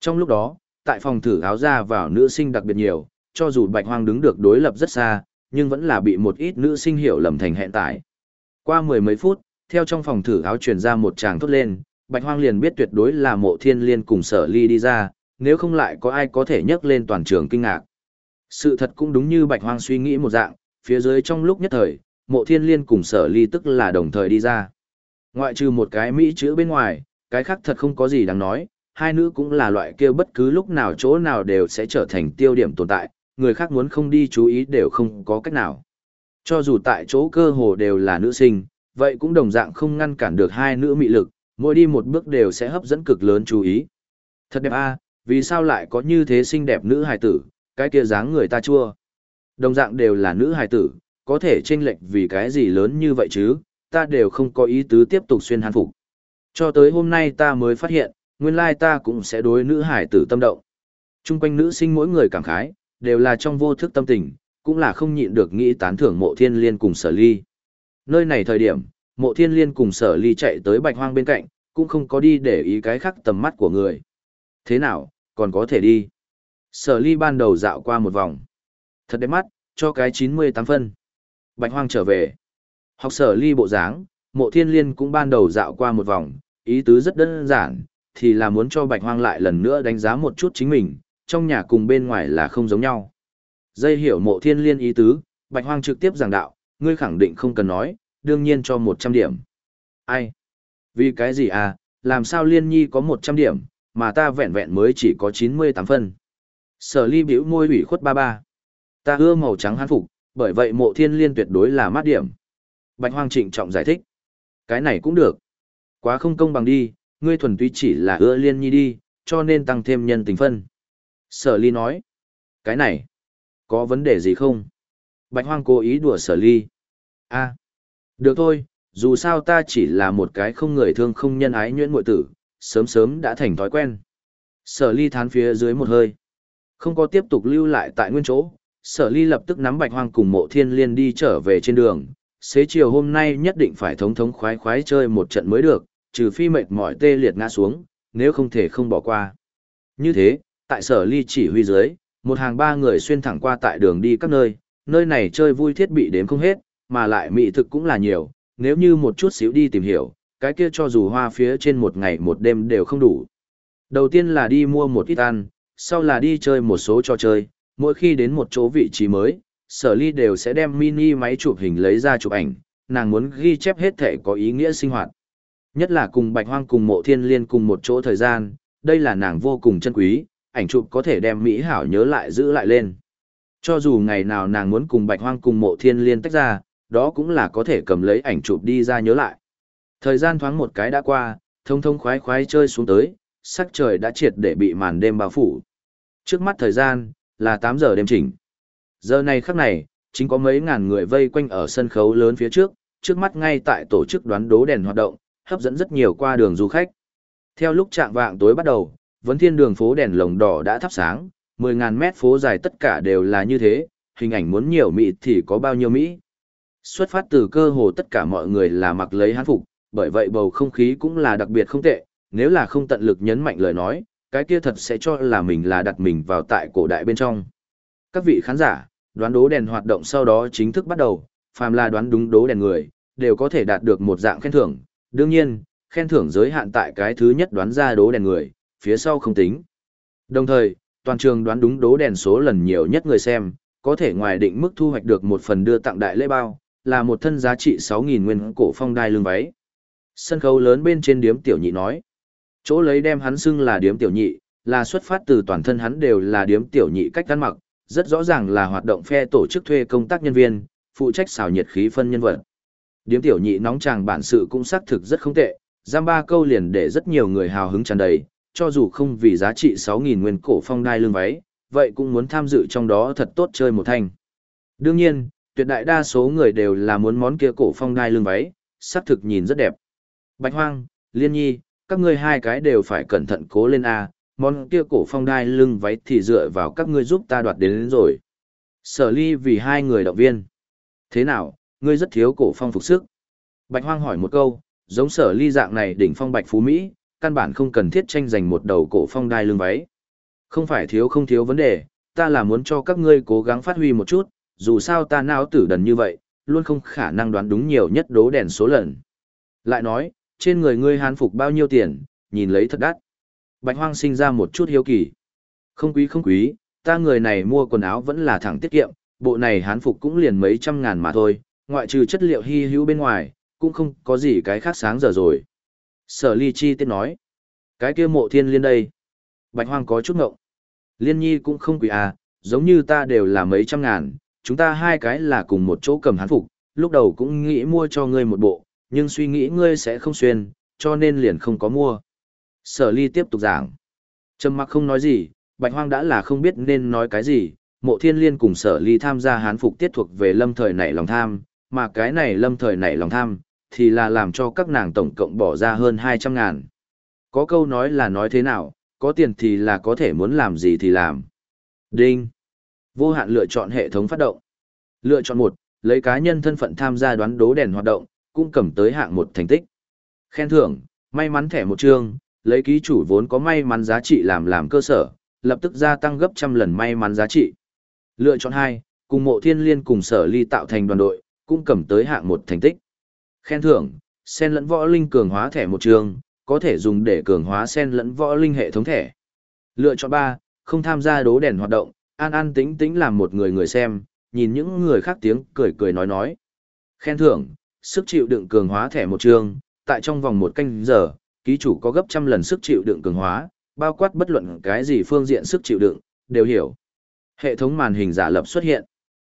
Trong lúc đó, tại phòng thử áo ra vào nữ sinh đặc biệt nhiều, cho dù bạch hoang đứng được đối lập rất xa, nhưng vẫn là bị một ít nữ sinh hiểu lầm thành hẹn tải. Qua mười mấy phút, theo trong phòng thử áo truyền ra một tràng thốt lên, bạch hoang liền biết tuyệt đối là mộ thiên liên cùng sở ly đi ra, nếu không lại có ai có thể nhấc lên toàn trường kinh ngạc. Sự thật cũng đúng như bạch hoang suy nghĩ một dạng, phía dưới trong lúc nhất thời, mộ thiên liên cùng sở ly tức là đồng thời đi ra. Ngoại trừ một cái Mỹ chữ bên ngoài, cái khác thật không có gì đáng nói, hai nữ cũng là loại kia bất cứ lúc nào chỗ nào đều sẽ trở thành tiêu điểm tồn tại, người khác muốn không đi chú ý đều không có cách nào. Cho dù tại chỗ cơ hồ đều là nữ sinh, vậy cũng đồng dạng không ngăn cản được hai nữ mị lực, mỗi đi một bước đều sẽ hấp dẫn cực lớn chú ý. Thật đẹp a, vì sao lại có như thế xinh đẹp nữ hài tử, cái kia dáng người ta chua. Đồng dạng đều là nữ hài tử, có thể chênh lệch vì cái gì lớn như vậy chứ, ta đều không có ý tứ tiếp tục xuyên hàn phục. Cho tới hôm nay ta mới phát hiện, nguyên lai ta cũng sẽ đối nữ hải tử tâm động. Trung quanh nữ sinh mỗi người cảm khái, đều là trong vô thức tâm tình, cũng là không nhịn được nghĩ tán thưởng mộ thiên liên cùng sở ly. Nơi này thời điểm, mộ thiên liên cùng sở ly chạy tới bạch hoang bên cạnh, cũng không có đi để ý cái khác tầm mắt của người. Thế nào, còn có thể đi. Sở ly ban đầu dạo qua một vòng. Thật đẹp mắt, cho cái 98 phân. Bạch hoang trở về. Học sở ly bộ dáng, mộ thiên liên cũng ban đầu dạo qua một vòng, ý tứ rất đơn giản, thì là muốn cho bạch hoang lại lần nữa đánh giá một chút chính mình, trong nhà cùng bên ngoài là không giống nhau. Dây hiểu mộ thiên liên ý tứ, bạch hoang trực tiếp giảng đạo, ngươi khẳng định không cần nói, đương nhiên cho 100 điểm. Ai? Vì cái gì à, làm sao liên nhi có 100 điểm, mà ta vẹn vẹn mới chỉ có 98 phân. Sở ly biểu môi ủy khuất ba ba. Ta ưa màu trắng hán phục, bởi vậy mộ thiên liên tuyệt đối là mát điểm. Bạch hoang trịnh trọng giải thích. Cái này cũng được. Quá không công bằng đi, ngươi thuần túy chỉ là ưa liên nhi đi, cho nên tăng thêm nhân tình phân. Sở ly nói. Cái này, có vấn đề gì không? Bạch hoang cố ý đùa sở ly. a được thôi, dù sao ta chỉ là một cái không người thương không nhân ái nhuyễn mội tử, sớm sớm đã thành thói quen. Sở ly thán phía dưới một hơi. Không có tiếp tục lưu lại tại nguyên chỗ, sở ly lập tức nắm bạch hoang cùng mộ thiên liên đi trở về trên đường. Xế chiều hôm nay nhất định phải thống thống khoái khoái chơi một trận mới được, trừ phi mệt mỏi tê liệt ngã xuống, nếu không thể không bỏ qua. Như thế, tại sở ly chỉ huy dưới, một hàng ba người xuyên thẳng qua tại đường đi các nơi, nơi này chơi vui thiết bị đếm không hết, mà lại mỹ thực cũng là nhiều, nếu như một chút xíu đi tìm hiểu, cái kia cho dù hoa phía trên một ngày một đêm đều không đủ. Đầu tiên là đi mua một ít ăn, sau là đi chơi một số trò chơi, mỗi khi đến một chỗ vị trí mới, sở ly đều sẽ đem mini máy chụp hình lấy ra chụp ảnh, nàng muốn ghi chép hết thể có ý nghĩa sinh hoạt. Nhất là cùng bạch hoang cùng mộ thiên liên cùng một chỗ thời gian, đây là nàng vô cùng chân quý, ảnh chụp có thể đem Mỹ hảo nhớ lại giữ lại lên. Cho dù ngày nào nàng muốn cùng bạch hoang cùng mộ thiên liên tách ra, đó cũng là có thể cầm lấy ảnh chụp đi ra nhớ lại. Thời gian thoáng một cái đã qua, thông thông khoái khoái chơi xuống tới, sắc trời đã triệt để bị màn đêm bao phủ. Trước mắt thời gian, là 8 giờ đêm chỉnh. Giờ này khắc này, chính có mấy ngàn người vây quanh ở sân khấu lớn phía trước, trước mắt ngay tại tổ chức đoán đố đèn hoạt động, hấp dẫn rất nhiều qua đường du khách. Theo lúc trạng vạng tối bắt đầu, vấn thiên đường phố đèn lồng đỏ đã thắp sáng, 10.000 mét phố dài tất cả đều là như thế, hình ảnh muốn nhiều Mỹ thì có bao nhiêu Mỹ. Xuất phát từ cơ hồ tất cả mọi người là mặc lấy hán phục, bởi vậy bầu không khí cũng là đặc biệt không tệ, nếu là không tận lực nhấn mạnh lời nói, cái kia thật sẽ cho là mình là đặt mình vào tại cổ đại bên trong. Các vị khán giả, đoán đố đèn hoạt động sau đó chính thức bắt đầu, phàm là đoán đúng đố đèn người, đều có thể đạt được một dạng khen thưởng. Đương nhiên, khen thưởng giới hạn tại cái thứ nhất đoán ra đố đèn người, phía sau không tính. Đồng thời, toàn trường đoán đúng đố đèn số lần nhiều nhất người xem, có thể ngoài định mức thu hoạch được một phần đưa tặng đại lễ bao, là một thân giá trị 6.000 nguyên cổ phong đai lưng váy. Sân khấu lớn bên trên điếm tiểu nhị nói. Chỗ lấy đem hắn xưng là điếm tiểu nhị, là xuất phát từ toàn thân hắn đều là điếm tiểu nhị cách ăn mặc, rất rõ ràng là hoạt động phe tổ chức thuê công tác nhân viên, phụ trách xào nhiệt khí phân nhân vật. Điếm tiểu nhị nóng chàng bản sự cũng xác thực rất không tệ, giam ba câu liền để rất nhiều người hào hứng tràn đầy, cho dù không vì giá trị 6.000 nguyên cổ phong đai lưng váy, vậy cũng muốn tham dự trong đó thật tốt chơi một thanh. Đương nhiên, tuyệt đại đa số người đều là muốn món kia cổ phong đai lưng váy, sắc thực nhìn rất đẹp. Bạch Hoang, Liên Nhi, các ngươi hai cái đều phải cẩn thận cố lên a, món kia cổ phong đai lưng váy thì dựa vào các ngươi giúp ta đoạt đến, đến rồi. Sở Ly vì hai người động viên. Thế nào, ngươi rất thiếu cổ phong phục sức. Bạch Hoang hỏi một câu, giống Sở Ly dạng này đỉnh phong bạch phú Mỹ, căn bản không cần thiết tranh giành một đầu cổ phong đai lưng váy. Không phải thiếu không thiếu vấn đề, ta là muốn cho các ngươi cố gắng phát huy một chút, dù sao ta não tử đần như vậy, luôn không khả năng đoán đúng nhiều nhất đố đèn số lần. Lại nói, trên người ngươi hán phục bao nhiêu tiền, nhìn lấy thật đắt. Bạch hoang sinh ra một chút hiếu kỳ. Không quý không quý, ta người này mua quần áo vẫn là thẳng tiết kiệm, bộ này hán phục cũng liền mấy trăm ngàn mà thôi, ngoại trừ chất liệu hy hữu bên ngoài, cũng không có gì cái khác sáng giờ rồi. Sở ly chi tiết nói, cái kia mộ thiên liên đây. Bạch hoang có chút ngộng. Liên nhi cũng không quỷ à, giống như ta đều là mấy trăm ngàn, chúng ta hai cái là cùng một chỗ cầm hán phục, lúc đầu cũng nghĩ mua cho ngươi một bộ, nhưng suy nghĩ ngươi sẽ không xuyên, cho nên liền không có mua. Sở ly tiếp tục giảng. Trầm mặc không nói gì, bạch hoang đã là không biết nên nói cái gì, mộ thiên liên cùng sở ly tham gia hán phục tiết thuộc về lâm thời nảy lòng tham, mà cái này lâm thời nảy lòng tham, thì là làm cho các nàng tổng cộng bỏ ra hơn 200 ngàn. Có câu nói là nói thế nào, có tiền thì là có thể muốn làm gì thì làm. Đinh. Vô hạn lựa chọn hệ thống phát động. Lựa chọn một, lấy cá nhân thân phận tham gia đoán đố đèn hoạt động, cũng cầm tới hạng một thành tích. Khen thưởng, may mắn thẻ một chương, lấy ký chủ vốn có may mắn giá trị làm làm cơ sở, lập tức gia tăng gấp trăm lần may mắn giá trị. Lựa chọn hai, cùng mộ thiên liên cùng sở ly tạo thành đoàn đội, cũng cầm tới hạng một thành tích. Khen thưởng, sen lẫn võ linh cường hóa thẻ một trường, có thể dùng để cường hóa sen lẫn võ linh hệ thống thẻ. Lựa chọn ba, không tham gia đố đèn hoạt động, an an tĩnh tĩnh làm một người người xem, nhìn những người khác tiếng cười cười nói nói. Khen thưởng, sức chịu đựng cường hóa thẻ một trường, tại trong vòng một canh giờ, ký chủ có gấp trăm lần sức chịu đựng cường hóa, bao quát bất luận cái gì phương diện sức chịu đựng, đều hiểu. Hệ thống màn hình giả lập xuất hiện.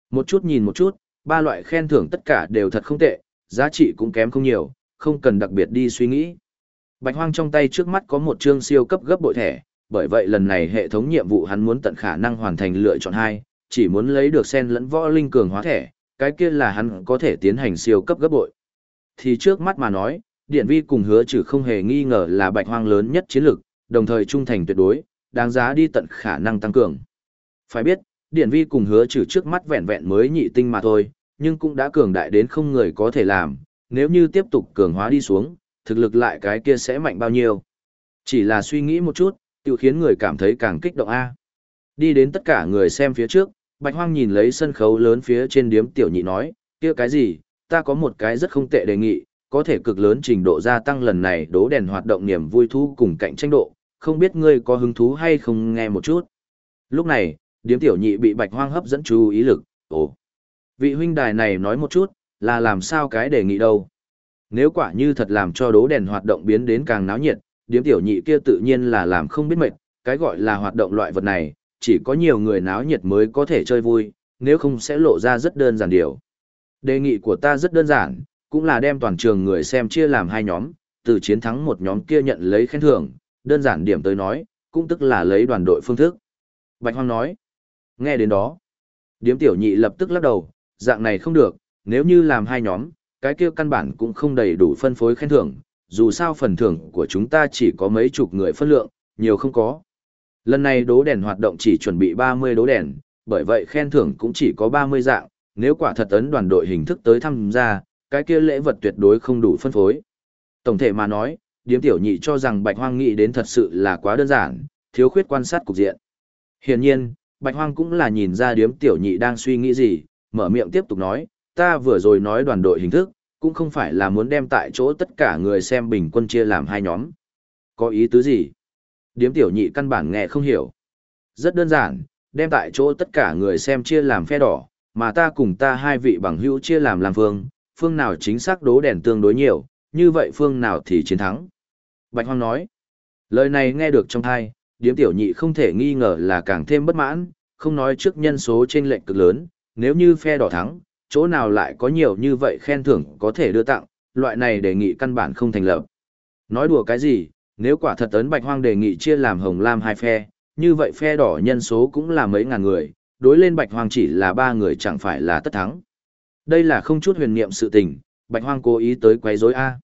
Một chút nhìn một chút, ba loại khen thưởng tất cả đều thật không tệ, giá trị cũng kém không nhiều, không cần đặc biệt đi suy nghĩ. Bạch Hoang trong tay trước mắt có một chương siêu cấp gấp bội thẻ, bởi vậy lần này hệ thống nhiệm vụ hắn muốn tận khả năng hoàn thành lựa chọn hai, chỉ muốn lấy được sen lẫn võ linh cường hóa thẻ, cái kia là hắn có thể tiến hành siêu cấp gấp bội. Thì trước mắt mà nói, Điện Vi cùng hứa trừ không hề nghi ngờ là Bạch Hoang lớn nhất chiến lực, đồng thời trung thành tuyệt đối, đáng giá đi tận khả năng tăng cường. Phải biết, điển Vi cùng hứa trừ trước mắt vẹn vẹn mới nhị tinh mà thôi, nhưng cũng đã cường đại đến không người có thể làm, nếu như tiếp tục cường hóa đi xuống, thực lực lại cái kia sẽ mạnh bao nhiêu. Chỉ là suy nghĩ một chút, tự khiến người cảm thấy càng kích động A. Đi đến tất cả người xem phía trước, Bạch Hoang nhìn lấy sân khấu lớn phía trên điếm tiểu nhị nói, kia cái gì, ta có một cái rất không tệ đề nghị, có thể cực lớn trình độ gia tăng lần này đố đèn hoạt động niềm vui thú cùng cạnh tranh độ, không biết ngươi có hứng thú hay không nghe một chút. Lúc này, điếm tiểu nhị bị bạch hoang hấp dẫn chú ý lực, ồ. Vị huynh đài này nói một chút, là làm sao cái đề nghị đâu. Nếu quả như thật làm cho đố đèn hoạt động biến đến càng náo nhiệt, điếm tiểu nhị kia tự nhiên là làm không biết mệt, cái gọi là hoạt động loại vật này, chỉ có nhiều người náo nhiệt mới có thể chơi vui, nếu không sẽ lộ ra rất đơn giản điều. Đề nghị của ta rất đơn giản, cũng là đem toàn trường người xem chia làm hai nhóm, từ chiến thắng một nhóm kia nhận lấy khen thưởng, đơn giản điểm tới nói, cũng tức là lấy đoàn đội phương thức. Bạch Hoang nói, nghe đến đó, điếm tiểu nhị lập tức lắc đầu, dạng này không được, nếu như làm hai nhóm, cái kia căn bản cũng không đầy đủ phân phối khen thưởng, dù sao phần thưởng của chúng ta chỉ có mấy chục người phân lượng, nhiều không có. Lần này đố đèn hoạt động chỉ chuẩn bị 30 đố đèn, bởi vậy khen thưởng cũng chỉ có 30 dạng, nếu quả thật ấn đoàn đội hình thức tới tham gia, cái kia lễ vật tuyệt đối không đủ phân phối. Tổng thể mà nói, điếm tiểu nhị cho rằng bạch hoang Nghị đến thật sự là quá đơn giản, thiếu khuyết quan sát cục diện. Hiển nhiên, bạch hoang cũng là nhìn ra điếm tiểu nhị đang suy nghĩ gì, mở miệng tiếp tục nói, ta vừa rồi nói đoàn đội hình thức, cũng không phải là muốn đem tại chỗ tất cả người xem bình quân chia làm hai nhóm. Có ý tứ gì? Điếm tiểu nhị căn bản nghe không hiểu. Rất đơn giản, đem tại chỗ tất cả người xem chia làm phe đỏ, mà ta cùng ta hai vị bằng hữu chia làm làm phương, phương nào chính xác đố đèn tương đối nhiều, như vậy phương nào thì chiến thắng. Bạch Hoang nói, lời này nghe được trong thai, điếm tiểu nhị không thể nghi ngờ là càng thêm bất mãn, không nói trước nhân số trên lệnh cực lớn, nếu như phe đỏ thắng, chỗ nào lại có nhiều như vậy khen thưởng có thể đưa tặng, loại này đề nghị căn bản không thành lập. Nói đùa cái gì, nếu quả thật ấn Bạch Hoang đề nghị chia làm hồng lam hai phe, như vậy phe đỏ nhân số cũng là mấy ngàn người, đối lên Bạch Hoang chỉ là ba người chẳng phải là tất thắng. Đây là không chút huyền niệm sự tình, Bạch Hoang cố ý tới quấy rối a.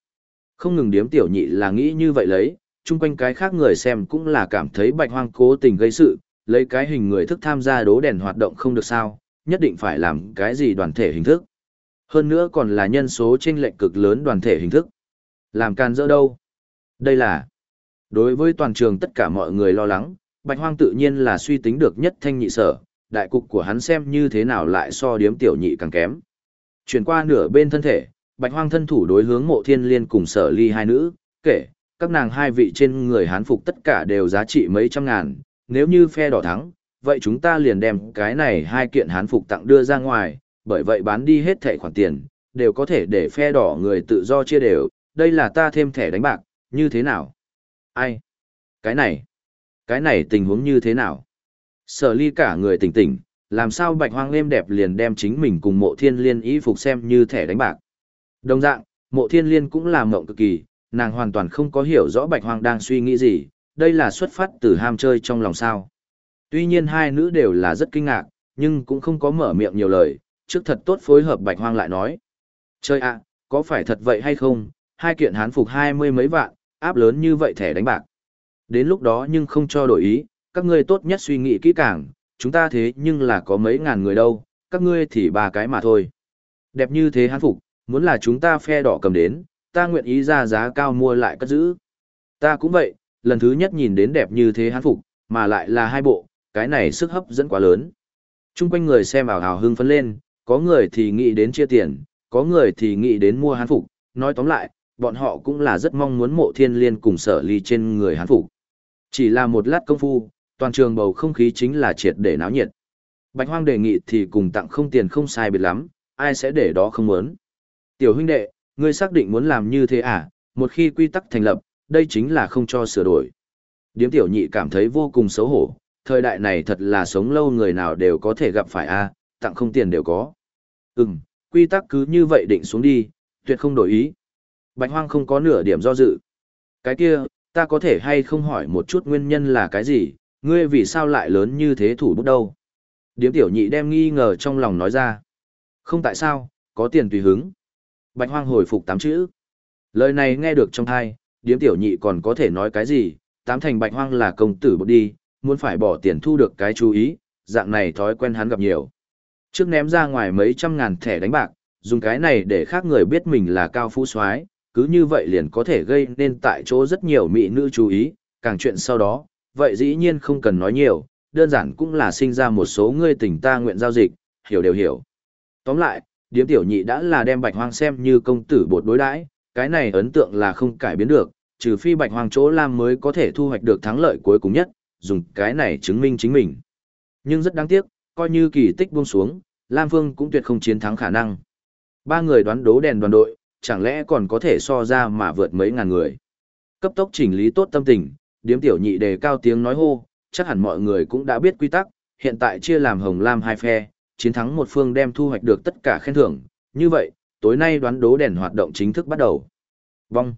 Không ngừng điếm tiểu nhị là nghĩ như vậy lấy, chung quanh cái khác người xem cũng là cảm thấy Bạch Hoang cố tình gây sự, lấy cái hình người thức tham gia đố đèn hoạt động không được sao, nhất định phải làm cái gì đoàn thể hình thức. Hơn nữa còn là nhân số trên lệnh cực lớn đoàn thể hình thức. Làm can dỡ đâu? Đây là Đối với toàn trường tất cả mọi người lo lắng, Bạch Hoang tự nhiên là suy tính được nhất thanh nhị sở, đại cục của hắn xem như thế nào lại so điếm tiểu nhị càng kém. Chuyển qua nửa bên thân thể, Bạch Hoang thân thủ đối hướng mộ thiên liên cùng sở ly hai nữ, kể, các nàng hai vị trên người hán phục tất cả đều giá trị mấy trăm ngàn, nếu như phe đỏ thắng, vậy chúng ta liền đem cái này hai kiện hán phục tặng đưa ra ngoài, bởi vậy bán đi hết thẻ khoản tiền, đều có thể để phe đỏ người tự do chia đều, đây là ta thêm thẻ đánh bạc, như thế nào? Ai? Cái này? Cái này tình huống như thế nào? Sở ly cả người tỉnh tỉnh, làm sao bạch hoang êm đẹp liền đem chính mình cùng mộ thiên liên y phục xem như thẻ đánh bạc. Đồng dạng, mộ thiên liên cũng làm mộng cực kỳ, nàng hoàn toàn không có hiểu rõ bạch hoang đang suy nghĩ gì, đây là xuất phát từ ham chơi trong lòng sao. Tuy nhiên hai nữ đều là rất kinh ngạc, nhưng cũng không có mở miệng nhiều lời, trước thật tốt phối hợp bạch hoang lại nói. Chơi ạ, có phải thật vậy hay không, hai kiện hán phục hai mươi mấy vạn, áp lớn như vậy thẻ đánh bạc. Đến lúc đó nhưng không cho đổi ý, các ngươi tốt nhất suy nghĩ kỹ càng, chúng ta thế nhưng là có mấy ngàn người đâu, các ngươi thì ba cái mà thôi. Đẹp như thế hán phục, muốn là chúng ta phe đỏ cầm đến, ta nguyện ý ra giá cao mua lại cất giữ. Ta cũng vậy, lần thứ nhất nhìn đến đẹp như thế hán phục, mà lại là hai bộ, cái này sức hấp dẫn quá lớn. Trung quanh người xem ảo hào hưng phấn lên, có người thì nghĩ đến chia tiền, có người thì nghĩ đến mua hán phục, nói tóm lại, bọn họ cũng là rất mong muốn mộ thiên liên cùng sở ly trên người hán phục. Chỉ là một lát công phu, toàn trường bầu không khí chính là triệt để náo nhiệt. Bạch Hoang đề nghị thì cùng tặng không tiền không sai biệt lắm, ai sẽ để đó không muốn. Tiểu huynh đệ, ngươi xác định muốn làm như thế à, một khi quy tắc thành lập, đây chính là không cho sửa đổi. Điếm tiểu nhị cảm thấy vô cùng xấu hổ, thời đại này thật là sống lâu người nào đều có thể gặp phải a, tặng không tiền đều có. Ừm, quy tắc cứ như vậy định xuống đi, tuyệt không đổi ý. Bạch Hoang không có nửa điểm do dự. Cái kia, ta có thể hay không hỏi một chút nguyên nhân là cái gì, ngươi vì sao lại lớn như thế thủ bút đâu? Điếm tiểu nhị đem nghi ngờ trong lòng nói ra. Không tại sao, có tiền tùy hứng. Bạch Hoang hồi phục tám chữ. Lời này nghe được trong thai, điếm tiểu nhị còn có thể nói cái gì, tám thành Bạch Hoang là công tử bột đi, muốn phải bỏ tiền thu được cái chú ý, dạng này thói quen hắn gặp nhiều. Trước ném ra ngoài mấy trăm ngàn thẻ đánh bạc, dùng cái này để khác người biết mình là cao phú soái, cứ như vậy liền có thể gây nên tại chỗ rất nhiều mỹ nữ chú ý, càng chuyện sau đó, vậy dĩ nhiên không cần nói nhiều, đơn giản cũng là sinh ra một số người tình ta nguyện giao dịch, hiểu đều hiểu. Tóm lại, điếm tiểu nhị đã là đem bạch hoang xem như công tử bột đối đãi, cái này ấn tượng là không cải biến được, trừ phi bạch hoang chỗ lam mới có thể thu hoạch được thắng lợi cuối cùng nhất, dùng cái này chứng minh chính mình. Nhưng rất đáng tiếc, coi như kỳ tích buông xuống, Lam Vương cũng tuyệt không chiến thắng khả năng. Ba người đoán đố đèn đoàn đội, chẳng lẽ còn có thể so ra mà vượt mấy ngàn người. Cấp tốc chỉnh lý tốt tâm tình, điếm tiểu nhị đề cao tiếng nói hô, chắc hẳn mọi người cũng đã biết quy tắc, hiện tại chia làm hồng lam hai phe, chiến thắng một phương đem thu hoạch được tất cả khen thưởng, như vậy, tối nay đoán đố đèn hoạt động chính thức bắt đầu. Vong.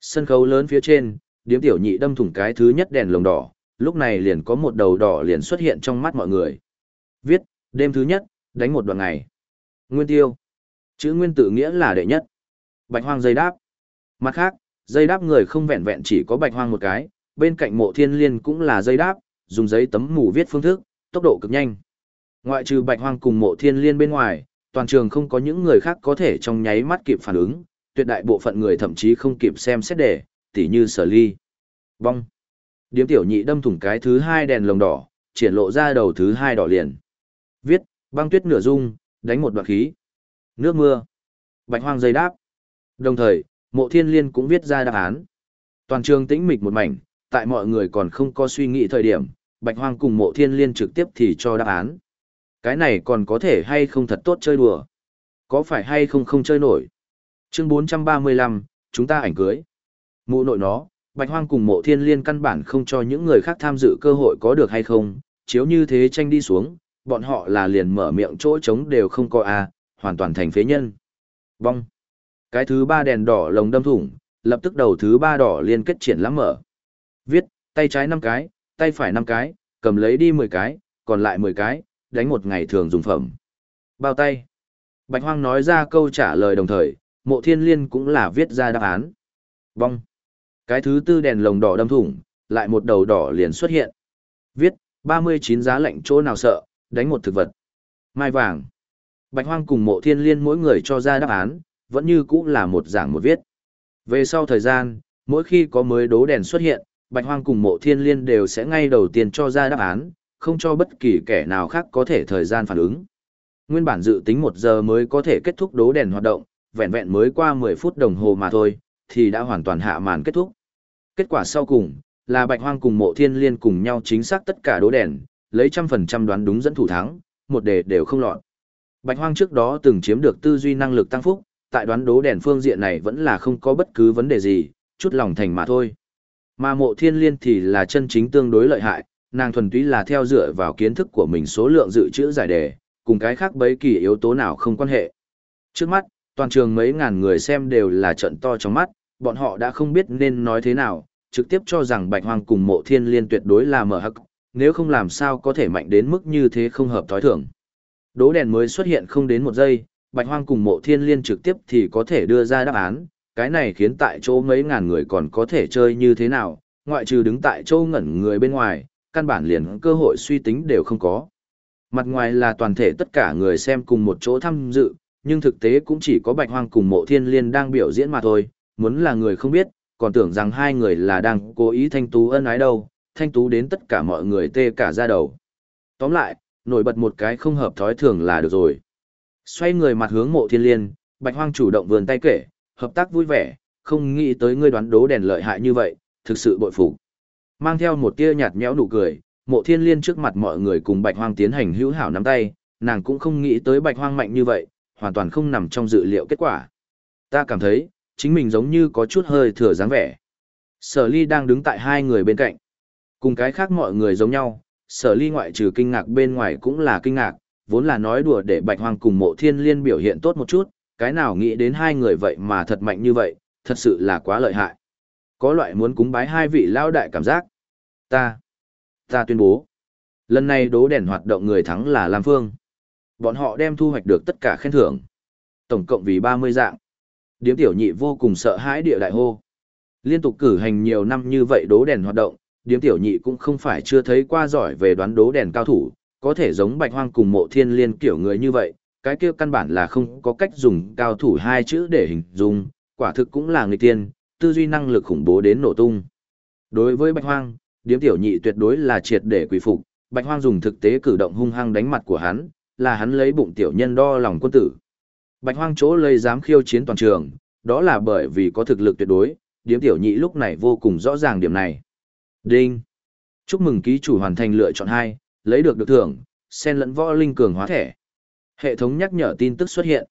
Sân khấu lớn phía trên, điếm tiểu nhị đâm thủng cái thứ nhất đèn lồng đỏ, lúc này liền có một đầu đỏ liền xuất hiện trong mắt mọi người. Viết, đêm thứ nhất, đánh một đoạn ngày. Nguyên tiêu. Chữ nguyên tự nghĩa là đệ nhất. Bạch hoang dây đáp. Mặt khác, dây đáp người không vẹn vẹn chỉ có bạch hoang một cái, bên cạnh mộ thiên liên cũng là dây đáp, dùng giấy tấm mù viết phương thức, tốc độ cực nhanh. Ngoại trừ bạch hoang cùng mộ thiên liên bên ngoài, toàn trường không có những người khác có thể trong nháy mắt kịp phản ứng, tuyệt đại bộ phận người thậm chí không kịp xem xét đề, tỉ như sở ly. Bong. Điếm tiểu nhị đâm thủng cái thứ hai đèn lồng đỏ, triển lộ ra đầu thứ hai đỏ liền. Viết, băng tuyết nửa dung, đánh một đoạn khí. Nước mưa. Bạch hoang dây đáp. Đồng thời, mộ thiên liên cũng viết ra đáp án. Toàn trường tĩnh mịch một mảnh, tại mọi người còn không có suy nghĩ thời điểm, bạch hoang cùng mộ thiên liên trực tiếp thì cho đáp án. Cái này còn có thể hay không thật tốt chơi đùa? Có phải hay không không chơi nổi? Chương 435, chúng ta ảnh cưới. Mụ nội nó, bạch hoang cùng mộ thiên liên căn bản không cho những người khác tham dự cơ hội có được hay không, chiếu như thế tranh đi xuống, bọn họ là liền mở miệng chỗ trống đều không có a, hoàn toàn thành phế nhân. Bong. Cái thứ ba đèn đỏ lồng đâm thủng, lập tức đầu thứ ba đỏ liên kết triển lãm mở. Viết, tay trái 5 cái, tay phải 5 cái, cầm lấy đi 10 cái, còn lại 10 cái, đánh một ngày thường dùng phẩm. Bao tay. Bạch Hoang nói ra câu trả lời đồng thời, mộ thiên liên cũng là viết ra đáp án. Vong. Cái thứ tư đèn lồng đỏ đâm thủng, lại một đầu đỏ liền xuất hiện. Viết, 39 giá lạnh chỗ nào sợ, đánh một thực vật. Mai vàng. Bạch Hoang cùng mộ thiên liên mỗi người cho ra đáp án, vẫn như cũ là một giảng một viết. Về sau thời gian, mỗi khi có mới đố đèn xuất hiện, Bạch Hoang cùng mộ thiên liên đều sẽ ngay đầu tiên cho ra đáp án, không cho bất kỳ kẻ nào khác có thể thời gian phản ứng. Nguyên bản dự tính một giờ mới có thể kết thúc đố đèn hoạt động, vẹn vẹn mới qua 10 phút đồng hồ mà thôi, thì đã hoàn toàn hạ màn kết thúc. Kết quả sau cùng, là Bạch Hoang cùng mộ thiên liên cùng nhau chính xác tất cả đố đèn, lấy trăm phần trăm đoán đúng dẫn thủ thắng, một đề đều không lọt. Bạch Hoang trước đó từng chiếm được tư duy năng lực tăng phúc, tại đoán đố đèn phương diện này vẫn là không có bất cứ vấn đề gì, chút lòng thành mà thôi. Mà mộ thiên liên thì là chân chính tương đối lợi hại, nàng thuần túy là theo dựa vào kiến thức của mình số lượng dự trữ giải đề, cùng cái khác bấy kỳ yếu tố nào không quan hệ. Trước mắt, toàn trường mấy ngàn người xem đều là trận to trong mắt, bọn họ đã không biết nên nói thế nào, trực tiếp cho rằng bạch hoang cùng mộ thiên liên tuyệt đối là mở hắc, nếu không làm sao có thể mạnh đến mức như thế không hợp thói thường. Đố đèn mới xuất hiện không đến một giây, bạch hoang cùng mộ thiên liên trực tiếp thì có thể đưa ra đáp án, cái này khiến tại chỗ mấy ngàn người còn có thể chơi như thế nào, ngoại trừ đứng tại chỗ ngẩn người bên ngoài, căn bản liền cơ hội suy tính đều không có. Mặt ngoài là toàn thể tất cả người xem cùng một chỗ tham dự, nhưng thực tế cũng chỉ có bạch hoang cùng mộ thiên liên đang biểu diễn mà thôi, muốn là người không biết, còn tưởng rằng hai người là đang cố ý thanh tú ân ái đâu, thanh tú đến tất cả mọi người tê cả da đầu. Tóm lại, nổi bật một cái không hợp thói thường là được rồi. Xoay người mặt hướng mộ thiên liên, bạch hoang chủ động vườn tay kể, hợp tác vui vẻ, không nghĩ tới ngươi đoán đố đèn lợi hại như vậy, thực sự bội phục. Mang theo một tia nhạt nhẽo nụ cười, mộ thiên liên trước mặt mọi người cùng bạch hoang tiến hành hữu hảo nắm tay, nàng cũng không nghĩ tới bạch hoang mạnh như vậy, hoàn toàn không nằm trong dự liệu kết quả. Ta cảm thấy, chính mình giống như có chút hơi thừa dáng vẻ. Sở ly đang đứng tại hai người bên cạnh. Cùng cái khác mọi người giống nhau, sở ly ngoại trừ kinh ngạc bên ngoài cũng là kinh ngạc, vốn là nói đùa để bạch hoang cùng mộ thiên liên biểu hiện tốt một chút, cái nào nghĩ đến hai người vậy mà thật mạnh như vậy, thật sự là quá lợi hại. Có loại muốn cúng bái hai vị lao đại cảm giác. Ta, ta tuyên bố. Lần này đố đèn hoạt động người thắng là Lam Phương. Bọn họ đem thu hoạch được tất cả khen thưởng. Tổng cộng vì 30 dạng. Điếm tiểu nhị vô cùng sợ hãi địa đại hô. Liên tục cử hành nhiều năm như vậy đố đèn hoạt động, điếm tiểu nhị cũng không phải chưa thấy qua giỏi về đoán đố đèn cao thủ, có thể giống bạch hoang cùng mộ thiên liên kiểu người như vậy, cái kia căn bản là không có cách dùng cao thủ hai chữ để hình dung, quả thực cũng là người tiên, tư duy năng lực khủng bố đến nổ tung. Đối với bạch hoang, điếm tiểu nhị tuyệt đối là triệt để quỷ phục, bạch hoang dùng thực tế cử động hung hăng đánh mặt của hắn, là hắn lấy bụng tiểu nhân đo lòng quân tử. Bạch hoang chỗ lây dám khiêu chiến toàn trường, đó là bởi vì có thực lực tuyệt đối, điếm tiểu nhị lúc này vô cùng rõ ràng điểm này. Đinh! Chúc mừng ký chủ hoàn thành lựa chọn 2, lấy được được thưởng, sen lẫn võ linh cường hóa thẻ. Hệ thống nhắc nhở tin tức xuất hiện.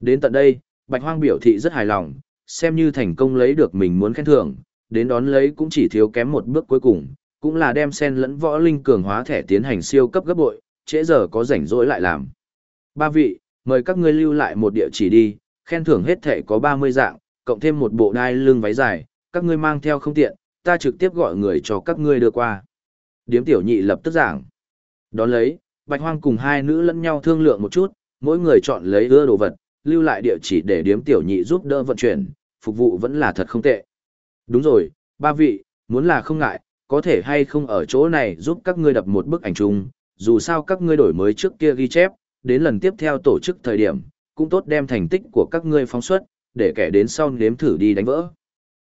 Đến tận đây, Bạch Hoang biểu thị rất hài lòng, xem như thành công lấy được mình muốn khen thưởng, đến đón lấy cũng chỉ thiếu kém một bước cuối cùng, cũng là đem sen lẫn võ linh cường hóa thẻ tiến hành siêu cấp gấp bội, trễ giờ có rảnh rỗi lại làm. Ba vị, mời các ngươi lưu lại một địa chỉ đi, khen thưởng hết thẻ có 30 dạng, cộng thêm một bộ đai lưng váy dài, các ngươi mang theo không tiện, ta trực tiếp gọi người cho các ngươi đưa qua. Điếm tiểu nhị lập tức giảng. Đón lấy, Bạch Hoang cùng hai nữ lẫn nhau thương lượng một chút, mỗi người chọn lấy ưa đồ vật, lưu lại địa chỉ để điếm tiểu nhị giúp đỡ vận chuyển, phục vụ vẫn là thật không tệ. Đúng rồi, ba vị, muốn là không ngại, có thể hay không ở chỗ này giúp các ngươi đập một bức ảnh chung, dù sao các ngươi đổi mới trước kia ghi chép, đến lần tiếp theo tổ chức thời điểm, cũng tốt đem thành tích của các ngươi phóng xuất, để kẻ đến sau nếm thử đi đánh vỡ.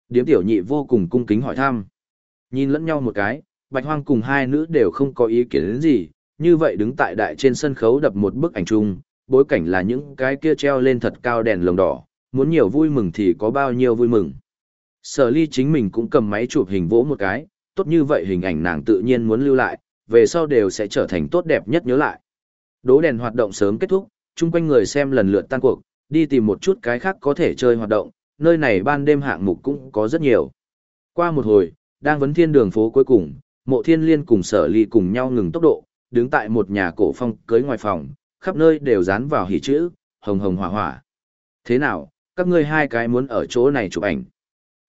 Điếm tiểu nhị vô cùng cung kính hỏi thăm. Nhìn lẫn nhau một cái, Bạch Hoang cùng hai nữ đều không có ý kiến đến gì, như vậy đứng tại đại trên sân khấu đập một bức ảnh chung, bối cảnh là những cái kia treo lên thật cao đèn lồng đỏ, muốn nhiều vui mừng thì có bao nhiêu vui mừng. Sở ly chính mình cũng cầm máy chụp hình vỗ một cái, tốt như vậy hình ảnh nàng tự nhiên muốn lưu lại, về sau đều sẽ trở thành tốt đẹp nhất nhớ lại. Đố đèn hoạt động sớm kết thúc, chung quanh người xem lần lượt tan cuộc, đi tìm một chút cái khác có thể chơi hoạt động, nơi này ban đêm hạng mục cũng có rất nhiều. Qua một hồi, đang vấn thiên đường phố cuối cùng, mộ thiên liên cùng sở ly cùng nhau ngừng tốc độ, đứng tại một nhà cổ phong cưới ngoài phòng, khắp nơi đều dán vào hỉ chữ, hồng hồng hỏa hỏa. Thế nào, các ngươi hai cái muốn ở chỗ này chụp ảnh.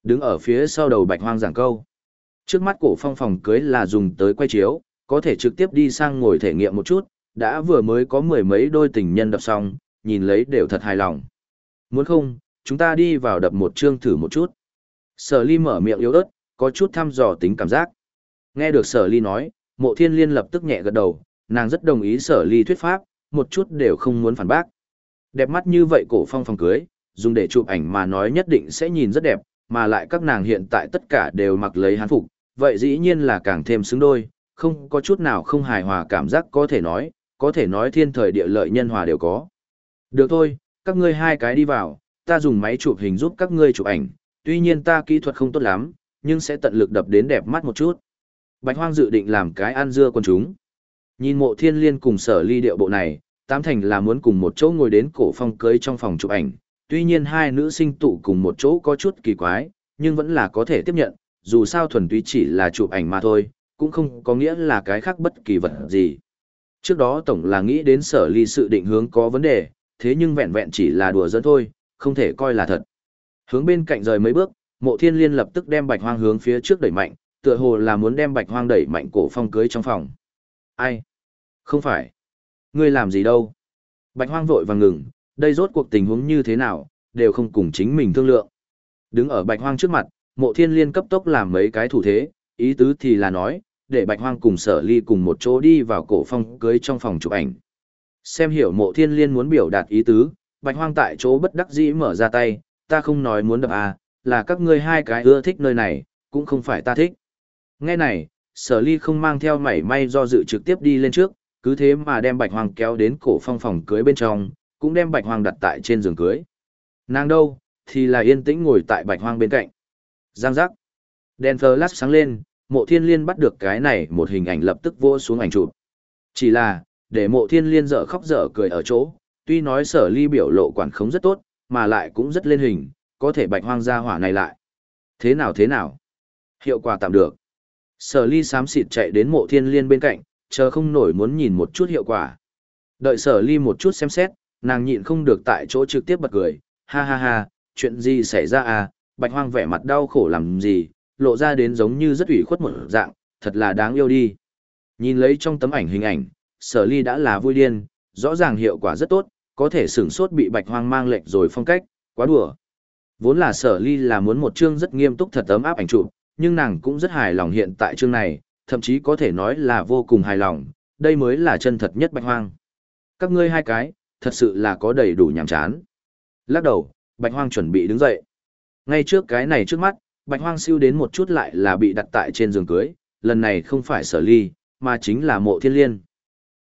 Đứng ở phía sau đầu bạch hoang giảng câu. Trước mắt cổ phong phòng cưới là dùng tới quay chiếu, có thể trực tiếp đi sang ngồi thể nghiệm một chút, đã vừa mới có mười mấy đôi tình nhân đập xong, nhìn lấy đều thật hài lòng. Muốn không, chúng ta đi vào đập một chương thử một chút. Sở ly mở miệng yếu ớt, có chút thăm dò tính cảm giác. Nghe được sở ly nói, mộ thiên liên lập tức nhẹ gật đầu, nàng rất đồng ý sở ly thuyết pháp, một chút đều không muốn phản bác. Đẹp mắt như vậy cổ phong phòng cưới, dùng để chụp ảnh mà nói nhất định sẽ nhìn rất đẹp, mà lại các nàng hiện tại tất cả đều mặc lấy hán phục, vậy dĩ nhiên là càng thêm xứng đôi, không có chút nào không hài hòa cảm giác có thể nói, có thể nói thiên thời địa lợi nhân hòa đều có. Được thôi, các ngươi hai cái đi vào, ta dùng máy chụp hình giúp các ngươi chụp ảnh, tuy nhiên ta kỹ thuật không tốt lắm, nhưng sẽ tận lực đập đến đẹp mắt một chút. Bạch Hoang dự định làm cái ăn dưa con chúng. Nhìn mộ thiên liên cùng sở ly điệu bộ này, tám thành là muốn cùng một chỗ ngồi đến cổ phong cưới trong phòng chụp ảnh. Tuy nhiên hai nữ sinh tụ cùng một chỗ có chút kỳ quái, nhưng vẫn là có thể tiếp nhận, dù sao thuần túy chỉ là chụp ảnh mà thôi, cũng không có nghĩa là cái khác bất kỳ vật gì. Trước đó tổng là nghĩ đến sở ly sự định hướng có vấn đề, thế nhưng vẹn vẹn chỉ là đùa dẫn thôi, không thể coi là thật. Hướng bên cạnh rời mấy bước, mộ thiên liên lập tức đem bạch hoang hướng phía trước đẩy mạnh, tựa hồ là muốn đem bạch hoang đẩy mạnh cổ phong cưới trong phòng. Ai? Không phải. Ngươi làm gì đâu? Bạch hoang vội vàng ngừng, đây rốt cuộc tình huống như thế nào, đều không cùng chính mình thương lượng. Đứng ở bạch hoang trước mặt, mộ thiên liên cấp tốc làm mấy cái thủ thế, ý tứ thì là nói, để bạch hoang cùng sở ly cùng một chỗ đi vào cổ phong cưới trong phòng chụp ảnh. Xem hiểu mộ thiên liên muốn biểu đạt ý tứ, bạch hoang tại chỗ bất đắc dĩ mở ra tay, ta không nói muốn đập à, là các ngươi hai cái ưa thích nơi này, cũng không phải ta thích. Nghe này, sở ly không mang theo mảy may do dự trực tiếp đi lên trước, cứ thế mà đem bạch hoàng kéo đến cổ phong phòng cưới bên trong, cũng đem bạch hoàng đặt tại trên giường cưới. Nàng đâu, thì là yên tĩnh ngồi tại bạch hoàng bên cạnh. Giang giác. Đèn flash sáng lên, mộ thiên liên bắt được cái này một hình ảnh lập tức vô xuống ảnh chụp. Chỉ là, để mộ thiên liên dở khóc dở cười ở chỗ, tuy nói sở ly biểu lộ quản khống rất tốt, mà lại cũng rất lên hình, có thể bạch hoang ra hỏa này lại. Thế nào thế nào? Hiệu quả tạm được. Sở ly xám xịt chạy đến mộ thiên liên bên cạnh, chờ không nổi muốn nhìn một chút hiệu quả. Đợi sở ly một chút xem xét, nàng nhịn không được tại chỗ trực tiếp bật cười, ha ha ha, chuyện gì xảy ra à, bạch hoang vẻ mặt đau khổ làm gì, lộ ra đến giống như rất ủy khuất một dạng, thật là đáng yêu đi. Nhìn lấy trong tấm ảnh hình ảnh, sở ly đã là vui điên, rõ ràng hiệu quả rất tốt, có thể sửng sốt bị bạch hoang mang lệch rồi phong cách, quá đùa. Vốn là sở ly là muốn một chương rất nghiêm túc thật ấm áp ảnh chụp, nhưng nàng cũng rất hài lòng hiện tại chương này, thậm chí có thể nói là vô cùng hài lòng, đây mới là chân thật nhất bạch hoang. Các ngươi hai cái, thật sự là có đầy đủ nhảm chán. Lắc đầu, bạch hoang chuẩn bị đứng dậy. Ngay trước cái này trước mắt, bạch hoang siêu đến một chút lại là bị đặt tại trên giường cưới, lần này không phải sở ly, mà chính là mộ thiên liên.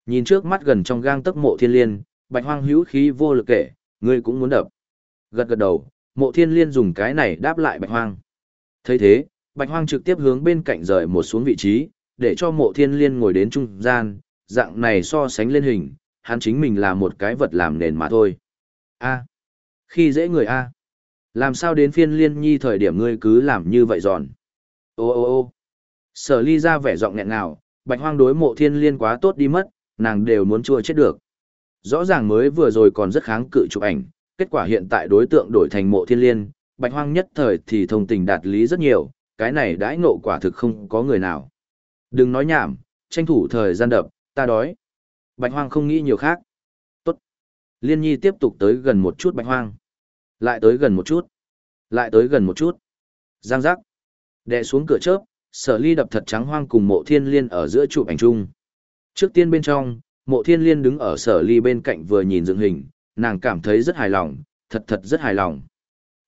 Nhìn trước mắt gần trong gang tấc mộ thiên liên, bạch hoang hữu khí vô lực kể, ngươi cũng muốn đập. Gật gật đầu, mộ thiên liên dùng cái này đáp lại bạch hoang. thấy thế, bạch hoang trực tiếp hướng bên cạnh rời một xuống vị trí, để cho mộ thiên liên ngồi đến trung gian, dạng này so sánh lên hình, hắn chính mình là một cái vật làm nền mà thôi. A. Khi dễ người A. Làm sao đến phiên liên nhi thời điểm ngươi cứ làm như vậy giòn. Ô ô ô. Sở ly ra vẻ giọng nghẹn ngào, bạch hoang đối mộ thiên liên quá tốt đi mất, nàng đều muốn chua chết được. Rõ ràng mới vừa rồi còn rất kháng cự chụp ảnh, kết quả hiện tại đối tượng đổi thành mộ thiên liên, bạch hoang nhất thời thì thông tình đạt lý rất nhiều, cái này đãi ngộ quả thực không có người nào. Đừng nói nhảm, tranh thủ thời gian đập, ta đói. Bạch hoang không nghĩ nhiều khác. Tốt. Liên nhi tiếp tục tới gần một chút bạch hoang. Lại tới gần một chút. Lại tới gần một chút. Giang giác. Đè xuống cửa chớp, sở ly đập thật trắng hoang cùng mộ thiên liên ở giữa chụp ảnh chung. Trước tiên bên trong, mộ thiên liên đứng ở sở ly bên cạnh vừa nhìn dựng hình, nàng cảm thấy rất hài lòng, thật thật rất hài lòng.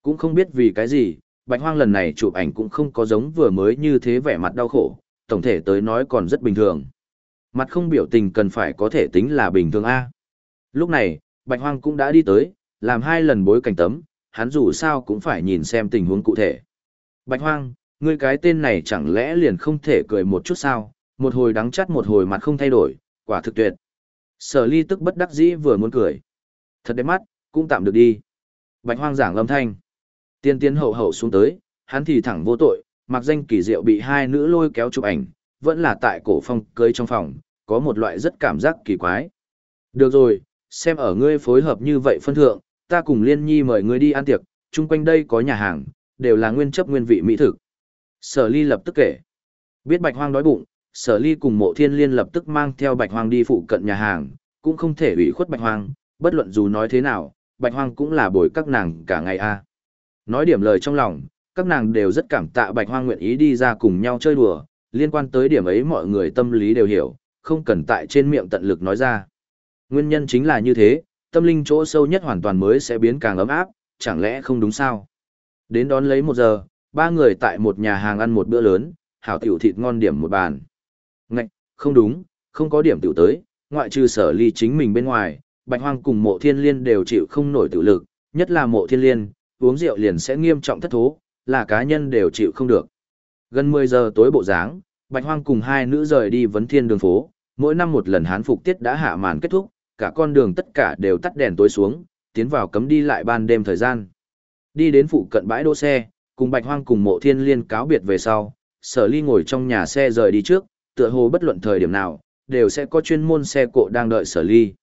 Cũng không biết vì cái gì, bạch hoang lần này chụp ảnh cũng không có giống vừa mới như thế vẻ mặt đau khổ, tổng thể tới nói còn rất bình thường. Mặt không biểu tình cần phải có thể tính là bình thường A. Lúc này, bạch hoang cũng đã đi tới, làm hai lần bối cảnh tấm, hắn dù sao cũng phải nhìn xem tình huống cụ thể. Bạch hoang, ngươi cái tên này chẳng lẽ liền không thể cười một chút sao, một hồi đắng chắt một hồi mặt không thay đổi, quả thực tuyệt. Sở ly tức bất đắc dĩ vừa muốn cười. Thật đẹp mắt, cũng tạm được đi. Bạch hoang giảng lâm thanh. Tiên tiến hậu hậu xuống tới, hắn thì thẳng vô tội, mặc danh kỳ diệu bị hai nữ lôi kéo chụp ảnh, vẫn là tại cổ phong cưới trong phòng, có một loại rất cảm giác kỳ quái. Được rồi, xem ở ngươi phối hợp như vậy phân thượng, ta cùng Liên Nhi mời ngươi đi ăn tiệc, chung quanh đây có nhà hàng, đều là nguyên chấp nguyên vị mỹ thực. Sở ly lập tức kể. Biết bạch hoang đói bụng, sở ly cùng mộ thiên liên lập tức mang theo bạch hoang đi phụ cận nhà hàng, cũng không thể ủy khuất bạch hoang, bất luận dù nói thế nào, bạch hoang cũng là bồi các nàng cả ngày a. Nói điểm lời trong lòng, các nàng đều rất cảm tạ bạch hoang nguyện ý đi ra cùng nhau chơi đùa, liên quan tới điểm ấy mọi người tâm lý đều hiểu, không cần tại trên miệng tận lực nói ra. Nguyên nhân chính là như thế, tâm linh chỗ sâu nhất hoàn toàn mới sẽ biến càng ấm áp, chẳng lẽ không đúng sao? Đến đón lấy một giờ, ba người tại một nhà hàng ăn một bữa lớn, hảo tiểu thịt ngon điểm một bàn. Ngạch, không đúng, không có điểm tiểu tới, ngoại trừ sở ly chính mình bên ngoài, bạch hoang cùng mộ thiên liên đều chịu không nổi tự lực, nhất là mộ thiên liên, uống rượu liền sẽ nghiêm trọng thất thố, là cá nhân đều chịu không được. Gần 10 giờ tối bộ dáng, bạch hoang cùng hai nữ rời đi vấn thiên đường phố, mỗi năm một lần hán phục tiết đã hạ màn kết thúc, cả con đường tất cả đều tắt đèn tối xuống, tiến vào cấm đi lại ban đêm thời gian. Đi đến phụ cận bãi đỗ xe, cùng bạch hoang cùng mộ thiên liên cáo biệt về sau, sở ly ngồi trong nhà xe rời đi trước, tựa hồ bất luận thời điểm nào, đều sẽ có chuyên môn xe cộ đang đợi sở ly.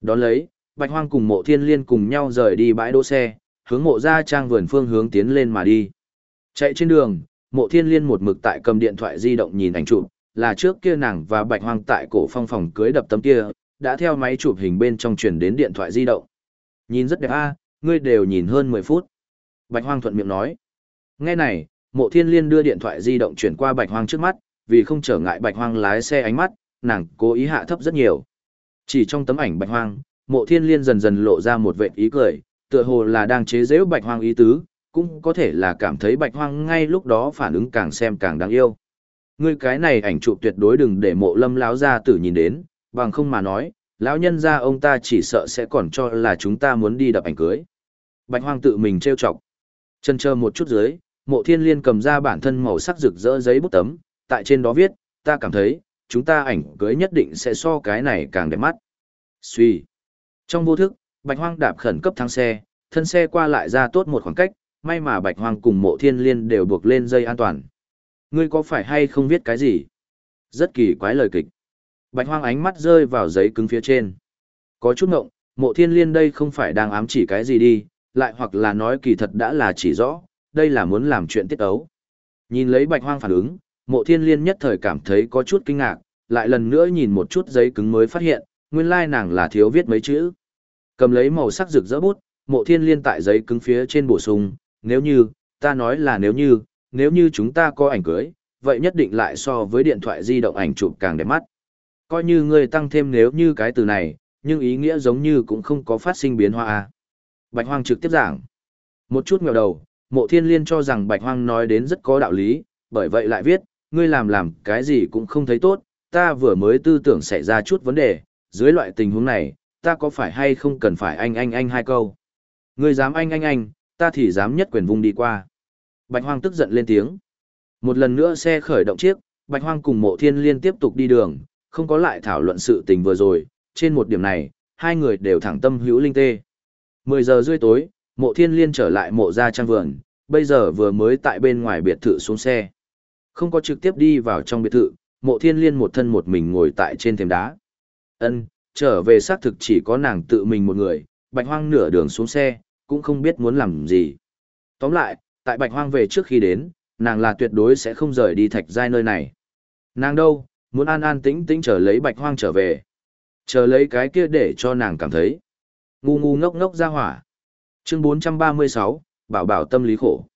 Đón lấy, bạch hoang cùng mộ thiên liên cùng nhau rời đi bãi đỗ xe, hướng mộ ra trang vườn phương hướng tiến lên mà đi. Chạy trên đường, mộ thiên liên một mực tại cầm điện thoại di động nhìn ảnh chụp, là trước kia nàng và bạch hoang tại cổ phong phòng cưới đập tấm kia, đã theo máy chụp hình bên trong truyền đến điện thoại di động. Nhìn rất đẹp a, ngươi đều nhìn hơn 10 phút. Bạch hoang thuận miệng nói. Nghe này, mộ thiên liên đưa điện thoại di động chuyển qua bạch hoang trước mắt, vì không trở ngại bạch hoang lái xe ánh mắt, nàng cố ý hạ thấp rất nhiều. Chỉ trong tấm ảnh bạch hoang, mộ thiên liên dần dần lộ ra một vệt ý cười, tựa hồ là đang chế giễu bạch hoang ý tứ, cũng có thể là cảm thấy bạch hoang ngay lúc đó phản ứng càng xem càng đáng yêu. Ngươi cái này ảnh chụp tuyệt đối đừng để mộ lâm lão gia tử nhìn đến, bằng không mà nói, lão nhân gia ông ta chỉ sợ sẽ còn cho là chúng ta muốn đi đập ảnh cưới. Bạch hoang tự mình treo chọc. Chân chờ một chút dưới, mộ thiên liên cầm ra bản thân màu sắc rực rỡ giấy bút tấm, tại trên đó viết, ta cảm thấy, chúng ta ảnh cưới nhất định sẽ so cái này càng đẹp mắt. Suy. Trong vô thức, bạch hoang đạp khẩn cấp thang xe, thân xe qua lại ra tốt một khoảng cách, may mà bạch hoang cùng mộ thiên liên đều buộc lên dây an toàn. Ngươi có phải hay không viết cái gì? Rất kỳ quái lời kịch. Bạch hoang ánh mắt rơi vào giấy cứng phía trên. Có chút ngộng, mộ thiên liên đây không phải đang ám chỉ cái gì đi, lại hoặc là nói kỳ thật đã là chỉ rõ, đây là muốn làm chuyện tiết ấu. Nhìn lấy bạch hoang phản ứng, mộ thiên liên nhất thời cảm thấy có chút kinh ngạc, lại lần nữa nhìn một chút giấy cứng mới phát hiện, nguyên lai nàng là thiếu viết mấy chữ. Cầm lấy màu sắc rực rỡ bút, mộ thiên liên tại giấy cứng phía trên bổ sung, nếu như, ta nói là nếu như, nếu như chúng ta có ảnh cưới, vậy nhất định lại so với điện thoại di động ảnh chụp càng đẹp mắt. Coi như ngươi tăng thêm nếu như cái từ này, nhưng ý nghĩa giống như cũng không có phát sinh biến hóa. À. Bạch Hoang trực tiếp giảng. Một chút ngẹo đầu, mộ thiên liên cho rằng Bạch Hoang nói đến rất có đạo lý, bởi vậy lại viết, ngươi làm làm cái gì cũng không thấy tốt, ta vừa mới tư tưởng xảy ra chút vấn đề, dưới loại tình huống này, ta có phải hay không cần phải anh anh anh hai câu. Ngươi dám anh anh anh, ta thì dám nhất quyền vung đi qua. Bạch Hoang tức giận lên tiếng. Một lần nữa xe khởi động chiếc, Bạch Hoang cùng mộ thiên liên tiếp tục đi đường, không có lại thảo luận sự tình vừa rồi, trên một điểm này, hai người đều thẳng tâm hữu linh tê. 10 giờ rưỡi tối, mộ thiên liên trở lại mộ gia trang vườn, bây giờ vừa mới tại bên ngoài biệt thự xuống xe. Không có trực tiếp đi vào trong biệt thự, mộ thiên liên một thân một mình ngồi tại trên thềm đá. Ân, trở về xác thực chỉ có nàng tự mình một người, bạch hoang nửa đường xuống xe, cũng không biết muốn làm gì. Tóm lại, tại bạch hoang về trước khi đến, nàng là tuyệt đối sẽ không rời đi thạch giai nơi này. Nàng đâu, muốn an an tĩnh tĩnh chờ lấy bạch hoang trở về. Chờ lấy cái kia để cho nàng cảm thấy. Ngu ngu ngốc ngốc ra hỏa. Chương 436, bảo bảo tâm lý khổ.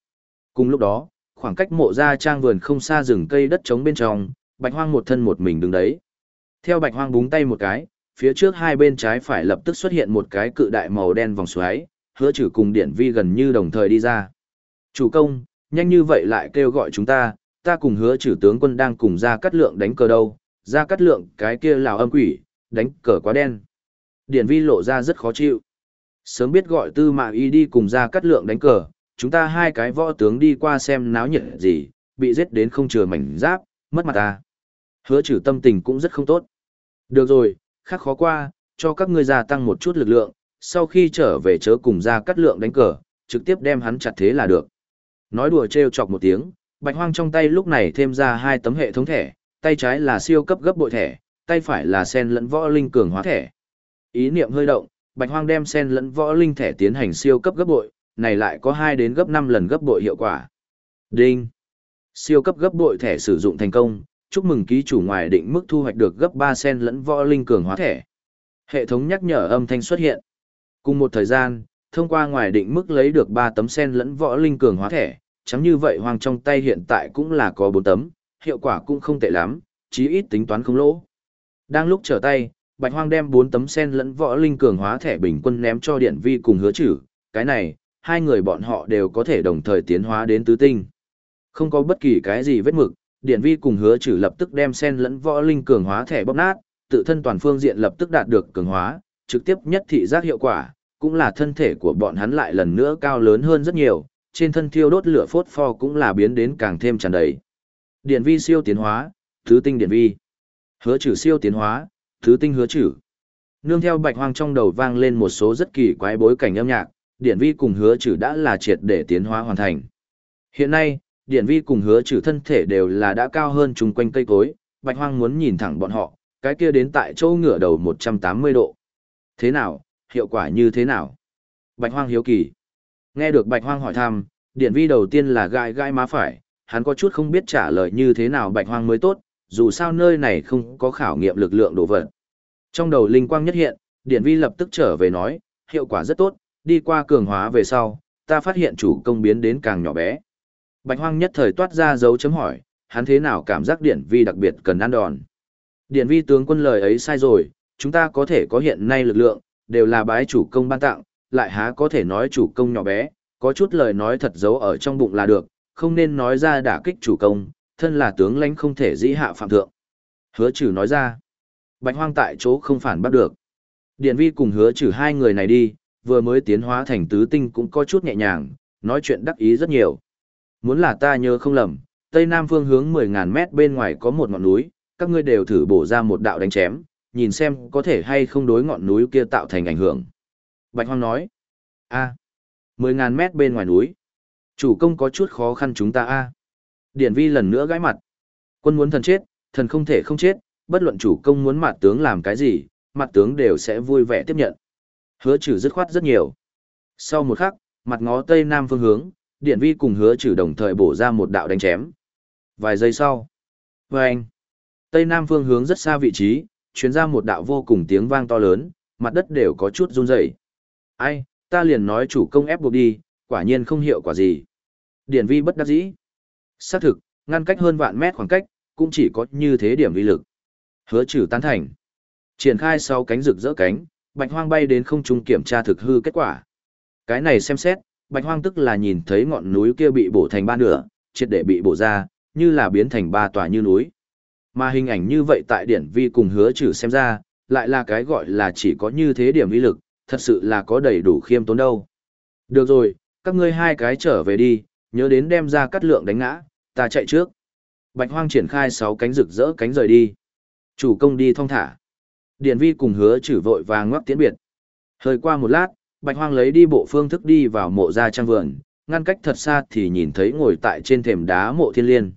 Cùng lúc đó, khoảng cách mộ ra trang vườn không xa rừng cây đất trống bên trong, bạch hoang một thân một mình đứng đấy. Theo bạch hoang búng tay một cái, phía trước hai bên trái phải lập tức xuất hiện một cái cự đại màu đen vòng xoáy, hứa trừ cùng điển vi gần như đồng thời đi ra. Chủ công, nhanh như vậy lại kêu gọi chúng ta, ta cùng hứa trừ tướng quân đang cùng ra cắt lượng đánh cờ đâu, ra cắt lượng cái kia lào âm quỷ, đánh cờ quá đen. Điển vi lộ ra rất khó chịu. Sớm biết gọi tư mạng y đi cùng ra cắt lượng đánh cờ, chúng ta hai cái võ tướng đi qua xem náo nhiệt gì, bị giết đến không chừa mảnh giáp, mất mặt ta. Hứa trừ tâm tình cũng rất không tốt. Được rồi, khác khó qua, cho các ngươi gia tăng một chút lực lượng, sau khi trở về chớ cùng ra cắt lượng đánh cờ, trực tiếp đem hắn chặt thế là được. Nói đùa trêu chọc một tiếng, bạch hoang trong tay lúc này thêm ra hai tấm hệ thống thẻ, tay trái là siêu cấp gấp bội thẻ, tay phải là sen lẫn võ linh cường hóa thẻ. Ý niệm hơi động, bạch hoang đem sen lẫn võ linh thẻ tiến hành siêu cấp gấp bội, này lại có 2 đến gấp 5 lần gấp bội hiệu quả. Đinh! Siêu cấp gấp bội thẻ sử dụng thành công, chúc mừng ký chủ ngoài định mức thu hoạch được gấp 3 sen lẫn võ linh cường hóa thẻ. Hệ thống nhắc nhở âm thanh xuất hiện. Cùng một thời gian, thông qua ngoài định mức lấy được 3 tấm sen lẫn võ linh cường hóa thẻ, chẳng như vậy hoàng trong tay hiện tại cũng là có 4 tấm, hiệu quả cũng không tệ lắm, chí ít tính toán không lỗ. Đang lúc trở tay, Bạch Hoang đem 4 tấm sen lẫn võ linh cường hóa thẻ bình quân ném cho Điện Vi cùng hứa chữ, cái này, hai người bọn họ đều có thể đồng thời tiến hóa đến tứ tinh. Không có bất kỳ cái gì vết mực, điện Vi cùng hứa trừ lập tức đem sen lẫn võ linh cường hóa thẻ bóc nát, tự thân toàn phương diện lập tức đạt được cường hóa, trực tiếp nhất thị giác hiệu quả, cũng là thân thể của bọn hắn lại lần nữa cao lớn hơn rất nhiều, trên thân thiêu đốt lửa phốt pho cũng là biến đến càng thêm tràn đầy. điện Vi siêu tiến hóa, thứ tinh điện vi. Hứa trừ siêu tiến hóa, thứ tinh hứa trừ. Nương theo bạch hoang trong đầu vang lên một số rất kỳ quái bối cảnh âm nhạc, điện vi cùng hứa trừ đã là triệt để tiến hóa hoàn thành. Hiện nay, điện vi cùng hứa trừ thân thể đều là đã cao hơn chung quanh cây cối, bạch hoang muốn nhìn thẳng bọn họ, cái kia đến tại chỗ ngửa đầu 180 độ. Thế nào, hiệu quả như thế nào? Bạch hoang hiếu kỳ. Nghe được bạch hoang hỏi thăm, điển vi đầu tiên là gai gai má phải, hắn có chút không biết trả lời như thế nào bạch hoang mới tốt, dù sao nơi này không có khảo nghiệm lực lượng đồ vật. Trong đầu linh quang nhất hiện, điển vi lập tức trở về nói, hiệu quả rất tốt, đi qua cường hóa về sau, ta phát hiện chủ công biến đến càng nhỏ bé. Bạch hoang nhất thời toát ra dấu chấm hỏi, hắn thế nào cảm giác điển vi đặc biệt cần ăn đòn. Điển vi tướng quân lời ấy sai rồi, chúng ta có thể có hiện nay lực lượng, đều là bái chủ công ban tặng, lại há có thể nói chủ công nhỏ bé, có chút lời nói thật giấu ở trong bụng là được, không nên nói ra đả kích chủ công, thân là tướng lãnh không thể dĩ hạ phạm thượng. Hứa trừ nói ra, bạch hoang tại chỗ không phản bắt được. Điện vi cùng hứa trừ hai người này đi, vừa mới tiến hóa thành tứ tinh cũng có chút nhẹ nhàng, nói chuyện đắc ý rất nhiều. Muốn là ta nhớ không lầm, tây nam phương hướng 10.000 mét bên ngoài có một ngọn núi, các ngươi đều thử bổ ra một đạo đánh chém, nhìn xem có thể hay không đối ngọn núi kia tạo thành ảnh hưởng. Bạch Hoang nói, a, à, 10.000 mét bên ngoài núi. Chủ công có chút khó khăn chúng ta a. Điển vi lần nữa gãi mặt. Quân muốn thần chết, thần không thể không chết, bất luận chủ công muốn mặt tướng làm cái gì, mặt tướng đều sẽ vui vẻ tiếp nhận. Hứa trừ dứt khoát rất nhiều. Sau một khắc, mặt ngó tây nam phương hướng, điện vi cùng hứa trừ đồng thời bổ ra một đạo đánh chém. Vài giây sau, vâng, tây nam phương hướng rất xa vị trí, chuyến ra một đạo vô cùng tiếng vang to lớn, mặt đất đều có chút run rẩy. Ai, ta liền nói chủ công ép buộc đi, quả nhiên không hiệu quả gì. Điển vi bất đắc dĩ. Xác thực, ngăn cách hơn vạn mét khoảng cách, cũng chỉ có như thế điểm vi lực. Hứa trừ tán thành. Triển khai sau cánh rực rỡ cánh, bạch hoang bay đến không trung kiểm tra thực hư kết quả. Cái này xem xét, bạch hoang tức là nhìn thấy ngọn núi kia bị bổ thành ba nửa, triệt để bị bổ ra, như là biến thành ba tòa như núi. Mà hình ảnh như vậy tại điển vi cùng hứa trừ xem ra, lại là cái gọi là chỉ có như thế điểm uy lực, thật sự là có đầy đủ khiêm tốn đâu. Được rồi, các ngươi hai cái trở về đi, nhớ đến đem ra cắt lượng đánh ngã, ta chạy trước. Bạch hoang triển khai sáu cánh rực rỡ cánh rời đi. Chủ công đi thong thả. Điển vi cùng hứa chử vội vàng ngoắc tiễn biệt. Hơi qua một lát, bạch hoang lấy đi bộ phương thức đi vào mộ gia trang vườn, ngăn cách thật xa thì nhìn thấy ngồi tại trên thềm đá mộ thiên liên.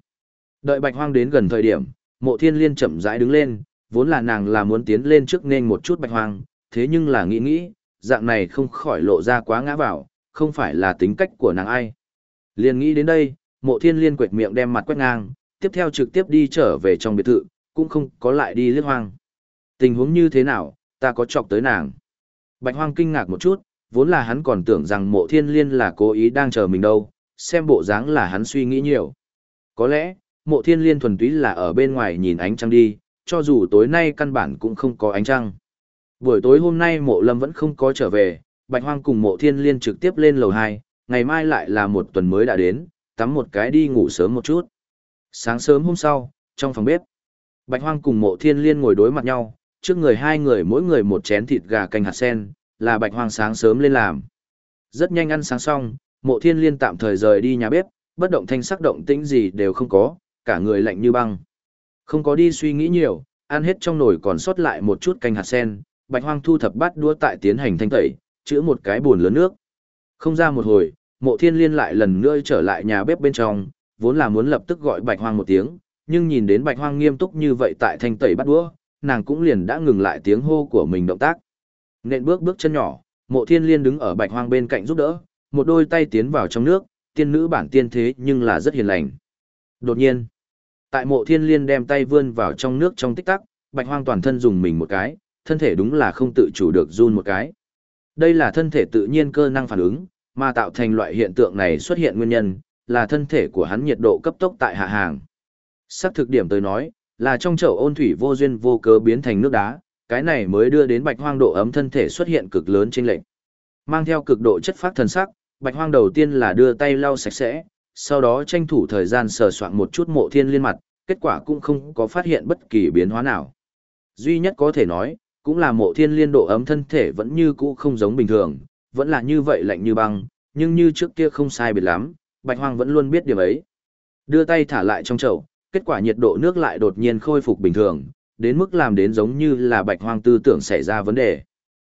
Đợi bạch hoang đến gần thời điểm, mộ thiên liên chậm rãi đứng lên, vốn là nàng là muốn tiến lên trước nên một chút bạch hoang, thế nhưng là nghĩ nghĩ, dạng này không khỏi lộ ra quá ngã vào, không phải là tính cách của nàng ai. Liền nghĩ đến đây, mộ thiên liên quệt miệng đem mặt quét ngang, tiếp theo trực tiếp đi trở về trong biệt thự, cũng không có lại đi liếc hoang. Tình huống như thế nào, ta có chọc tới nàng. Bạch hoang kinh ngạc một chút, vốn là hắn còn tưởng rằng mộ thiên liên là cố ý đang chờ mình đâu, xem bộ dáng là hắn suy nghĩ nhiều. Có lẽ, mộ thiên liên thuần túy là ở bên ngoài nhìn ánh trăng đi, cho dù tối nay căn bản cũng không có ánh trăng. Buổi tối hôm nay mộ lâm vẫn không có trở về, bạch hoang cùng mộ thiên liên trực tiếp lên lầu 2, ngày mai lại là một tuần mới đã đến, tắm một cái đi ngủ sớm một chút. Sáng sớm hôm sau, trong phòng bếp, Bạch Hoang cùng Mộ Thiên Liên ngồi đối mặt nhau, trước người hai người mỗi người một chén thịt gà canh hạt sen, là Bạch Hoang sáng sớm lên làm. Rất nhanh ăn sáng xong, Mộ Thiên Liên tạm thời rời đi nhà bếp, bất động thanh sắc động tĩnh gì đều không có, cả người lạnh như băng. Không có đi suy nghĩ nhiều, ăn hết trong nồi còn sót lại một chút canh hạt sen, Bạch Hoang thu thập bát đũa tại tiến hành thanh tẩy, chữa một cái buồn lớn nước. Không ra một hồi, Mộ Thiên Liên lại lần nữa trở lại nhà bếp bên trong, vốn là muốn lập tức gọi Bạch Hoang một tiếng, nhưng nhìn đến Bạch Hoang nghiêm túc như vậy tại thanh tẩy bắt đũa, nàng cũng liền đã ngừng lại tiếng hô của mình động tác. Nện bước bước chân nhỏ, Mộ Thiên Liên đứng ở Bạch Hoang bên cạnh giúp đỡ, một đôi tay tiến vào trong nước, tiên nữ bản tiên thế nhưng là rất hiền lành. Đột nhiên, tại Mộ Thiên Liên đem tay vươn vào trong nước trong tích tắc, Bạch Hoang toàn thân dùng mình một cái, thân thể đúng là không tự chủ được run một cái. Đây là thân thể tự nhiên cơ năng phản ứng, mà tạo thành loại hiện tượng này xuất hiện nguyên nhân, là thân thể của hắn nhiệt độ cấp tốc tại hạ hàng. Sắp thực điểm tới nói, là trong chậu ôn thủy vô duyên vô cớ biến thành nước đá, cái này mới đưa đến bạch hoang độ ấm thân thể xuất hiện cực lớn trên lệnh. Mang theo cực độ chất phát thần sắc, bạch hoang đầu tiên là đưa tay lau sạch sẽ, sau đó tranh thủ thời gian sờ soạn một chút mộ thiên liên mặt, kết quả cũng không có phát hiện bất kỳ biến hóa nào. Duy nhất có thể nói, cũng là mộ thiên liên độ ấm thân thể vẫn như cũ không giống bình thường, vẫn là như vậy lạnh như băng, nhưng như trước kia không sai biệt lắm, bạch hoang vẫn luôn biết điểm ấy. Đưa tay thả lại trong chậu, kết quả nhiệt độ nước lại đột nhiên khôi phục bình thường, đến mức làm đến giống như là bạch hoang tư tưởng xảy ra vấn đề.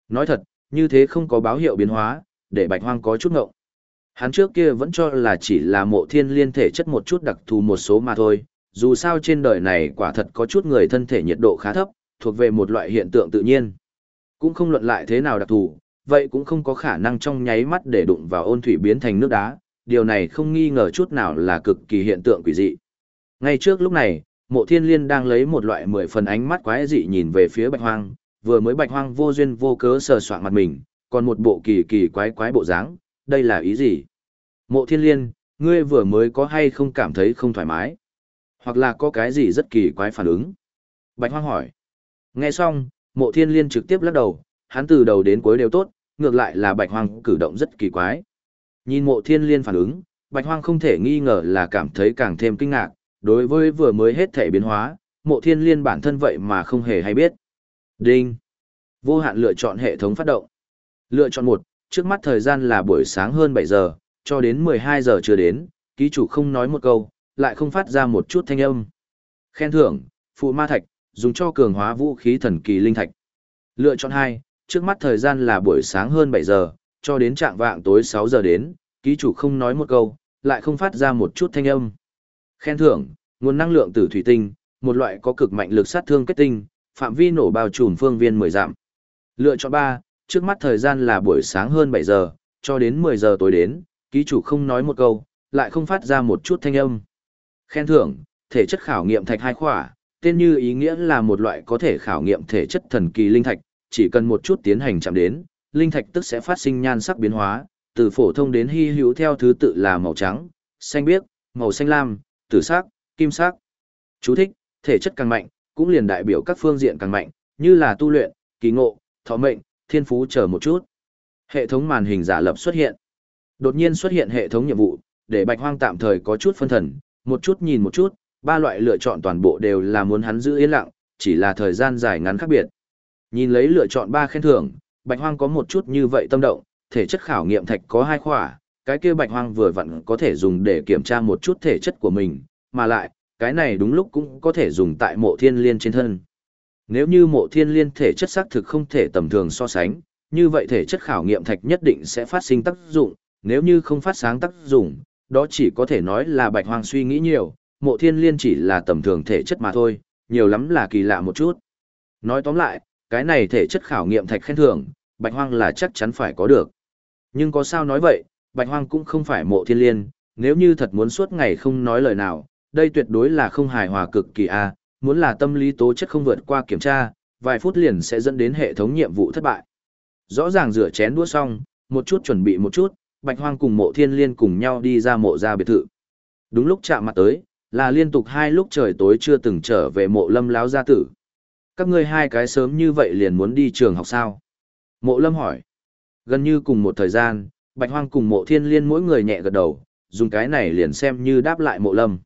Nói thật, như thế không có báo hiệu biến hóa, để bạch hoang có chút ngộng. Hắn trước kia vẫn cho là chỉ là mộ thiên liên thể chất một chút đặc thù một số mà thôi, dù sao trên đời này quả thật có chút người thân thể nhiệt độ khá thấp, thuộc về một loại hiện tượng tự nhiên. Cũng không luận lại thế nào đặc thù, vậy cũng không có khả năng trong nháy mắt để đụng vào ôn thủy biến thành nước đá, điều này không nghi ngờ chút nào là cực kỳ hiện tượng quỷ dị. Ngay trước lúc này, mộ thiên liên đang lấy một loại mười phần ánh mắt quái dị nhìn về phía bạch hoang, vừa mới bạch hoang vô duyên vô cớ sờ soạn mặt mình, còn một bộ kỳ kỳ quái quái bộ dáng, đây là ý gì? Mộ thiên liên, ngươi vừa mới có hay không cảm thấy không thoải mái? Hoặc là có cái gì rất kỳ quái phản ứng? Bạch hoang hỏi. Nghe xong, mộ thiên liên trực tiếp lắc đầu, hắn từ đầu đến cuối đều tốt, ngược lại là bạch hoang cử động rất kỳ quái. Nhìn mộ thiên liên phản ứng, bạch hoang không thể nghi ngờ là cảm thấy càng thêm kinh ngạc, đối với vừa mới hết thể biến hóa, mộ thiên liên bản thân vậy mà không hề hay biết. Đinh. Vô hạn lựa chọn hệ thống phát động. Lựa chọn một, trước mắt thời gian là buổi sáng hơn 7 giờ, cho đến 12 giờ chưa đến, ký chủ không nói một câu, lại không phát ra một chút thanh âm. Khen thưởng, phụ ma thạch, dùng cho cường hóa vũ khí thần kỳ linh thạch. Lựa chọn hai, trước mắt thời gian là buổi sáng hơn 7 giờ, cho đến trạng vạng tối 6 giờ đến, ký chủ không nói một câu, lại không phát ra một chút thanh âm. Khen thưởng, nguồn năng lượng tử thủy tinh, một loại có cực mạnh lực sát thương kết tinh, phạm vi nổ bao trùm phương viên 10 dặm. Lựa chọn 3, trước mắt thời gian là buổi sáng hơn 7 giờ, cho đến 10 giờ tối đến, ký chủ không nói một câu, lại không phát ra một chút thanh âm. Khen thưởng, thể chất khảo nghiệm thạch hai khỏa, tên như ý nghĩa là một loại có thể khảo nghiệm thể chất thần kỳ linh thạch, chỉ cần một chút tiến hành chạm đến, linh thạch tức sẽ phát sinh nhan sắc biến hóa, từ phổ thông đến hy hữu theo thứ tự là màu trắng, xanh biếc, màu xanh lam, tử sắc, kim sắc. Chú thích, thể chất càng mạnh, cũng liền đại biểu các phương diện càng mạnh, như là tu luyện, kỳ ngộ, thọ mệnh, thiên phú chờ một chút. Hệ thống màn hình giả lập xuất hiện. Đột nhiên xuất hiện hệ thống nhiệm vụ, để Bạch Hoang tạm thời có chút phân thần, một chút nhìn một chút, ba loại lựa chọn toàn bộ đều là muốn hắn giữ yên lặng, chỉ là thời gian dài ngắn khác biệt. Nhìn lấy lựa chọn ba khen thưởng, Bạch Hoang có một chút như vậy tâm động, thể chất khảo nghiệm thạch có hai khỏa, cái kia Bạch Hoang vừa vặn có thể dùng để kiểm tra một chút thể chất của mình, mà lại, cái này đúng lúc cũng có thể dùng tại mộ thiên liên trên thân. Nếu như mộ thiên liên thể chất xác thực không thể tầm thường so sánh, như vậy thể chất khảo nghiệm thạch nhất định sẽ phát sinh tác dụng, nếu như không phát sáng tác dụng, đó chỉ có thể nói là bạch hoang suy nghĩ nhiều, mộ thiên liên chỉ là tầm thường thể chất mà thôi, nhiều lắm là kỳ lạ một chút. Nói tóm lại, cái này thể chất khảo nghiệm thạch khen thưởng, bạch hoang là chắc chắn phải có được. Nhưng có sao nói vậy, bạch hoang cũng không phải mộ thiên liên, nếu như thật muốn suốt ngày không nói lời nào, đây tuyệt đối là không hài hòa cực kỳ a, muốn là tâm lý tố chất không vượt qua kiểm tra, vài phút liền sẽ dẫn đến hệ thống nhiệm vụ thất bại. Rõ ràng rửa chén đũa xong, một chút chuẩn bị một chút, Bạch Hoang cùng mộ thiên liên cùng nhau đi ra mộ gia biệt thự. Đúng lúc chạm mặt tới, là liên tục hai lúc trời tối chưa từng trở về mộ lâm láo gia tử. Các ngươi hai cái sớm như vậy liền muốn đi trường học sao? Mộ lâm hỏi. Gần như cùng một thời gian, Bạch Hoang cùng mộ thiên liên mỗi người nhẹ gật đầu, dùng cái này liền xem như đáp lại mộ lâm.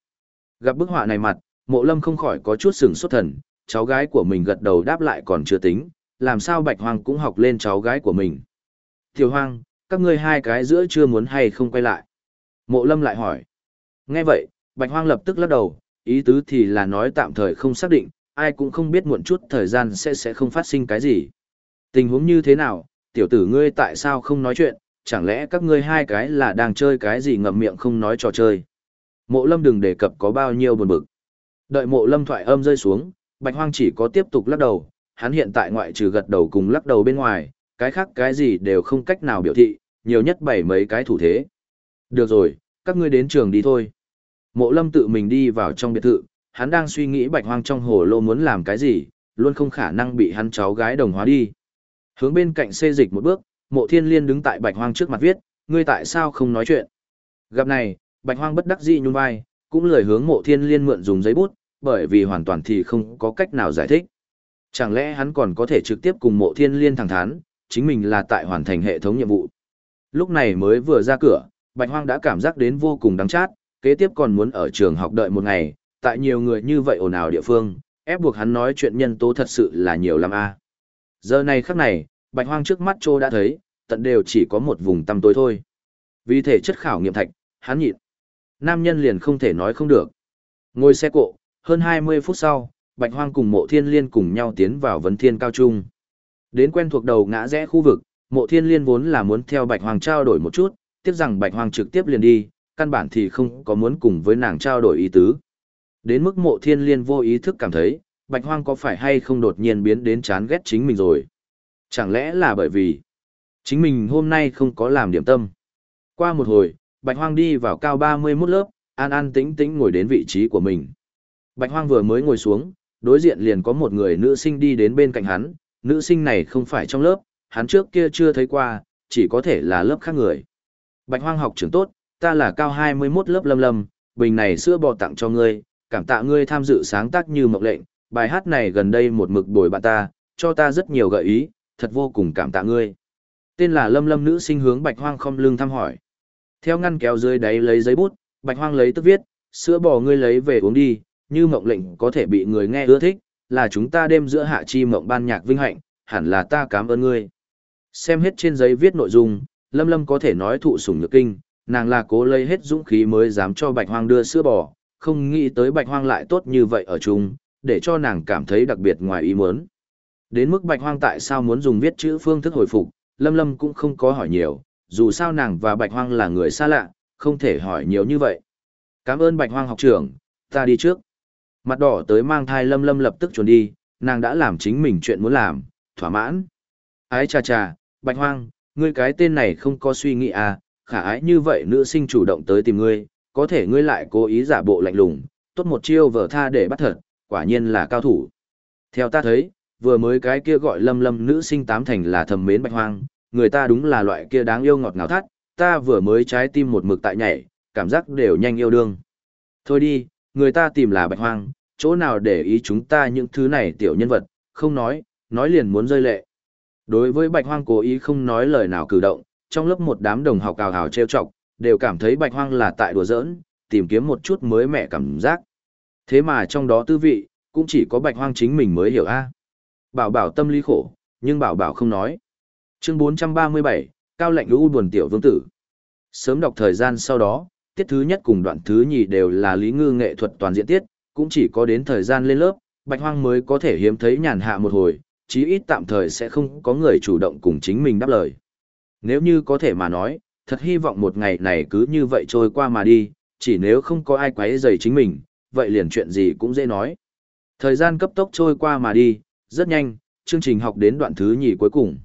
Gặp bức họa này mặt, mộ lâm không khỏi có chút sừng sốt thần, cháu gái của mình gật đầu đáp lại còn chưa tính, làm sao Bạch Hoang cũng học lên cháu gái của mình. Tiểu Hoang, các ngươi hai cái giữa chưa muốn hay không quay lại. Mộ lâm lại hỏi. Nghe vậy, Bạch Hoang lập tức lắc đầu, ý tứ thì là nói tạm thời không xác định, ai cũng không biết muộn chút thời gian sẽ sẽ không phát sinh cái gì. Tình huống như thế nào, tiểu tử ngươi tại sao không nói chuyện, chẳng lẽ các ngươi hai cái là đang chơi cái gì ngậm miệng không nói trò chơi. Mộ lâm đừng đề cập có bao nhiêu buồn bực. Đợi mộ lâm thoại âm rơi xuống, Bạch Hoang chỉ có tiếp tục lắc đầu, hắn hiện tại ngoại trừ gật đầu cùng lắc đầu bên ngoài, cái khác cái gì đều không cách nào biểu thị, nhiều nhất bảy mấy cái thủ thế. Được rồi, các ngươi đến trường đi thôi. Mộ lâm tự mình đi vào trong biệt thự, hắn đang suy nghĩ bạch hoang trong hồ lô muốn làm cái gì, luôn không khả năng bị hắn cháu gái đồng hóa đi. Hướng bên cạnh xê dịch một bước, mộ thiên liên đứng tại bạch hoang trước mặt viết, ngươi tại sao không nói chuyện. Gặp này, bạch hoang bất đắc dĩ nhún vai, cũng lời hướng mộ thiên liên mượn dùng giấy bút, bởi vì hoàn toàn thì không có cách nào giải thích. Chẳng lẽ hắn còn có thể trực tiếp cùng mộ thiên liên thẳng thắn, chính mình là tại hoàn thành hệ thống nhiệm vụ. Lúc này mới vừa ra cửa, Bạch Hoang đã cảm giác đến vô cùng đắng chát, kế tiếp còn muốn ở trường học đợi một ngày, tại nhiều người như vậy ồn ào địa phương, ép buộc hắn nói chuyện nhân tố thật sự là nhiều lắm a. Giờ này khắc này, bạch hoang trước mắt trô đã thấy, tận đều chỉ có một vùng tăm tối thôi. Vì thể chất khảo nghiệm thạch, hắn nhịn. Nam nhân liền không thể nói không được. Ngồi xe cộ, hơn 20 phút sau, bạch hoang cùng mộ thiên liên cùng nhau tiến vào vấn thiên cao trung. Đến quen thuộc đầu ngã rẽ khu vực, mộ thiên liên vốn là muốn theo bạch hoang trao đổi một chút, tiếc rằng bạch hoang trực tiếp liền đi, căn bản thì không có muốn cùng với nàng trao đổi ý tứ. Đến mức mộ thiên liên vô ý thức cảm thấy, bạch hoang có phải hay không đột nhiên biến đến chán ghét chính mình rồi. Chẳng lẽ là bởi vì chính mình hôm nay không có làm điểm tâm. Qua một hồi, bạch hoang đi vào cao 31 lớp, an an tĩnh tĩnh ngồi đến vị trí của mình. Bạch hoang vừa mới ngồi xuống, đối diện liền có một người nữ sinh đi đến bên cạnh hắn, nữ sinh này không phải trong lớp, hắn trước kia chưa thấy qua, chỉ có thể là lớp khác người. Bạch hoang học trưởng tốt, ta là cao 21 lớp lâm lâm, bình này sữa bò tặng cho ngươi, cảm tạ ngươi tham dự sáng tác như mộng lệnh, bài hát này gần đây một mực bồi bạn ta, cho ta rất nhiều gợi ý, thật vô cùng cảm tạ ngươi. Tên là lâm lâm nữ sinh hướng bạch hoang không lưng thăm hỏi. Theo ngăn kéo dưới đáy lấy giấy bút, bạch hoang lấy tức viết, sữa bò ngươi lấy về uống đi, như mộng lệnh có thể bị người nghe ưa thích, là chúng ta đêm giữa hạ chi mộng ban nhạc vinh hạnh, hẳn là ta cảm ơn ngươi. Xem hết trên giấy viết nội dung, lâm lâm có thể nói thụ sủng nhược kinh, nàng là cố lấy hết dũng khí mới dám cho bạch hoang đưa sữa bò, không nghĩ tới bạch hoang lại tốt như vậy ở chung, để cho nàng cảm thấy đặc biệt ngoài ý muốn. Đến mức bạch hoang tại sao muốn dùng viết chữ phương thức hồi phục, lâm lâm cũng không có hỏi nhiều, dù sao nàng và bạch hoang là người xa lạ, không thể hỏi nhiều như vậy. Cảm ơn bạch hoang học trưởng, ta đi trước. Mặt đỏ tới mang thai lâm lâm lập tức chuẩn đi, nàng đã làm chính mình chuyện muốn làm, thỏa mãn. Ái cha cha, bạch hoang, ngươi cái tên này không có suy nghĩ à, khả ái như vậy nữ sinh chủ động tới tìm ngươi, có thể ngươi lại cố ý giả bộ lạnh lùng, tốt một chiêu vở tha để bắt thật, quả nhiên là cao thủ. Theo ta thấy, vừa mới cái kia gọi lâm lâm nữ sinh tám thành là thầm mến bạch hoang, người ta đúng là loại kia đáng yêu ngọt ngào thắt, ta vừa mới trái tim một mực tại nhảy, cảm giác đều nhanh yêu đương. Thôi đi, người ta tìm là bạch hoang, chỗ nào để ý chúng ta những thứ này tiểu nhân vật, không nói, nói liền muốn rơi lệ. Đối với bạch hoang cố ý không nói lời nào cử động, trong lớp một đám đồng học cào hào treo chọc, đều cảm thấy bạch hoang là tại đùa giỡn, tìm kiếm một chút mới mẻ cảm giác. Thế mà trong đó tư vị, cũng chỉ có bạch hoang chính mình mới hiểu a. Bảo bảo tâm lý khổ, nhưng bảo bảo không nói. Chương 437, Cao lệnh lũ buồn tiểu vương tử. Sớm đọc thời gian sau đó, tiết thứ nhất cùng đoạn thứ nhì đều là lý ngư nghệ thuật toàn diện tiết, cũng chỉ có đến thời gian lên lớp, bạch hoang mới có thể hiếm thấy nhàn hạ một hồi, chí ít tạm thời sẽ không có người chủ động cùng chính mình đáp lời. Nếu như có thể mà nói, thật hy vọng một ngày này cứ như vậy trôi qua mà đi, chỉ nếu không có ai quấy rầy chính mình, vậy liền chuyện gì cũng dễ nói. Thời gian cấp tốc trôi qua mà đi, rất nhanh, chương trình học đến đoạn thứ nhì cuối cùng.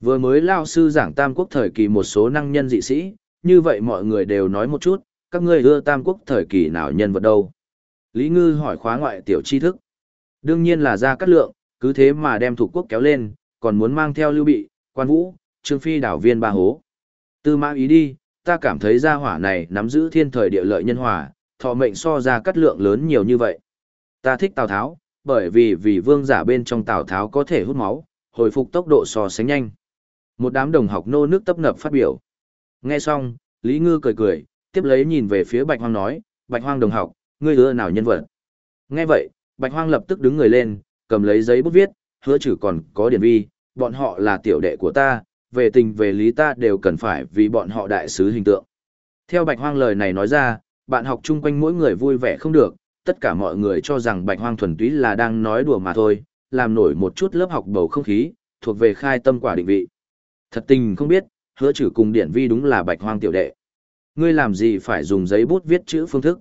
Vừa mới lao sư giảng Tam Quốc thời kỳ một số năng nhân dị sĩ, như vậy mọi người đều nói một chút, các ngươi ưa Tam Quốc thời kỳ nào nhân vật đâu. Lý Ngư hỏi khóa ngoại tiểu tri thức. Đương nhiên là ra cắt lượng, cứ thế mà đem thủ quốc kéo lên, còn muốn mang theo lưu bị, quan vũ, trương phi đảo viên ba hố. Tư mã ý đi, ta cảm thấy gia hỏa này nắm giữ thiên thời địa lợi nhân hòa, thọ mệnh so ra cắt lượng lớn nhiều như vậy. Ta thích Tào Tháo, bởi vì vì vương giả bên trong Tào Tháo có thể hút máu, hồi phục tốc độ so sánh nhanh. Một đám đồng học nô nước tấp nập phát biểu. Nghe xong, Lý Ngư cười cười, tiếp lấy nhìn về phía Bạch Hoang nói, Bạch Hoang đồng học, ngươi ưa nào nhân vật? Nghe vậy, Bạch Hoang lập tức đứng người lên, cầm lấy giấy bút viết, hứa chử còn có điển vi, bọn họ là tiểu đệ của ta, về tình về lý ta đều cần phải vì bọn họ đại sứ hình tượng. Theo Bạch Hoang lời này nói ra, bạn học chung quanh mỗi người vui vẻ không được, tất cả mọi người cho rằng Bạch Hoang thuần túy là đang nói đùa mà thôi, làm nổi một chút lớp học bầu không khí, thuộc về khai tâm quả định vị. Thật tình không biết, hứa chử cùng điển vi đúng là Bạch Hoang tiểu đệ. Ngươi làm gì phải dùng giấy bút viết chữ phương thức?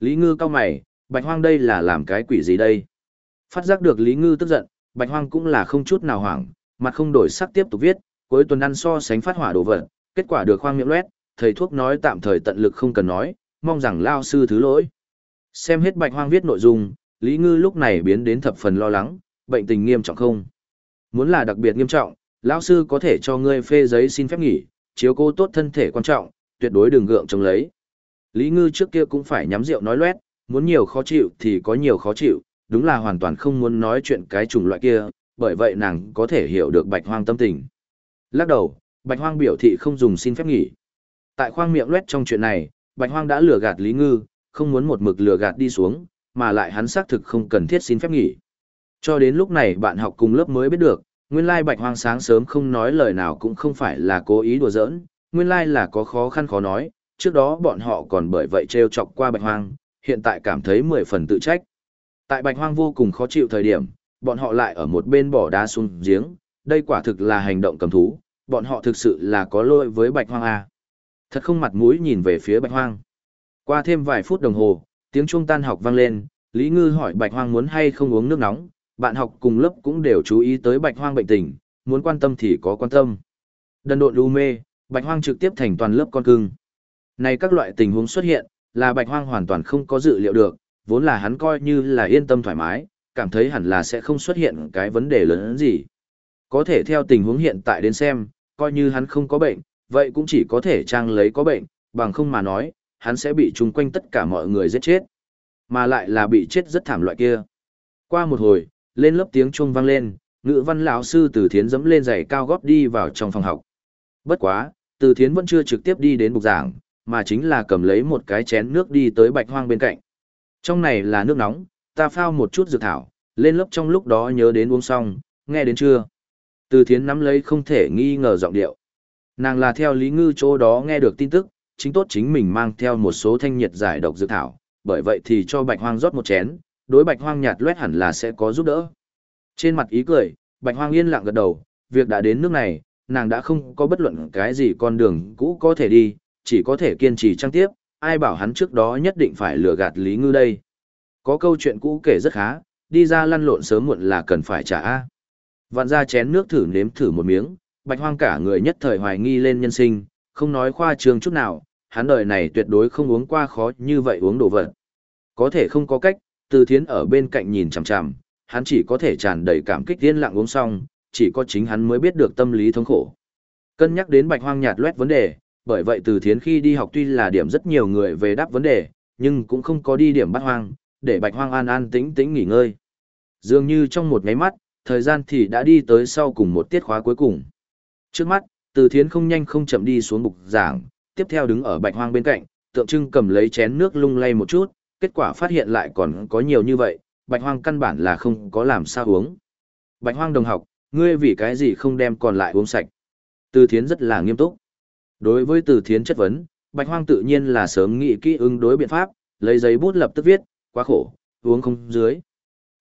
Lý Ngư cao mày, Bạch Hoang đây là làm cái quỷ gì đây? Phát giác được Lý Ngư tức giận, Bạch Hoang cũng là không chút nào hoảng, mặt không đổi sắc tiếp tục viết, cuối tuần ăn so sánh phát hỏa đồ vật, kết quả được khoang miệng loét, thầy thuốc nói tạm thời tận lực không cần nói, mong rằng lao sư thứ lỗi. Xem hết Bạch Hoang viết nội dung, Lý Ngư lúc này biến đến thập phần lo lắng, bệnh tình nghiêm trọng không? Muốn là đặc biệt nghiêm trọng, lão sư có thể cho ngươi phê giấy xin phép nghỉ, chiếu cố tốt thân thể quan trọng, tuyệt đối đừng gượng chống lấy. Lý Ngư trước kia cũng phải nhắm rượu nói loét, muốn nhiều khó chịu thì có nhiều khó chịu, đúng là hoàn toàn không muốn nói chuyện cái chủng loại kia, bởi vậy nàng có thể hiểu được bạch hoang tâm tình. Lắc đầu, bạch hoang biểu thị không dùng xin phép nghỉ. Tại khoang miệng loét trong chuyện này, bạch hoang đã lừa gạt Lý Ngư, không muốn một mực lừa gạt đi xuống, mà lại hắn xác thực không cần thiết xin phép nghỉ. Cho đến lúc này bạn học cùng lớp mới biết được, nguyên lai bạch hoang sáng sớm không nói lời nào cũng không phải là cố ý đùa giỡn, nguyên lai là có khó khăn khó nói, trước đó bọn họ còn bởi vậy trêu chọc qua bạch hoang, hiện tại cảm thấy mười phần tự trách. Tại bạch hoang vô cùng khó chịu thời điểm, bọn họ lại ở một bên bỏ đá xuống giếng, đây quả thực là hành động cầm thú, bọn họ thực sự là có lỗi với bạch hoang à? Thật không mặt mũi nhìn về phía bạch hoang. Qua thêm vài phút đồng hồ, tiếng chuông tan học vang lên, Lý Ngư hỏi bạch hoang muốn hay không uống nước nóng, bạn học cùng lớp cũng đều chú ý tới bạch hoang bệnh tình, muốn quan tâm thì có quan tâm. Đần độn lưu mê, bạch hoang trực tiếp thành toàn lớp con cưng. Này các loại tình huống xuất hiện, là bạch hoang hoàn toàn không có dự liệu được, vốn là hắn coi như là yên tâm thoải mái, cảm thấy hẳn là sẽ không xuất hiện cái vấn đề lớn gì. Có thể theo tình huống hiện tại đến xem, coi như hắn không có bệnh, vậy cũng chỉ có thể trang lấy có bệnh, bằng không mà nói, hắn sẽ bị chung quanh tất cả mọi người giết chết. Mà lại là bị chết rất thảm loại kia. Qua một hồi, lên lớp tiếng chuông vang lên, ngữ văn lão sư Từ Thiến dẫm lên giày cao gót đi vào trong phòng học. Bất quá, Từ Thiến vẫn chưa trực tiếp đi đến bục giảng, mà chính là cầm lấy một cái chén nước đi tới bạch hoang bên cạnh. Trong này là nước nóng, ta phao một chút dược thảo, lên lớp trong lúc đó nhớ đến uống xong, nghe đến chưa? Từ thiến nắm lấy không thể nghi ngờ giọng điệu. Nàng là theo Lý Ngư chỗ đó nghe được tin tức, chính tốt chính mình mang theo một số thanh nhiệt giải độc dược thảo, bởi vậy thì cho bạch hoang rót một chén, đối bạch hoang nhạt loét hẳn là sẽ có giúp đỡ. Trên mặt ý cười, bạch hoang yên lặng gật đầu, việc đã đến nước này, nàng đã không có bất luận cái gì con đường cũ có thể đi, chỉ có thể kiên trì trăng tiếp, ai bảo hắn trước đó nhất định phải lừa gạt Lý Ngư đây. Có câu chuyện cũ kể rất khá, đi ra lăn lộn sớm muộn là cần phải trả A. Vạn ra chén nước thử nếm thử một miếng, bạch hoang cả người nhất thời hoài nghi lên nhân sinh, không nói khoa trương chút nào, hắn đời này tuyệt đối không uống qua khó như vậy uống đồ vật. Có thể không có cách, từ thiến ở bên cạnh nhìn chằm chằm, hắn chỉ có thể tràn đầy cảm kích tiên lặng uống xong, chỉ có chính hắn mới biết được tâm lý thống khổ. Cân nhắc đến bạch hoang nhạt loét vấn đề, bởi vậy từ thiến khi đi học tuy là điểm rất nhiều người về đáp vấn đề, nhưng cũng không có đi điểm bắt hoang, để bạch hoang an an tĩnh tĩnh nghỉ ngơi. Dường như trong một nháy mắt, thời gian thì đã đi tới sau cùng một tiết khóa cuối cùng. Trước mắt, từ thiến không nhanh không chậm đi xuống bục giảng, tiếp theo đứng ở bạch hoang bên cạnh, tượng trưng cầm lấy chén nước lung lay một chút, kết quả phát hiện lại còn có nhiều như vậy, bạch hoang căn bản là không có làm sao uống. Bạch hoang đồng học, ngươi vì cái gì không đem còn lại uống sạch? Từ thiến rất là nghiêm túc. Đối với từ thiến chất vấn, bạch hoang tự nhiên là sớm nghĩ kỹ ứng đối biện pháp, lấy giấy bút lập tức viết, quá khổ, uống không dưới.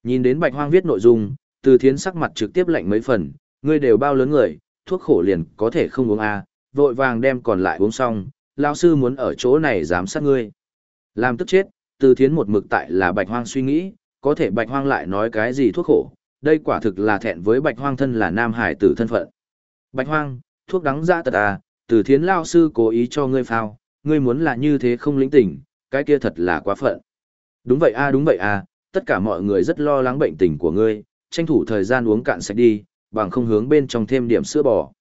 Nhìn đến bạch hoang viết nội dung, từ thiến sắc mặt trực tiếp lạnh mấy phần, ngươi đều bao lớn người, thuốc khổ liền có thể không uống à, vội vàng đem còn lại uống xong, lão sư muốn ở chỗ này giám sát ngươi. Làm tức chết, từ thiến một mực tại là bạch hoang suy nghĩ, có thể bạch hoang lại nói cái gì thuốc khổ, đây quả thực là thẹn với bạch hoang thân là nam hải tử thân phận. Bạch hoang, thuốc đắng dã tật à, từ thiến lao sư cố ý cho ngươi phao, ngươi muốn là như thế không lĩnh tỉnh, cái kia thật là quá phận. Đúng vậy a đúng vậy a, tất cả mọi người rất lo lắng bệnh tình của ngươi, tranh thủ thời gian uống cạn sạch đi, bằng không hướng bên trong thêm điểm sữa bò.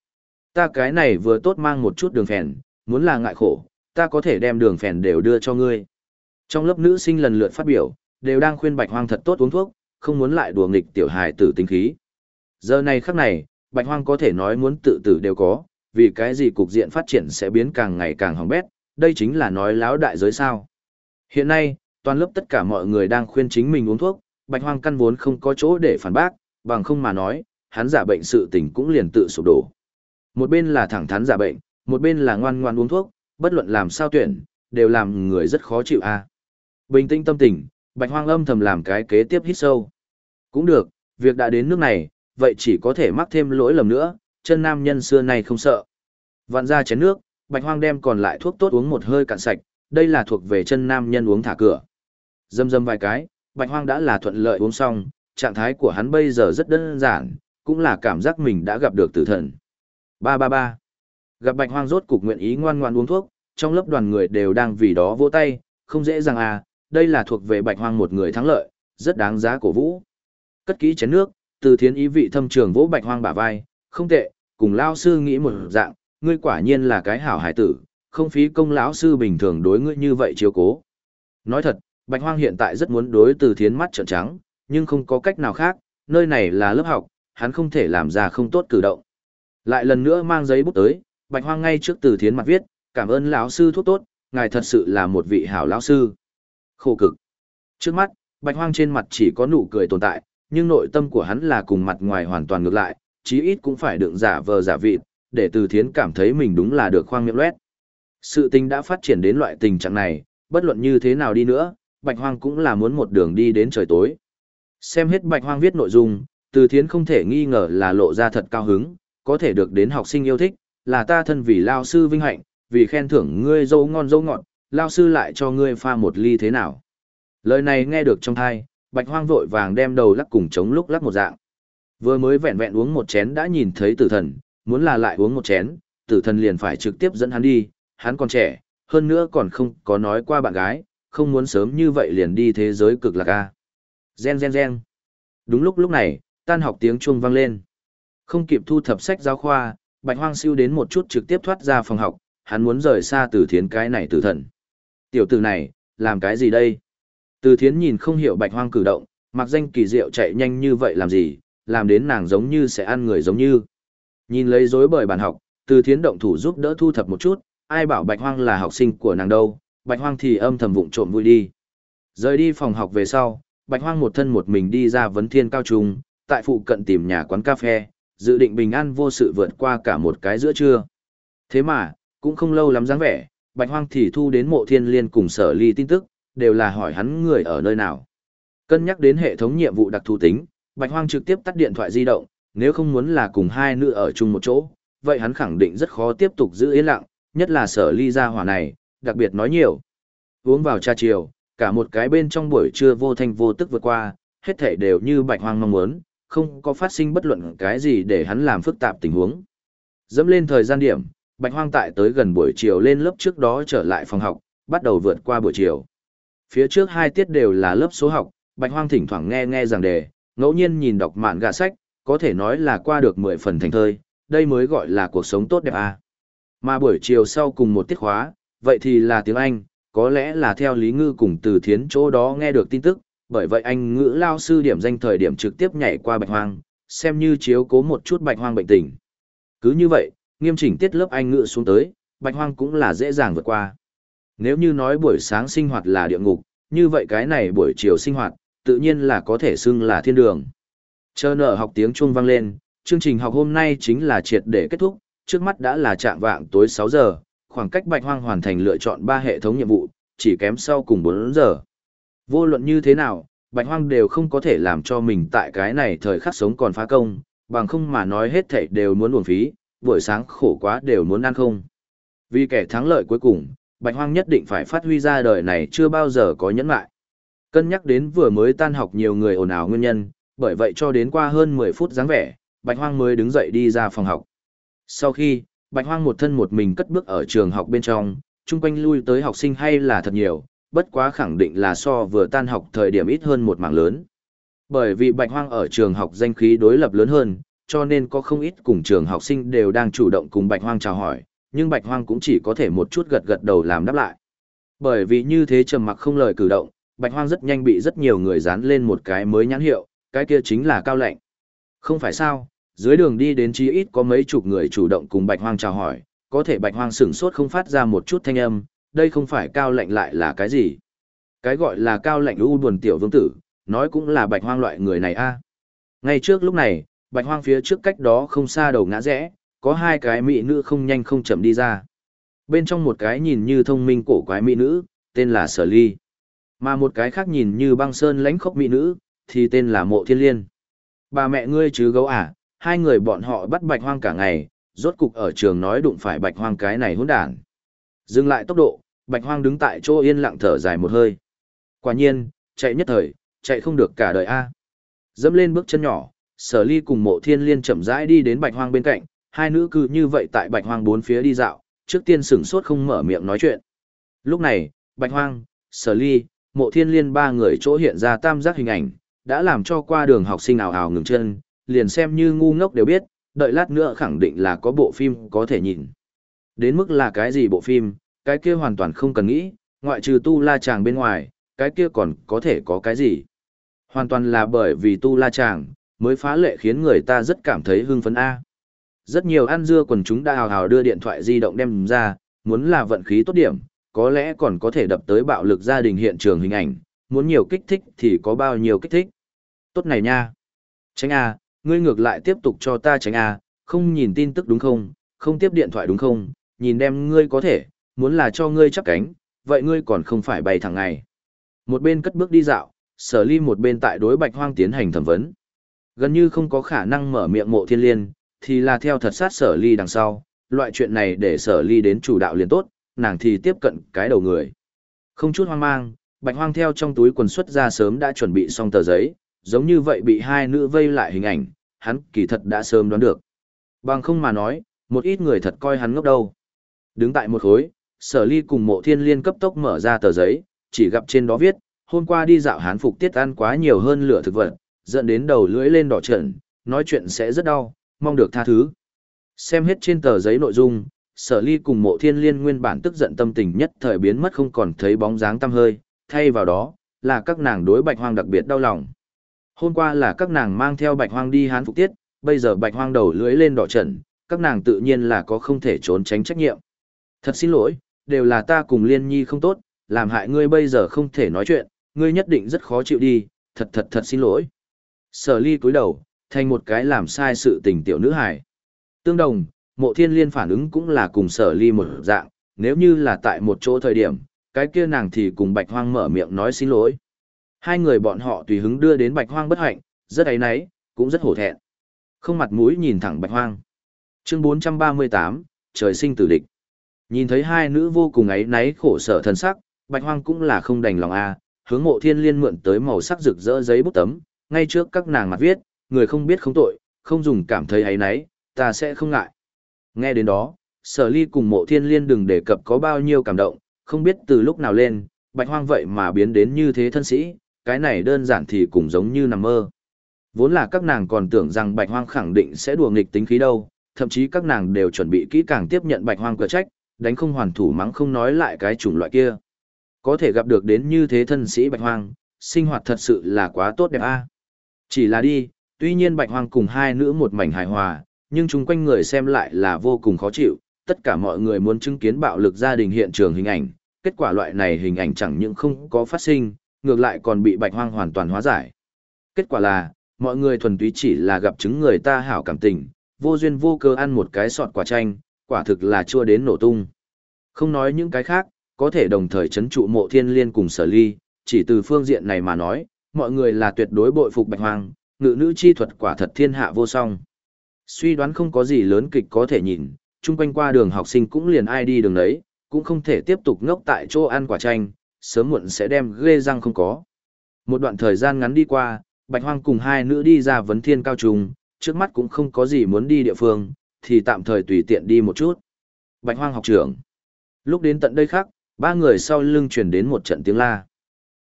Ta cái này vừa tốt mang một chút đường phèn, muốn là ngại khổ, ta có thể đem đường phèn đều đưa cho ngươi. Trong lớp nữ sinh lần lượt phát biểu, đều đang khuyên Bạch Hoang thật tốt uống thuốc, không muốn lại đùa nghịch tiểu hài tử tính khí. Giờ này khắc này, Bạch Hoang có thể nói muốn tự tử đều có, vì cái gì cục diện phát triển sẽ biến càng ngày càng hỏng bét, đây chính là nói láo đại giới sao. Hiện nay, toàn lớp tất cả mọi người đang khuyên chính mình uống thuốc, bạch hoang căn vốn không có chỗ để phản bác, bằng không mà nói, hắn giả bệnh sự tình cũng liền tự sụp đổ. Một bên là thẳng thắn giả bệnh, một bên là ngoan ngoan uống thuốc, bất luận làm sao tuyển, đều làm người rất khó chịu a. Bình tĩnh tâm tình, bạch hoang âm thầm làm cái kế tiếp hít sâu. Cũng được, việc đã đến nước này, vậy chỉ có thể mắc thêm lỗi lầm nữa, chân nam nhân xưa này không sợ. Vặn ra chén nước, bạch hoang đem còn lại thuốc tốt uống một hơi cạn sạch, đây là thuộc về chân nam nhân uống thả cửa. Dâm dâm vài cái, bạch hoang đã là thuận lợi uống xong, trạng thái của hắn bây giờ rất đơn giản, cũng là cảm giác mình đã gặp được tử thần. Ba ba ba. Gặp bạch hoang rốt cục nguyện ý ngoan ngoãn uống thuốc, trong lớp đoàn người đều đang vì đó vỗ tay, không dễ dàng à, đây là thuộc về bạch hoang một người thắng lợi, rất đáng giá cổ vũ. Cất kỹ chén nước, từ thiến ý vị thâm trường vỗ bạch hoang bả vai, không tệ, cùng Lão sư nghĩ một dạng, ngươi quả nhiên là cái hảo hải tử, không phí công lão sư bình thường đối ngươi như vậy chiếu cố. Nói thật, Bạch Hoang hiện tại rất muốn đối từ thiến mắt trợn trắng, nhưng không có cách nào khác, nơi này là lớp học, hắn không thể làm ra không tốt cử động. Lại lần nữa mang giấy bút tới, Bạch Hoang ngay trước từ thiến mặt viết, cảm ơn lão sư thuốc tốt, ngài thật sự là một vị hảo lão sư. Khổ cực. Trước mắt, bạch hoang trên mặt chỉ có nụ cười tồn tại, nhưng nội tâm của hắn là cùng mặt ngoài hoàn toàn ngược lại, chí ít cũng phải đựng giả vờ giả vịt, để từ thiến cảm thấy mình đúng là được khoang miệng loét. Sự tình đã phát triển đến loại tình trạng này, bất luận như thế nào đi nữa, bạch hoang cũng là muốn một đường đi đến trời tối. Xem hết bạch hoang viết nội dung, từ thiến không thể nghi ngờ là lộ ra thật cao hứng, có thể được đến học sinh yêu thích, là ta thân vì lao sư vinh hạnh, vì khen thưởng ngươi dâu ngon dâu ngọt, lao sư lại cho ngươi pha một ly thế nào. Lời này nghe được trong thai, bạch hoang vội vàng đem đầu lắc cùng chống lúc lắc một dạng. Vừa mới vẹn vẹn uống một chén đã nhìn thấy tử thần, muốn là lại uống một chén, tử thần liền phải trực tiếp dẫn hắn đi, hắn còn trẻ, hơn nữa còn không có nói qua bạn gái, không muốn sớm như vậy liền đi thế giới cực lạc a. Gen gen gen. Đúng lúc lúc này, tan học tiếng chuông vang lên. Không kịp thu thập sách giáo khoa, Bạch Hoang siêu đến một chút trực tiếp thoát ra phòng học, hắn muốn rời xa từ thiến cái này tử thần. Tiểu tử này, làm cái gì đây? Từ thiến nhìn không hiểu Bạch Hoang cử động, mặc danh kỳ diệu chạy nhanh như vậy làm gì, làm đến nàng giống như sẽ ăn người giống như. Nhìn lấy rối bời bàn học, từ thiến động thủ giúp đỡ thu thập một chút, ai bảo Bạch Hoang là học sinh của nàng đâu, Bạch Hoang thì âm thầm vụng trộm vui đi. Rời đi phòng học về sau, Bạch Hoang một thân một mình đi ra vấn thiên cao trung, tại phụ cận tìm nhà quán cà phê, dự định bình an vô sự vượt qua cả một cái giữa trưa. Thế mà, cũng không lâu lắm dáng vẻ, Bạch Hoang thì thu đến mộ thiên liên cùng sở ly tin tức, đều là hỏi hắn người ở nơi nào. Cân nhắc đến hệ thống nhiệm vụ đặc thù tính, Bạch Hoang trực tiếp tắt điện thoại di động, nếu không muốn là cùng hai nữ ở chung một chỗ, vậy hắn khẳng định rất khó tiếp tục giữ yên lặng, nhất là sở ly gia hỏa này, đặc biệt nói nhiều. Uống vào trà chiều, cả một cái bên trong buổi trưa vô thanh vô tức vượt qua, hết thảy đều như Bạch Hoang mong muốn, không có phát sinh bất luận cái gì để hắn làm phức tạp tình huống. Dẫm lên thời gian điểm, Bạch Hoang tại tới gần buổi chiều lên lớp trước đó trở lại phòng học, bắt đầu vượt qua buổi chiều. Phía trước hai tiết đều là lớp số học, Bạch Hoang thỉnh thoảng nghe nghe giảng đề, ngẫu nhiên nhìn đọc mạn gà sách, có thể nói là qua được 10 phần thành thơi, đây mới gọi là cuộc sống tốt đẹp à. Mà buổi chiều sau cùng một tiết khóa, vậy thì là tiếng Anh, có lẽ là theo Lý Ngư cùng từ thiến chỗ đó nghe được tin tức, bởi vậy anh ngữ lao sư điểm danh thời điểm trực tiếp nhảy qua bạch hoang, xem như chiếu cố một chút bạch hoang bệnh tình. Cứ như vậy, nghiêm chỉnh tiết lớp anh ngữ xuống tới, bạch hoang cũng là dễ dàng vượt qua. Nếu như nói buổi sáng sinh hoạt là địa ngục, như vậy cái này buổi chiều sinh hoạt, tự nhiên là có thể xưng là thiên đường. Chờ nở học tiếng chuông vang lên, chương trình học hôm nay chính là triệt để kết thúc, trước mắt đã là trạng vạng tối 6 giờ, khoảng cách bạch hoang hoàn thành lựa chọn 3 hệ thống nhiệm vụ, chỉ kém sau cùng 4 giờ. Vô luận như thế nào, bạch hoang đều không có thể làm cho mình tại cái này thời khắc sống còn phá công, bằng không mà nói hết thảy đều muốn uổng phí, buổi sáng khổ quá đều muốn ăn không. Vì kẻ thắng lợi cuối cùng, bạch hoang nhất định phải phát huy ra đời này chưa bao giờ có nhẫn lại. Cân nhắc đến vừa mới tan học nhiều người ồn ào nguyên nhân, bởi vậy cho đến qua hơn 10 phút dáng vẻ, bạch hoang mới đứng dậy đi ra phòng học. Sau khi, bạch hoang một thân một mình cất bước ở trường học bên trong, chung quanh lui tới học sinh hay là thật nhiều, bất quá khẳng định là so vừa tan học thời điểm ít hơn một mảng lớn. Bởi vì bạch hoang ở trường học danh khí đối lập lớn hơn, cho nên có không ít cùng trường học sinh đều đang chủ động cùng bạch hoang chào hỏi, nhưng bạch hoang cũng chỉ có thể một chút gật gật đầu làm đáp lại. Bởi vì như thế trầm mặc không lời cử động, bạch hoang rất nhanh bị rất nhiều người dán lên một cái mới nhãn hiệu, cái kia chính là cao lệnh. Không phải sao, dưới đường đi đến chí ít có mấy chục người chủ động cùng bạch hoang chào hỏi, có thể bạch hoang sửng sốt không phát ra một chút thanh âm, đây không phải cao lệnh lại là cái gì. Cái gọi là cao lệnh u buồn tiểu vương tử, nói cũng là bạch hoang loại người này a. Ngay trước lúc này, bạch hoang phía trước cách đó không xa đầu ngã rẽ, có hai cái mỹ nữ không nhanh không chậm đi ra. Bên trong một cái nhìn như thông minh cổ quái mỹ nữ, tên là Sở Ly. Mà một cái khác nhìn như băng sơn lãnh khốc mỹ nữ, thì tên là Mộ Thiên Liên. Bà mẹ ngươi chứ gấu à, hai người bọn họ bắt bạch hoang cả ngày, rốt cục ở trường nói đụng phải bạch hoang cái này hỗn đản. Dừng lại tốc độ, bạch hoang đứng tại chỗ yên lặng thở dài một hơi. Quả nhiên, chạy nhất thời, chạy không được cả đời a. Dẫm lên bước chân nhỏ, sở ly cùng mộ thiên liên chậm rãi đi đến bạch hoang bên cạnh, hai nữ cứ như vậy tại bạch hoang bốn phía đi dạo, trước tiên sửng sốt không mở miệng nói chuyện. Lúc này, bạch hoang, sở ly, mộ thiên liên ba người chỗ hiện ra tam giác hình ảnh, đã làm cho qua đường học sinh ảo ảo ngừng chân, liền xem như ngu ngốc đều biết, đợi lát nữa khẳng định là có bộ phim có thể nhìn. Đến mức là cái gì bộ phim, cái kia hoàn toàn không cần nghĩ, ngoại trừ tu la chàng bên ngoài, cái kia còn có thể có cái gì. Hoàn toàn là bởi vì tu la chàng, mới phá lệ khiến người ta rất cảm thấy hưng phấn A. Rất nhiều ăn dưa quần chúng đã hào hào đưa điện thoại di động đem ra, muốn là vận khí tốt điểm, có lẽ còn có thể đập tới bạo lực gia đình hiện trường hình ảnh, muốn nhiều kích thích thì có bao nhiêu kích thích. Tốt này nha. Tránh A, ngươi ngược lại tiếp tục cho ta tránh A, không nhìn tin tức đúng không, không tiếp điện thoại đúng không, nhìn đem ngươi có thể, muốn là cho ngươi chắp cánh, vậy ngươi còn không phải bay thẳng ngày. Một bên cất bước đi dạo, sở ly một bên tại đối bạch hoang tiến hành thẩm vấn. Gần như không có khả năng mở miệng mộ thiên liên, thì là theo thật sát sở ly đằng sau, loại chuyện này để sở ly đến chủ đạo liền tốt, nàng thì tiếp cận cái đầu người. Không chút hoang mang, bạch hoang theo trong túi quần xuất ra sớm đã chuẩn bị xong tờ giấy, giống như vậy bị hai nữ vây lại hình ảnh, hắn kỳ thật đã sớm đoán được. Bằng không mà nói, một ít người thật coi hắn ngốc đâu. Đứng tại một khối, sở ly cùng mộ thiên liên cấp tốc mở ra tờ giấy, chỉ gặp trên đó viết, hôm qua đi dạo hán phục tiết ăn quá nhiều hơn lửa thực vật, dẫn đến đầu lưỡi lên đỏ trận, nói chuyện sẽ rất đau, mong được tha thứ. Xem hết trên tờ giấy nội dung, sở ly cùng mộ thiên liên nguyên bản tức giận tâm tình nhất thời biến mất không còn thấy bóng dáng tăm hơi, thay vào đó, là các nàng đối bạch hoang đặc biệt đau lòng. Hôm qua là các nàng mang theo bạch hoang đi hán phục tiết, bây giờ bạch hoang đầu lưỡi lên đỏ trận, các nàng tự nhiên là có không thể trốn tránh trách nhiệm. Thật xin lỗi, đều là ta cùng liên nhi không tốt, làm hại ngươi bây giờ không thể nói chuyện, ngươi nhất định rất khó chịu đi, thật thật thật xin lỗi. Sở ly cúi đầu, thành một cái làm sai sự tình tiểu nữ hài. Tương đồng, mộ thiên liên phản ứng cũng là cùng sở ly một dạng, nếu như là tại một chỗ thời điểm, cái kia nàng thì cùng bạch hoang mở miệng nói xin lỗi. Hai người bọn họ tùy hứng đưa đến bạch hoang bất hạnh, rất ấy náy, cũng rất hổ thẹn. Không mặt mũi nhìn thẳng bạch hoang. Chương 438, trời sinh tử địch. Nhìn thấy hai nữ vô cùng ấy náy khổ sở thân sắc, bạch hoang cũng là không đành lòng a, hướng mộ thiên liên mượn tới màu sắc rực rỡ giấy bút tấm, ngay trước các nàng mặt viết, người không biết không tội, không dùng cảm thấy ấy nấy ta sẽ không ngại. Nghe đến đó, sở ly cùng mộ thiên liên đừng đề cập có bao nhiêu cảm động, không biết từ lúc nào lên, bạch hoang vậy mà biến đến như thế thân sĩ, cái này đơn giản thì cũng giống như nằm mơ. Vốn là các nàng còn tưởng rằng bạch hoang khẳng định sẽ đùa nghịch tính khí đâu, thậm chí các nàng đều chuẩn bị kỹ càng tiếp nhận bạch hoang cửa trách, đánh không hoàn thủ mắng không nói lại cái chủng loại kia. Có thể gặp được đến như thế thân sĩ bạch hoang, sinh hoạt thật sự là quá tốt đẹp a. Chỉ là đi, tuy nhiên bạch hoang cùng hai nữ một mảnh hài hòa, nhưng chúng quanh người xem lại là vô cùng khó chịu, tất cả mọi người muốn chứng kiến bạo lực gia đình hiện trường hình ảnh, kết quả loại này hình ảnh chẳng những không có phát sinh, ngược lại còn bị bạch hoang hoàn toàn hóa giải. Kết quả là, mọi người thuần túy chỉ là gặp chứng người ta hảo cảm tình, vô duyên vô cơ ăn một cái sọt quả chanh, quả thực là chua đến nổ tung. Không nói những cái khác, có thể đồng thời chấn trụ mộ thiên liên cùng sở ly, chỉ từ phương diện này mà nói, mọi người là tuyệt đối bội phục bạch hoang, ngự nữ chi thuật quả thật thiên hạ vô song. Suy đoán không có gì lớn kịch có thể nhìn, chung quanh qua đường học sinh cũng liền ai đi đường đấy, cũng không thể tiếp tục ngốc tại chỗ ăn quả chanh, sớm muộn sẽ đem ghê răng không có. Một đoạn thời gian ngắn đi qua, Bạch Hoang cùng hai nữ đi ra vấn thiên cao trùng, trước mắt cũng không có gì muốn đi địa phương, thì tạm thời tùy tiện đi một chút. Bạch Hoang học trưởng. Lúc đến tận đây khác, ba người sau lưng truyền đến một trận tiếng la.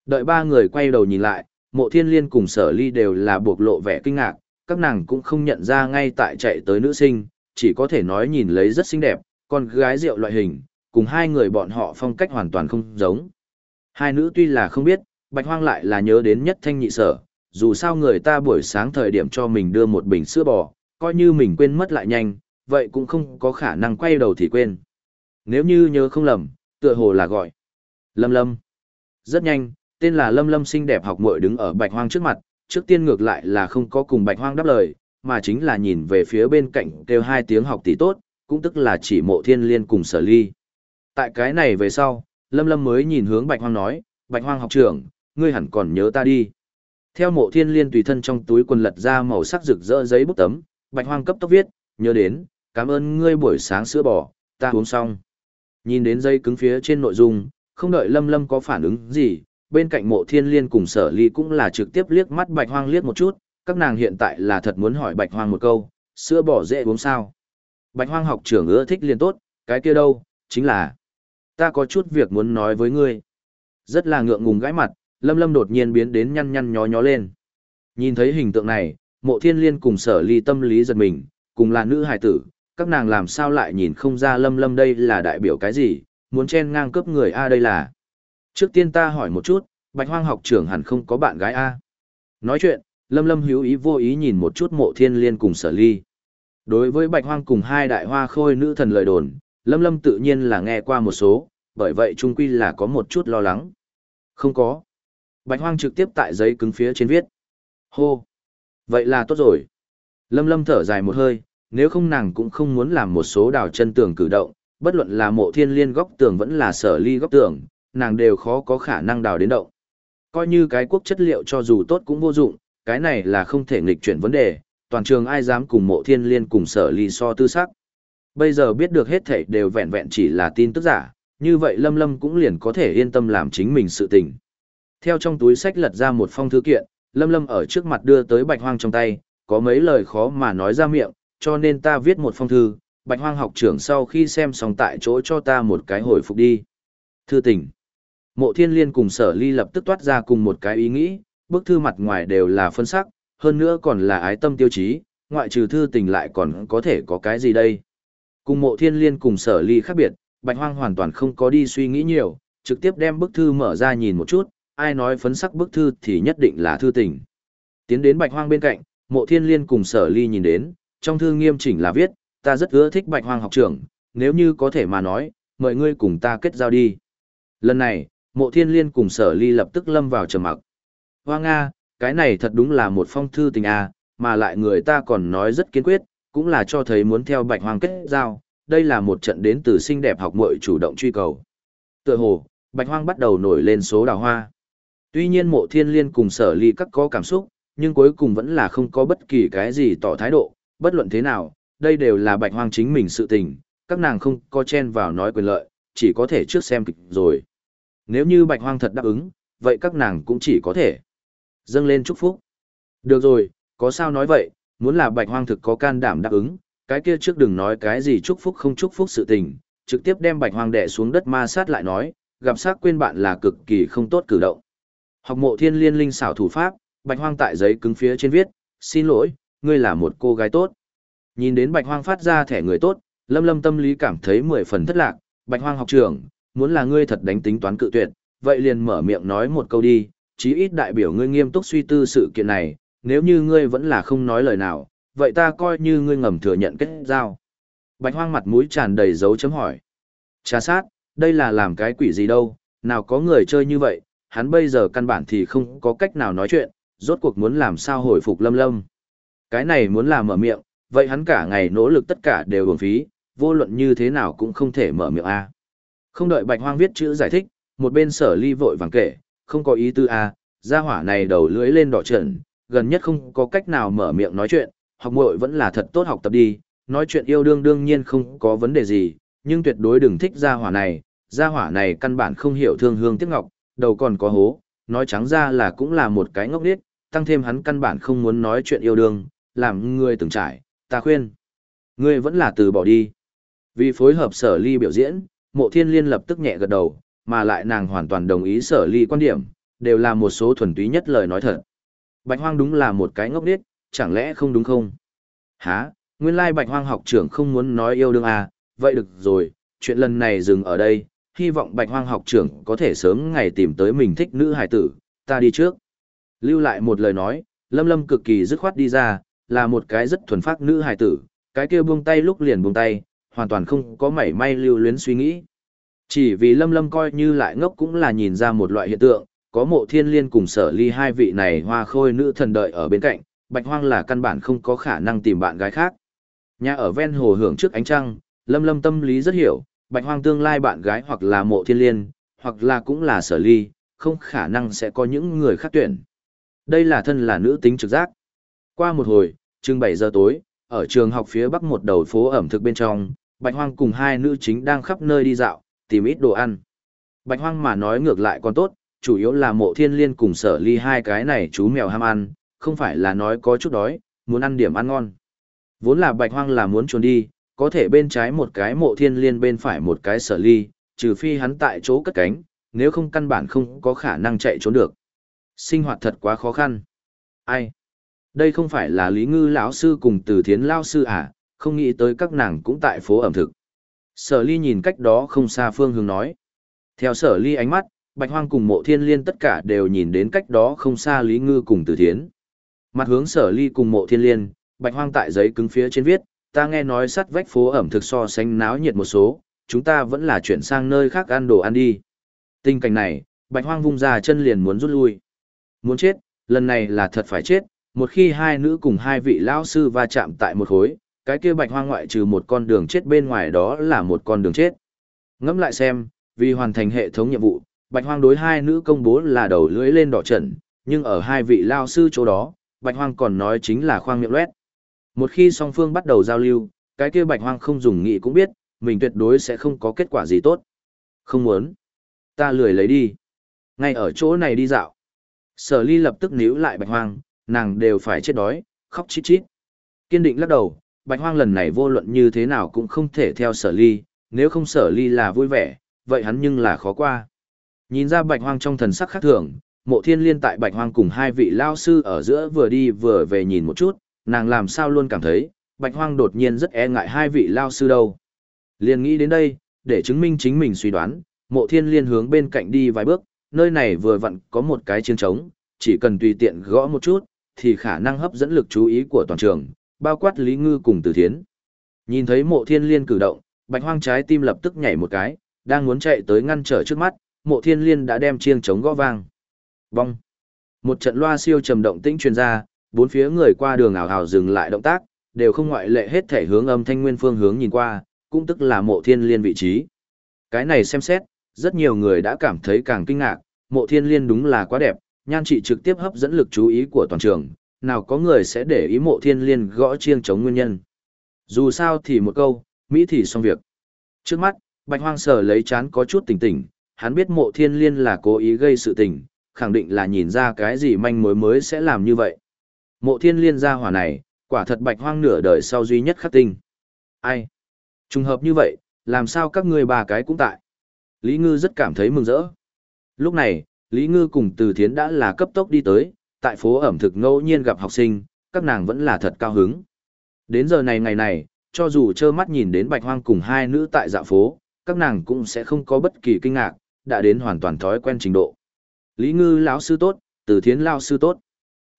Đợi ba người quay đầu nhìn lại, mộ thiên liên cùng sở ly đều là buộc lộ vẻ kinh ngạc, các nàng cũng không nhận ra ngay tại chạy tới nữ sinh, chỉ có thể nói nhìn lấy rất xinh đẹp, con gái rượu loại hình, cùng hai người bọn họ phong cách hoàn toàn không giống. Hai nữ tuy là không biết, bạch hoang lại là nhớ đến nhất thanh nhị sở, dù sao người ta buổi sáng thời điểm cho mình đưa một bình sữa bò, coi như mình quên mất lại nhanh, vậy cũng không có khả năng quay đầu thì quên. Nếu như nhớ không lầm, tựa hồ là gọi. Lâm Lâm. Rất nhanh, tên là Lâm Lâm xinh đẹp học muội đứng ở bạch hoang trước mặt, trước tiên ngược lại là không có cùng bạch hoang đáp lời, mà chính là nhìn về phía bên cạnh kêu hai tiếng học tỷ tốt, cũng tức là chỉ mộ thiên liên cùng sở ly. Tại cái này về sau, Lâm Lâm mới nhìn hướng bạch hoang nói, bạch hoang học trưởng, ngươi hẳn còn nhớ ta đi. Theo mộ thiên liên tùy thân trong túi quần lật ra màu sắc rực rỡ giấy bút tấm, bạch hoang cấp tốc viết, nhớ đến, cảm ơn ngươi buổi sáng sữa bò, ta uống xong. Nhìn đến dây cứng phía trên nội dung, không đợi lâm lâm có phản ứng gì, bên cạnh mộ thiên liên cùng sở ly cũng là trực tiếp liếc mắt bạch hoang liếc một chút, các nàng hiện tại là thật muốn hỏi bạch hoang một câu, sữa bỏ dễ uống sao. Bạch hoang học trưởng ưa thích liền tốt, cái kia đâu, chính là, ta có chút việc muốn nói với ngươi. Rất là ngượng ngùng gãi mặt, lâm lâm đột nhiên biến đến nhăn nhăn nhó nhó lên. Nhìn thấy hình tượng này, mộ thiên liên cùng sở ly tâm lý giật mình, cùng là nữ hài tử, các nàng làm sao lại nhìn không ra lâm lâm đây là đại biểu cái gì, muốn chen ngang cướp người A đây là. Trước tiên ta hỏi một chút, bạch hoang học trưởng hẳn không có bạn gái A. Nói chuyện, lâm lâm hữu ý vô ý nhìn một chút mộ thiên liên cùng sở ly. Đối với bạch hoang cùng hai đại hoa khôi nữ thần lời đồn, lâm lâm tự nhiên là nghe qua một số, bởi vậy trung quy là có một chút lo lắng. Không có. Bạch hoang trực tiếp tại giấy cứng phía trên viết. Hô! Vậy là tốt rồi. Lâm lâm thở dài một hơi, nếu không nàng cũng không muốn làm một số đào chân tường cử động, bất luận là mộ thiên liên góc tường vẫn là sở ly góc tường, nàng đều khó có khả năng đào đến động. Coi như cái quốc chất liệu cho dù tốt cũng vô dụng, cái này là không thể nghịch chuyển vấn đề, toàn trường ai dám cùng mộ thiên liên cùng sở ly so tư sắc. Bây giờ biết được hết thảy đều vẹn vẹn chỉ là tin tức giả, như vậy Lâm Lâm cũng liền có thể yên tâm làm chính mình sự tình. Theo trong túi sách lật ra một phong thư kiện, Lâm Lâm ở trước mặt đưa tới Bạch Hoang trong tay, có mấy lời khó mà nói ra miệng, cho nên ta viết một phong thư, Bạch Hoang học trưởng sau khi xem xong tại chỗ cho ta một cái hồi phục đi. Thư tình. Mộ Thiên Liên cùng Sở Ly lập tức toát ra cùng một cái ý nghĩ, bức thư mặt ngoài đều là phân sắc, hơn nữa còn là ái tâm tiêu chí, ngoại trừ thư tình lại còn có thể có cái gì đây. Cùng Mộ Thiên Liên cùng Sở Ly khác biệt, Bạch Hoang hoàn toàn không có đi suy nghĩ nhiều, trực tiếp đem bức thư mở ra nhìn một chút, ai nói phấn sắc bức thư thì nhất định là thư tình. Tiến đến Bạch Hoang bên cạnh, Mộ Thiên Liên cùng Sở Ly nhìn đến, trong thư nghiêm chỉnh là viết, ta rất ưa thích Bạch Hoang học trưởng, nếu như có thể mà nói, mời ngươi cùng ta kết giao đi. Lần này, Mộ Thiên Liên cùng Sở Ly lập tức lâm vào trầm mặc. Hoa Nga, cái này thật đúng là một phong thư tình à, mà lại người ta còn nói rất kiên quyết, cũng là cho thấy muốn theo Bạch Hoang kết giao, đây là một trận đến từ xinh đẹp học muội chủ động truy cầu. Tựa hồ, Bạch Hoang bắt đầu nổi lên số đào hoa. Tuy nhiên Mộ Thiên Liên cùng Sở Ly các có cảm xúc, nhưng cuối cùng vẫn là không có bất kỳ cái gì tỏ thái độ, bất luận thế nào, đây đều là Bạch Hoang chính mình sự tình, các nàng không có chen vào nói quyền lợi, chỉ có thể trước xem kịch rồi. Nếu như Bạch Hoang thật đáp ứng, vậy các nàng cũng chỉ có thể dâng lên chúc phúc. Được rồi, có sao nói vậy, muốn là Bạch Hoang thực có can đảm đáp ứng, cái kia trước đừng nói cái gì chúc phúc không chúc phúc sự tình, trực tiếp đem Bạch Hoang đè xuống đất ma sát lại nói, gặp sát quên bạn là cực kỳ không tốt cử động. Học mộ thiên liên linh xảo thủ pháp, Bạch Hoang tại giấy cứng phía trên viết, xin lỗi, ngươi là một cô gái tốt. Nhìn đến Bạch Hoang phát ra thẻ người tốt, Lâm Lâm tâm lý cảm thấy mười phần thất lạc, Bạch Hoang học trưởng, muốn là ngươi thật đánh tính toán cự tuyệt, vậy liền mở miệng nói một câu đi, chí ít đại biểu ngươi nghiêm túc suy tư sự kiện này, nếu như ngươi vẫn là không nói lời nào, vậy ta coi như ngươi ngầm thừa nhận kết giao. Bạch Hoang mặt mũi tràn đầy dấu chấm hỏi. Trà sát, đây là làm cái quỷ gì đâu, nào có người chơi như vậy, hắn bây giờ căn bản thì không có cách nào nói chuyện, rốt cuộc muốn làm sao hồi phục lâm lâm. Cái này muốn làm mở miệng, vậy hắn cả ngày nỗ lực tất cả đều uổng phí, vô luận như thế nào cũng không thể mở miệng A. Không đợi Bạch Hoang viết chữ giải thích, một bên sở ly vội vàng kể, không có ý tư A, gia hỏa này đầu lưỡi lên đỏ trần, gần nhất không có cách nào mở miệng nói chuyện, học muội vẫn là thật tốt học tập đi, nói chuyện yêu đương đương nhiên không có vấn đề gì, nhưng tuyệt đối đừng thích gia hỏa này, gia hỏa này căn bản không hiểu thương hương tiếc ngọc, đầu còn có hố, nói trắng ra là cũng là một cái ngốc điếc, tăng thêm hắn căn bản không muốn nói chuyện yêu đương, làm người từng trải, ta khuyên. Ngươi vẫn là từ bỏ đi. Vì phối hợp sở ly biểu diễn, mộ thiên liên lập tức nhẹ gật đầu, mà lại nàng hoàn toàn đồng ý sở ly quan điểm, đều là một số thuần túy nhất lời nói thật. Bạch hoang đúng là một cái ngốc điếc, chẳng lẽ không đúng không? Hả, nguyên lai bạch hoang học trưởng không muốn nói yêu đương à, vậy được rồi, chuyện lần này dừng ở đây, hy vọng bạch hoang học trưởng có thể sớm ngày tìm tới mình thích nữ hải tử, ta đi trước. Lưu lại một lời nói, lâm lâm cực kỳ dứt khoát đi ra, là một cái rất thuần phác nữ hài tử, cái kia buông tay lúc liền buông tay, hoàn toàn không có mảy may lưu luyến suy nghĩ. Chỉ vì lâm lâm coi như lại ngốc cũng là nhìn ra một loại hiện tượng, có mộ thiên liên cùng sở ly hai vị này hoa khôi nữ thần đợi ở bên cạnh, bạch hoang là căn bản không có khả năng tìm bạn gái khác. Nhà ở ven hồ hưởng trước ánh trăng, lâm lâm tâm lý rất hiểu, bạch hoang tương lai bạn gái hoặc là mộ thiên liên, hoặc là cũng là sở ly, không khả năng sẽ có những người khác tuyển. Đây là thân là nữ tính trực giác. Qua một hồi, chừng 7 giờ tối, ở trường học phía bắc một đầu phố ẩm thực bên trong, Bạch Hoang cùng hai nữ chính đang khắp nơi đi dạo, tìm ít đồ ăn. Bạch Hoang mà nói ngược lại còn tốt, chủ yếu là mộ thiên liên cùng sở ly hai cái này chú mèo ham ăn, không phải là nói có chút đói, muốn ăn điểm ăn ngon. Vốn là Bạch Hoang là muốn trốn đi, có thể bên trái một cái mộ thiên liên bên phải một cái sở ly, trừ phi hắn tại chỗ cất cánh, nếu không căn bản không có khả năng chạy trốn được. Sinh hoạt thật quá khó khăn. Ai? Đây không phải là Lý Ngư lão sư cùng Từ Thiến lão sư à, không nghĩ tới các nàng cũng tại phố ẩm thực. Sở Ly nhìn cách đó không xa phương hướng nói. Theo Sở Ly ánh mắt, Bạch Hoang cùng Mộ Thiên Liên tất cả đều nhìn đến cách đó không xa Lý Ngư cùng Từ Thiến. Mặt hướng Sở Ly cùng Mộ Thiên Liên, Bạch Hoang tại giấy cứng phía trên viết, ta nghe nói sắt vách phố ẩm thực so sánh náo nhiệt một số, chúng ta vẫn là chuyển sang nơi khác ăn đồ ăn đi. Tình cảnh này, Bạch Hoang vung ra chân liền muốn rút lui. Muốn chết, lần này là thật phải chết, một khi hai nữ cùng hai vị lão sư va chạm tại một khối, cái kia bạch hoang ngoại trừ một con đường chết bên ngoài đó là một con đường chết. Ngẫm lại xem, vì hoàn thành hệ thống nhiệm vụ, bạch hoang đối hai nữ công bố là đầu lưỡi lên đỏ trận, nhưng ở hai vị lao sư chỗ đó, bạch hoang còn nói chính là khoang miệng loét. Một khi song phương bắt đầu giao lưu, cái kia bạch hoang không dùng nghị cũng biết, mình tuyệt đối sẽ không có kết quả gì tốt. Không muốn. Ta lười lấy đi. Ngay ở chỗ này đi dạo. Sở ly lập tức níu lại bạch hoang, nàng đều phải chết đói, khóc chít chít. Kiên định lắc đầu, bạch hoang lần này vô luận như thế nào cũng không thể theo sở ly, nếu không sở ly là vui vẻ, vậy hắn nhưng là khó qua. Nhìn ra bạch hoang trong thần sắc khác thường, mộ thiên liên tại bạch hoang cùng hai vị lao sư ở giữa vừa đi vừa về nhìn một chút, nàng làm sao luôn cảm thấy, bạch hoang đột nhiên rất e ngại hai vị lao sư đâu. Liên nghĩ đến đây, để chứng minh chính mình suy đoán, mộ thiên liên hướng bên cạnh đi vài bước, nơi này vừa vặn có một cái chiêng trống, chỉ cần tùy tiện gõ một chút, thì khả năng hấp dẫn lực chú ý của toàn trường, bao quát Lý Ngư cùng Từ Thiến. Nhìn thấy mộ thiên liên cử động, bạch hoang trái tim lập tức nhảy một cái, đang muốn chạy tới ngăn trở trước mắt, mộ thiên liên đã đem chiêng chống gõ vang. Bong! Một trận loa siêu trầm động tĩnh truyền ra, bốn phía người qua đường ảo hào dừng lại động tác, đều không ngoại lệ hết thể hướng âm thanh nguyên phương hướng nhìn qua, cũng tức là mộ thiên liên vị trí. Cái này xem xét, rất nhiều người đã cảm thấy càng kinh ngạc, mộ thiên liên đúng là quá đẹp, nhan trị trực tiếp hấp dẫn lực chú ý của toàn trường, nào có người sẽ để ý mộ thiên liên gõ chiêng chống nguyên nhân. Dù sao thì một câu, Mỹ thì xong việc. Trước mắt, bạch hoang sở lấy chán có chút tỉnh tỉnh, hắn biết mộ thiên liên là cố ý gây sự tình, khẳng định là nhìn ra cái gì manh mối mới sẽ làm như vậy. Mộ thiên liên ra hỏa này, quả thật bạch hoang nửa đời sau duy nhất khắc tinh. Ai? Trùng hợp như vậy, làm sao các ngươi bà cái cũng tại? Lý Ngư rất cảm thấy mừng rỡ. Lúc này, Lý Ngư cùng Từ Thiến đã là cấp tốc đi tới, tại phố ẩm thực ngẫu nhiên gặp học sinh, các nàng vẫn là thật cao hứng. Đến giờ này ngày này, cho dù trơ mắt nhìn đến bạch hoang cùng hai nữ tại dạ phố, các nàng cũng sẽ không có bất kỳ kinh ngạc, đã đến hoàn toàn thói quen trình độ. Lý Ngư lão sư tốt, Từ Thiến lão sư tốt.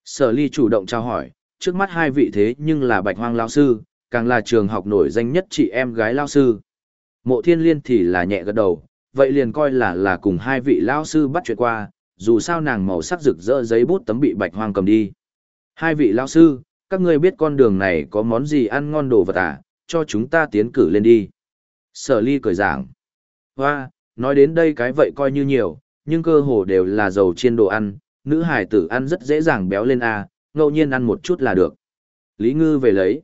Sở Ly chủ động chào hỏi, trước mắt hai vị thế nhưng là Bạch Hoang lão sư, càng là trường học nổi danh nhất chị em gái lão sư. Mộ Thiên Liên thì là nhẹ gật đầu, vậy liền coi là là cùng hai vị lão sư bắt chuyện qua, dù sao nàng màu sắc rực rỡ giấy bút tấm bị Bạch Hoang cầm đi. Hai vị lão sư, các ngươi biết con đường này có món gì ăn ngon đồ vật à, cho chúng ta tiến cử lên đi. Sở Ly cười giảng. Hoa, nói đến đây cái vậy coi như nhiều, nhưng cơ hồ đều là dầu chiên đồ ăn, nữ hải tử ăn rất dễ dàng béo lên à? ngẫu nhiên ăn một chút là được. Lý Ngư về lấy.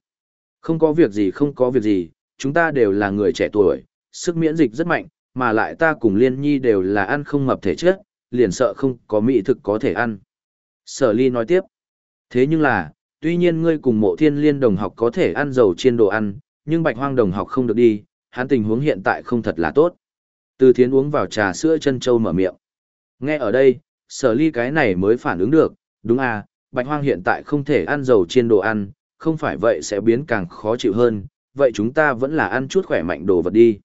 Không có việc gì không có việc gì, chúng ta đều là người trẻ tuổi, sức miễn dịch rất mạnh, mà lại ta cùng Liên Nhi đều là ăn không mập thể chất, liền sợ không có mỹ thực có thể ăn. Sở Ly nói tiếp. Thế nhưng là, tuy nhiên ngươi cùng mộ thiên liên đồng học có thể ăn dầu chiên đồ ăn, nhưng bạch hoang đồng học không được đi, hắn tình huống hiện tại không thật là tốt. Từ thiến uống vào trà sữa chân châu mở miệng. Nghe ở đây, sở ly cái này mới phản ứng được, đúng à, bạch hoang hiện tại không thể ăn dầu chiên đồ ăn, không phải vậy sẽ biến càng khó chịu hơn, vậy chúng ta vẫn là ăn chút khỏe mạnh đồ vật đi.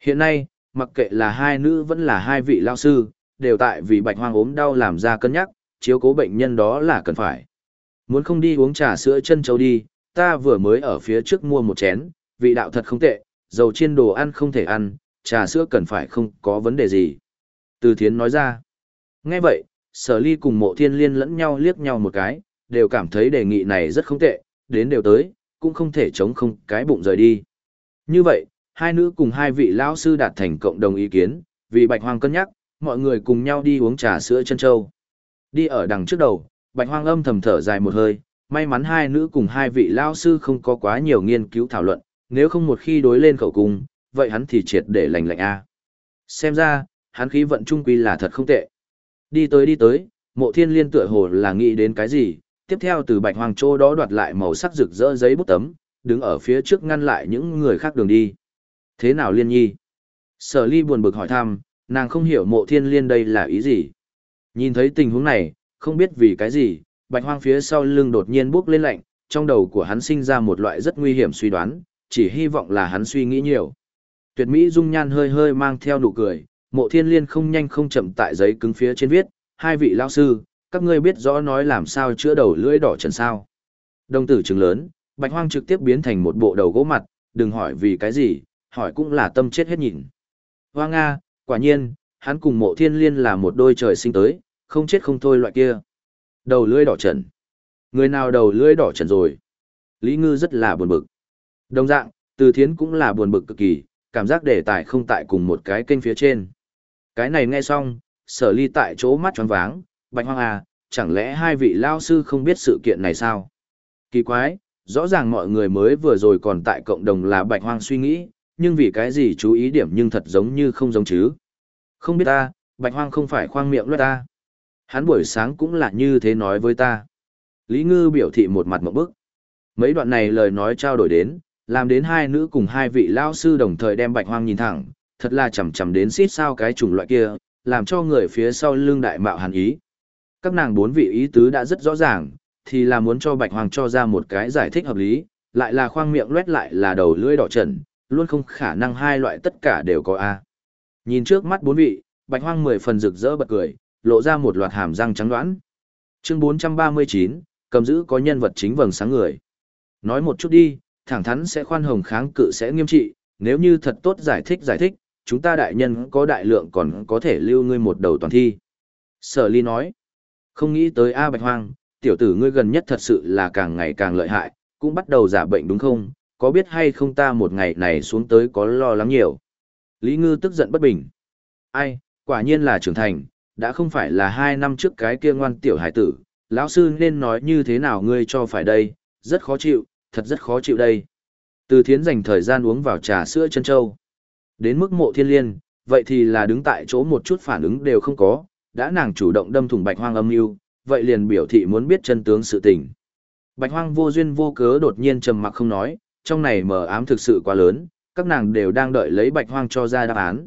Hiện nay, mặc kệ là hai nữ vẫn là hai vị lao sư, đều tại vì bạch hoang ốm đau làm ra cân nhắc, chiếu cố bệnh nhân đó là cần phải. Muốn không đi uống trà sữa chân châu đi, ta vừa mới ở phía trước mua một chén, vị đạo thật không tệ, dầu chiên đồ ăn không thể ăn, trà sữa cần phải không có vấn đề gì. Từ thiến nói ra. Nghe vậy, sở ly cùng mộ thiên liên lẫn nhau liếc nhau một cái, đều cảm thấy đề nghị này rất không tệ, đến đều tới, cũng không thể chống không cái bụng rời đi. Như vậy, hai nữ cùng hai vị lão sư đạt thành cộng đồng ý kiến, vì bạch hoang cân nhắc, mọi người cùng nhau đi uống trà sữa chân châu. Đi ở đằng trước đầu, bạch hoang âm thầm thở dài một hơi, may mắn hai nữ cùng hai vị lão sư không có quá nhiều nghiên cứu thảo luận, nếu không một khi đối lên khẩu cung, vậy hắn thì triệt để lành lạnh a. Xem ra, hắn khí vận trung quy là thật không tệ. Đi tới đi tới, mộ thiên liên tựa hồ là nghĩ đến cái gì, tiếp theo từ bạch hoàng châu đó đoạt lại màu sắc rực rỡ giấy bút tấm, đứng ở phía trước ngăn lại những người khác đường đi. Thế nào liên nhi? Sở ly buồn bực hỏi thăm, nàng không hiểu mộ thiên liên đây là ý gì. Nhìn thấy tình huống này, không biết vì cái gì, bạch hoang phía sau lưng đột nhiên bước lên lạnh, trong đầu của hắn sinh ra một loại rất nguy hiểm suy đoán, chỉ hy vọng là hắn suy nghĩ nhiều. Tuyệt mỹ dung nhan hơi hơi mang theo nụ cười, mộ thiên liên không nhanh không chậm tại giấy cứng phía trên viết, hai vị lao sư, các ngươi biết rõ nói làm sao chữa đầu lưỡi đỏ trần sao. Đồng tử trứng lớn, bạch hoang trực tiếp biến thành một bộ đầu gỗ mặt, đừng hỏi vì cái gì, hỏi cũng là tâm chết hết nhìn. Hoa Nga, quả nhiên, hắn cùng mộ thiên liên là một đôi trời sinh tới, không chết không thôi loại kia. Đầu lưỡi đỏ trần. Người nào đầu lưỡi đỏ trần rồi? Lý Ngư rất là buồn bực. Đồng dạng, Từ Thiến cũng là buồn bực cực kỳ, cảm giác đề tài không tại cùng một cái kênh phía trên. Cái này nghe xong, sở ly tại chỗ mắt tròn váng, bạch hoang à, chẳng lẽ hai vị lao sư không biết sự kiện này sao? Kỳ quái, rõ ràng mọi người mới vừa rồi còn tại cộng đồng là bạch hoang suy nghĩ, nhưng vì cái gì chú ý điểm nhưng thật giống như không giống chứ. Không biết ta, bạch hoang không phải khoang miệng loét ta. Hắn buổi sáng cũng là như thế nói với ta. Lý Ngư biểu thị một mặt một bức. Mấy đoạn này lời nói trao đổi đến, làm đến hai nữ cùng hai vị lao sư đồng thời đem bạch hoang nhìn thẳng, thật là chầm chầm đến xít sao cái chủng loại kia, làm cho người phía sau lưng đại mạo hàn ý. Các nàng bốn vị ý tứ đã rất rõ ràng, thì là muốn cho bạch hoang cho ra một cái giải thích hợp lý, lại là khoang miệng loét lại là đầu lưỡi đỏ trần, luôn không khả năng hai loại tất cả đều có A. Nhìn trước mắt bốn vị, bạch hoang mười phần rực rỡ bật cười, lộ ra một loạt hàm răng trắng đoán. Chương 439, cầm giữ có nhân vật chính vầng sáng người. Nói một chút đi, thẳng thắn sẽ khoan hồng kháng cự sẽ nghiêm trị, nếu như thật tốt giải thích giải thích, chúng ta đại nhân có đại lượng còn có thể lưu ngươi một đầu toàn thi. Sở ly nói, không nghĩ tới A Bạch Hoang, tiểu tử ngươi gần nhất thật sự là càng ngày càng lợi hại, cũng bắt đầu giả bệnh đúng không, có biết hay không ta một ngày này xuống tới có lo lắng nhiều. Lý Ngư tức giận bất bình. Ai, quả nhiên là trưởng thành, đã không phải là hai năm trước cái kia ngoan tiểu hải tử, lão sư nên nói như thế nào ngươi cho phải đây, rất khó chịu, thật rất khó chịu đây. Từ thiến dành thời gian uống vào trà sữa chân châu. Đến mức mộ thiên liên, vậy thì là đứng tại chỗ một chút phản ứng đều không có, đã nàng chủ động đâm thủng bạch hoang âm mưu vậy liền biểu thị muốn biết chân tướng sự tình. Bạch hoang vô duyên vô cớ đột nhiên trầm mặc không nói, trong này mờ ám thực sự quá lớn, các nàng đều đang đợi lấy bạch hoang cho ra đáp án.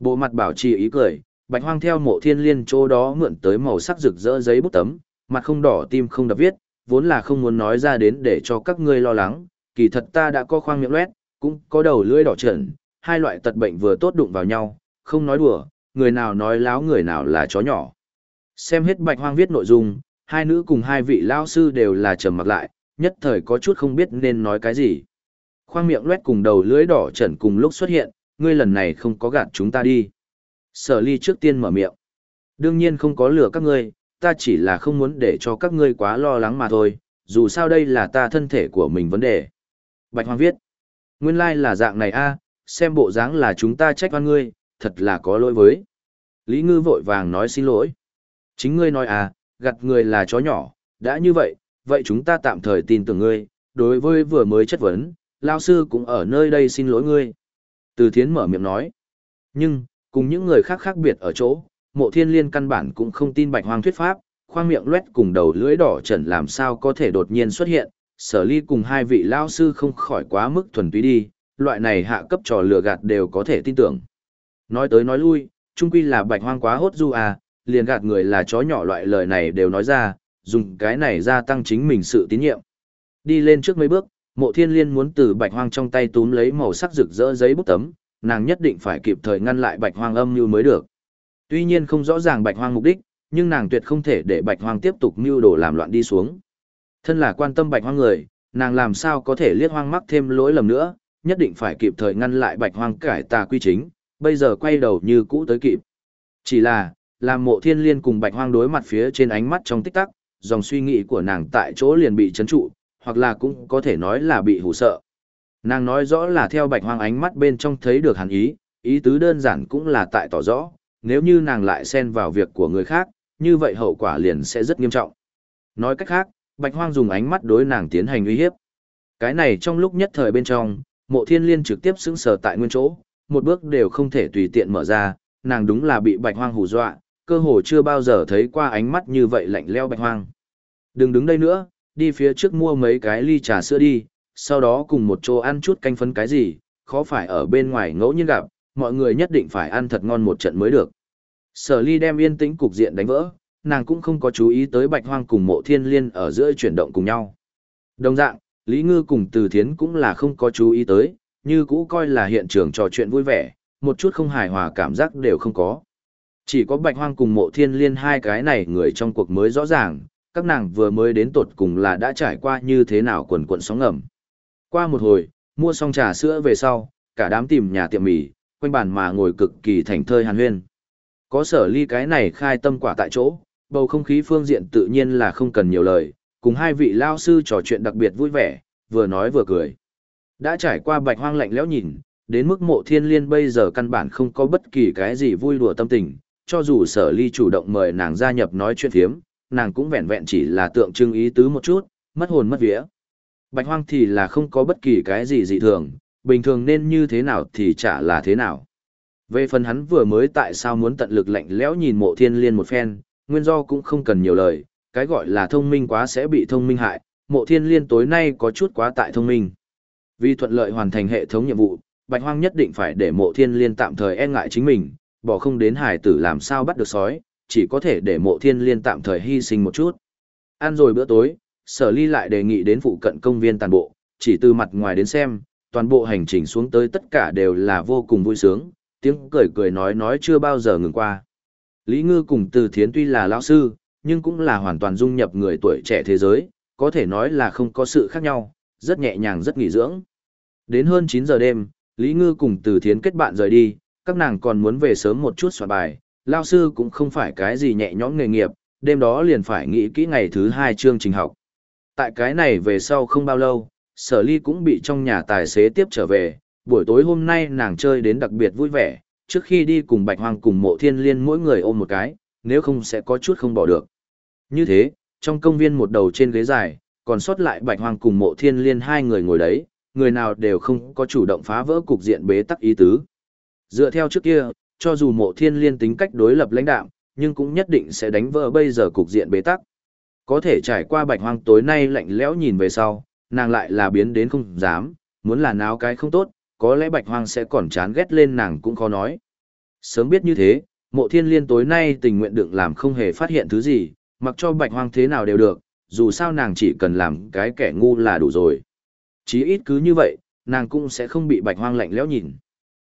Bộ mặt bảo trì ý cười, bạch hoang theo mộ thiên liên chỗ đó mượn tới màu sắc rực rỡ giấy bút tấm, mặt không đỏ tim không đập viết, vốn là không muốn nói ra đến để cho các ngươi lo lắng, kỳ thật ta đã có khoang miệng loét, cũng có đầu lưỡi đỏ trợn, hai loại tật bệnh vừa tốt đụng vào nhau, không nói đùa, người nào nói láo người nào là chó nhỏ. Xem hết bạch hoang viết nội dung, hai nữ cùng hai vị Lão sư đều là trầm mặc lại, nhất thời có chút không biết nên nói cái gì. Khoang miệng loét cùng đầu lưỡi đỏ trần cùng lúc xuất hiện, ngươi lần này không có gạt chúng ta đi. Sở ly trước tiên mở miệng. Đương nhiên không có lừa các ngươi, ta chỉ là không muốn để cho các ngươi quá lo lắng mà thôi, dù sao đây là ta thân thể của mình vấn đề. Bạch Hoàng viết. Nguyên lai like là dạng này a, xem bộ dáng là chúng ta trách oan ngươi, thật là có lỗi với. Lý Ngư vội vàng nói xin lỗi. Chính ngươi nói à, gặt người là chó nhỏ, đã như vậy, vậy chúng ta tạm thời tin tưởng ngươi, đối với vừa mới chất vấn, lao sư cũng ở nơi đây xin lỗi ngươi. Từ thiến mở miệng nói. Nhưng, cùng những người khác khác biệt ở chỗ, mộ thiên liên căn bản cũng không tin bạch hoang thuyết pháp, khoang miệng loét cùng đầu lưỡi đỏ trần làm sao có thể đột nhiên xuất hiện, sở ly cùng hai vị lao sư không khỏi quá mức thuần túy đi, loại này hạ cấp trò lừa gạt đều có thể tin tưởng. Nói tới nói lui, chung quy là bạch hoang quá hốt du à, liền gạt người là chó nhỏ loại lời này đều nói ra, dùng cái này gia tăng chính mình sự tín nhiệm. Đi lên trước mấy bước, mộ thiên liên muốn từ bạch hoang trong tay túm lấy màu sắc rực rỡ giấy bút tấm, nàng nhất định phải kịp thời ngăn lại bạch hoang âm như mới được. Tuy nhiên không rõ ràng bạch hoang mục đích, nhưng nàng tuyệt không thể để bạch hoang tiếp tục mưu đồ làm loạn đi xuống. Thân là quan tâm bạch hoang người, nàng làm sao có thể liếc hoang mắc thêm lỗi lầm nữa, nhất định phải kịp thời ngăn lại bạch hoang cải tà quy chính, bây giờ quay đầu như cũ tới kịp. Chỉ là, làm mộ thiên liên cùng bạch hoang đối mặt phía trên ánh mắt trong tích tắc, dòng suy nghĩ của nàng tại chỗ liền bị chấn trụ, hoặc là cũng có thể nói là bị hù sợ. Nàng nói rõ là theo bạch hoang ánh mắt bên trong thấy được hàn ý, ý tứ đơn giản cũng là tại tỏ rõ, nếu như nàng lại xen vào việc của người khác, như vậy hậu quả liền sẽ rất nghiêm trọng. Nói cách khác, bạch hoang dùng ánh mắt đối nàng tiến hành uy hiếp. Cái này trong lúc nhất thời bên trong, mộ thiên liên trực tiếp sững sở tại nguyên chỗ, một bước đều không thể tùy tiện mở ra, nàng đúng là bị bạch hoang hù dọa, cơ hồ chưa bao giờ thấy qua ánh mắt như vậy lạnh lẽo bạch hoang. Đừng đứng đây nữa, đi phía trước mua mấy cái ly trà sữa đi, sau đó cùng một chỗ ăn chút canh phấn cái gì, khó phải ở bên ngoài ngẫu nhiên gặp, mọi người nhất định phải ăn thật ngon một trận mới được. Sở ly đem yên tĩnh cục diện đánh vỡ, nàng cũng không có chú ý tới bạch hoang cùng mộ thiên liên ở giữa chuyển động cùng nhau. Đồng dạng, Lý Ngư cùng Từ Thiến cũng là không có chú ý tới, như cũ coi là hiện trường trò chuyện vui vẻ, một chút không hài hòa cảm giác đều không có. Chỉ có bạch hoang cùng mộ thiên liên hai cái này người trong cuộc mới rõ ràng, các nàng vừa mới đến tột cùng là đã trải qua như thế nào quần quận sóng ngầm. Qua một hồi, mua xong trà sữa về sau, cả đám tìm nhà tiệm mì, quanh bàn mà ngồi cực kỳ thành thơi hàn huyên. Có sở ly cái này khai tâm quả tại chỗ, bầu không khí phương diện tự nhiên là không cần nhiều lời, cùng hai vị lao sư trò chuyện đặc biệt vui vẻ, vừa nói vừa cười. Đã trải qua bạch hoang lạnh lẽo nhìn, đến mức mộ thiên liên bây giờ căn bản không có bất kỳ cái gì vui đùa tâm tình, cho dù sở ly chủ động mời nàng gia nhập nói chuyện thiếm, nàng cũng vẹn vẹn chỉ là tượng trưng ý tứ một chút, mất hồn mất vía. Bạch hoang thì là không có bất kỳ cái gì dị thường, bình thường nên như thế nào thì chả là thế nào. Về phần hắn vừa mới tại sao muốn tận lực lạnh lẽo nhìn mộ thiên liên một phen, nguyên do cũng không cần nhiều lời, cái gọi là thông minh quá sẽ bị thông minh hại, mộ thiên liên tối nay có chút quá tại thông minh. Vì thuận lợi hoàn thành hệ thống nhiệm vụ, Bạch Hoang nhất định phải để mộ thiên liên tạm thời e ngại chính mình, bỏ không đến hải tử làm sao bắt được sói, chỉ có thể để mộ thiên liên tạm thời hy sinh một chút. Ăn rồi bữa tối, sở ly lại đề nghị đến phụ cận công viên toàn bộ, chỉ từ mặt ngoài đến xem, toàn bộ hành trình xuống tới tất cả đều là vô cùng vui sướng, tiếng cười cười nói nói chưa bao giờ ngừng qua. Lý Ngư cùng Từ Thiến tuy là lão sư, nhưng cũng là hoàn toàn dung nhập người tuổi trẻ thế giới, có thể nói là không có sự khác nhau, rất nhẹ nhàng rất nghỉ dưỡng. Đến hơn 9 giờ đêm, Lý Ngư cùng Từ Thiến kết bạn rời đi, các nàng còn muốn về sớm một chút soạn bài, lao sư cũng không phải cái gì nhẹ nhõm nghề nghiệp, đêm đó liền phải nghĩ kỹ ngày thứ hai chương trình học. Tại cái này về sau không bao lâu, sở ly cũng bị trong nhà tài xế tiếp trở về, buổi tối hôm nay nàng chơi đến đặc biệt vui vẻ, trước khi đi cùng bạch hoang cùng mộ thiên liên mỗi người ôm một cái, nếu không sẽ có chút không bỏ được. Như thế, trong công viên một đầu trên ghế dài, còn sót lại bạch hoang cùng mộ thiên liên hai người ngồi đấy, người nào đều không có chủ động phá vỡ cục diện bế tắc ý tứ. Dựa theo trước kia, cho dù mộ thiên liên tính cách đối lập lãnh đạo, nhưng cũng nhất định sẽ đánh vỡ bây giờ cục diện bế tắc. Có thể trải qua bạch hoang tối nay lạnh lẽo nhìn về sau, nàng lại là biến đến không dám, muốn là náo cái không tốt, có lẽ bạch hoang sẽ còn chán ghét lên nàng cũng khó nói. Sớm biết như thế, mộ thiên liên tối nay tình nguyện đựng làm không hề phát hiện thứ gì, mặc cho bạch hoang thế nào đều được, dù sao nàng chỉ cần làm cái kẻ ngu là đủ rồi. Chí ít cứ như vậy, nàng cũng sẽ không bị bạch hoang lạnh lẽo nhìn.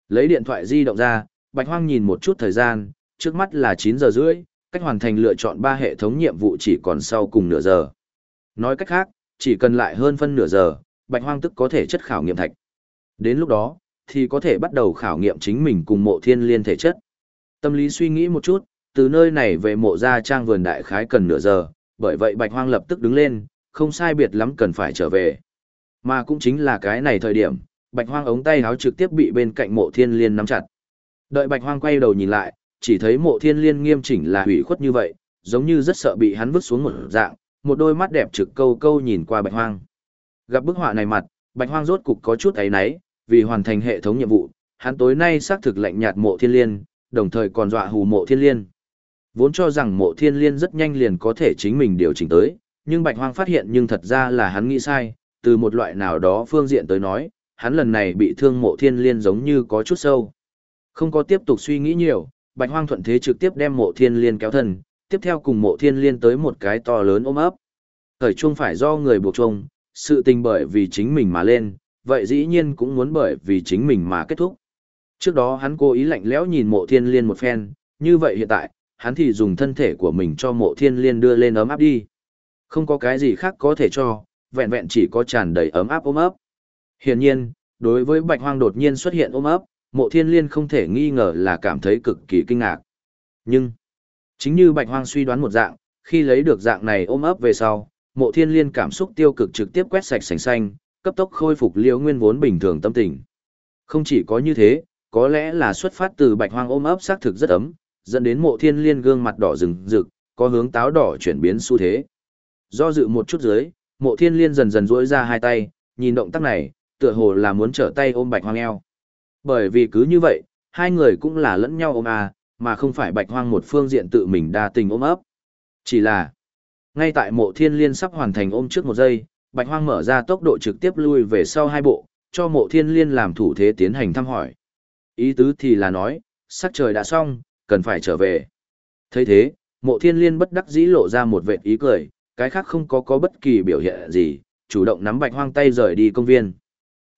Lấy điện thoại di động ra, bạch hoang nhìn một chút thời gian, trước mắt là 9 giờ rưỡi, cách hoàn thành lựa chọn ba hệ thống nhiệm vụ chỉ còn sau cùng nửa giờ. Nói cách khác, chỉ cần lại hơn phân nửa giờ, bạch hoang tức có thể chất khảo nghiệm thạch. Đến lúc đó, thì có thể bắt đầu khảo nghiệm chính mình cùng mộ thiên liên thể chất. Tâm lý suy nghĩ một chút, từ nơi này về mộ gia trang vườn đại khái cần nửa giờ, bởi vậy bạch hoang lập tức đứng lên, không sai biệt lắm cần phải trở về. Mà cũng chính là cái này thời điểm, bạch hoang ống tay áo trực tiếp bị bên cạnh mộ thiên liên nắm chặt. Đợi bạch hoang quay đầu nhìn lại, chỉ thấy mộ thiên liên nghiêm chỉnh là hủy khuất như vậy, giống như rất sợ bị hắn vứt xuống một dạng, một đôi mắt đẹp trực câu câu nhìn qua bạch hoang. Gặp bức họa này mặt, bạch hoang rốt cục có chút ấy nấy, vì hoàn thành hệ thống nhiệm vụ, hắn tối nay xác thực lệnh nhạt mộ thiên liên, đồng thời còn dọa hù mộ thiên liên. Vốn cho rằng mộ thiên liên rất nhanh liền có thể chính mình điều chỉnh tới, nhưng bạch hoang phát hiện nhưng thật ra là hắn nghĩ sai, từ một loại nào đó phương diện tới nói, hắn lần này bị thương mộ thiên liên giống như có chút sâu. Không có tiếp tục suy nghĩ nhiều, bạch hoang thuận thế trực tiếp đem mộ thiên liên kéo thân, tiếp theo cùng mộ thiên liên tới một cái to lớn ôm ấp. Thời chuông phải do người buộc chuông, sự tình bởi vì chính mình mà lên, vậy dĩ nhiên cũng muốn bởi vì chính mình mà kết thúc. Trước đó hắn cố ý lạnh lẽo nhìn mộ thiên liên một phen, như vậy hiện tại, hắn thì dùng thân thể của mình cho mộ thiên liên đưa lên ấm áp đi. Không có cái gì khác có thể cho, vẹn vẹn chỉ có tràn đầy ấm áp ôm ấp. Hiển nhiên, đối với bạch hoang đột nhiên xuất hiện ôm ấp, mộ thiên liên không thể nghi ngờ là cảm thấy cực kỳ kinh ngạc. Nhưng, chính như bạch hoang suy đoán một dạng, khi lấy được dạng này ôm ấp về sau, mộ thiên liên cảm xúc tiêu cực trực tiếp quét sạch sành xanh, cấp tốc khôi phục liễu nguyên vốn bình thường tâm tình. Không chỉ có như thế, có lẽ là xuất phát từ bạch hoang ôm ấp xác thực rất ấm, dẫn đến mộ thiên liên gương mặt đỏ rừng rực, có hướng táo đỏ chuyển biến xu thế. Do dự một chút dưới, mộ thiên liên dần dần duỗi ra hai tay, nhìn động tác này, tựa hồ là muốn trở tay ôm bạch hoang eo. Bởi vì cứ như vậy, hai người cũng là lẫn nhau ôm à, mà không phải bạch hoang một phương diện tự mình đa tình ôm ấp. Chỉ là, ngay tại mộ thiên liên sắp hoàn thành ôm trước một giây, bạch hoang mở ra tốc độ trực tiếp lui về sau hai bộ, cho mộ thiên liên làm thủ thế tiến hành thăm hỏi. Ý tứ thì là nói, sắc trời đã xong, cần phải trở về. thấy thế, mộ thiên liên bất đắc dĩ lộ ra một vệt ý cười, cái khác không có có bất kỳ biểu hiện gì, chủ động nắm bạch hoang tay rời đi công viên.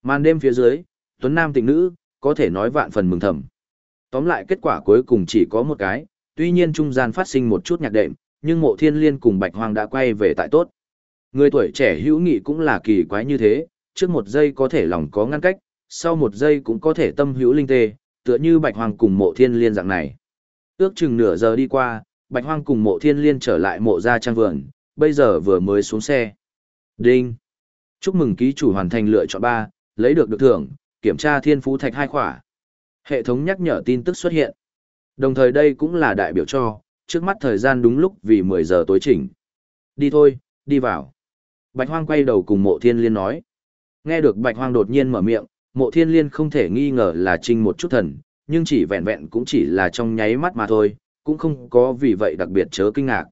Màn đêm phía dưới, tuấn nam tịnh nữ, có thể nói vạn phần mừng thầm. Tóm lại kết quả cuối cùng chỉ có một cái, tuy nhiên trung gian phát sinh một chút nhạc đệm, nhưng mộ thiên liên cùng bạch hoang đã quay về tại tốt. Người tuổi trẻ hữu nghị cũng là kỳ quái như thế, trước một giây có thể lòng có ngăn cách, sau một giây cũng có thể tâm hữu linh tê, tựa như bạch hoang cùng mộ thiên liên dạng này. Ước chừng nửa giờ đi qua, Bạch Hoang cùng mộ thiên liên trở lại mộ gia trang vườn, bây giờ vừa mới xuống xe. Đinh! Chúc mừng ký chủ hoàn thành lựa chọn 3, lấy được được thưởng, kiểm tra thiên phú thạch hai khỏa. Hệ thống nhắc nhở tin tức xuất hiện. Đồng thời đây cũng là đại biểu cho, trước mắt thời gian đúng lúc vì 10 giờ tối chỉnh. Đi thôi, đi vào. Bạch Hoang quay đầu cùng mộ thiên liên nói. Nghe được Bạch Hoang đột nhiên mở miệng, mộ thiên liên không thể nghi ngờ là trinh một chút thần, nhưng chỉ vẹn vẹn cũng chỉ là trong nháy mắt mà thôi, cũng không có vì vậy đặc biệt chớ kinh ngạc.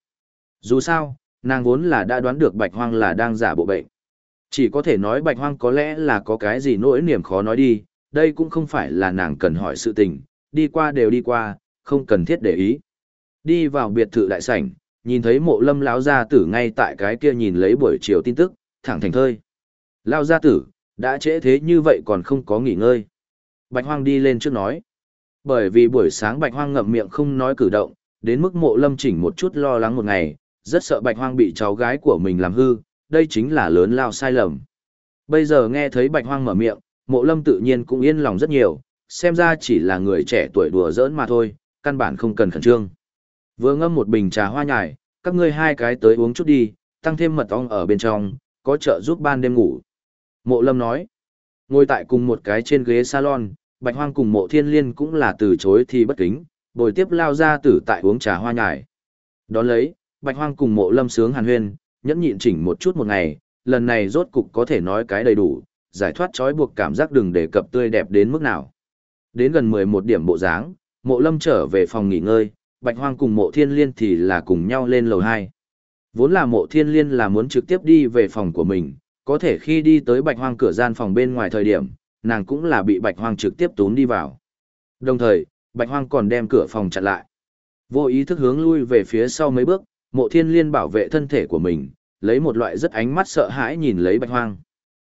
Dù sao, nàng vốn là đã đoán được Bạch Hoang là đang giả bộ bệnh. Chỉ có thể nói Bạch Hoang có lẽ là có cái gì nỗi niềm khó nói đi, đây cũng không phải là nàng cần hỏi sự tình, đi qua đều đi qua, không cần thiết để ý. Đi vào biệt thự đại sảnh, nhìn thấy mộ lâm lão gia tử ngay tại cái kia nhìn lấy buổi chiều tin tức, thẳng thành thơi. Lão gia tử, đã trễ thế như vậy còn không có nghỉ ngơi. Bạch Hoang đi lên trước nói. Bởi vì buổi sáng Bạch Hoang ngậm miệng không nói cử động, đến mức mộ lâm chỉnh một chút lo lắng một ngày, rất sợ Bạch Hoang bị cháu gái của mình làm hư, đây chính là lớn lao sai lầm. Bây giờ nghe thấy Bạch Hoang mở miệng, mộ lâm tự nhiên cũng yên lòng rất nhiều, xem ra chỉ là người trẻ tuổi đùa giỡn mà thôi, căn bản không cần khẩn trương. Vừa ngâm một bình trà hoa nhài, các ngươi hai cái tới uống chút đi, tăng thêm mật ong ở bên trong, có trợ giúp ban đêm ngủ. Mộ lâm nói, ngồi tại cùng một cái trên ghế salon, bạch hoang cùng mộ thiên liên cũng là từ chối thì bất kính, bồi tiếp lao ra tử tại uống trà hoa nhài. Đón lấy, bạch hoang cùng mộ lâm sướng hàn huyên, nhẫn nhịn chỉnh một chút một ngày, lần này rốt cục có thể nói cái đầy đủ, giải thoát trói buộc cảm giác đừng đề cập tươi đẹp đến mức nào. Đến gần 11 điểm bộ dáng, mộ lâm trở về phòng nghỉ ngơi, bạch hoang cùng mộ thiên liên thì là cùng nhau lên lầu 2. Vốn là mộ thiên liên là muốn trực tiếp đi về phòng của mình, có thể khi đi tới bạch hoang cửa gian phòng bên ngoài thời điểm, nàng cũng là bị bạch hoang trực tiếp tún đi vào. Đồng thời, bạch hoang còn đem cửa phòng chặn lại. Vô ý thức hướng lui về phía sau mấy bước, mộ thiên liên bảo vệ thân thể của mình, lấy một loại rất ánh mắt sợ hãi nhìn lấy bạch hoang.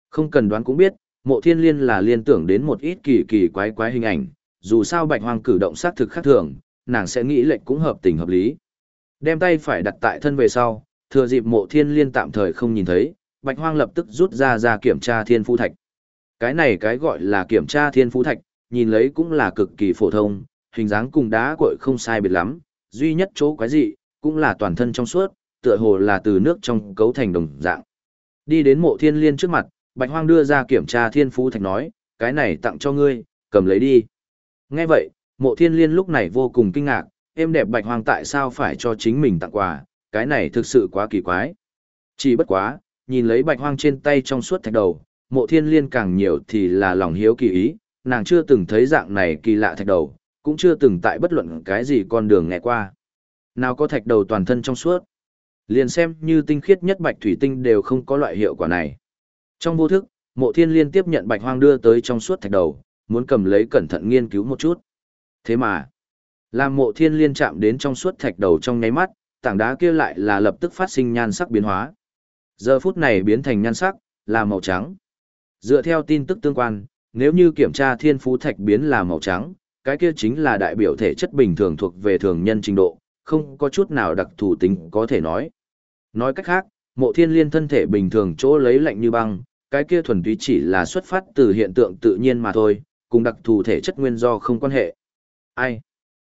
Không cần đoán cũng biết, mộ thiên liên là liên tưởng đến một ít kỳ kỳ quái quái hình ảnh, dù sao bạch hoang cử động xác thực khác thường, nàng sẽ nghĩ lệnh cũng hợp tình hợp lý. Đem tay phải đặt tại thân về sau, thừa dịp mộ thiên liên tạm thời không nhìn thấy, bạch hoang lập tức rút ra ra kiểm tra thiên phú thạch. Cái này cái gọi là kiểm tra thiên phú thạch, nhìn lấy cũng là cực kỳ phổ thông, hình dáng cùng đá cội không sai biệt lắm, duy nhất chỗ quái dị, cũng là toàn thân trong suốt, tựa hồ là từ nước trong cấu thành đồng dạng. Đi đến mộ thiên liên trước mặt, bạch hoang đưa ra kiểm tra thiên phú thạch nói, cái này tặng cho ngươi, cầm lấy đi. Nghe vậy, mộ thiên liên lúc này vô cùng kinh ngạc, em đẹp bạch hoang tại sao phải cho chính mình tặng quà, cái này thực sự quá kỳ quái. Chỉ bất quá, nhìn lấy bạch hoang trên tay trong suốt thạch đầu, mộ thiên liên càng nhiều thì là lòng hiếu kỳ ý, nàng chưa từng thấy dạng này kỳ lạ thạch đầu, cũng chưa từng tại bất luận cái gì con đường nghe qua. Nào có thạch đầu toàn thân trong suốt. Liền xem như tinh khiết nhất bạch thủy tinh đều không có loại hiệu quả này. Trong vô thức, mộ thiên liên tiếp nhận bạch hoang đưa tới trong suốt thạch đầu, muốn cầm lấy cẩn thận nghiên cứu một chút. Thế mà, làm mộ thiên liên chạm đến trong suốt thạch đầu trong nháy mắt, tảng đá kia lại là lập tức phát sinh nhan sắc biến hóa. Giờ phút này biến thành nhan sắc, là màu trắng. Dựa theo tin tức tương quan, nếu như kiểm tra thiên phú thạch biến là màu trắng, cái kia chính là đại biểu thể chất bình thường thuộc về thường nhân trình độ, không có chút nào đặc thù tính có thể nói. Nói cách khác, mộ thiên liên thân thể bình thường chỗ lấy lạnh như băng, cái kia thuần túy chỉ là xuất phát từ hiện tượng tự nhiên mà thôi, cùng đặc thù thể chất nguyên do không quan hệ. Ai?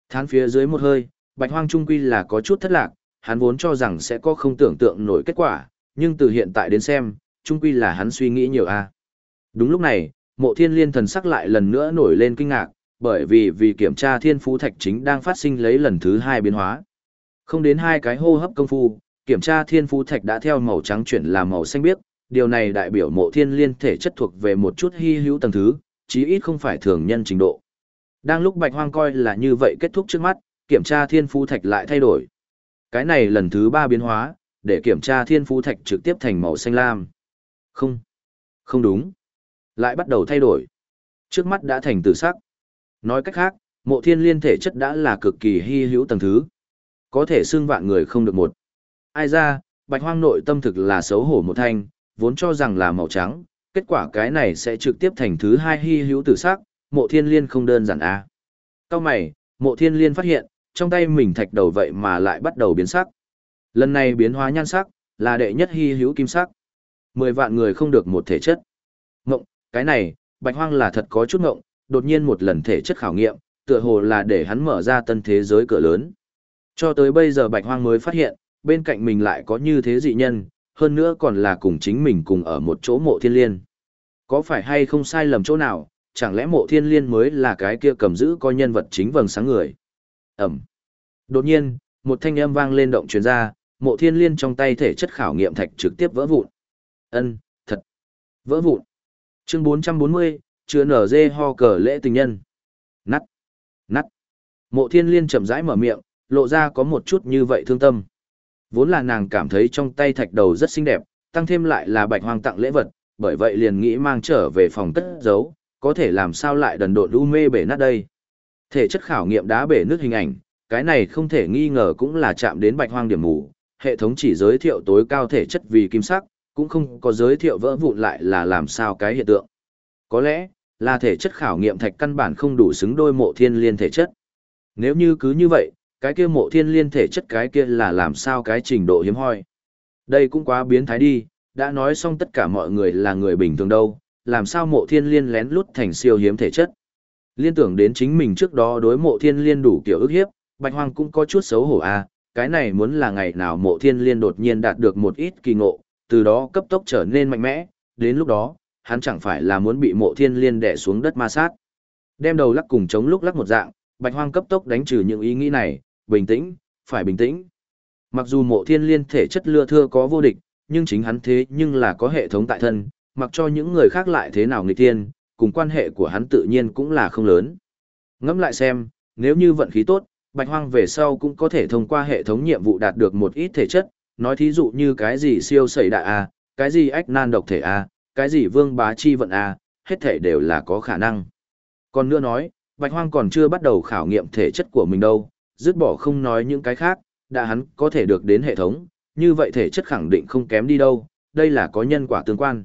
Thán phía dưới một hơi, bạch hoang trung quy là có chút thất lạc, hắn vốn cho rằng sẽ có không tưởng tượng nổi kết quả, nhưng từ hiện tại đến xem, trung quy là hắn suy nghĩ nhiều a. Đúng lúc này, mộ thiên liên thần sắc lại lần nữa nổi lên kinh ngạc, bởi vì vì kiểm tra thiên phú thạch chính đang phát sinh lấy lần thứ hai biến hóa. Không đến hai cái hô hấp công phu, kiểm tra thiên phú thạch đã theo màu trắng chuyển làm màu xanh biếc, điều này đại biểu mộ thiên liên thể chất thuộc về một chút hy hữu tầng thứ, chí ít không phải thường nhân trình độ. Đang lúc bạch hoang coi là như vậy kết thúc trước mắt, kiểm tra thiên phú thạch lại thay đổi. Cái này lần thứ ba biến hóa, để kiểm tra thiên phú thạch trực tiếp thành màu xanh lam. Không, không đúng. Lại bắt đầu thay đổi. Trước mắt đã thành tử sắc. Nói cách khác, mộ thiên liên thể chất đã là cực kỳ hy hữu tầng thứ. Có thể xưng vạn người không được một. Ai ra, bạch hoang nội tâm thực là xấu hổ một thanh, vốn cho rằng là màu trắng, kết quả cái này sẽ trực tiếp thành thứ hai hy hữu tử sắc, mộ thiên liên không đơn giản a. À. Cao mày, mộ thiên liên phát hiện, trong tay mình thạch đầu vậy mà lại bắt đầu biến sắc. Lần này biến hóa nhan sắc, là đệ nhất hy hữu kim sắc. Mười vạn người không được một thể chất. Ngộng, cái này, bạch hoang là thật có chút ngộng, đột nhiên một lần thể chất khảo nghiệm, tựa hồ là để hắn mở ra tân thế giới cửa lớn. Cho tới bây giờ bạch hoang mới phát hiện, bên cạnh mình lại có như thế dị nhân, hơn nữa còn là cùng chính mình cùng ở một chỗ mộ thiên liên. Có phải hay không sai lầm chỗ nào, chẳng lẽ mộ thiên liên mới là cái kia cầm giữ coi nhân vật chính vầng sáng người. Ẩm. Đột nhiên, một thanh âm vang lên động truyền ra, mộ thiên liên trong tay thể chất khảo nghiệm thạch trực tiếp vỡ vụn. Ân, thật. Vỡ vụn. Chương 440, chưa nở dê ho cờ lễ tình nhân. Nắt. Nắt. Mộ thiên liên chậm rãi mở miệng, lộ ra có một chút như vậy thương tâm. Vốn là nàng cảm thấy trong tay thạch đầu rất xinh đẹp, tăng thêm lại là bạch hoang tặng lễ vật, bởi vậy liền nghĩ mang trở về phòng cất giấu, có thể làm sao lại đần độn u mê bể nát đây. Thể chất khảo nghiệm đá bể nước hình ảnh, cái này không thể nghi ngờ cũng là chạm đến bạch hoang điểm mù, hệ thống chỉ giới thiệu tối cao thể chất vì kim sắc, cũng không có giới thiệu vỡ vụn lại là làm sao cái hiện tượng. Có lẽ, là thể chất khảo nghiệm thạch căn bản không đủ xứng đôi mộ thiên liên thể chất. Nếu như cứ như vậy, cái kia mộ thiên liên thể chất cái kia là làm sao cái trình độ hiếm hoi. Đây cũng quá biến thái đi, đã nói xong tất cả mọi người là người bình thường đâu, làm sao mộ thiên liên lén lút thành siêu hiếm thể chất. Liên tưởng đến chính mình trước đó đối mộ thiên liên đủ kiểu ức hiếp, bạch hoang cũng có chút xấu hổ à, cái này muốn là ngày nào mộ thiên liên đột nhiên đạt được một ít kỳ ngộ, từ đó cấp tốc trở nên mạnh mẽ, đến lúc đó, hắn chẳng phải là muốn bị mộ thiên liên đè xuống đất ma sát. Đem đầu lắc cùng chống lúc lắc một dạng, bạch hoang cấp tốc đánh trừ những ý nghĩ này, bình tĩnh, phải bình tĩnh. Mặc dù mộ thiên liên thể chất lưa thưa có vô địch, nhưng chính hắn thế nhưng là có hệ thống tại thân, mặc cho những người khác lại thế nào nghịch thiên, cùng quan hệ của hắn tự nhiên cũng là không lớn. Ngẫm lại xem, nếu như vận khí tốt, Bạch Hoang về sau cũng có thể thông qua hệ thống nhiệm vụ đạt được một ít thể chất, nói thí dụ như cái gì siêu sẩy đại A, cái gì ách nan độc thể A, cái gì vương bá chi vận A, hết thể đều là có khả năng. Còn nữa nói, Bạch Hoang còn chưa bắt đầu khảo nghiệm thể chất của mình đâu, dứt bỏ không nói những cái khác, đã hắn có thể được đến hệ thống, như vậy thể chất khẳng định không kém đi đâu, đây là có nhân quả tương quan.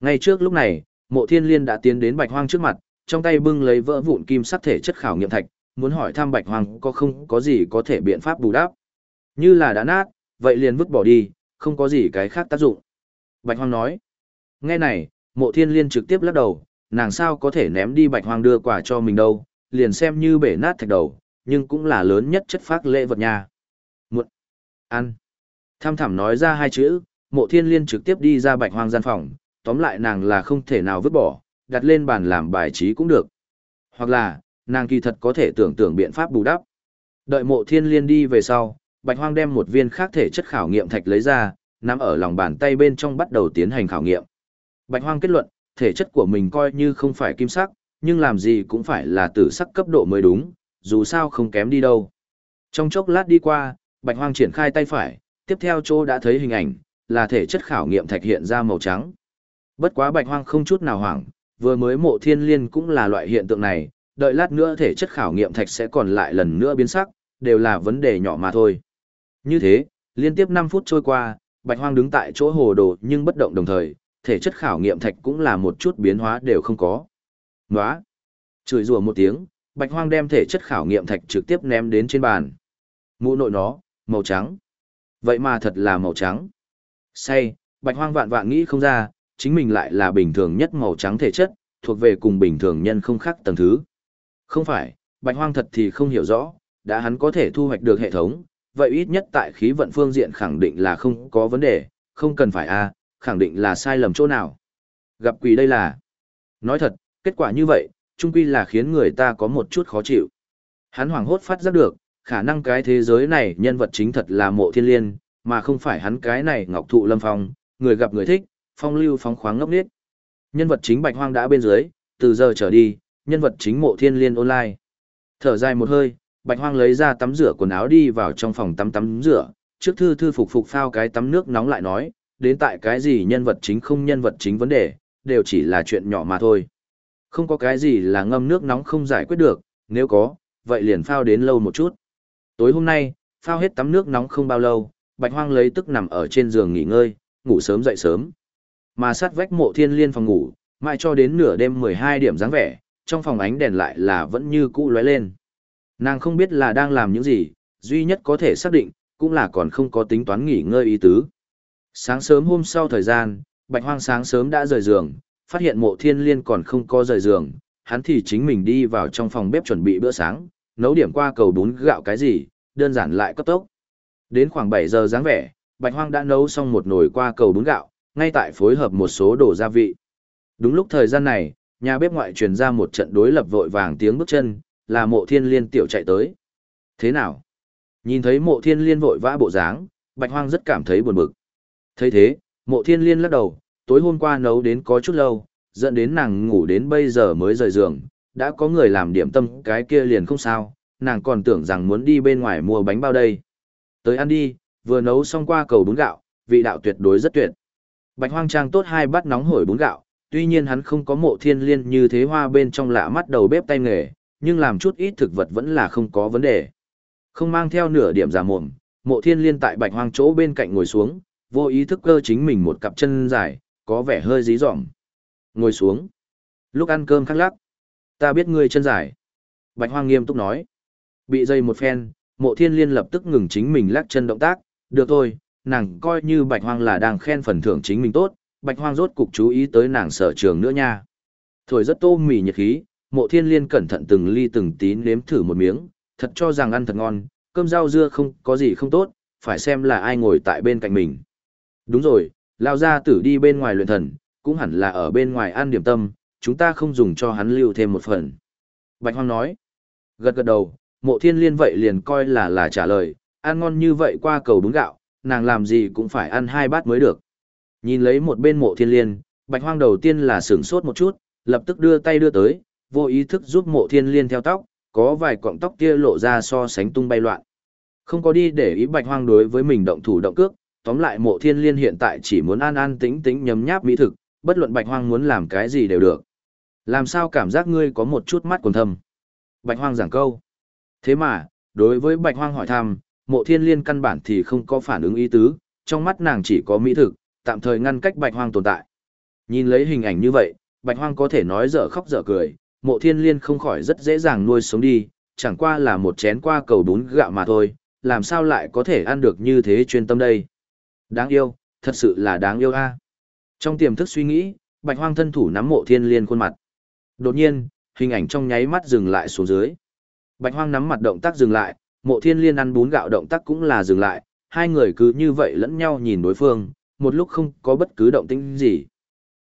Ngay trước lúc này, mộ thiên liên đã tiến đến bạch hoang trước mặt, trong tay bưng lấy vỡ vụn kim sắc thể chất khảo nghiệm thạch, muốn hỏi thăm bạch hoang có không có gì có thể biện pháp bù đắp. Như là đã nát, vậy liền vứt bỏ đi, không có gì cái khác tác dụng. Bạch hoang nói. Nghe này, mộ thiên liên trực tiếp lắc đầu, nàng sao có thể ném đi bạch hoang đưa quà cho mình đâu, liền xem như bể nát thạch đầu, nhưng cũng là lớn nhất chất phác lễ vật nha. Muộn. Ăn. Tham thẳm nói ra hai chữ, mộ thiên liên trực tiếp đi ra bạch hoang gian phòng, tóm lại nàng là không thể nào vứt bỏ, đặt lên bàn làm bài trí cũng được. Hoặc là, nàng kỳ thật có thể tưởng tượng biện pháp bù đắp. Đợi mộ thiên liên đi về sau, bạch hoang đem một viên khác thể chất khảo nghiệm thạch lấy ra, nắm ở lòng bàn tay bên trong bắt đầu tiến hành khảo nghiệm. Bạch hoang kết luận, thể chất của mình coi như không phải kim sắc, nhưng làm gì cũng phải là tử sắc cấp độ mới đúng, dù sao không kém đi đâu. Trong chốc lát đi qua, bạch hoang triển khai tay phải, tiếp theo chỗ đã thấy hình ảnh, là thể chất khảo nghiệm thạch hiện ra màu trắng. Bất quá bạch hoang không chút nào hoảng, vừa mới mộ thiên liên cũng là loại hiện tượng này, đợi lát nữa thể chất khảo nghiệm thạch sẽ còn lại lần nữa biến sắc, đều là vấn đề nhỏ mà thôi. Như thế, liên tiếp 5 phút trôi qua, bạch hoang đứng tại chỗ hồ đồ nhưng bất động đồng thời, thể chất khảo nghiệm thạch cũng là một chút biến hóa đều không có. Nóa! Chửi rủa một tiếng, bạch hoang đem thể chất khảo nghiệm thạch trực tiếp ném đến trên bàn. Mũ nội nó, màu trắng. Vậy mà thật là màu trắng. Say, bạch hoang vạn vạn nghĩ không ra, chính mình lại là bình thường nhất màu trắng thể chất, thuộc về cùng bình thường nhân không khác tầng thứ. Không phải, bạch hoang thật thì không hiểu rõ, đã hắn có thể thu hoạch được hệ thống, vậy ít nhất tại khí vận phương diện khẳng định là không có vấn đề, không cần phải a, khẳng định là sai lầm chỗ nào. Gặp quỷ đây là. Nói thật, kết quả như vậy, chung quy là khiến người ta có một chút khó chịu. Hắn hoảng hốt phát giác được, khả năng cái thế giới này nhân vật chính thật là mộ thiên liên, mà không phải hắn cái này ngọc thụ lâm phong, người gặp người thích, phong lưu phóng khoáng ngốc nghếch. Nhân vật chính Bạch Hoang đã bên dưới, từ giờ trở đi, nhân vật chính Mộ Thiên Liên online. Thở dài một hơi, Bạch Hoang lấy ra tắm rửa quần áo đi vào trong phòng tắm tắm rửa, trước thư thư phục phục phao cái tắm nước nóng lại nói, đến tại cái gì nhân vật chính không nhân vật chính vấn đề, đều chỉ là chuyện nhỏ mà thôi. Không có cái gì là ngâm nước nóng không giải quyết được, nếu có, vậy liền phao đến lâu một chút. Tối hôm nay, phao hết tắm nước nóng không bao lâu, Bạch Hoang lấy tức nằm ở trên giường nghỉ ngơi, ngủ sớm dậy sớm. Mà sát vách mộ thiên liên phòng ngủ, mãi cho đến nửa đêm 12 điểm dáng vẻ, trong phòng ánh đèn lại là vẫn như cũ lóe lên. Nàng không biết là đang làm những gì, duy nhất có thể xác định, cũng là còn không có tính toán nghỉ ngơi ý tứ. Sáng sớm hôm sau thời gian, bạch hoang sáng sớm đã rời giường, phát hiện mộ thiên liên còn không có rời giường, hắn thì chính mình đi vào trong phòng bếp chuẩn bị bữa sáng, nấu điểm qua cầu bún gạo cái gì, đơn giản lại cấp tốc. Đến khoảng 7 giờ dáng vẻ, Bạch Hoang đã nấu xong một nồi qua cầu bún gạo, ngay tại phối hợp một số đồ gia vị. Đúng lúc thời gian này, nhà bếp ngoại truyền ra một trận đối lập vội vàng tiếng bước chân, là mộ thiên liên tiểu chạy tới. Thế nào? Nhìn thấy mộ thiên liên vội vã bộ dáng, Bạch Hoang rất cảm thấy buồn bực thấy thế, mộ thiên liên lắc đầu, tối hôm qua nấu đến có chút lâu, dẫn đến nàng ngủ đến bây giờ mới rời giường, đã có người làm điểm tâm cái kia liền không sao, nàng còn tưởng rằng muốn đi bên ngoài mua bánh bao đây. Tới ăn đi, vừa nấu xong qua cầu bún gạo, vị đạo tuyệt đối rất tuyệt. Bạch Hoang Trang tốt hai bát nóng hổi bún gạo, tuy nhiên hắn không có mộ thiên liên như thế hoa bên trong lạ mắt đầu bếp tay nghề, nhưng làm chút ít thực vật vẫn là không có vấn đề. Không mang theo nửa điểm giả mồm, mộ thiên liên tại bạch hoang chỗ bên cạnh ngồi xuống, vô ý thức cơ chính mình một cặp chân dài, có vẻ hơi dí dỏm. Ngồi xuống. Lúc ăn cơm khắc lắc. Ta biết ngươi chân dài. Bạch hoang nghiêm túc nói. Bị dây một phen, mộ thiên liên lập tức ngừng chính mình lắc chân động tác. Được thôi, nàng coi như bạch hoang là đang khen phần thưởng chính mình tốt, bạch hoang rốt cục chú ý tới nàng sở trường nữa nha. Thổi rất tô mì nhiệt khí, mộ thiên liên cẩn thận từng ly từng tí nếm thử một miếng, thật cho rằng ăn thật ngon, cơm rau dưa không có gì không tốt, phải xem là ai ngồi tại bên cạnh mình. Đúng rồi, lao ra tử đi bên ngoài luyện thần, cũng hẳn là ở bên ngoài ăn điểm tâm, chúng ta không dùng cho hắn lưu thêm một phần. Bạch Hoang nói, gật gật đầu, mộ thiên liên vậy liền coi là là trả lời, ăn ngon như vậy qua cầu bún gạo, nàng làm gì cũng phải ăn hai bát mới được. Nhìn lấy một bên mộ thiên liên, bạch hoang đầu tiên là sửng sốt một chút, lập tức đưa tay đưa tới, vô ý thức giúp mộ thiên liên theo tóc, có vài cọng tóc kia lộ ra so sánh tung bay loạn. Không có đi để ý bạch hoang đối với mình động thủ động cước, tóm lại mộ thiên liên hiện tại chỉ muốn an an tĩnh tĩnh nhấm nháp mỹ thực, bất luận bạch hoang muốn làm cái gì đều được. Làm sao cảm giác ngươi có một chút mắt còn thâm? Bạch hoang giảng câu. Thế mà, đối với bạch hoang hỏi thăm, mộ thiên liên căn bản thì không có phản ứng ý tứ, trong mắt nàng chỉ có mỹ thực, tạm thời ngăn cách bạch hoang tồn tại. Nhìn lấy hình ảnh như vậy, bạch hoang có thể nói dở khóc dở cười, mộ thiên liên không khỏi rất dễ dàng nuôi sống đi, chẳng qua là một chén qua cầu bún gạo mà thôi, làm sao lại có thể ăn được như thế chuyên tâm đây. Đáng yêu, thật sự là đáng yêu a. Trong tiềm thức suy nghĩ, bạch hoang thân thủ nắm mộ thiên liên khuôn mặt. Đột nhiên, hình ảnh trong nháy mắt dừng lại xuống dưới. Bạch hoang nắm mặt động tác dừng lại, mộ thiên liên ăn bún gạo động tác cũng là dừng lại, hai người cứ như vậy lẫn nhau nhìn đối phương, một lúc không có bất cứ động tĩnh gì.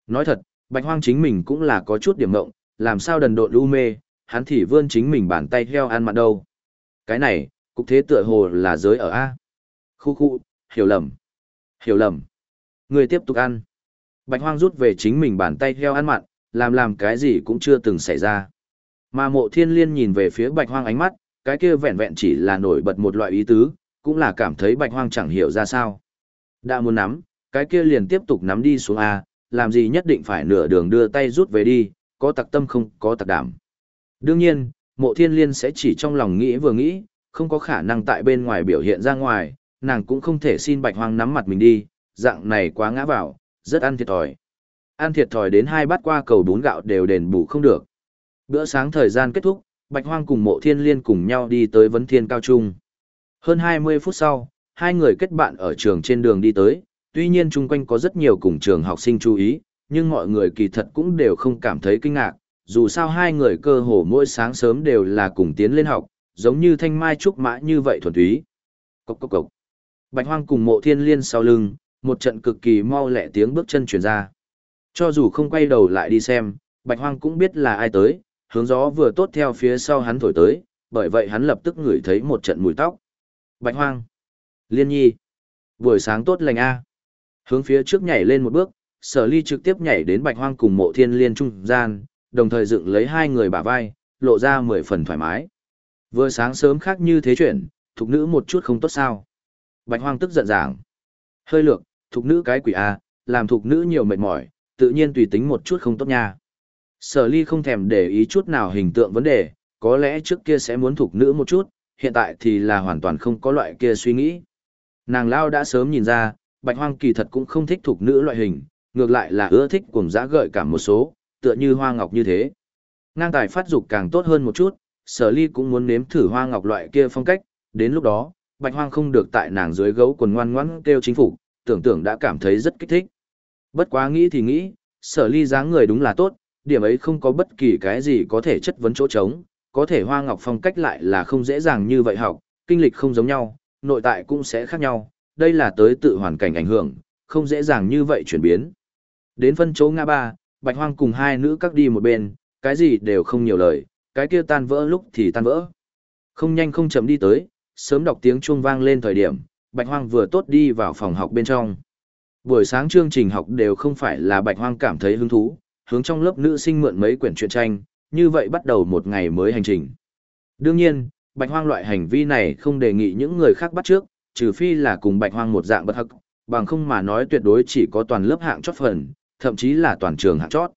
Nói thật, bạch hoang chính mình cũng là có chút điểm ngộng, làm sao đần độn u mê, hắn thì vươn chính mình bàn tay heo ăn mặn đâu. Cái này, cục thế tựa hồ là giới ở A. Khu khu, hiểu lầm. Hiểu lầm. Người tiếp tục ăn. Bạch hoang rút về chính mình bàn tay heo ăn mặn, làm làm cái gì cũng chưa từng xảy ra. Mà mộ thiên liên nhìn về phía bạch hoang ánh mắt, cái kia vẹn vẹn chỉ là nổi bật một loại ý tứ, cũng là cảm thấy bạch hoang chẳng hiểu ra sao. Đã muốn nắm, cái kia liền tiếp tục nắm đi xuống A, làm gì nhất định phải nửa đường đưa tay rút về đi, có tặc tâm không có tặc đảm. Đương nhiên, mộ thiên liên sẽ chỉ trong lòng nghĩ vừa nghĩ, không có khả năng tại bên ngoài biểu hiện ra ngoài, nàng cũng không thể xin bạch hoang nắm mặt mình đi, dạng này quá ngã vào, rất ăn thiệt thòi. Ăn thiệt thòi đến hai bát qua cầu bún gạo đều đền bù không được. Bữa sáng thời gian kết thúc, bạch hoang cùng mộ thiên liên cùng nhau đi tới vấn thiên cao trung. Hơn 20 phút sau, hai người kết bạn ở trường trên đường đi tới, tuy nhiên chung quanh có rất nhiều cùng trường học sinh chú ý, nhưng mọi người kỳ thật cũng đều không cảm thấy kinh ngạc, dù sao hai người cơ hồ mỗi sáng sớm đều là cùng tiến lên học, giống như thanh mai trúc mã như vậy thuần túy. Cốc cốc cốc. Bạch hoang cùng mộ thiên liên sau lưng, một trận cực kỳ mau lẹ tiếng bước chân truyền ra. Cho dù không quay đầu lại đi xem, bạch hoang cũng biết là ai tới, hướng gió vừa tốt theo phía sau hắn thổi tới, bởi vậy hắn lập tức ngửi thấy một trận mùi tóc. Bạch hoang. Liên nhi. Buổi sáng tốt lành a. Hướng phía trước nhảy lên một bước, sở ly trực tiếp nhảy đến bạch hoang cùng mộ thiên liên trung gian, đồng thời dựng lấy hai người bả vai, lộ ra mười phần thoải mái. Vừa sáng sớm khác như thế chuyện, thục nữ một chút không tốt sao. Bạch hoang tức giận giảng. Hơi lược, thục nữ cái quỷ A, làm thục nữ nhiều mệt mỏi, tự nhiên tùy tính một chút không tốt nha. Sở ly không thèm để ý chút nào hình tượng vấn đề, có lẽ trước kia sẽ muốn thục nữ một chút, hiện tại thì là hoàn toàn không có loại kia suy nghĩ. Nàng lao đã sớm nhìn ra, bạch hoang kỳ thật cũng không thích thục nữ loại hình, ngược lại là ưa thích cùng giã gợi cảm một số, tựa như hoa ngọc như thế. Ngang tài phát dục càng tốt hơn một chút, sở ly cũng muốn nếm thử hoa ngọc loại kia phong cách, đến lúc đó, bạch hoang không được tại nàng dưới gấu quần ngoan ngoãn kêu chính phủ, tưởng tượng đã cảm thấy rất kích thích. Bất quá nghĩ thì nghĩ, sở ly dáng người đúng là tốt, điểm ấy không có bất kỳ cái gì có thể chất vấn chỗ trống, có thể hoa ngọc phong cách lại là không dễ dàng như vậy học, kinh lịch không giống nhau, nội tại cũng sẽ khác nhau, đây là tới tự hoàn cảnh ảnh hưởng, không dễ dàng như vậy chuyển biến. Đến phân chỗ ngã ba, Bạch Hoang cùng hai nữ các đi một bên, cái gì đều không nhiều lời, cái kia tan vỡ lúc thì tan vỡ. Không nhanh không chậm đi tới, sớm đọc tiếng chuông vang lên thời điểm, Bạch Hoang vừa tốt đi vào phòng học bên trong. Buổi sáng chương trình học đều không phải là Bạch Hoang cảm thấy hứng thú, hướng trong lớp nữ sinh mượn mấy quyển truyện tranh, như vậy bắt đầu một ngày mới hành trình. Đương nhiên, Bạch Hoang loại hành vi này không đề nghị những người khác bắt trước, trừ phi là cùng Bạch Hoang một dạng bất hắc, bằng không mà nói tuyệt đối chỉ có toàn lớp hạng chót phần, thậm chí là toàn trường hạng chót.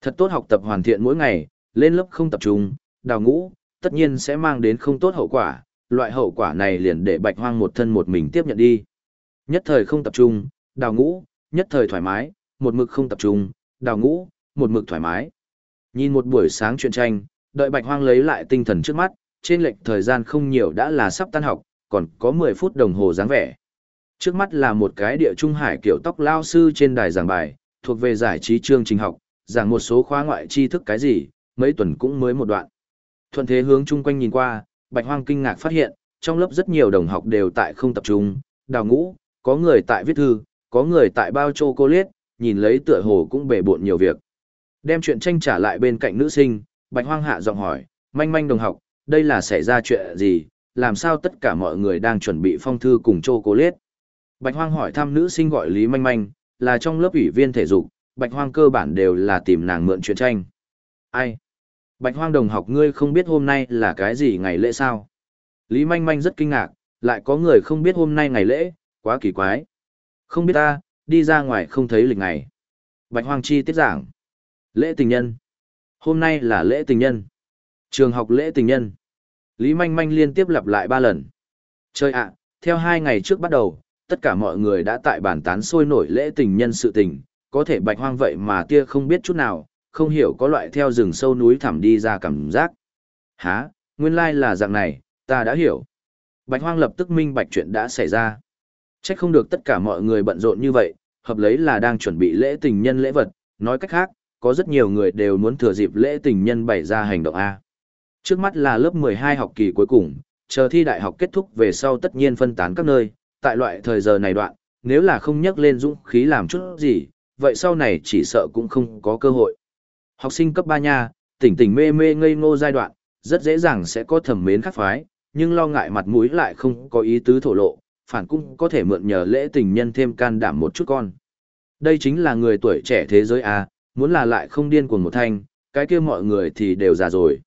Thật tốt học tập hoàn thiện mỗi ngày, lên lớp không tập trung, đào ngũ, tất nhiên sẽ mang đến không tốt hậu quả, loại hậu quả này liền để Bạch Hoang một thân một mình tiếp nhận đi. Nhất thời không tập trung, đào ngũ, nhất thời thoải mái, một mực không tập trung, đào ngũ, một mực thoải mái. Nhìn một buổi sáng chuyện tranh, đợi Bạch Hoang lấy lại tinh thần trước mắt, trên lệch thời gian không nhiều đã là sắp tan học, còn có 10 phút đồng hồ dáng vẻ. Trước mắt là một cái địa trung hải kiểu tóc lao sư trên đài giảng bài, thuộc về giải trí chương trình học, giảng một số khóa ngoại tri thức cái gì, mấy tuần cũng mới một đoạn. Thuận thế hướng chung quanh nhìn qua, Bạch Hoang kinh ngạc phát hiện, trong lớp rất nhiều đồng học đều tại không tập trung, đào ngũ, có người tại viết thư, có người tại bao Châu cô liết, nhìn lấy tựa hồ cũng bể bộn nhiều việc. Đem chuyện tranh trả lại bên cạnh nữ sinh, Bạch Hoang hạ giọng hỏi, manh manh đồng học, đây là xảy ra chuyện gì, làm sao tất cả mọi người đang chuẩn bị phong thư cùng Châu cô liết? Bạch Hoang hỏi thăm nữ sinh gọi Lý Manh Manh, là trong lớp ủy viên thể dục, Bạch Hoang cơ bản đều là tìm nàng mượn chuyện tranh. Ai? Bạch Hoang đồng học ngươi không biết hôm nay là cái gì ngày lễ sao? Lý Manh Manh rất kinh ngạc, lại có người không biết hôm nay ngày lễ, quá kỳ quái. Không biết ta, đi ra ngoài không thấy lịch ngày. Bạch Hoang chi tiết giảng. Lễ tình nhân. Hôm nay là lễ tình nhân. Trường học lễ tình nhân. Lý Manh Manh liên tiếp lặp lại ba lần. Chơi ạ, theo hai ngày trước bắt đầu, tất cả mọi người đã tại bàn tán sôi nổi lễ tình nhân sự tình, có thể bạch hoang vậy mà tia không biết chút nào, không hiểu có loại theo rừng sâu núi thẳm đi ra cảm giác. Hả, nguyên lai là dạng này, ta đã hiểu. Bạch hoang lập tức minh bạch chuyện đã xảy ra. Chắc không được tất cả mọi người bận rộn như vậy, hợp lấy là đang chuẩn bị lễ tình nhân lễ vật, nói cách khác, có rất nhiều người đều muốn thừa dịp lễ tình nhân bày ra hành động A. Trước mắt là lớp 12 học kỳ cuối cùng, chờ thi đại học kết thúc về sau tất nhiên phân tán các nơi, tại loại thời giờ này đoạn, nếu là không nhắc lên dũng khí làm chút gì, vậy sau này chỉ sợ cũng không có cơ hội. Học sinh cấp 3 nha, tỉnh tỉnh mê mê ngây ngô giai đoạn, rất dễ dàng sẽ có thẩm mến khác phái, nhưng lo ngại mặt mũi lại không có ý tứ thổ lộ, phản cũng có thể mượn nhờ lễ tình nhân thêm can đảm một chút con. Đây chính là người tuổi trẻ thế giới à, muốn là lại không điên cuồng một thanh, cái kia mọi người thì đều già rồi.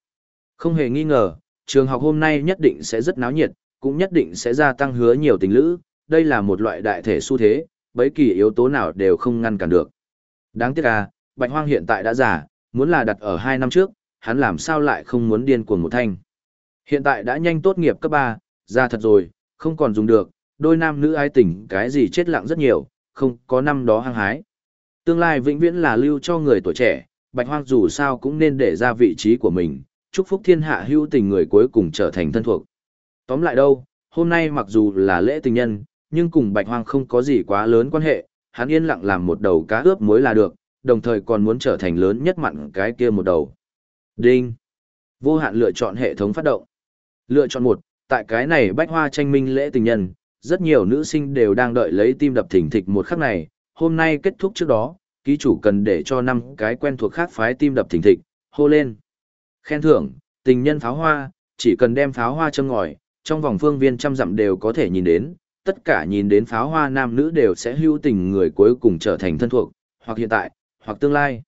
Không hề nghi ngờ, trường học hôm nay nhất định sẽ rất náo nhiệt, cũng nhất định sẽ gia tăng hứa nhiều tình lữ, đây là một loại đại thể xu thế, bất kỳ yếu tố nào đều không ngăn cản được. Đáng tiếc à, Bạch Hoang hiện tại đã già, muốn là đặt ở hai năm trước, hắn làm sao lại không muốn điên cuồng một thanh. Hiện tại đã nhanh tốt nghiệp cấp ba, ra thật rồi, không còn dùng được, đôi nam nữ ai tỉnh cái gì chết lặng rất nhiều, không có năm đó hăng hái. Tương lai vĩnh viễn là lưu cho người tuổi trẻ, Bạch Hoang dù sao cũng nên để ra vị trí của mình, chúc phúc thiên hạ hữu tình người cuối cùng trở thành thân thuộc. Tóm lại đâu, hôm nay mặc dù là lễ tình nhân, nhưng cùng Bạch Hoang không có gì quá lớn quan hệ, hắn yên lặng làm một đầu cá ướp muối là được, đồng thời còn muốn trở thành lớn nhất mặn cái kia một đầu. Đinh. Vô hạn lựa chọn hệ thống phát động. Lựa chọn một, tại cái này bách hoa tranh minh lễ tình nhân, rất nhiều nữ sinh đều đang đợi lấy tim đập thỉnh thịch một khắc này, hôm nay kết thúc trước đó, ký chủ cần để cho năm cái quen thuộc khác phái tim đập thỉnh thịch, hô lên. Khen thưởng, tình nhân pháo hoa, chỉ cần đem pháo hoa châm ngòi, trong vòng phương viên trăm dặm đều có thể nhìn đến, tất cả nhìn đến pháo hoa nam nữ đều sẽ hữu tình người cuối cùng trở thành thân thuộc, hoặc hiện tại, hoặc tương lai.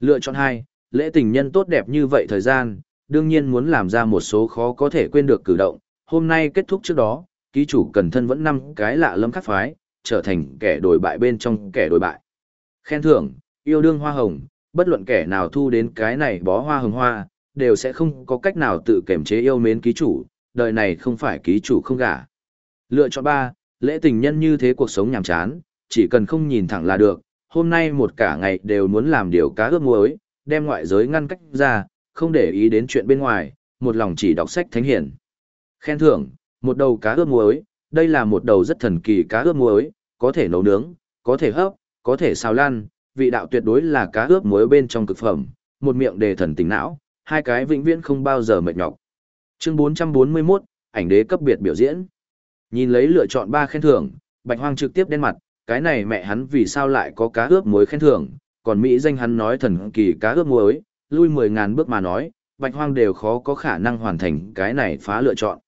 Lựa chọn hai, lễ tình nhân tốt đẹp như vậy thời gian, đương nhiên muốn làm ra một số khó có thể quên được cử động, hôm nay kết thúc trước đó, ký chủ cần thân vẫn năm cái lạ lẫm khắc phái, trở thành kẻ đổi bại bên trong kẻ đổi bại. Khen thưởng, yêu đương hoa hồng, bất luận kẻ nào thu đến cái này bó hoa hồng hoa, đều sẽ không có cách nào tự kiểm chế yêu mến ký chủ, đời này không phải ký chủ không gả. Lựa chọn ba, lễ tình nhân như thế cuộc sống nhàm chán, chỉ cần không nhìn thẳng là được, hôm nay một cả ngày đều muốn làm điều cá ướp muối, đem ngoại giới ngăn cách ra, không để ý đến chuyện bên ngoài, một lòng chỉ đọc sách thánh hiển. Khen thưởng, một đầu cá ướp muối, đây là một đầu rất thần kỳ cá ướp muối, có thể nấu nướng, có thể hấp, có thể xào lan, vị đạo tuyệt đối là cá ướp muối bên trong cực phẩm, một miệng đề thần tỉnh não, hai cái vĩnh viễn không bao giờ mệt nhọc. Chương 441, ảnh đế cấp biệt biểu diễn. Nhìn lấy lựa chọn ba khen thưởng, Bạch Hoang trực tiếp đen mặt, cái này mẹ hắn vì sao lại có cá ướp muối khen thưởng, còn Mỹ danh hắn nói thần kỳ cá ướp muối, lui 10.000 bước mà nói, Bạch Hoang đều khó có khả năng hoàn thành cái này phá lựa chọn.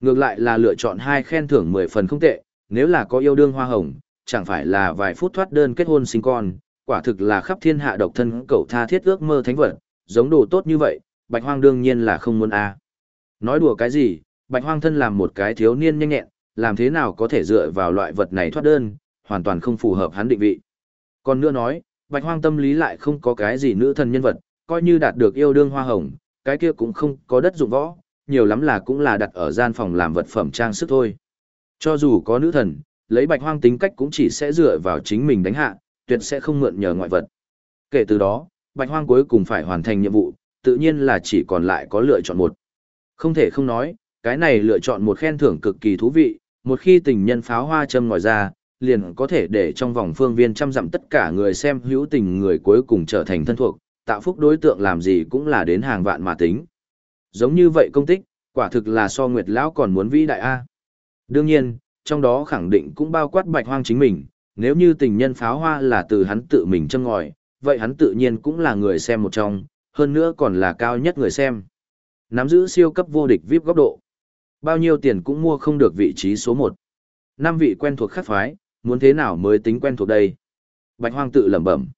Ngược lại là lựa chọn hai khen thưởng 10 phần không tệ, nếu là có yêu đương hoa hồng, chẳng phải là vài phút thoát đơn kết hôn sinh con, quả thực là khắp thiên hạ độc thân cậu tha thiết ước mơ thánh vật, giống đồ tốt như vậy, Bạch Hoang đương nhiên là không muốn a. Nói đùa cái gì, Bạch Hoang thân làm một cái thiếu niên nhanh nhẹn, làm thế nào có thể dựa vào loại vật này thoát đơn, hoàn toàn không phù hợp hắn định vị. Còn nữa nói, Bạch Hoang tâm lý lại không có cái gì nữ thần nhân vật, coi như đạt được yêu đương hoa hồng, cái kia cũng không có đất dụng võ, nhiều lắm là cũng là đặt ở gian phòng làm vật phẩm trang sức thôi. Cho dù có nữ thần, lấy Bạch Hoang tính cách cũng chỉ sẽ dựa vào chính mình đánh hạ, tuyệt sẽ không mượn nhờ ngoại vật. Kể từ đó, Bạch Hoang cuối cùng phải hoàn thành nhiệm vụ, tự nhiên là chỉ còn lại có lựa chọn một. Không thể không nói, cái này lựa chọn một khen thưởng cực kỳ thú vị, một khi tình nhân pháo hoa châm ngòi ra, liền có thể để trong vòng phương viên trăm dặm tất cả người xem hữu tình người cuối cùng trở thành thân thuộc, tạo phúc đối tượng làm gì cũng là đến hàng vạn mà tính. Giống như vậy công tích, quả thực là so Nguyệt Lão còn muốn vĩ đại A. Đương nhiên, trong đó khẳng định cũng bao quát bạch hoang chính mình, nếu như tình nhân pháo hoa là từ hắn tự mình châm ngòi, vậy hắn tự nhiên cũng là người xem một trong, hơn nữa còn là cao nhất người xem. Nắm giữ siêu cấp vô địch VIP góc độ. Bao nhiêu tiền cũng mua không được vị trí số 1. Năm vị quen thuộc khắc phái, muốn thế nào mới tính quen thuộc đây? Bạch hoang tự lẩm bẩm.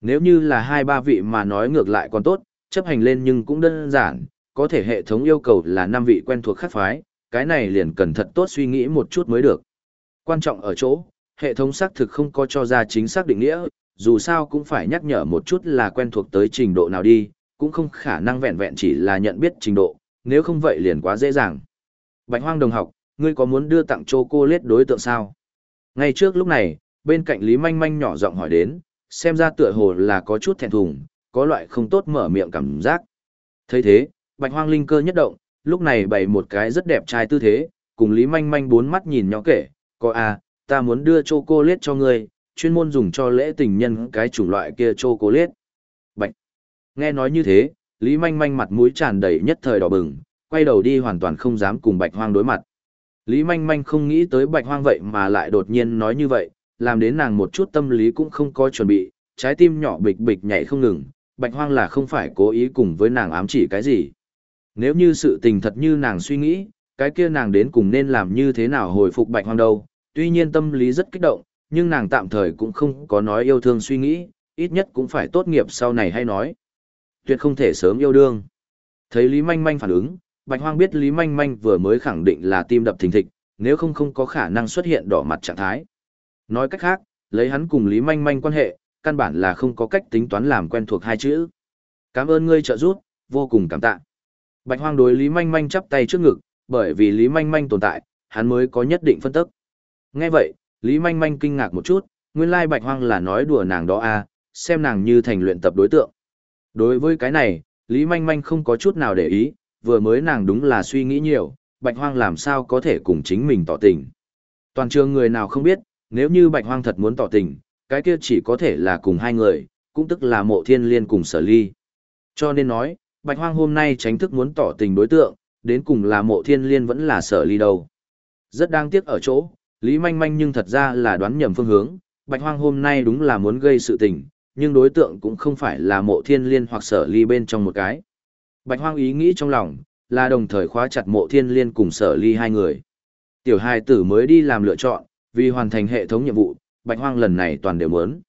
Nếu như là hai ba vị mà nói ngược lại còn tốt, chấp hành lên nhưng cũng đơn giản, có thể hệ thống yêu cầu là năm vị quen thuộc khác phái, cái này liền cần thật tốt suy nghĩ một chút mới được. Quan trọng ở chỗ, hệ thống xác thực không có cho ra chính xác định nghĩa, dù sao cũng phải nhắc nhở một chút là quen thuộc tới trình độ nào đi, cũng không khả năng vẹn vẹn chỉ là nhận biết trình độ, nếu không vậy liền quá dễ dàng. Bạch hoang đồng học, ngươi có muốn đưa tặng chô cô lết đối tượng sao? Ngay trước lúc này, bên cạnh Lý Manh Manh nhỏ giọng hỏi đến, xem ra tựa hồ là có chút thẹn thùng, có loại không tốt mở miệng cảm giác. thấy thế, bạch hoang linh cơ nhất động, lúc này bày một cái rất đẹp trai tư thế, cùng Lý Manh Manh bốn mắt nhìn nhỏ kể, có à, ta muốn đưa chocolate cho ngươi, chuyên môn dùng cho lễ tình nhân cái chủng loại kia chocolate. Bạch. Nghe nói như thế, Lý Manh Manh mặt mũi tràn đầy nhất thời đỏ bừng, quay đầu đi hoàn toàn không dám cùng Bạch Hoang đối mặt. Lý Manh Manh không nghĩ tới Bạch Hoang vậy mà lại đột nhiên nói như vậy, làm đến nàng một chút tâm lý cũng không có chuẩn bị, trái tim nhỏ bịch bịch nhảy không ngừng, Bạch Hoang là không phải cố ý cùng với nàng ám chỉ cái gì. Nếu như sự tình thật như nàng suy nghĩ, cái kia nàng đến cùng nên làm như thế nào hồi phục Bạch Hoang đâu, tuy nhiên tâm lý rất kích động, nhưng nàng tạm thời cũng không có nói yêu thương suy nghĩ, ít nhất cũng phải tốt nghiệp sau này hay nói. Tuyệt không thể sớm yêu đương. Thấy Lý Manh Manh phản ứng, Bạch Hoang biết Lý Manh Manh vừa mới khẳng định là tim đập thình thịch, nếu không không có khả năng xuất hiện đỏ mặt trạng thái. Nói cách khác, lấy hắn cùng Lý Manh Manh quan hệ, căn bản là không có cách tính toán làm quen thuộc hai chữ. Cảm ơn ngươi trợ giúp, vô cùng cảm tạ. Bạch Hoang đối Lý Manh Manh chắp tay trước ngực, bởi vì Lý Manh Manh tồn tại, hắn mới có nhất định phân tức. Nghe vậy, Lý Manh Manh kinh ngạc một chút, nguyên lai Bạch Hoang là nói đùa nàng đó à, xem nàng như thành luyện tập đối tượng. Đối với cái này, Lý Manh Manh không có chút nào để ý, vừa mới nàng đúng là suy nghĩ nhiều, Bạch Hoang làm sao có thể cùng chính mình tỏ tình. Toàn trường người nào không biết, nếu như Bạch Hoang thật muốn tỏ tình, cái kia chỉ có thể là cùng hai người, cũng tức là mộ thiên liên cùng sở ly. Cho nên nói, Bạch Hoang hôm nay tránh thức muốn tỏ tình đối tượng, đến cùng là mộ thiên liên vẫn là sở ly đâu. Rất đáng tiếc ở chỗ, Lý Manh Manh nhưng thật ra là đoán nhầm phương hướng, Bạch Hoang hôm nay đúng là muốn gây sự tình, nhưng đối tượng cũng không phải là mộ thiên liên hoặc sở ly bên trong một cái. Bạch Hoang ý nghĩ trong lòng, là đồng thời khóa chặt mộ thiên liên cùng sở ly hai người. Tiểu hai tử mới đi làm lựa chọn, vì hoàn thành hệ thống nhiệm vụ, Bạch Hoang lần này toàn đều muốn.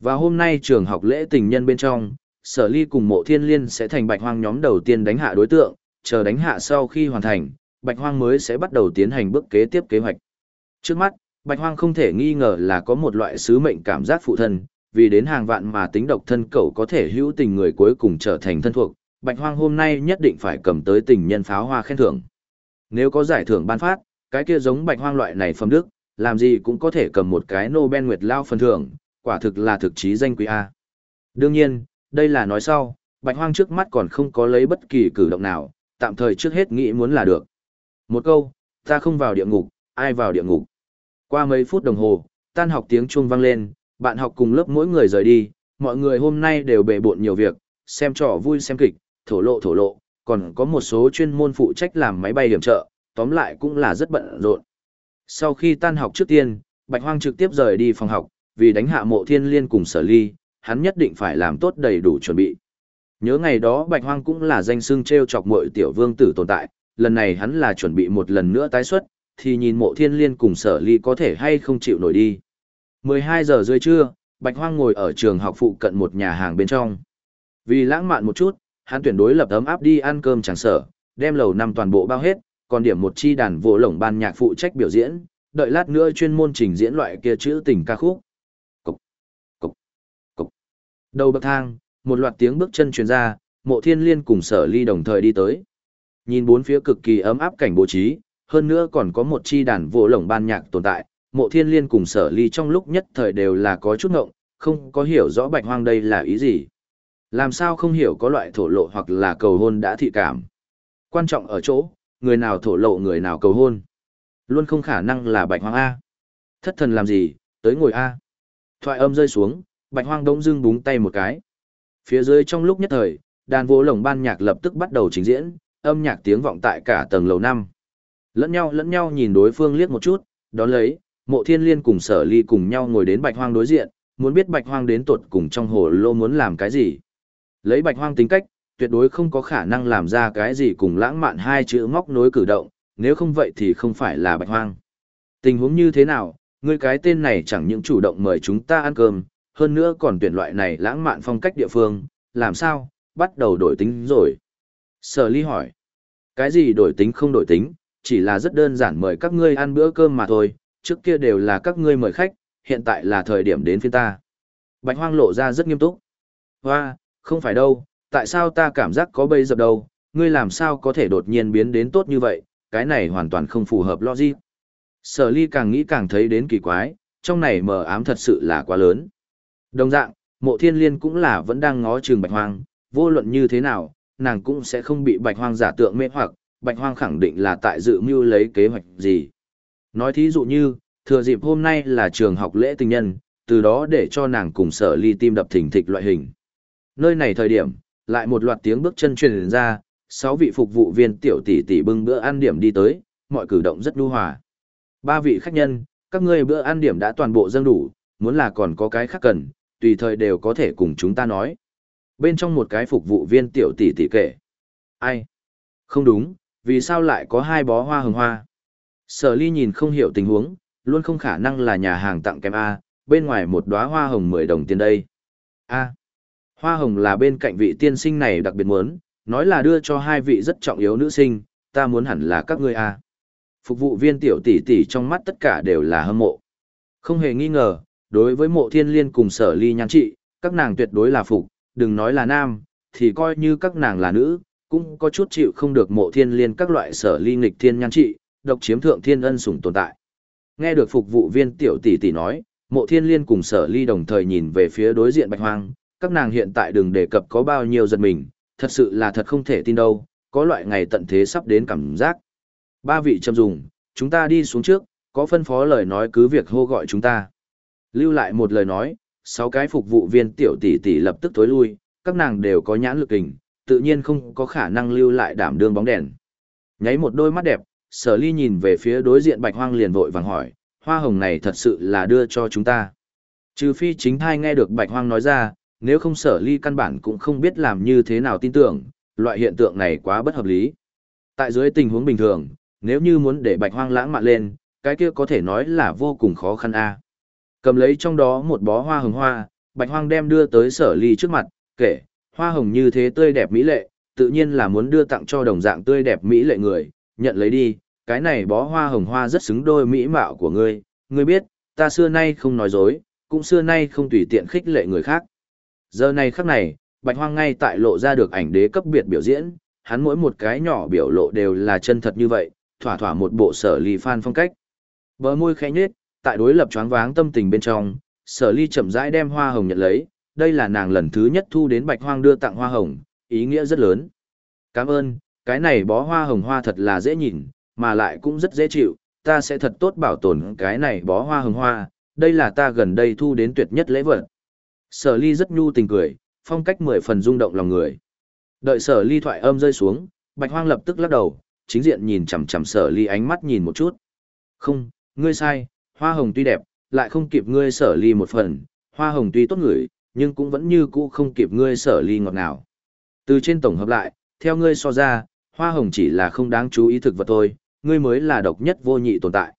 Và hôm nay trường học lễ tình nhân bên trong, sở ly cùng mộ thiên liên sẽ thành Bạch Hoang nhóm đầu tiên đánh hạ đối tượng, chờ đánh hạ sau khi hoàn thành, Bạch Hoang mới sẽ bắt đầu tiến hành bước kế tiếp kế hoạch. Trước mắt, Bạch Hoang không thể nghi ngờ là có một loại sứ mệnh cảm giác phụ thân, vì đến hàng vạn mà tính độc thân cậu có thể hữu tình người cuối cùng trở thành thân thuộc, Bạch Hoang hôm nay nhất định phải cầm tới tình nhân pháo hoa khen thưởng. Nếu có giải thưởng ban phát, cái kia giống Bạch Hoang loại này phẩm đức, làm gì cũng có thể cầm một cái Nobel Nguyệt Lao phần thưởng, quả thực là thực chí danh quý A. Đương nhiên, đây là nói sau, Bạch Hoang trước mắt còn không có lấy bất kỳ cử động nào, tạm thời trước hết nghĩ muốn là được. Một câu, ta không vào địa ngục, ai vào địa ngục. Qua mấy phút đồng hồ, tan học tiếng chuông vang lên, bạn học cùng lớp mỗi người rời đi, mọi người hôm nay đều bề bộn nhiều việc, xem trò vui xem kịch, thổ lộ thổ lộ, còn có một số chuyên môn phụ trách làm máy bay điểm trợ, tóm lại cũng là rất bận rộn. Sau khi tan học trước tiên, Bạch Hoang trực tiếp rời đi phòng học, vì đánh hạ mộ thiên liên cùng sở ly, hắn nhất định phải làm tốt đầy đủ chuẩn bị. Nhớ ngày đó Bạch Hoang cũng là danh xưng treo chọc mọi tiểu vương tử tồn tại, lần này hắn là chuẩn bị một lần nữa tái xuất, thì nhìn mộ thiên liên cùng sở ly có thể hay không chịu nổi đi. 12 giờ rưỡi trưa, Bạch Hoang ngồi ở trường học phụ cận một nhà hàng bên trong. Vì lãng mạn một chút, hắn tuyển đối lập ấm áp đi ăn cơm chẳng sở, đem lầu năm toàn bộ bao hết, còn điểm một chi đàn vô lồng ban nhạc phụ trách biểu diễn, đợi lát nữa chuyên môn trình diễn loại kia chữ tình ca khúc. Cục, cục, cục. Đầu bậc thang, một loạt tiếng bước chân truyền ra, mộ thiên liên cùng sở ly đồng thời đi tới. Nhìn bốn phía cực kỳ ấm áp cảnh bố trí, hơn nữa còn có một chi đàn vô lồng ban nhạc tồn tại, mộ thiên liên cùng sở ly trong lúc nhất thời đều là có chút ngộng, không có hiểu rõ bạch hoang đây là ý gì. Làm sao không hiểu có loại thổ lộ hoặc là cầu hôn đã thị cảm. Quan trọng ở chỗ, người nào thổ lộ người nào cầu hôn. Luôn không khả năng là bạch hoang A. Thất thần làm gì, tới ngồi A. Thoại âm rơi xuống, bạch hoang đống dưng búng tay một cái. Phía dưới trong lúc nhất thời, đàn vô lồng ban nhạc lập tức bắt đầu trình diễn, âm nhạc tiếng vọng tại cả tầng lầu năm. Lẫn nhau lẫn nhau nhìn đối phương liếc một chút, đón lấy, mộ thiên liên cùng sở ly cùng nhau ngồi đến bạch hoang đối diện, muốn biết bạch hoang đến tuột cùng trong hồ lô muốn làm cái gì. Lấy bạch hoang tính cách, tuyệt đối không có khả năng làm ra cái gì cùng lãng mạn hai chữ móc nối cử động, nếu không vậy thì không phải là bạch hoang. Tình huống như thế nào, ngươi cái tên này chẳng những chủ động mời chúng ta ăn cơm, hơn nữa còn tuyển loại này lãng mạn phong cách địa phương, làm sao, bắt đầu đổi tính rồi. Sở ly hỏi, cái gì đổi tính không đổi tính, chỉ là rất đơn giản mời các ngươi ăn bữa cơm mà thôi, trước kia đều là các ngươi mời khách, hiện tại là thời điểm đến phiên ta. Bạch hoang lộ ra rất nghiêm túc. Hoa, không phải đâu, tại sao ta cảm giác có bây dập đâu, ngươi làm sao có thể đột nhiên biến đến tốt như vậy, cái này hoàn toàn không phù hợp logic. Sở ly càng nghĩ càng thấy đến kỳ quái, trong này mờ ám thật sự là quá lớn. Đồng dạng, mộ thiên liên cũng là vẫn đang ngó trường bạch hoang, vô luận như thế nào, nàng cũng sẽ không bị bạch hoang giả tượng mê hoặc, bạch hoang khẳng định là tại dự mưu lấy kế hoạch gì. Nói thí dụ như, thừa dịp hôm nay là trường học lễ tình nhân, từ đó để cho nàng cùng sở ly tim đập thình thịch loại hình. Nơi này thời điểm, lại một loạt tiếng bước chân truyền ra, sáu vị phục vụ viên tiểu tỷ tỷ bưng bữa ăn điểm đi tới, mọi cử động rất nhu hòa. Ba vị khách nhân, các ngươi bữa ăn điểm đã toàn bộ dâng đủ, muốn là còn có cái khác cần, tùy thời đều có thể cùng chúng ta nói. Bên trong một cái phục vụ viên tiểu tỷ tỷ kể. Ai? Không đúng, vì sao lại có hai bó hoa hồng hoa? Sở ly nhìn không hiểu tình huống, luôn không khả năng là nhà hàng tặng kèm A, bên ngoài một đóa hoa hồng 10 đồng tiền đây. A. Hoa hồng là bên cạnh vị tiên sinh này đặc biệt muốn, nói là đưa cho hai vị rất trọng yếu nữ sinh, ta muốn hẳn là các ngươi A. Phục vụ viên tiểu tỷ tỷ trong mắt tất cả đều là hâm mộ. Không hề nghi ngờ, đối với mộ thiên liên cùng sở ly nhan trị, các nàng tuyệt đối là phục, đừng nói là nam, thì coi như các nàng là nữ, cũng có chút chịu không được mộ thiên liên các loại sở ly nghịch thiên nhan trị, độc chiếm thượng thiên ân sủng tồn tại. Nghe được phục vụ viên tiểu tỷ tỷ nói, mộ thiên liên cùng sở ly đồng thời nhìn về phía đối diện bạch hoang, các nàng hiện tại đừng đề cập có bao nhiêu giật mình, thật sự là thật không thể tin đâu, có loại ngày tận thế sắp đến cảm giác. Ba vị châm dùng, chúng ta đi xuống trước, có phân phó lời nói cứ việc hô gọi chúng ta. Lưu lại một lời nói, sáu cái phục vụ viên tiểu tỷ tỷ lập tức tối lui, các nàng đều có nhãn lực hình, tự nhiên không có khả năng lưu lại đảm đương bóng đèn. Nháy một đôi mắt đẹp, sở ly nhìn về phía đối diện bạch hoang liền vội vàng hỏi, hoa hồng này thật sự là đưa cho chúng ta. Trừ phi chính thai nghe được bạch hoang nói ra, nếu không sở ly căn bản cũng không biết làm như thế nào tin tưởng, loại hiện tượng này quá bất hợp lý. Tại dưới tình huống bình thường, nếu như muốn để bạch hoang lãng mạn lên, cái kia có thể nói là vô cùng khó khăn a. Cầm lấy trong đó một bó hoa hồng hoa, bạch hoang đem đưa tới sở ly trước mặt, kể, hoa hồng như thế tươi đẹp mỹ lệ, tự nhiên là muốn đưa tặng cho đồng dạng tươi đẹp mỹ lệ người, nhận lấy đi, cái này bó hoa hồng hoa rất xứng đôi mỹ mạo của ngươi, ngươi biết, ta xưa nay không nói dối, cũng xưa nay không tùy tiện khích lệ người khác. Giờ này khắc này, bạch hoang ngay tại lộ ra được ảnh đế cấp biệt biểu diễn, hắn mỗi một cái nhỏ biểu lộ đều là chân thật như vậy, thỏa thỏa một bộ sở ly phan phong cách. Bờ môi khẽ nhếch, tại đối lập choáng váng tâm tình bên trong, sở ly chậm rãi đem hoa hồng nhận lấy, đây là nàng lần thứ nhất thu đến bạch hoang đưa tặng hoa hồng, ý nghĩa rất lớn. Cảm ơn, cái này bó hoa hồng hoa thật là dễ nhìn, mà lại cũng rất dễ chịu, ta sẽ thật tốt bảo tồn cái này bó hoa hồng hoa, đây là ta gần đây thu đến tuyệt nhất lễ vật. Sở ly rất nhu tình cười, phong cách mười phần rung động lòng người. Đợi sở ly thoại âm rơi xuống, bạch hoang lập tức lắc đầu, chính diện nhìn chằm chằm sở ly ánh mắt nhìn một chút. Không, ngươi sai, hoa hồng tuy đẹp, lại không kịp ngươi sở ly một phần, hoa hồng tuy tốt ngửi, nhưng cũng vẫn như cũ không kịp ngươi sở ly ngọt ngào. Từ trên tổng hợp lại, theo ngươi so ra, hoa hồng chỉ là không đáng chú ý thực vật thôi, ngươi mới là độc nhất vô nhị tồn tại.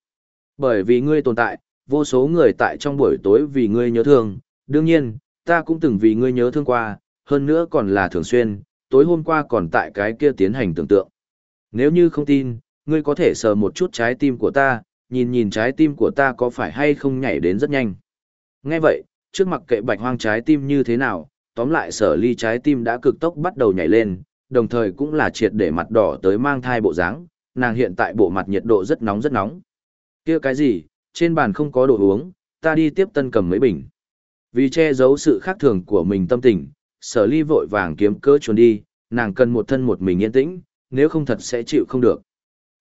Bởi vì ngươi tồn tại, vô số người tại trong buổi tối vì ngươi nhớ thương, đương nhiên, ta cũng từng vì ngươi nhớ thương qua, hơn nữa còn là thường xuyên, tối hôm qua còn tại cái kia tiến hành tưởng tượng. Nếu như không tin, ngươi có thể sờ một chút trái tim của ta, nhìn nhìn trái tim của ta có phải hay không nhảy đến rất nhanh. Nghe vậy, trước mặt kệ bạch hoang trái tim như thế nào, tóm lại sở ly trái tim đã cực tốc bắt đầu nhảy lên, đồng thời cũng là triệt để mặt đỏ tới mang thai bộ dáng, nàng hiện tại bộ mặt nhiệt độ rất nóng rất nóng. kia cái gì, trên bàn không có đồ uống, ta đi tiếp tân cầm mấy bình. Vì che giấu sự khác thường của mình tâm tình, sở ly vội vàng kiếm cớ trốn đi, nàng cần một thân một mình yên tĩnh, nếu không thật sẽ chịu không được.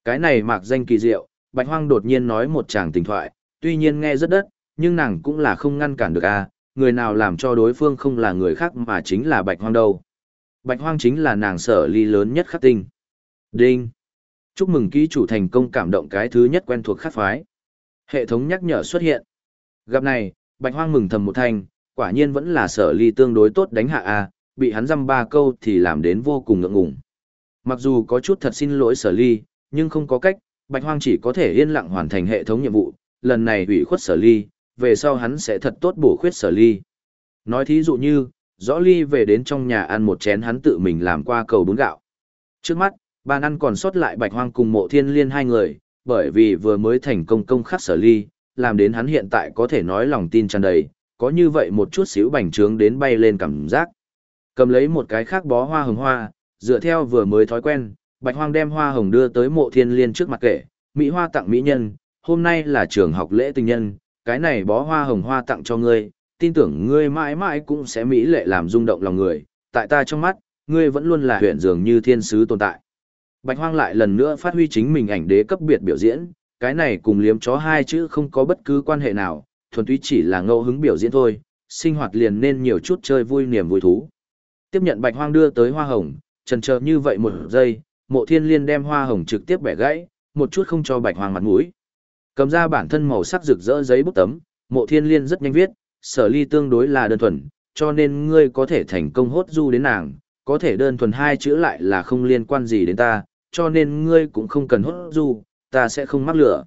Cái này mạc danh kỳ diệu, bạch hoang đột nhiên nói một chàng tình thoại, tuy nhiên nghe rất đất, nhưng nàng cũng là không ngăn cản được a người nào làm cho đối phương không là người khác mà chính là bạch hoang đâu. Bạch hoang chính là nàng sở ly lớn nhất khắc tinh. Đinh! Chúc mừng ký chủ thành công cảm động cái thứ nhất quen thuộc khắc phái. Hệ thống nhắc nhở xuất hiện. Gặp này, bạch hoang mừng thầm một thanh, quả nhiên vẫn là sở ly tương đối tốt đánh hạ a bị hắn dăm ba câu thì làm đến vô cùng ngượng ngùng. Mặc dù có chút thật xin lỗi sở ly, nhưng không có cách, bạch hoang chỉ có thể yên lặng hoàn thành hệ thống nhiệm vụ, lần này hủy khuất sở ly, về sau hắn sẽ thật tốt bổ khuyết sở ly. Nói thí dụ như, rõ ly về đến trong nhà ăn một chén hắn tự mình làm qua cầu bún gạo. Trước mắt, bàn ăn còn sót lại bạch hoang cùng mộ thiên liên hai người, bởi vì vừa mới thành công công khắc sở ly, làm đến hắn hiện tại có thể nói lòng tin tràn đầy, có như vậy một chút xíu bành trướng đến bay lên cảm giác. Cầm lấy một cái khác bó hoa hồng hoa, dựa theo vừa mới thói quen, bạch hoang đem hoa hồng đưa tới mộ thiên liên trước mặt kệ, mỹ hoa tặng mỹ nhân, hôm nay là trường học lễ tình nhân, cái này bó hoa hồng hoa tặng cho ngươi, tin tưởng ngươi mãi mãi cũng sẽ mỹ lệ làm rung động lòng người, tại ta trong mắt, ngươi vẫn luôn là huyện dường như thiên sứ tồn tại. Bạch hoang lại lần nữa phát huy chính mình ảnh đế cấp biệt biểu diễn, cái này cùng liếm chó hai chữ không có bất cứ quan hệ nào, thuần túy chỉ là ngẫu hứng biểu diễn thôi, sinh hoạt liền nên nhiều chút chơi vui niềm vui thú. Tiếp nhận bạch hoang đưa tới hoa hồng, trần chờ như vậy một giây, mộ thiên liên đem hoa hồng trực tiếp bẻ gãy, một chút không cho bạch hoang mặt mũi. Cầm ra bản thân màu sắc rực rỡ giấy bút tấm, mộ thiên liên rất nhanh viết, sở ly tương đối là đơn thuần, cho nên ngươi có thể thành công hốt du đến nàng, có thể đơn thuần hai chữ lại là không liên quan gì đến ta, cho nên ngươi cũng không cần hốt du, ta sẽ không mắc lửa.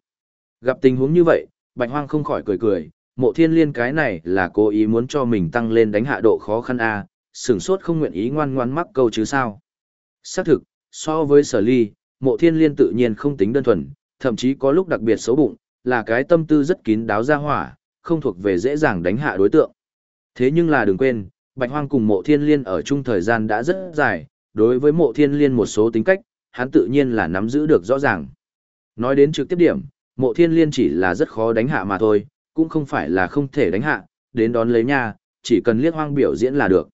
Gặp tình huống như vậy, bạch hoang không khỏi cười cười, mộ thiên liên cái này là cố ý muốn cho mình tăng lên đánh hạ độ khó khăn A, sửng sốt không nguyện ý ngoan ngoan mắc câu chứ sao. Xác thực, so với sở ly, mộ thiên liên tự nhiên không tính đơn thuần, thậm chí có lúc đặc biệt xấu bụng, là cái tâm tư rất kín đáo ra hỏa, không thuộc về dễ dàng đánh hạ đối tượng. Thế nhưng là đừng quên, Bạch Hoang cùng mộ thiên liên ở chung thời gian đã rất dài, đối với mộ thiên liên một số tính cách, hắn tự nhiên là nắm giữ được rõ ràng. Nói đến trực tiếp điểm, mộ thiên liên chỉ là rất khó đánh hạ mà thôi, cũng không phải là không thể đánh hạ, đến đón lấy nha, chỉ cần liếc hoang biểu diễn là được.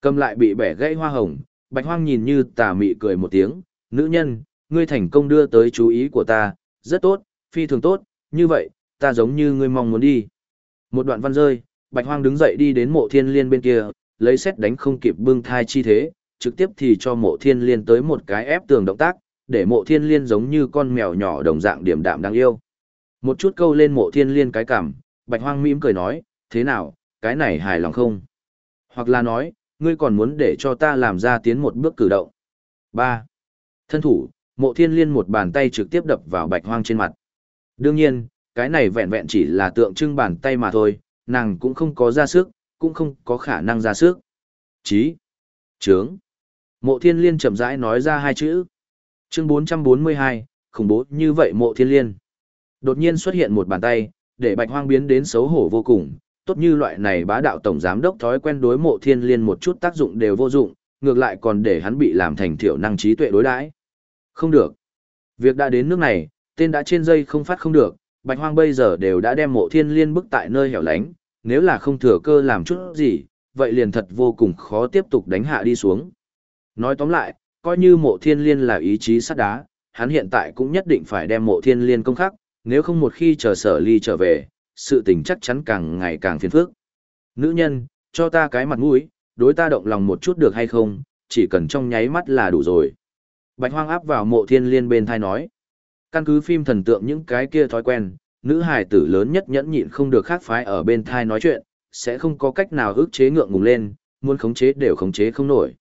Cầm lại bị bẻ gãy hoa hồng, bạch hoang nhìn như tà mị cười một tiếng, nữ nhân, ngươi thành công đưa tới chú ý của ta, rất tốt, phi thường tốt, như vậy, ta giống như ngươi mong muốn đi. Một đoạn văn rơi, bạch hoang đứng dậy đi đến mộ thiên liên bên kia, lấy xét đánh không kịp bưng thai chi thế, trực tiếp thì cho mộ thiên liên tới một cái ép tường động tác, để mộ thiên liên giống như con mèo nhỏ đồng dạng điểm đạm đáng yêu. Một chút câu lên mộ thiên liên cái cảm, bạch hoang mỉm cười nói, thế nào, cái này hài lòng không? Hoặc là nói, ngươi còn muốn để cho ta làm ra tiến một bước cử động. 3. Thân thủ, mộ thiên liên một bàn tay trực tiếp đập vào bạch hoang trên mặt. Đương nhiên, cái này vẹn vẹn chỉ là tượng trưng bàn tay mà thôi, nàng cũng không có ra sức, cũng không có khả năng ra sức. Chí. Trướng. Mộ thiên liên chậm rãi nói ra hai chữ. Chương 442, khủng bố như vậy mộ thiên liên. Đột nhiên xuất hiện một bàn tay, để bạch hoang biến đến xấu hổ vô cùng, tốt như loại này bá đạo tổng giám đốc thói quen đối mộ thiên liên một chút tác dụng đều vô dụng, ngược lại còn để hắn bị làm thành thiểu năng trí tuệ đối đãi. Không được. Việc đã đến nước này, tên đã trên dây không phát không được, bạch hoang bây giờ đều đã đem mộ thiên liên bức tại nơi hẻo lánh, nếu là không thừa cơ làm chút gì, vậy liền thật vô cùng khó tiếp tục đánh hạ đi xuống. Nói tóm lại, coi như mộ thiên liên là ý chí sắt đá, hắn hiện tại cũng nhất định phải đem mộ thiên liên công khắc, nếu không một khi chờ sở ly trở về, sự tình chắc chắn càng ngày càng phiền phức. Nữ nhân, cho ta cái mặt mũi, đối ta động lòng một chút được hay không, chỉ cần trong nháy mắt là đủ rồi. Bạch hoang áp vào mộ thiên liên bên thai nói. Căn cứ phim thần tượng những cái kia thói quen, nữ hài tử lớn nhất nhẫn nhịn không được khác phái ở bên thai nói chuyện, sẽ không có cách nào ức chế ngượng ngùng lên, muốn khống chế đều khống chế không nổi.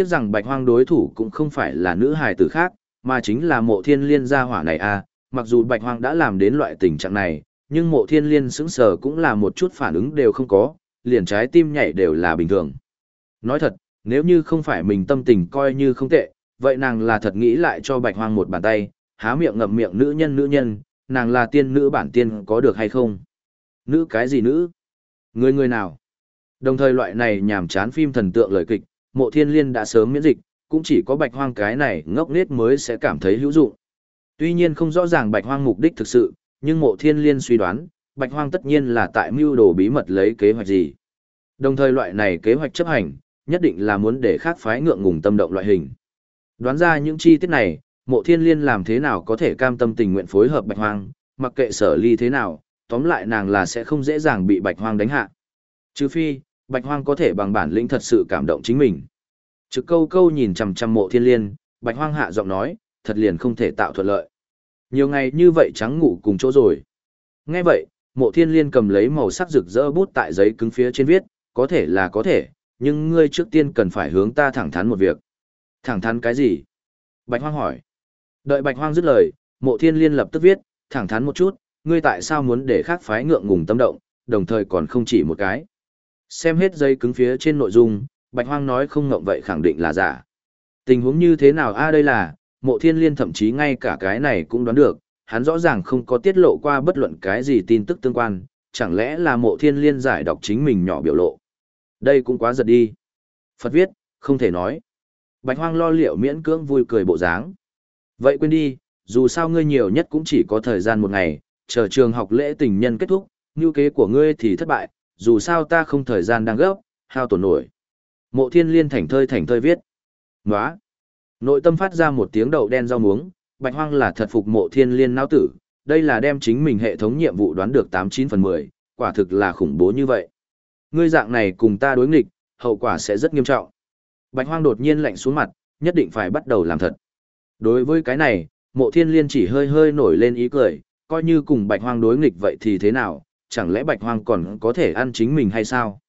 Tiếc rằng bạch hoang đối thủ cũng không phải là nữ hài tử khác, mà chính là mộ thiên liên gia hỏa này à, mặc dù bạch hoang đã làm đến loại tình trạng này, nhưng mộ thiên liên sững sờ cũng là một chút phản ứng đều không có, liền trái tim nhảy đều là bình thường. Nói thật, nếu như không phải mình tâm tình coi như không tệ, vậy nàng là thật nghĩ lại cho bạch hoang một bàn tay, há miệng ngậm miệng nữ nhân nữ nhân, nàng là tiên nữ bản tiên có được hay không? Nữ cái gì nữ? Người người nào? Đồng thời loại này nhảm chán phim thần tượng lời kịch, mộ thiên liên đã sớm miễn dịch, cũng chỉ có bạch hoang cái này ngốc nết mới sẽ cảm thấy hữu dụng. Tuy nhiên không rõ ràng bạch hoang mục đích thực sự, nhưng mộ thiên liên suy đoán, bạch hoang tất nhiên là tại mưu đồ bí mật lấy kế hoạch gì. Đồng thời loại này kế hoạch chấp hành, nhất định là muốn để khác phái ngượng ngùng tâm động loại hình. Đoán ra những chi tiết này, mộ thiên liên làm thế nào có thể cam tâm tình nguyện phối hợp bạch hoang, mặc kệ sở ly thế nào, tóm lại nàng là sẽ không dễ dàng bị bạch hoang đánh hạ. Trừ phi, bạch hoang có thể bằng bản lĩnh thật sự cảm động chính mình. Trực câu câu nhìn chằm chằm mộ thiên liên, bạch hoang hạ giọng nói, thật liền không thể tạo thuận lợi. Nhiều ngày như vậy trắng ngủ cùng chỗ rồi. Nghe vậy, mộ thiên liên cầm lấy màu sắc rực rỡ bút tại giấy cứng phía trên viết, có thể là có thể, nhưng ngươi trước tiên cần phải hướng ta thẳng thắn một việc. Thẳng thắn cái gì? Bạch hoang hỏi. Đợi bạch hoang dứt lời, mộ thiên liên lập tức viết, thẳng thắn một chút, ngươi tại sao muốn để khác phái ngượng ngùng tâm động, đồng thời còn không chỉ một cái. Xem hết dây cứng phía trên nội dung, bạch hoang nói không ngọng vậy khẳng định là giả. Tình huống như thế nào a đây là, mộ thiên liên thậm chí ngay cả cái này cũng đoán được, hắn rõ ràng không có tiết lộ qua bất luận cái gì tin tức tương quan, chẳng lẽ là mộ thiên liên giải đọc chính mình nhỏ biểu lộ. Đây cũng quá giật đi. Phật viết, không thể nói. Bạch hoang lo liệu miễn cưỡng vui cười bộ dáng. Vậy quên đi, dù sao ngươi nhiều nhất cũng chỉ có thời gian một ngày, chờ trường học lễ tình nhân kết thúc, như kế của ngươi thì thất bại, dù sao ta không thời gian đang gấp, hao tổn nổi. Mộ thiên liên thảnh thơi thảnh thơi viết. Nóa. Nội tâm phát ra một tiếng đậu đen rau muống, bạch hoang là thật phục mộ thiên liên não tử, đây là đem chính mình hệ thống nhiệm vụ đoán được 89 phần 10, quả thực là khủng bố như vậy. Ngươi dạng này cùng ta đối nghịch, hậu quả sẽ rất nghiêm trọng. Bạch hoang đột nhiên lạnh xuống mặt, nhất định phải bắt đầu làm thật. Đối với cái này, mộ thiên liên chỉ hơi hơi nổi lên ý cười, coi như cùng bạch hoang đối nghịch vậy thì thế nào, chẳng lẽ bạch hoang còn có thể ăn chính mình hay sao?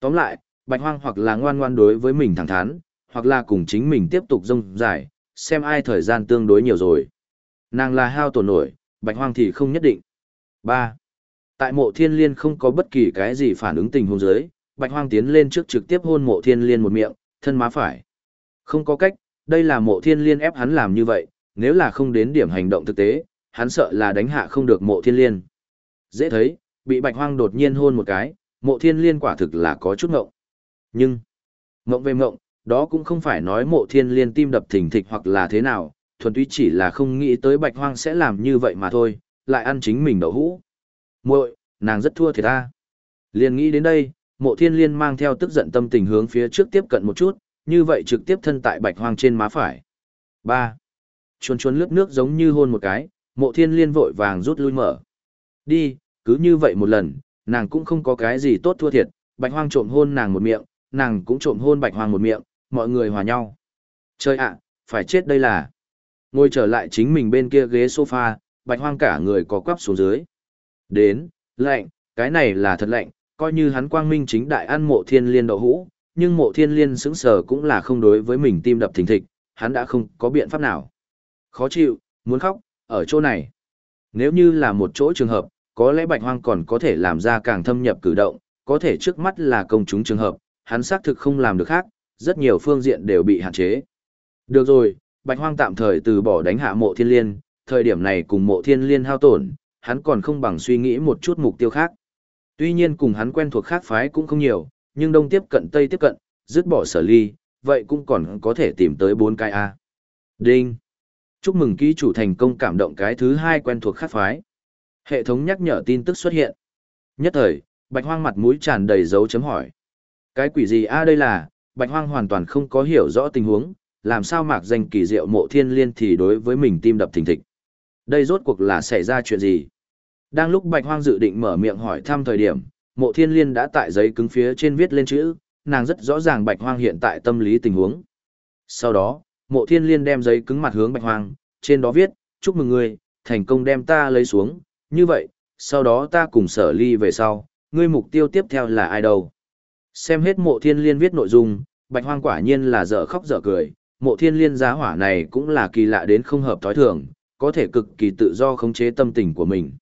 Tóm lại, bạch hoang hoặc là ngoan ngoan đối với mình thẳng thắn, hoặc là cùng chính mình tiếp tục rông dài, xem ai thời gian tương đối nhiều rồi. Nàng là hao tổn nổi, bạch hoang thì không nhất định. 3. Tại mộ thiên liên không có bất kỳ cái gì phản ứng tình huống dưới, bạch hoang tiến lên trước trực tiếp hôn mộ thiên liên một miệng, thân má phải. Không có cách, đây là mộ thiên liên ép hắn làm như vậy, nếu là không đến điểm hành động thực tế, hắn sợ là đánh hạ không được mộ thiên liên. Dễ thấy, bị bạch hoang đột nhiên hôn một cái, mộ thiên liên quả thực là có chút ngộng. Nhưng, ngộng về ngộng, đó cũng không phải nói mộ thiên liên tim đập thình thịch hoặc là thế nào, thuần túy chỉ là không nghĩ tới bạch hoang sẽ làm như vậy mà thôi, lại ăn chính mình đậu hũ. muội nàng rất thua thiệt ta. Liền nghĩ đến đây, mộ thiên liên mang theo tức giận tâm tình hướng phía trước tiếp cận một chút, như vậy trực tiếp thân tại bạch hoang trên má phải. 3. Chuồn chuồn lướt nước giống như hôn một cái, mộ thiên liên vội vàng rút lui mở. Đi, cứ như vậy một lần, nàng cũng không có cái gì tốt thua thiệt, bạch hoang trộm hôn nàng một miệng, nàng cũng trộm hôn bạch hoang một miệng, mọi người hòa nhau. Chơi ạ, phải chết đây là. Ngồi trở lại chính mình bên kia ghế sofa, bạch hoang cả người có quắp xuống dưới. Đến, lạnh, cái này là thật lạnh, coi như hắn quang minh chính đại ăn mộ thiên liên đậu hũ, nhưng mộ thiên liên sững sờ cũng là không đối với mình tim đập thình thịch, hắn đã không có biện pháp nào. Khó chịu, muốn khóc, ở chỗ này. Nếu như là một chỗ trường hợp, có lẽ bạch hoang còn có thể làm ra càng thâm nhập cử động, có thể trước mắt là công chúng trường hợp, hắn xác thực không làm được khác, rất nhiều phương diện đều bị hạn chế. Được rồi, bạch hoang tạm thời từ bỏ đánh hạ mộ thiên liên, thời điểm này cùng mộ thiên liên hao tổn, hắn còn không bằng suy nghĩ một chút mục tiêu khác. Tuy nhiên cùng hắn quen thuộc khác phái cũng không nhiều, nhưng đông tiếp cận tây tiếp cận, dứt bỏ sở ly, vậy cũng còn có thể tìm tới bốn cái A. Đinh! Chúc mừng ký chủ thành công cảm động cái thứ hai quen thuộc khác phái. Hệ thống nhắc nhở tin tức xuất hiện. Nhất thời, bạch hoang mặt mũi tràn đầy dấu chấm hỏi. Cái quỷ gì a đây là, bạch hoang hoàn toàn không có hiểu rõ tình huống, làm sao mạc danh kỳ diệu mộ thiên liên thì đối với mình tim đập thình thịch. Đây rốt cuộc là xảy ra chuyện gì? Đang lúc bạch hoang dự định mở miệng hỏi thăm thời điểm, mộ thiên liên đã tại giấy cứng phía trên viết lên chữ, nàng rất rõ ràng bạch hoang hiện tại tâm lý tình huống. Sau đó, Mộ thiên liên đem giấy cứng mặt hướng bạch hoang, trên đó viết, chúc mừng ngươi, thành công đem ta lấy xuống, như vậy, sau đó ta cùng sở ly về sau, ngươi mục tiêu tiếp theo là ai đâu. Xem hết mộ thiên liên viết nội dung, bạch hoang quả nhiên là dở khóc dở cười, mộ thiên liên giá hỏa này cũng là kỳ lạ đến không hợp thói thường, có thể cực kỳ tự do khống chế tâm tình của mình.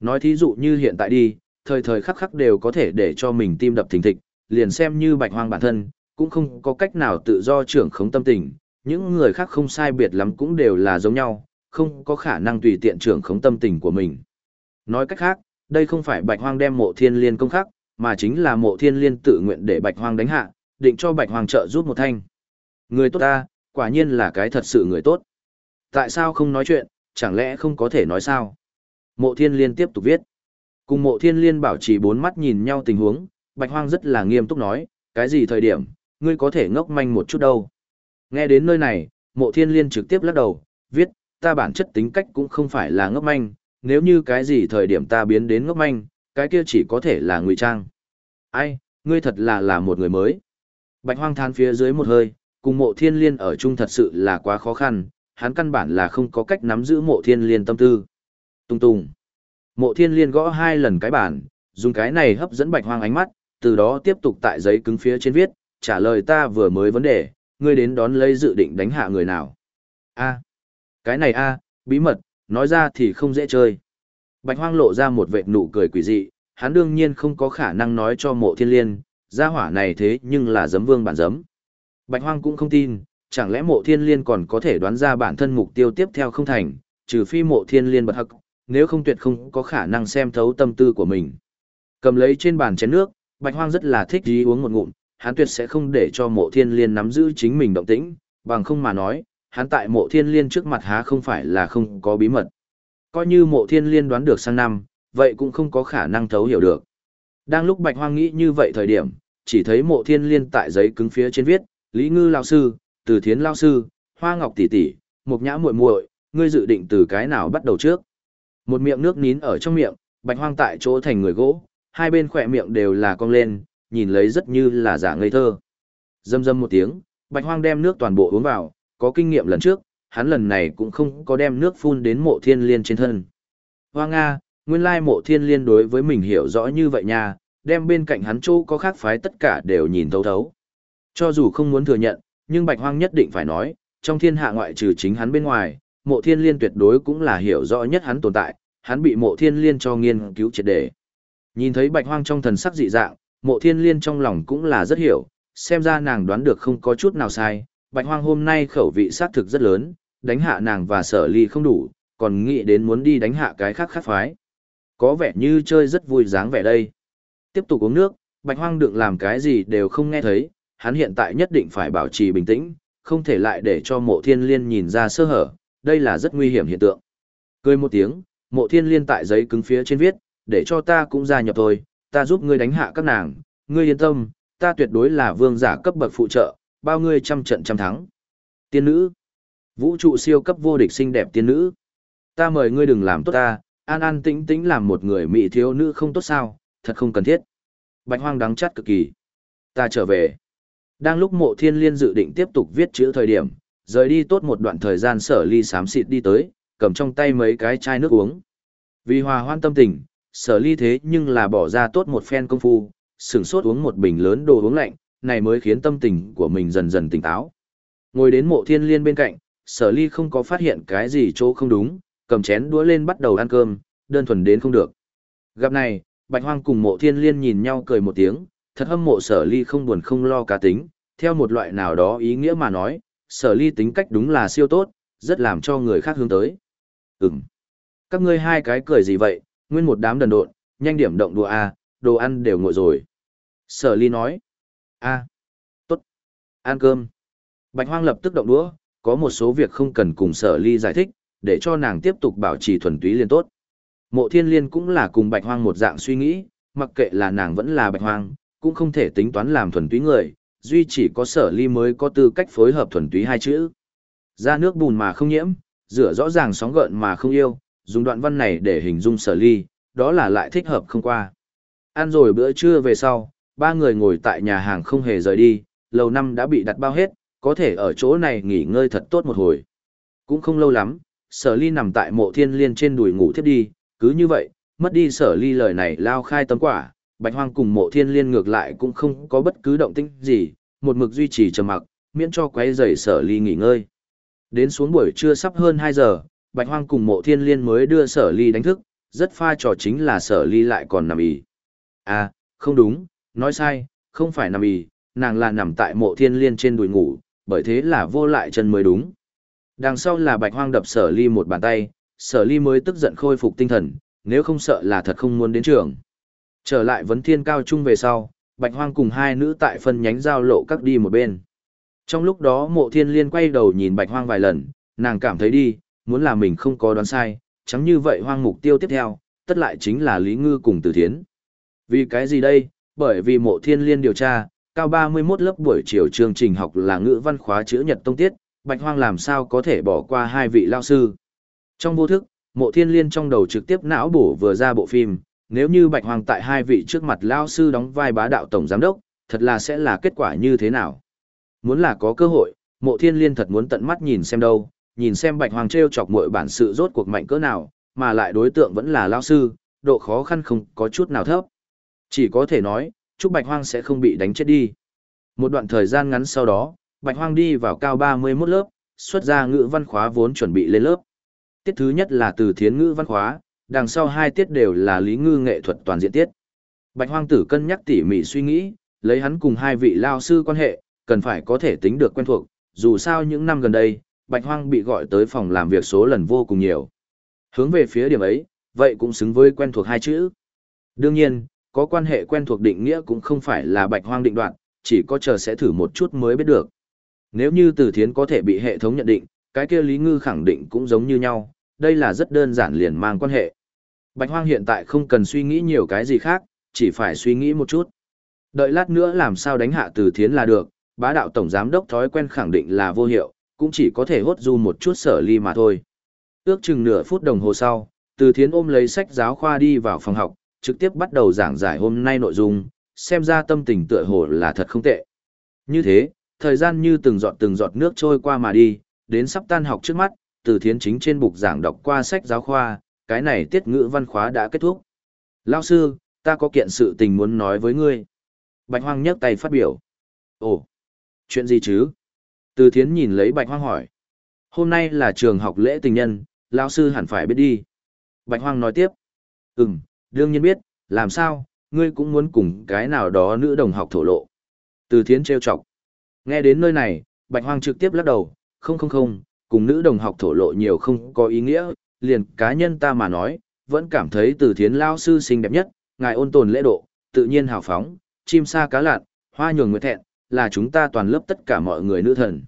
Nói thí dụ như hiện tại đi, thời thời khắc khắc đều có thể để cho mình tim đập thình thịch, liền xem như bạch hoang bản thân, cũng không có cách nào tự do trưởng khống tâm tình, những người khác không sai biệt lắm cũng đều là giống nhau, không có khả năng tùy tiện trưởng khống tâm tình của mình. Nói cách khác, đây không phải bạch hoang đem mộ thiên liên công khắc, mà chính là mộ thiên liên tự nguyện để bạch hoang đánh hạ, định cho bạch hoang trợ giúp một thanh. Người tốt ta, quả nhiên là cái thật sự người tốt. Tại sao không nói chuyện, chẳng lẽ không có thể nói sao? Mộ thiên liên tiếp tục viết. Cùng mộ thiên liên bảo trì bốn mắt nhìn nhau tình huống, bạch hoang rất là nghiêm túc nói, cái gì thời điểm, ngươi có thể ngốc manh một chút đâu. Nghe đến nơi này, mộ thiên liên trực tiếp lắc đầu, viết, ta bản chất tính cách cũng không phải là ngốc manh, nếu như cái gì thời điểm ta biến đến ngốc manh, cái kia chỉ có thể là ngụy trang. Ai, ngươi thật là là một người mới. Bạch hoang than phía dưới một hơi, cùng mộ thiên liên ở chung thật sự là quá khó khăn, hắn căn bản là không có cách nắm giữ mộ thiên liên tâm tư. Tung tung. Mộ thiên liên gõ hai lần cái bản, dùng cái này hấp dẫn bạch hoang ánh mắt, từ đó tiếp tục tại giấy cứng phía trên viết, trả lời ta vừa mới vấn đề, ngươi đến đón lấy dự định đánh hạ người nào. A. Cái này a, bí mật, nói ra thì không dễ chơi. Bạch hoang lộ ra một vệt nụ cười quỷ dị, hắn đương nhiên không có khả năng nói cho mộ thiên liên, gia hỏa này thế nhưng là giấm vương bản giấm. Bạch hoang cũng không tin, chẳng lẽ mộ thiên liên còn có thể đoán ra bản thân mục tiêu tiếp theo không thành, trừ phi mộ thiên liên bật hậc, nếu không tuyệt không có khả năng xem thấu tâm tư của mình. Cầm lấy trên bàn chén nước, bạch hoang rất là thích ý uống một ngụm, hắn tuyệt sẽ không để cho mộ thiên liên nắm giữ chính mình động tĩnh, bằng không mà nói, hắn tại mộ thiên liên trước mặt há không phải là không có bí mật. Coi như mộ thiên liên đoán được sang năm, vậy cũng không có khả năng thấu hiểu được. Đang lúc bạch hoang nghĩ như vậy thời điểm, chỉ thấy mộ thiên liên tại giấy cứng phía trên viết, Lý Ngư lão sư, Từ Thiến lão sư, Hoa Ngọc tỷ tỷ, Mục Nhã muội muội, ngươi dự định từ cái nào bắt đầu trước? Một miệng nước nín ở trong miệng, Bạch Hoang tại chỗ thành người gỗ, hai bên khỏe miệng đều là cong lên, nhìn lấy rất như là giả ngây thơ. Dâm dâm một tiếng, Bạch Hoang đem nước toàn bộ uống vào, có kinh nghiệm lần trước, hắn lần này cũng không có đem nước phun đến mộ thiên liên trên thân. Hoa Nga, nguyên lai mộ thiên liên đối với mình hiểu rõ như vậy nha, đem bên cạnh hắn chỗ có khác phái tất cả đều nhìn thấu thấu. Cho dù không muốn thừa nhận, nhưng Bạch Hoang nhất định phải nói, trong thiên hạ ngoại trừ chính hắn bên ngoài, mộ thiên liên tuyệt đối cũng là hiểu rõ nhất hắn tồn tại, hắn bị mộ thiên liên cho nghiên cứu triệt đề. Nhìn thấy Bạch Hoang trong thần sắc dị dạng, mộ thiên liên trong lòng cũng là rất hiểu, xem ra nàng đoán được không có chút nào sai, Bạch Hoang hôm nay khẩu vị sát thực rất lớn, đánh hạ nàng và sở ly không đủ, còn nghĩ đến muốn đi đánh hạ cái khác khác phái. Có vẻ như chơi rất vui dáng vẻ đây. Tiếp tục uống nước, Bạch Hoang đừng làm cái gì đều không nghe thấy, hắn hiện tại nhất định phải bảo trì bình tĩnh, không thể lại để cho mộ thiên liên nhìn ra sơ hở, đây là rất nguy hiểm hiện tượng. Cười một tiếng, mộ thiên liên tại giấy cứng phía trên viết, để cho ta cũng gia nhập thôi, ta giúp ngươi đánh hạ các nàng, ngươi yên tâm, ta tuyệt đối là vương giả cấp bậc phụ trợ, bao ngươi trăm trận trăm thắng. Tiên nữ, vũ trụ siêu cấp vô địch xinh đẹp tiên nữ, ta mời ngươi đừng làm tốt ta, an an tĩnh tĩnh làm một người mỹ thiếu nữ không tốt sao, thật không cần thiết. Bạch hoang đắng chát cực kỳ. Ta trở về. Đang lúc mộ thiên liên dự định tiếp tục viết chữ thời điểm, rời đi tốt một đoạn thời gian sở ly sám xịt đi tới, cầm trong tay mấy cái chai nước uống. Vì hòa hoan tâm tình, sở ly thế nhưng là bỏ ra tốt một phen công phu, sửng sốt uống một bình lớn đồ uống lạnh, này mới khiến tâm tình của mình dần dần tỉnh táo. Ngồi đến mộ thiên liên bên cạnh, sở ly không có phát hiện cái gì chỗ không đúng, cầm chén đũa lên bắt đầu ăn cơm, đơn thuần đến không được. Gặp này, bạch hoang cùng mộ thiên liên nhìn nhau cười một tiếng, thật hâm mộ sở ly không buồn không lo cá tính, theo một loại nào đó ý nghĩa mà nói, sở ly tính cách đúng là siêu tốt, rất làm cho người khác hướng tới. Ừm. Các ngươi hai cái cười gì vậy, nguyên một đám đần độn, nhanh điểm động đùa à, đồ ăn đều nguội rồi. Sở ly nói a, tốt. Ăn cơm. Bạch hoang lập tức động đũa, có một số việc không cần cùng sở ly giải thích, để cho nàng tiếp tục bảo trì thuần túy liên tốt. Mộ thiên liên cũng là cùng bạch hoang một dạng suy nghĩ, mặc kệ là nàng vẫn là bạch hoang, cũng không thể tính toán làm thuần túy người, duy chỉ có sở ly mới có tư cách phối hợp thuần túy hai chữ. Ra nước bùn mà không nhiễm, rửa rõ ràng sóng gợn mà không yêu, dùng đoạn văn này để hình dung sở ly, đó là lại thích hợp không qua. Ăn rồi bữa trưa về sau, ba người ngồi tại nhà hàng không hề rời đi, lầu năm đã bị đặt bao hết, có thể ở chỗ này nghỉ ngơi thật tốt một hồi. Cũng không lâu lắm, sở ly nằm tại mộ thiên liên trên đùi ngủ thiếp đi, cứ như vậy, mất đi sở ly lời này lao khai tấm quả, bạch hoang cùng mộ thiên liên ngược lại cũng không có bất cứ động tĩnh gì, một mực duy trì trầm mặc, miễn cho quấy rầy sở ly nghỉ ngơi. Đến xuống buổi trưa sắp hơn 2 giờ, bạch hoang cùng mộ thiên liên mới đưa sở ly đánh thức, rất pha trò chính là sở ly lại còn nằm ý. À, không đúng, nói sai, không phải nằm ì, nàng là nằm tại mộ thiên liên trên đùi ngủ, bởi thế là vô lại chân mới đúng. Đằng sau là bạch hoang đập sở ly một bàn tay, sở ly mới tức giận khôi phục tinh thần, nếu không sợ là thật không muốn đến trường. Trở lại vấn thiên cao trung về sau, bạch hoang cùng hai nữ tại phân nhánh giao lộ các đi một bên. Trong lúc đó mộ thiên liên quay đầu nhìn bạch hoang vài lần, nàng cảm thấy đi, muốn là mình không có đoán sai, chẳng như vậy hoang mục tiêu tiếp theo, tất lại chính là Lý Ngư cùng Từ Thiến. Vì cái gì đây? Bởi vì mộ thiên liên điều tra, cao 31 lớp buổi chiều chương trình học là ngữ văn khóa chữ nhật tông tiết, Bạch Hoang làm sao có thể bỏ qua hai vị lao sư. Trong vô thức, mộ thiên liên trong đầu trực tiếp não bổ vừa ra bộ phim, nếu như Bạch Hoang tại hai vị trước mặt lao sư đóng vai bá đạo tổng giám đốc, thật là sẽ là kết quả như thế nào. Muốn là có cơ hội, mộ thiên liên thật muốn tận mắt nhìn xem đâu, nhìn xem Bạch Hoang treo chọc mọi bản sự rốt cuộc mạnh cỡ nào, mà lại đối tượng vẫn là lao sư, độ khó khăn không có chút nào thấp. Chỉ có thể nói, trúc Bạch Hoang sẽ không bị đánh chết đi. Một đoạn thời gian ngắn sau đó, Bạch Hoang đi vào cao 31 lớp, xuất ra ngữ văn khóa vốn chuẩn bị lên lớp. Tiết thứ nhất là từ thiến ngữ văn khóa, đằng sau hai tiết đều là lý ngư nghệ thuật toàn diện tiết. Bạch Hoang tử cân nhắc tỉ mỉ suy nghĩ, lấy hắn cùng hai vị lao sư quan hệ, cần phải có thể tính được quen thuộc, dù sao những năm gần đây, Bạch Hoang bị gọi tới phòng làm việc số lần vô cùng nhiều. Hướng về phía điểm ấy, vậy cũng xứng với quen thuộc hai chữ. Đương nhiên, có quan hệ quen thuộc định nghĩa cũng không phải là Bạch Hoang định đoạn, chỉ có chờ sẽ thử một chút mới biết được. Nếu như Từ Thiến có thể bị hệ thống nhận định, cái kia Lý Ngư khẳng định cũng giống như nhau, đây là rất đơn giản liền mang quan hệ. Bạch Hoang hiện tại không cần suy nghĩ nhiều cái gì khác, chỉ phải suy nghĩ một chút. Đợi lát nữa làm sao đánh hạ Từ Thiến là được, bá đạo tổng giám đốc thói quen khẳng định là vô hiệu, cũng chỉ có thể hốt du một chút sở ly mà thôi. Ước chừng nửa phút đồng hồ sau, Từ Thiến ôm lấy sách giáo khoa đi vào phòng học, trực tiếp bắt đầu giảng giải hôm nay nội dung, xem ra tâm tình tựa hồ là thật không tệ. Như thế, thời gian như từng giọt từng giọt nước trôi qua mà đi, đến sắp tan học trước mắt, từ thiến chính trên bục giảng đọc qua sách giáo khoa, cái này tiết ngữ văn khóa đã kết thúc. Lao sư, ta có kiện sự tình muốn nói với ngươi. Bạch Hoang nhấc tay phát biểu. Ồ, chuyện gì chứ? Từ thiến nhìn lấy Bạch Hoang hỏi. Hôm nay là trường học lễ tình nhân, Lão sư hẳn phải biết đi. Bạch Hoang nói tiếp. Ừm, đương nhiên biết, làm sao, ngươi cũng muốn cùng cái nào đó nữ đồng học thổ lộ. Từ thiến trêu chọc. Nghe đến nơi này, Bạch Hoang trực tiếp lắc đầu, không không không, cùng nữ đồng học thổ lộ nhiều không có ý nghĩa, liền cá nhân ta mà nói, vẫn cảm thấy từ thiến lao sư xinh đẹp nhất, ngài ôn tồn lễ độ, tự nhiên hào phóng, chim sa cá lạn, hoa nhường nguyệt thẹn, là chúng ta toàn lớp tất cả mọi người nữ thần.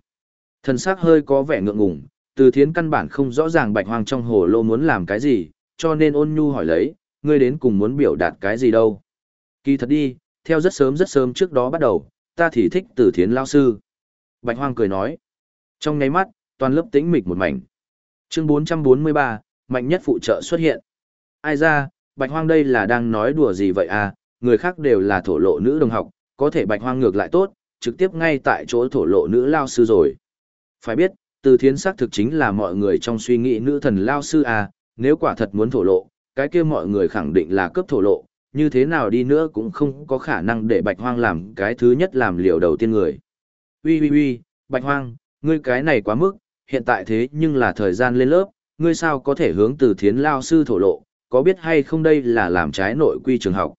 Thần sắc hơi có vẻ ngượng ngùng, từ thiến căn bản không rõ ràng bạch hoang trong hồ lô muốn làm cái gì, cho nên ôn nhu hỏi lấy, ngươi đến cùng muốn biểu đạt cái gì đâu. Kỳ thật đi, theo rất sớm rất sớm trước đó bắt đầu, ta thì thích từ thiến lao sư. Bạch hoang cười nói. Trong ngáy mắt, toàn lớp tĩnh mịch một mảnh. Chương 443, mạnh nhất phụ trợ xuất hiện. Ai ra, Bạch Hoang đây là đang nói đùa gì vậy à, người khác đều là thổ lộ nữ đồng học, có thể Bạch Hoang ngược lại tốt, trực tiếp ngay tại chỗ thổ lộ nữ lao sư rồi. Phải biết, từ thiến sắc thực chính là mọi người trong suy nghĩ nữ thần lao sư à, nếu quả thật muốn thổ lộ, cái kia mọi người khẳng định là cấp thổ lộ, như thế nào đi nữa cũng không có khả năng để Bạch Hoang làm cái thứ nhất làm liều đầu tiên người. Ui ui ui, Bạch Hoang, ngươi cái này quá mức, hiện tại thế nhưng là thời gian lên lớp, ngươi sao có thể hướng từ thiến lao sư thổ lộ, có biết hay không đây là làm trái nội quy trường học.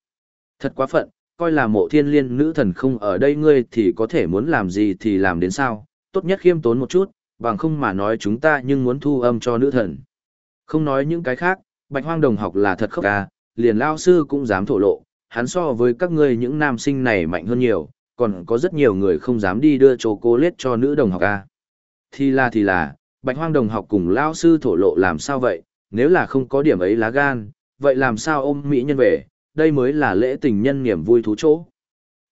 Thật quá phận, coi là mộ thiên liên nữ thần không ở đây ngươi thì có thể muốn làm gì thì làm đến sao, tốt nhất khiêm tốn một chút, bằng không mà nói chúng ta nhưng muốn thu âm cho nữ thần. Không nói những cái khác, bạch hoang đồng học là thật khốc ca, liền lao sư cũng dám thổ lộ, hắn so với các ngươi những nam sinh này mạnh hơn nhiều, còn có rất nhiều người không dám đi đưa chocolate cho nữ đồng học a. Thì là thì là, bạch hoang đồng học cùng lao sư thổ lộ làm sao vậy, nếu là không có điểm ấy lá gan, vậy làm sao ôm mỹ nhân về, đây mới là lễ tình nhân niềm vui thú chỗ.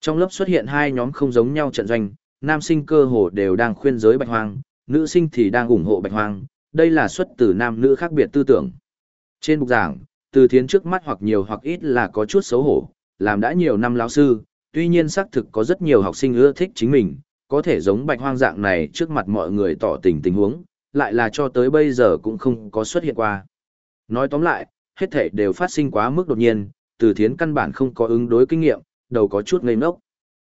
Trong lớp xuất hiện hai nhóm không giống nhau trận doanh, nam sinh cơ hồ đều đang khuyên giới bạch hoang, nữ sinh thì đang ủng hộ bạch hoang, đây là xuất từ nam nữ khác biệt tư tưởng. Trên bục giảng, từ thiến trước mắt hoặc nhiều hoặc ít là có chút xấu hổ, làm đã nhiều năm lão sư, tuy nhiên xác thực có rất nhiều học sinh ưa thích chính mình, có thể giống bạch hoang dạng này trước mặt mọi người tỏ tình tình huống, lại là cho tới bây giờ cũng không có xuất hiện qua. Nói tóm lại, hết thể đều phát sinh quá mức đột nhiên, từ thiến căn bản không có ứng đối kinh nghiệm, đầu có chút ngây ngốc.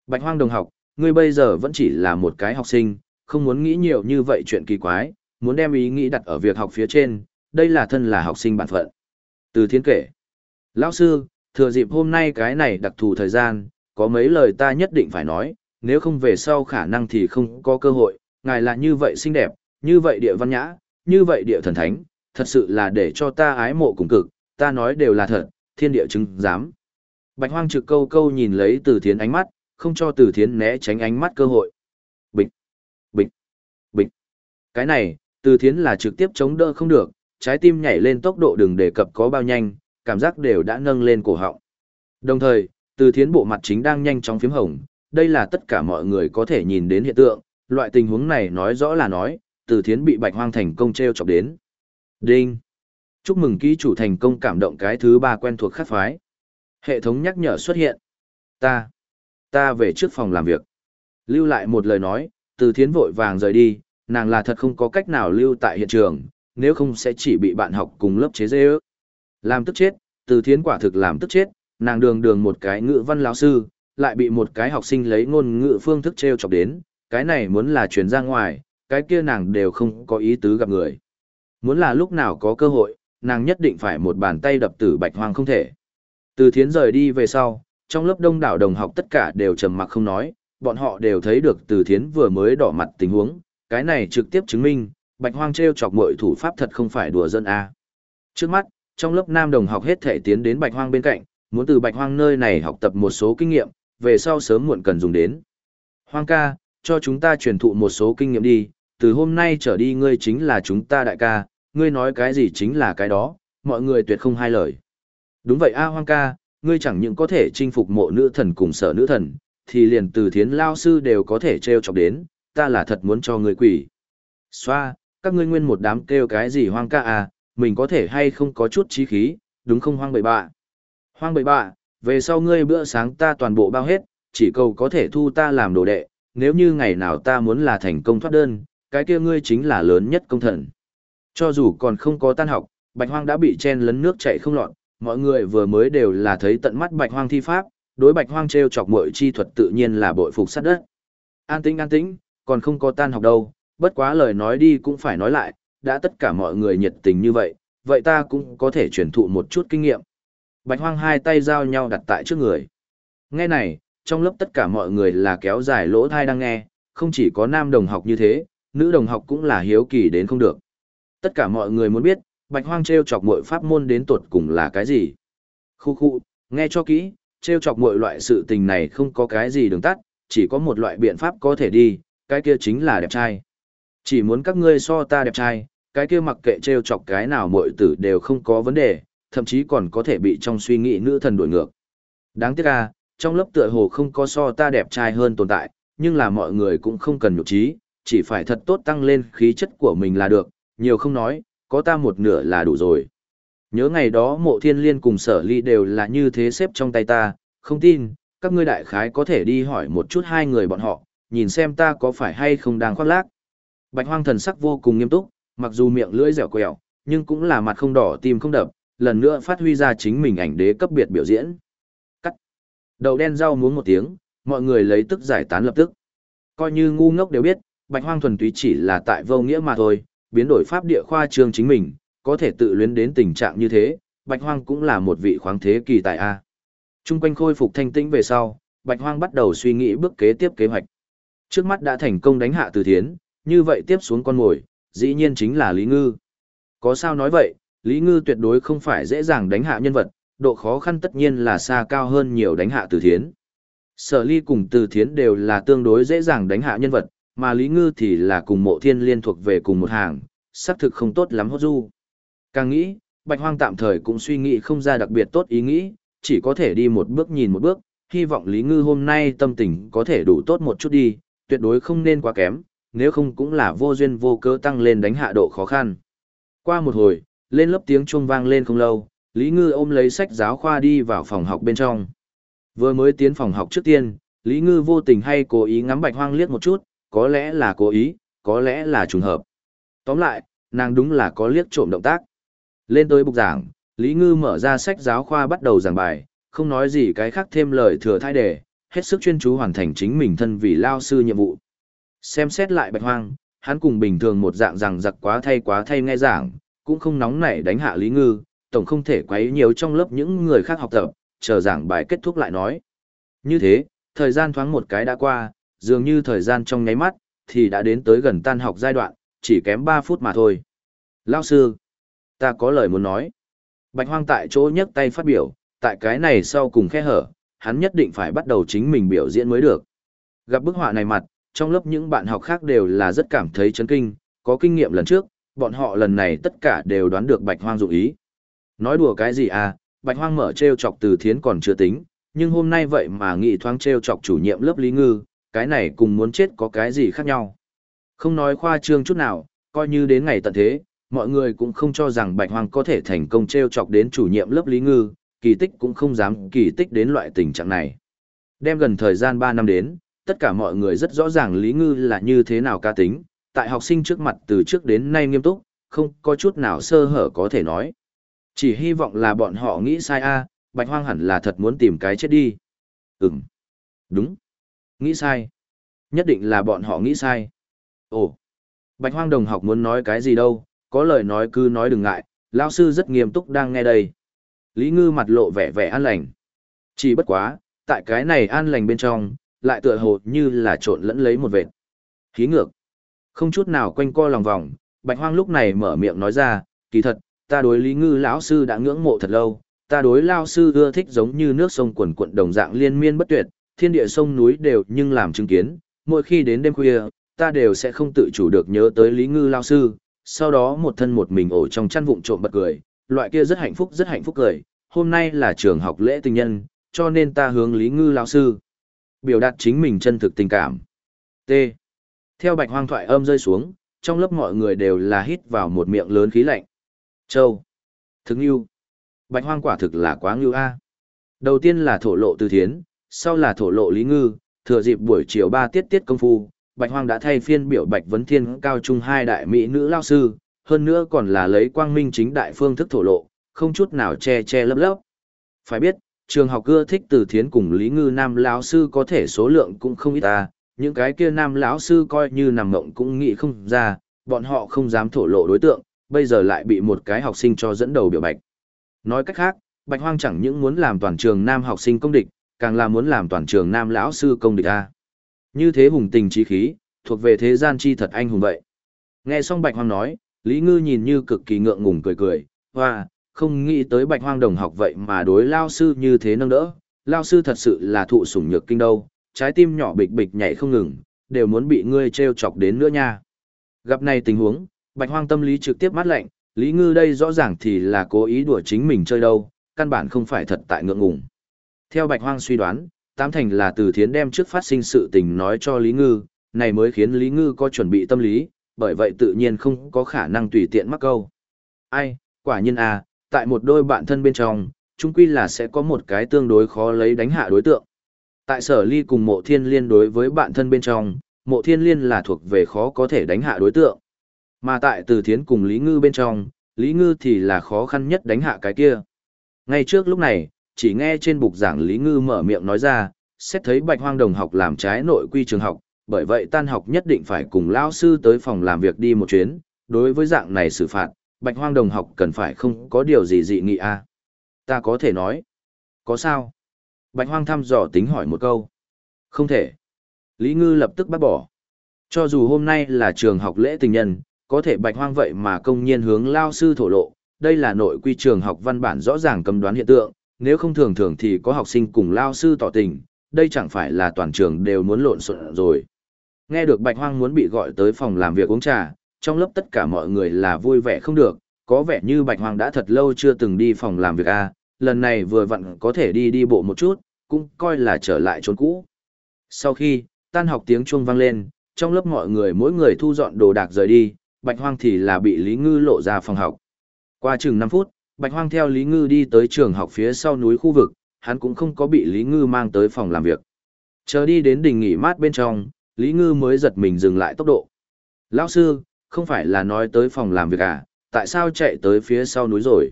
Bạch hoang đồng học, ngươi bây giờ vẫn chỉ là một cái học sinh, không muốn nghĩ nhiều như vậy chuyện kỳ quái, muốn đem ý nghĩ đặt ở việc học phía trên, đây là thân là học sinh bản phận. Từ thiến kể, lão sư, thừa dịp hôm nay cái này đặc thù thời gian, có mấy lời ta nhất định phải nói, nếu không về sau khả năng thì không có cơ hội, ngài là như vậy xinh đẹp, như vậy địa văn nhã, như vậy địa thần thánh, thật sự là để cho ta ái mộ cùng cực, ta nói đều là thật, thiên địa chứng giám. Bạch hoang trực câu câu nhìn lấy từ thiến ánh mắt, không cho từ thiến né tránh ánh mắt cơ hội. Bịch, bịch, bịch. Cái này, từ thiến là trực tiếp chống đỡ không được, trái tim nhảy lên tốc độ đừng đề cập có bao nhanh, cảm giác đều đã nâng lên cổ họng. Đồng thời, từ thiến bộ mặt chính đang nhanh chóng phím hồng, đây là tất cả mọi người có thể nhìn đến hiện tượng, loại tình huống này nói rõ là nói, từ thiến bị bạch hoang thành công treo chọc đến. Đinh! Chúc mừng ký chủ thành công cảm động cái thứ ba quen thuộc khắc phái. Hệ thống nhắc nhở xuất hiện. Ta! Ta về trước phòng làm việc. Lưu lại một lời nói, từ thiến vội vàng rời đi, nàng là thật không có cách nào lưu tại hiện trường, nếu không sẽ chỉ bị bạn học cùng lớp chế dê ước. Làm tức chết, từ thiến quả thực làm tức chết, nàng đường đường một cái ngữ văn lão sư, lại bị một cái học sinh lấy ngôn ngữ phương thức treo chọc đến, cái này muốn là chuyển ra ngoài, cái kia nàng đều không có ý tứ gặp người. Muốn là lúc nào có cơ hội, nàng nhất định phải một bàn tay đập tử bạch hoang không thể. Từ thiến rời đi về sau, trong lớp đông đảo đồng học tất cả đều trầm mặc không nói, bọn họ đều thấy được từ thiến vừa mới đỏ mặt tình huống, cái này trực tiếp chứng minh, bạch hoang treo chọc mọi thủ pháp thật không phải đùa dân a. Trước mắt, trong lớp nam đồng học hết thể tiến đến bạch hoang bên cạnh, muốn từ bạch hoang nơi này học tập một số kinh nghiệm, về sau sớm muộn cần dùng đến. Hoang ca, cho chúng ta truyền thụ một số kinh nghiệm đi, từ hôm nay trở đi ngươi chính là chúng ta đại ca, ngươi nói cái gì chính là cái đó, mọi người tuyệt không hai lời. Đúng vậy a Hoang ca, ngươi chẳng những có thể chinh phục mộ nữ thần cùng sở nữ thần, thì liền từ thiến lao sư đều có thể treo chọc đến, ta là thật muốn cho ngươi quỷ. Xoa, các ngươi nguyên một đám kêu cái gì Hoang ca à, mình có thể hay không có chút trí khí, đúng không Hoang bậy bạ. Hoang bậy bạ, về sau ngươi bữa sáng ta toàn bộ bao hết, chỉ cầu có thể thu ta làm đồ đệ, nếu như ngày nào ta muốn là thành công thoát đơn, cái kia ngươi chính là lớn nhất công thần. Cho dù còn không có tan học, Bạch Hoang đã bị chen lấn nước chảy không lọt, mọi người vừa mới đều là thấy tận mắt Bạch Hoang thi pháp, đối Bạch Hoang treo chọc mọi chi thuật tự nhiên là bội phục sát đất. An tĩnh an tĩnh, còn không có tan học đâu, bất quá lời nói đi cũng phải nói lại, đã tất cả mọi người nhiệt tình như vậy, vậy ta cũng có thể truyền thụ một chút kinh nghiệm. Bạch hoang hai tay giao nhau đặt tại trước người. Nghe này, trong lớp tất cả mọi người là kéo dài lỗ thai đang nghe, không chỉ có nam đồng học như thế, nữ đồng học cũng là hiếu kỳ đến không được. Tất cả mọi người muốn biết, bạch hoang treo chọc muội pháp môn đến tuột cùng là cái gì. Khu khu, nghe cho kỹ, treo chọc muội loại sự tình này không có cái gì đường tắt, chỉ có một loại biện pháp có thể đi, cái kia chính là đẹp trai. Chỉ muốn các ngươi so ta đẹp trai, cái kia mặc kệ treo chọc cái nào muội tử đều không có vấn đề, thậm chí còn có thể bị trong suy nghĩ nữ thần đuổi ngược. Đáng tiếc à, trong lớp tựa hồ không có so ta đẹp trai hơn tồn tại, nhưng là mọi người cũng không cần nhục trí, chỉ phải thật tốt tăng lên khí chất của mình là được, nhiều không nói, có ta một nửa là đủ rồi. Nhớ ngày đó mộ thiên liên cùng sở ly đều là như thế xếp trong tay ta, không tin, các ngươi đại khái có thể đi hỏi một chút hai người bọn họ, nhìn xem ta có phải hay không đang khoác lác. Bạch hoang thần sắc vô cùng nghiêm túc, mặc dù miệng lưỡi dẻo quẹo, nhưng cũng là mặt không đỏ tim không đập, lần nữa phát huy ra chính mình ảnh đế cấp biệt biểu diễn. Cắt. Đầu đen rau muốn một tiếng, mọi người lấy tức giải tán lập tức. Coi như ngu ngốc đều biết, bạch hoang thuần túy chỉ là tại vô nghĩa mà thôi, biến đổi pháp địa khoa trương chính mình, có thể tự luyến đến tình trạng như thế, bạch hoang cũng là một vị khoáng thế kỳ tài A. Trung quanh khôi phục thanh tĩnh về sau, bạch hoang bắt đầu suy nghĩ bước kế tiếp kế hoạch. Trước mắt đã thành công đánh hạ từ thiến, như vậy tiếp xuống con mồi, dĩ nhiên chính là Lý Ngư. Có sao nói vậy, Lý Ngư tuyệt đối không phải dễ dàng đánh hạ nhân vật, độ khó khăn tất nhiên là xa cao hơn nhiều đánh hạ từ thiến. Sở ly cùng từ thiến đều là tương đối dễ dàng đánh hạ nhân vật, mà Lý Ngư thì là cùng mộ thiên liên thuộc về cùng một hàng, xác thực không tốt lắm hốt du. Càng nghĩ, Bạch Hoang tạm thời cũng suy nghĩ không ra đặc biệt tốt ý nghĩ, chỉ có thể đi một bước nhìn một bước, hy vọng Lý Ngư hôm nay tâm tình có thể đủ tốt một chút đi, tuyệt đối không nên quá kém, nếu không cũng là vô duyên vô cớ tăng lên đánh hạ độ khó khăn. Qua một hồi, lên lớp tiếng chuông vang lên không lâu, Lý Ngư ôm lấy sách giáo khoa đi vào phòng học bên trong. Vừa mới tiến phòng học trước tiên, Lý Ngư vô tình hay cố ý ngắm bạch hoang liếc một chút, có lẽ là cố ý, có lẽ là trùng hợp. Tóm lại, nàng đúng là có liếc trộm động tác. Lên tới bục giảng, Lý Ngư mở ra sách giáo khoa bắt đầu giảng bài, không nói gì cái khác thêm lời thừa thai đề, hết sức chuyên chú hoàn thành chính mình thân vì lao sư nhiệm vụ. Xem xét lại bạch hoang, hắn cùng bình thường một dạng rằng giặc quá thay quá thay nghe giảng, cũng không nóng nảy đánh hạ Lý Ngư, tổng không thể quấy nhiều trong lớp những người khác học tập, chờ giảng bài kết thúc lại nói. Như thế, thời gian thoáng một cái đã qua, dường như thời gian trong nháy mắt, thì đã đến tới gần tan học giai đoạn, chỉ kém 3 phút mà thôi. Lao sư, ta có lời muốn nói. Bạch hoang tại chỗ nhấc tay phát biểu, tại cái này sau cùng khe hở, hắn nhất định phải bắt đầu chính mình biểu diễn mới được. Gặp bức họa này mặt, trong lớp những bạn học khác đều là rất cảm thấy chấn kinh, có kinh nghiệm lần trước, bọn họ lần này tất cả đều đoán được bạch hoang dụng ý. Nói đùa cái gì à, bạch hoang mở treo chọc từ thiến còn chưa tính, nhưng hôm nay vậy mà nghị thoáng treo chọc chủ nhiệm lớp Lý Ngư, cái này cùng muốn chết có cái gì khác nhau. Không nói khoa trương chút nào, coi như đến ngày tận thế, mọi người cũng không cho rằng bạch hoang có thể thành công treo chọc đến chủ nhiệm lớp Lý Ngư, kỳ tích cũng không dám kỳ tích đến loại tình trạng này. Đem gần thời gian 3 năm đến, tất cả mọi người rất rõ ràng Lý Ngư là như thế nào ca tính, tại học sinh trước mặt từ trước đến nay nghiêm túc, không có chút nào sơ hở có thể nói. Chỉ hy vọng là bọn họ nghĩ sai a, Bạch Hoang hẳn là thật muốn tìm cái chết đi. Ừm. Đúng. Nghĩ sai. Nhất định là bọn họ nghĩ sai. Ồ. Bạch Hoang đồng học muốn nói cái gì đâu, có lời nói cứ nói đừng ngại, lão sư rất nghiêm túc đang nghe đây. Lý Ngư mặt lộ vẻ vẻ an lành. Chỉ bất quá, tại cái này an lành bên trong, lại tựa hồ như là trộn lẫn lấy một vệt. Khí ngược. Không chút nào quanh co lòng vòng, Bạch Hoang lúc này mở miệng nói ra, kỳ thật, ta đối Lý Ngư lão sư đã ngưỡng mộ thật lâu, ta đối lão sư ưa thích giống như nước sông quần cuộn đồng dạng liên miên bất tuyệt, thiên địa sông núi đều nhưng làm chứng kiến, mỗi khi đến đêm khuya, ta đều sẽ không tự chủ được nhớ tới Lý Ngư lão sư, sau đó một thân một mình ổ trong chăn vụng trộm bật cười, loại kia rất hạnh phúc rất hạnh phúc cười, hôm nay là trường học lễ tình nhân, cho nên ta hướng Lý Ngư lão sư biểu đạt chính mình chân thực tình cảm. T. Theo bạch hoang thoại âm rơi xuống, trong lớp mọi người đều là hít vào một miệng lớn khí lạnh. Châu. Thực như. Bạch hoang quả thực là quá ngưu a. Đầu tiên là thổ lộ từ thiến, sau là thổ lộ lý ngư, thừa dịp buổi chiều ba tiết tiết công phu, Bạch hoang đã thay phiên biểu Bạch Vấn Thiên cao trung hai đại mỹ nữ lao sư, hơn nữa còn là lấy quang minh chính đại phương thức thổ lộ, không chút nào che che lấp lấp. Phải biết, trường học ưa thích từ thiến cùng lý ngư nam lão sư có thể số lượng cũng không ít ta, những cái kia nam lão sư coi như nằm mộng cũng nghĩ không ra, bọn họ không dám thổ lộ đối tượng, bây giờ lại bị một cái học sinh cho dẫn đầu biểu bạch. Nói cách khác, bạch hoang chẳng những muốn làm toàn trường nam học sinh công địch, càng là muốn làm toàn trường nam lão sư công địch a. Như thế hùng tình trí khí, thuộc về thế gian chi thật anh hùng vậy. Nghe xong bạch hoang nói, lý ngư nhìn như cực kỳ ngượng ngùng cười cười, hoa không nghĩ tới bạch hoang đồng học vậy mà đối lao sư như thế nâng đỡ. Lao sư thật sự là thụ sủng nhược kinh đâu, trái tim nhỏ bịch bịch nhảy không ngừng, đều muốn bị ngươi treo chọc đến nữa nha. Gặp này tình huống, bạch hoang tâm lý trực tiếp mát lạnh, Lý Ngư đây rõ ràng thì là cố ý đùa chính mình chơi đâu, căn bản không phải thật tại ngượng ngùng. Theo bạch hoang suy đoán, tám thành là từ thiến đem trước phát sinh sự tình nói cho Lý Ngư, này mới khiến Lý Ngư có chuẩn bị tâm lý, bởi vậy tự nhiên không có khả năng tùy tiện mắc câu. Ai, quả nhiên à, tại một đôi bạn thân bên trong, chung quy là sẽ có một cái tương đối khó lấy đánh hạ đối tượng. Tại sở ly cùng mộ thiên liên đối với bạn thân bên trong, mộ thiên liên là thuộc về khó có thể đánh hạ đối tượng. Mà tại từ thiến cùng Lý Ngư bên trong, Lý Ngư thì là khó khăn nhất đánh hạ cái kia. Ngay trước lúc này, chỉ nghe trên bục giảng Lý Ngư mở miệng nói ra, xét thấy bạch hoang đồng học làm trái nội quy trường học, bởi vậy tan học nhất định phải cùng lao sư tới phòng làm việc đi một chuyến, đối với dạng này xử phạt, bạch hoang đồng học cần phải không có điều gì dị nghị à? Ta có thể nói. Có sao? Bạch hoang thăm dò tính hỏi một câu. Không thể. Lý Ngư lập tức bác bỏ. Cho dù hôm nay là trường học lễ tình nhân, có thể bạch hoang vậy mà công nhiên hướng lao sư thổ lộ, đây là nội quy trường học văn bản rõ ràng cấm đoán hiện tượng, nếu không thường thường thì có học sinh cùng lao sư tỏ tình, đây chẳng phải là toàn trường đều muốn lộn xộn rồi. Nghe được bạch hoang muốn bị gọi tới phòng làm việc uống trà, trong lớp tất cả mọi người là vui vẻ không được, có vẻ như Bạch Hoàng đã thật lâu chưa từng đi phòng làm việc a, lần này vừa vặn có thể đi đi bộ một chút, cũng coi là trở lại chốn cũ. Sau khi, tan học tiếng chuông vang lên, trong lớp mọi người mỗi người thu dọn đồ đạc rời đi, Bạch Hoang thì là bị Lý Ngư lộ ra phòng học. Qua chừng 5 phút, Bạch Hoang theo Lý Ngư đi tới trường học phía sau núi khu vực, hắn cũng không có bị Lý Ngư mang tới phòng làm việc. Chờ đi đến đỉnh nghỉ mát bên trong, Lý Ngư mới giật mình dừng lại tốc độ. Lão sư, không phải là nói tới phòng làm việc à, tại sao chạy tới phía sau núi rồi?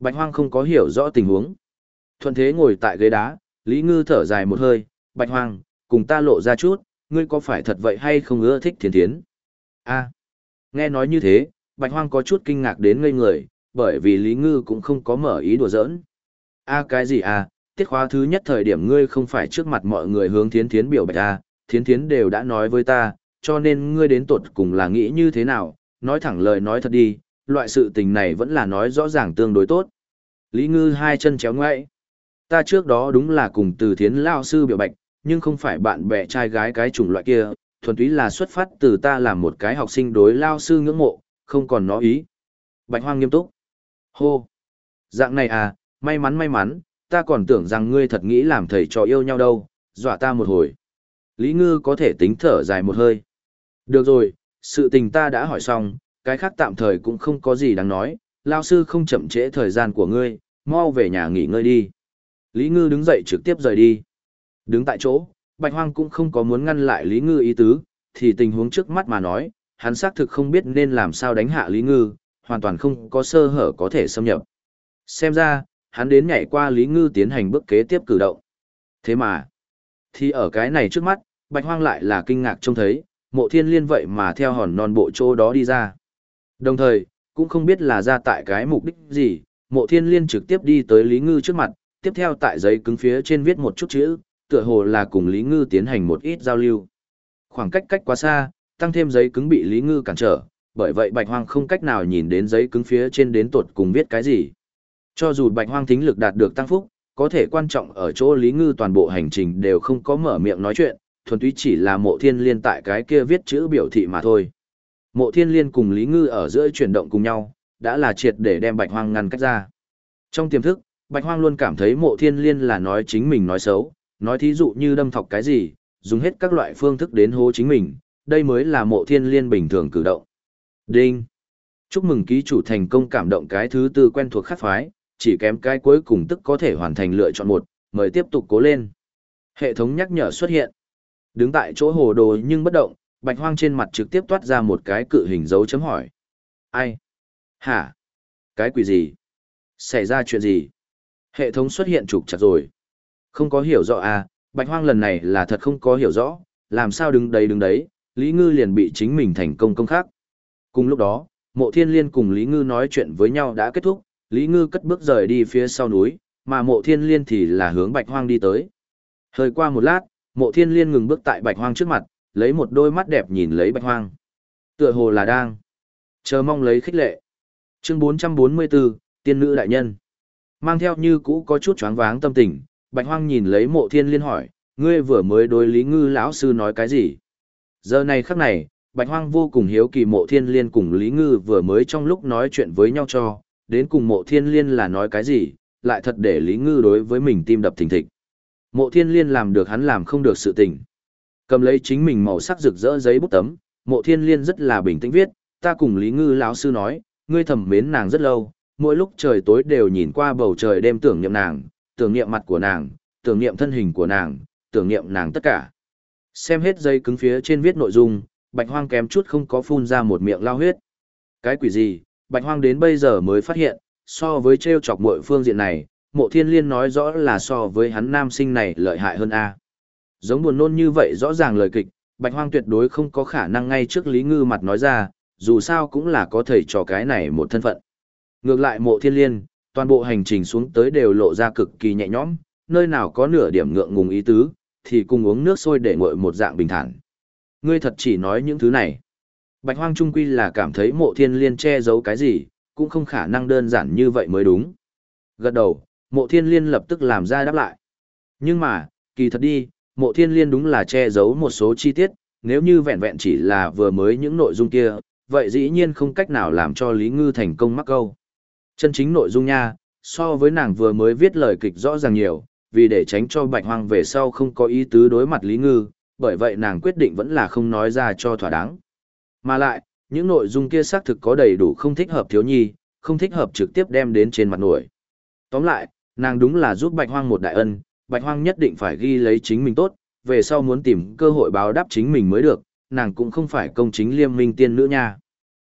Bạch Hoang không có hiểu rõ tình huống. Thuận thế ngồi tại ghế đá, Lý Ngư thở dài một hơi, Bạch Hoang, cùng ta lộ ra chút, ngươi có phải thật vậy hay không ưa thích thiến thiến? A, nghe nói như thế, Bạch Hoang có chút kinh ngạc đến ngây người, bởi vì Lý Ngư cũng không có mở ý đùa giỡn. A cái gì à, tiết khóa thứ nhất thời điểm ngươi không phải trước mặt mọi người hướng thiến thiến biểu bạch a, thiến thiến đều đã nói với ta, cho nên ngươi đến tột cùng là nghĩ như thế nào, nói thẳng lời nói thật đi, loại sự tình này vẫn là nói rõ ràng tương đối tốt. Lý Ngư hai chân chéo ngoại. Ta trước đó đúng là cùng từ thiến lao sư biểu bạch, nhưng không phải bạn bè trai gái cái chủng loại kia, thuần túy là xuất phát từ ta làm một cái học sinh đối lao sư ngưỡng mộ, không còn nó ý. Bạch hoang nghiêm túc. Hô! Dạng này à, may mắn may mắn, ta còn tưởng rằng ngươi thật nghĩ làm thầy trò yêu nhau đâu, dọa ta một hồi. Lý Ngư có thể tính thở dài một hơi. Được rồi, sự tình ta đã hỏi xong, cái khác tạm thời cũng không có gì đáng nói, lao sư không chậm trễ thời gian của ngươi, mau về nhà nghỉ ngơi đi. Lý Ngư đứng dậy trực tiếp rời đi. Đứng tại chỗ, Bạch Hoang cũng không có muốn ngăn lại Lý Ngư ý tứ, thì tình huống trước mắt mà nói, hắn xác thực không biết nên làm sao đánh hạ Lý Ngư, hoàn toàn không có sơ hở có thể xâm nhập. Xem ra, hắn đến nhảy qua Lý Ngư tiến hành bước kế tiếp cử động. Thế mà, thì ở cái này trước mắt, Bạch Hoang lại là kinh ngạc trông thấy, mộ thiên liên vậy mà theo hòn non bộ chỗ đó đi ra. Đồng thời, cũng không biết là ra tại cái mục đích gì, mộ thiên liên trực tiếp đi tới Lý Ngư trước mặt, tiếp theo tại giấy cứng phía trên viết một chút chữ, tựa hồ là cùng Lý Ngư tiến hành một ít giao lưu. Khoảng cách cách quá xa, tăng thêm giấy cứng bị Lý Ngư cản trở, bởi vậy Bạch Hoang không cách nào nhìn đến giấy cứng phía trên đến tuột cùng viết cái gì. Cho dù Bạch Hoang thính lực đạt được tăng phúc, có thể quan trọng ở chỗ Lý Ngư toàn bộ hành trình đều không có mở miệng nói chuyện, thuần túy chỉ là mộ thiên liên tại cái kia viết chữ biểu thị mà thôi. Mộ thiên liên cùng Lý Ngư ở giữa chuyển động cùng nhau, đã là triệt để đem Bạch Hoang ngăn cách ra. Trong tiềm thức, Bạch Hoang luôn cảm thấy mộ thiên liên là nói chính mình nói xấu, nói thí dụ như đâm thọc cái gì, dùng hết các loại phương thức đến hố chính mình, đây mới là mộ thiên liên bình thường cử động. Đinh! Chúc mừng ký chủ thành công cảm động cái thứ tư quen thuộc khắc phái, chỉ kém cái cuối cùng tức có thể hoàn thành lựa chọn một, mời tiếp tục cố lên. Hệ thống nhắc nhở xuất hiện. Đứng tại chỗ hồ đồ nhưng bất động, bạch hoang trên mặt trực tiếp toát ra một cái cự hình dấu chấm hỏi. Ai? Hả? Cái quỷ gì? Xảy ra chuyện gì? Hệ thống xuất hiện trục chặt rồi. Không có hiểu rõ à, bạch hoang lần này là thật không có hiểu rõ, làm sao đứng đấy đứng đấy, Lý Ngư liền bị chính mình thành công công khác. Cùng lúc đó, mộ thiên liên cùng Lý Ngư nói chuyện với nhau đã kết thúc, Lý Ngư cất bước rời đi phía sau núi, mà mộ thiên liên thì là hướng bạch hoang đi tới. Hơi qua một lát, mộ thiên liên ngừng bước tại bạch hoang trước mặt, lấy một đôi mắt đẹp nhìn lấy bạch hoang. Tựa hồ là đang chờ mong lấy khích lệ. Chương 444, tiên nữ đại nhân. Mang theo như cũ có chút choáng váng tâm tình, bạch hoang nhìn lấy mộ thiên liên hỏi, ngươi vừa mới đối lý ngư lão sư nói cái gì? Giờ này khắc này, bạch hoang vô cùng hiếu kỳ mộ thiên liên cùng lý ngư vừa mới trong lúc nói chuyện với nhau cho, đến cùng mộ thiên liên là nói cái gì, lại thật để lý ngư đối với mình tim đập thình thịch. Mộ thiên liên làm được hắn làm không được sự tình. Cầm lấy chính mình màu sắc rực rỡ giấy bút tấm, mộ thiên liên rất là bình tĩnh viết, ta cùng lý ngư lão sư nói, ngươi thầm mến nàng rất lâu, mỗi lúc trời tối đều nhìn qua bầu trời đêm tưởng niệm nàng, tưởng niệm mặt của nàng, tưởng niệm thân hình của nàng, tưởng niệm nàng tất cả. Xem hết dây cứng phía trên viết nội dung, bạch hoang kém chút không có phun ra một miệng lao huyết. Cái quỷ gì, bạch hoang đến bây giờ mới phát hiện, so với treo chọc mọi phương diện này, mộ thiên liên nói rõ là so với hắn nam sinh này lợi hại hơn a. Giống buồn nôn như vậy rõ ràng lời kịch, bạch hoang tuyệt đối không có khả năng ngay trước Lý Ngư mặt nói ra, dù sao cũng là có thầy trò cái này một thân phận. Ngược lại mộ thiên liên, toàn bộ hành trình xuống tới đều lộ ra cực kỳ nhẹ nhõm, nơi nào có nửa điểm ngượng ngùng ý tứ, thì cùng uống nước sôi để nguội một dạng bình thản. Ngươi thật chỉ nói những thứ này. Bạch hoang trung quy là cảm thấy mộ thiên liên che giấu cái gì, cũng không khả năng đơn giản như vậy mới đúng. Gật đầu, mộ thiên liên lập tức làm ra đáp lại. Nhưng mà, kỳ thật đi, mộ thiên liên đúng là che giấu một số chi tiết, nếu như vẹn vẹn chỉ là vừa mới những nội dung kia, vậy dĩ nhiên không cách nào làm cho Lý Ngư thành công mắc câu. Chân chính nội dung nha, so với nàng vừa mới viết lời kịch rõ ràng nhiều, vì để tránh cho bạch hoang về sau không có ý tứ đối mặt Lý Ngư, bởi vậy nàng quyết định vẫn là không nói ra cho thỏa đáng. Mà lại, những nội dung kia xác thực có đầy đủ không thích hợp thiếu nhi, không thích hợp trực tiếp đem đến trên mặt nổi. Tóm lại, nàng đúng là giúp bạch hoang một đại ân, bạch hoang nhất định phải ghi lấy chính mình tốt, về sau muốn tìm cơ hội báo đáp chính mình mới được, nàng cũng không phải công chính liêm minh tiên nữ nha.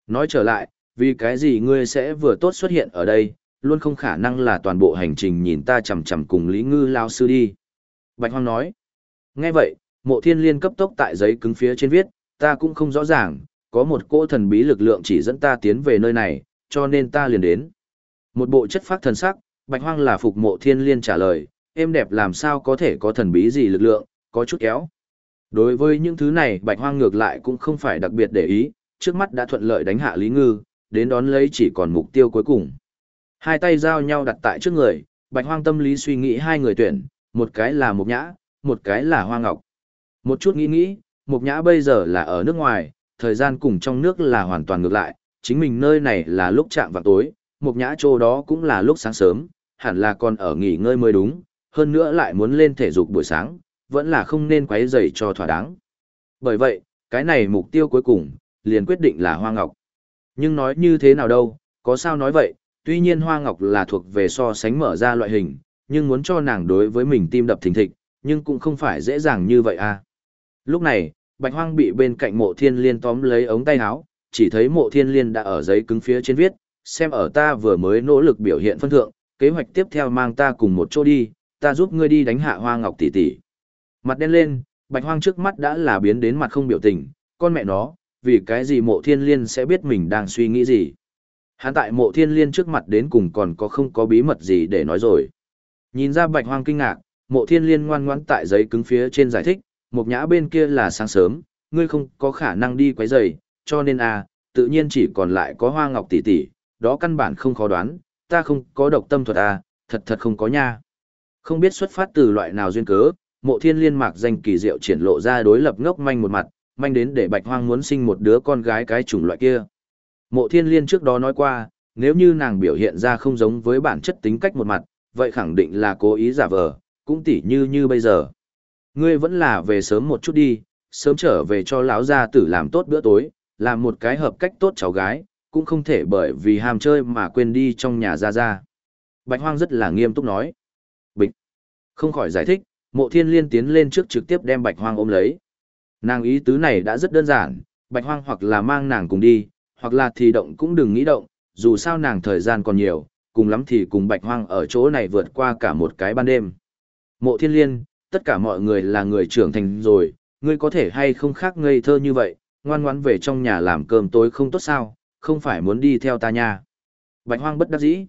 Nói trở lại, vì cái gì ngươi sẽ vừa tốt xuất hiện ở đây, luôn không khả năng là toàn bộ hành trình nhìn ta chằm chằm cùng Lý Ngư lao sư đi. Bạch Hoang nói. Nghe vậy, mộ thiên liên cấp tốc tại giấy cứng phía trên viết, ta cũng không rõ ràng, có một cỗ thần bí lực lượng chỉ dẫn ta tiến về nơi này, cho nên ta liền đến. Một bộ chất phát thần sắc, Bạch Hoang là phục mộ thiên liên trả lời, em đẹp làm sao có thể có thần bí gì lực lượng, có chút kéo. Đối với những thứ này Bạch Hoang ngược lại cũng không phải đặc biệt để ý, trước mắt đã thuận lợi đánh hạ Lý Ngư, đến đón lấy chỉ còn mục tiêu cuối cùng. Hai tay giao nhau đặt tại trước người, Bạch Hoang tâm lý suy nghĩ hai người tuyển, một cái là Mục Nhã, một cái là Hoa Ngọc. Một chút nghĩ nghĩ, Mục Nhã bây giờ là ở nước ngoài, thời gian cùng trong nước là hoàn toàn ngược lại, chính mình nơi này là lúc chạm vào tối, Mục Nhã chỗ đó cũng là lúc sáng sớm, hẳn là còn ở nghỉ ngơi mới đúng, hơn nữa lại muốn lên thể dục buổi sáng, vẫn là không nên quấy rầy cho thỏa đáng. Bởi vậy, cái này mục tiêu cuối cùng, liền quyết định là Hoa Ngọc. Nhưng nói như thế nào đâu, có sao nói vậy, tuy nhiên Hoa Ngọc là thuộc về so sánh mở ra loại hình, nhưng muốn cho nàng đối với mình tim đập thình thịch, nhưng cũng không phải dễ dàng như vậy à. Lúc này, Bạch Hoang bị bên cạnh mộ thiên liên tóm lấy ống tay áo, chỉ thấy mộ thiên liên đã ở giấy cứng phía trên viết, xem ở ta vừa mới nỗ lực biểu hiện phân thượng, kế hoạch tiếp theo mang ta cùng một chỗ đi, ta giúp ngươi đi đánh hạ Hoa Ngọc tỷ tỷ. Mặt đen lên, Bạch Hoang trước mắt đã là biến đến mặt không biểu tình, con mẹ nó, vì cái gì mộ thiên liên sẽ biết mình đang suy nghĩ gì. Hắn tại mộ thiên liên trước mặt đến cùng còn có không có bí mật gì để nói rồi. Nhìn ra bạch hoang kinh ngạc, mộ thiên liên ngoan ngoãn tại giấy cứng phía trên giải thích, một nhã bên kia là sáng sớm, ngươi không có khả năng đi quấy giày, cho nên à, tự nhiên chỉ còn lại có hoa ngọc tỷ tỷ, đó căn bản không khó đoán, ta không có độc tâm thuật à, thật thật không có nha. Không biết xuất phát từ loại nào duyên cớ, mộ thiên liên mạc danh kỳ diệu triển lộ ra đối lập ngốc manh một mặt, manh đến để bạch hoang muốn sinh một đứa con gái cái chủng loại kia. Mộ thiên liên trước đó nói qua, nếu như nàng biểu hiện ra không giống với bản chất tính cách một mặt, vậy khẳng định là cố ý giả vờ, cũng tỉ như như bây giờ. Ngươi vẫn là về sớm một chút đi, sớm trở về cho lão gia tử làm tốt bữa tối, làm một cái hợp cách tốt cháu gái, cũng không thể bởi vì ham chơi mà quên đi trong nhà ra ra. Bạch Hoang rất là nghiêm túc nói. Bịch. Không khỏi giải thích, mộ thiên liên tiến lên trước trực tiếp đem Bạch Hoang ôm lấy. Nàng ý tứ này đã rất đơn giản, Bạch Hoang hoặc là mang nàng cùng đi, hoặc là thì động cũng đừng nghĩ động, dù sao nàng thời gian còn nhiều, cùng lắm thì cùng bạch hoang ở chỗ này vượt qua cả một cái ban đêm. Mộ thiên liên, tất cả mọi người là người trưởng thành rồi, ngươi có thể hay không khác ngây thơ như vậy, ngoan ngoãn về trong nhà làm cơm tối không tốt sao, không phải muốn đi theo ta nha. Bạch hoang bất đắc dĩ.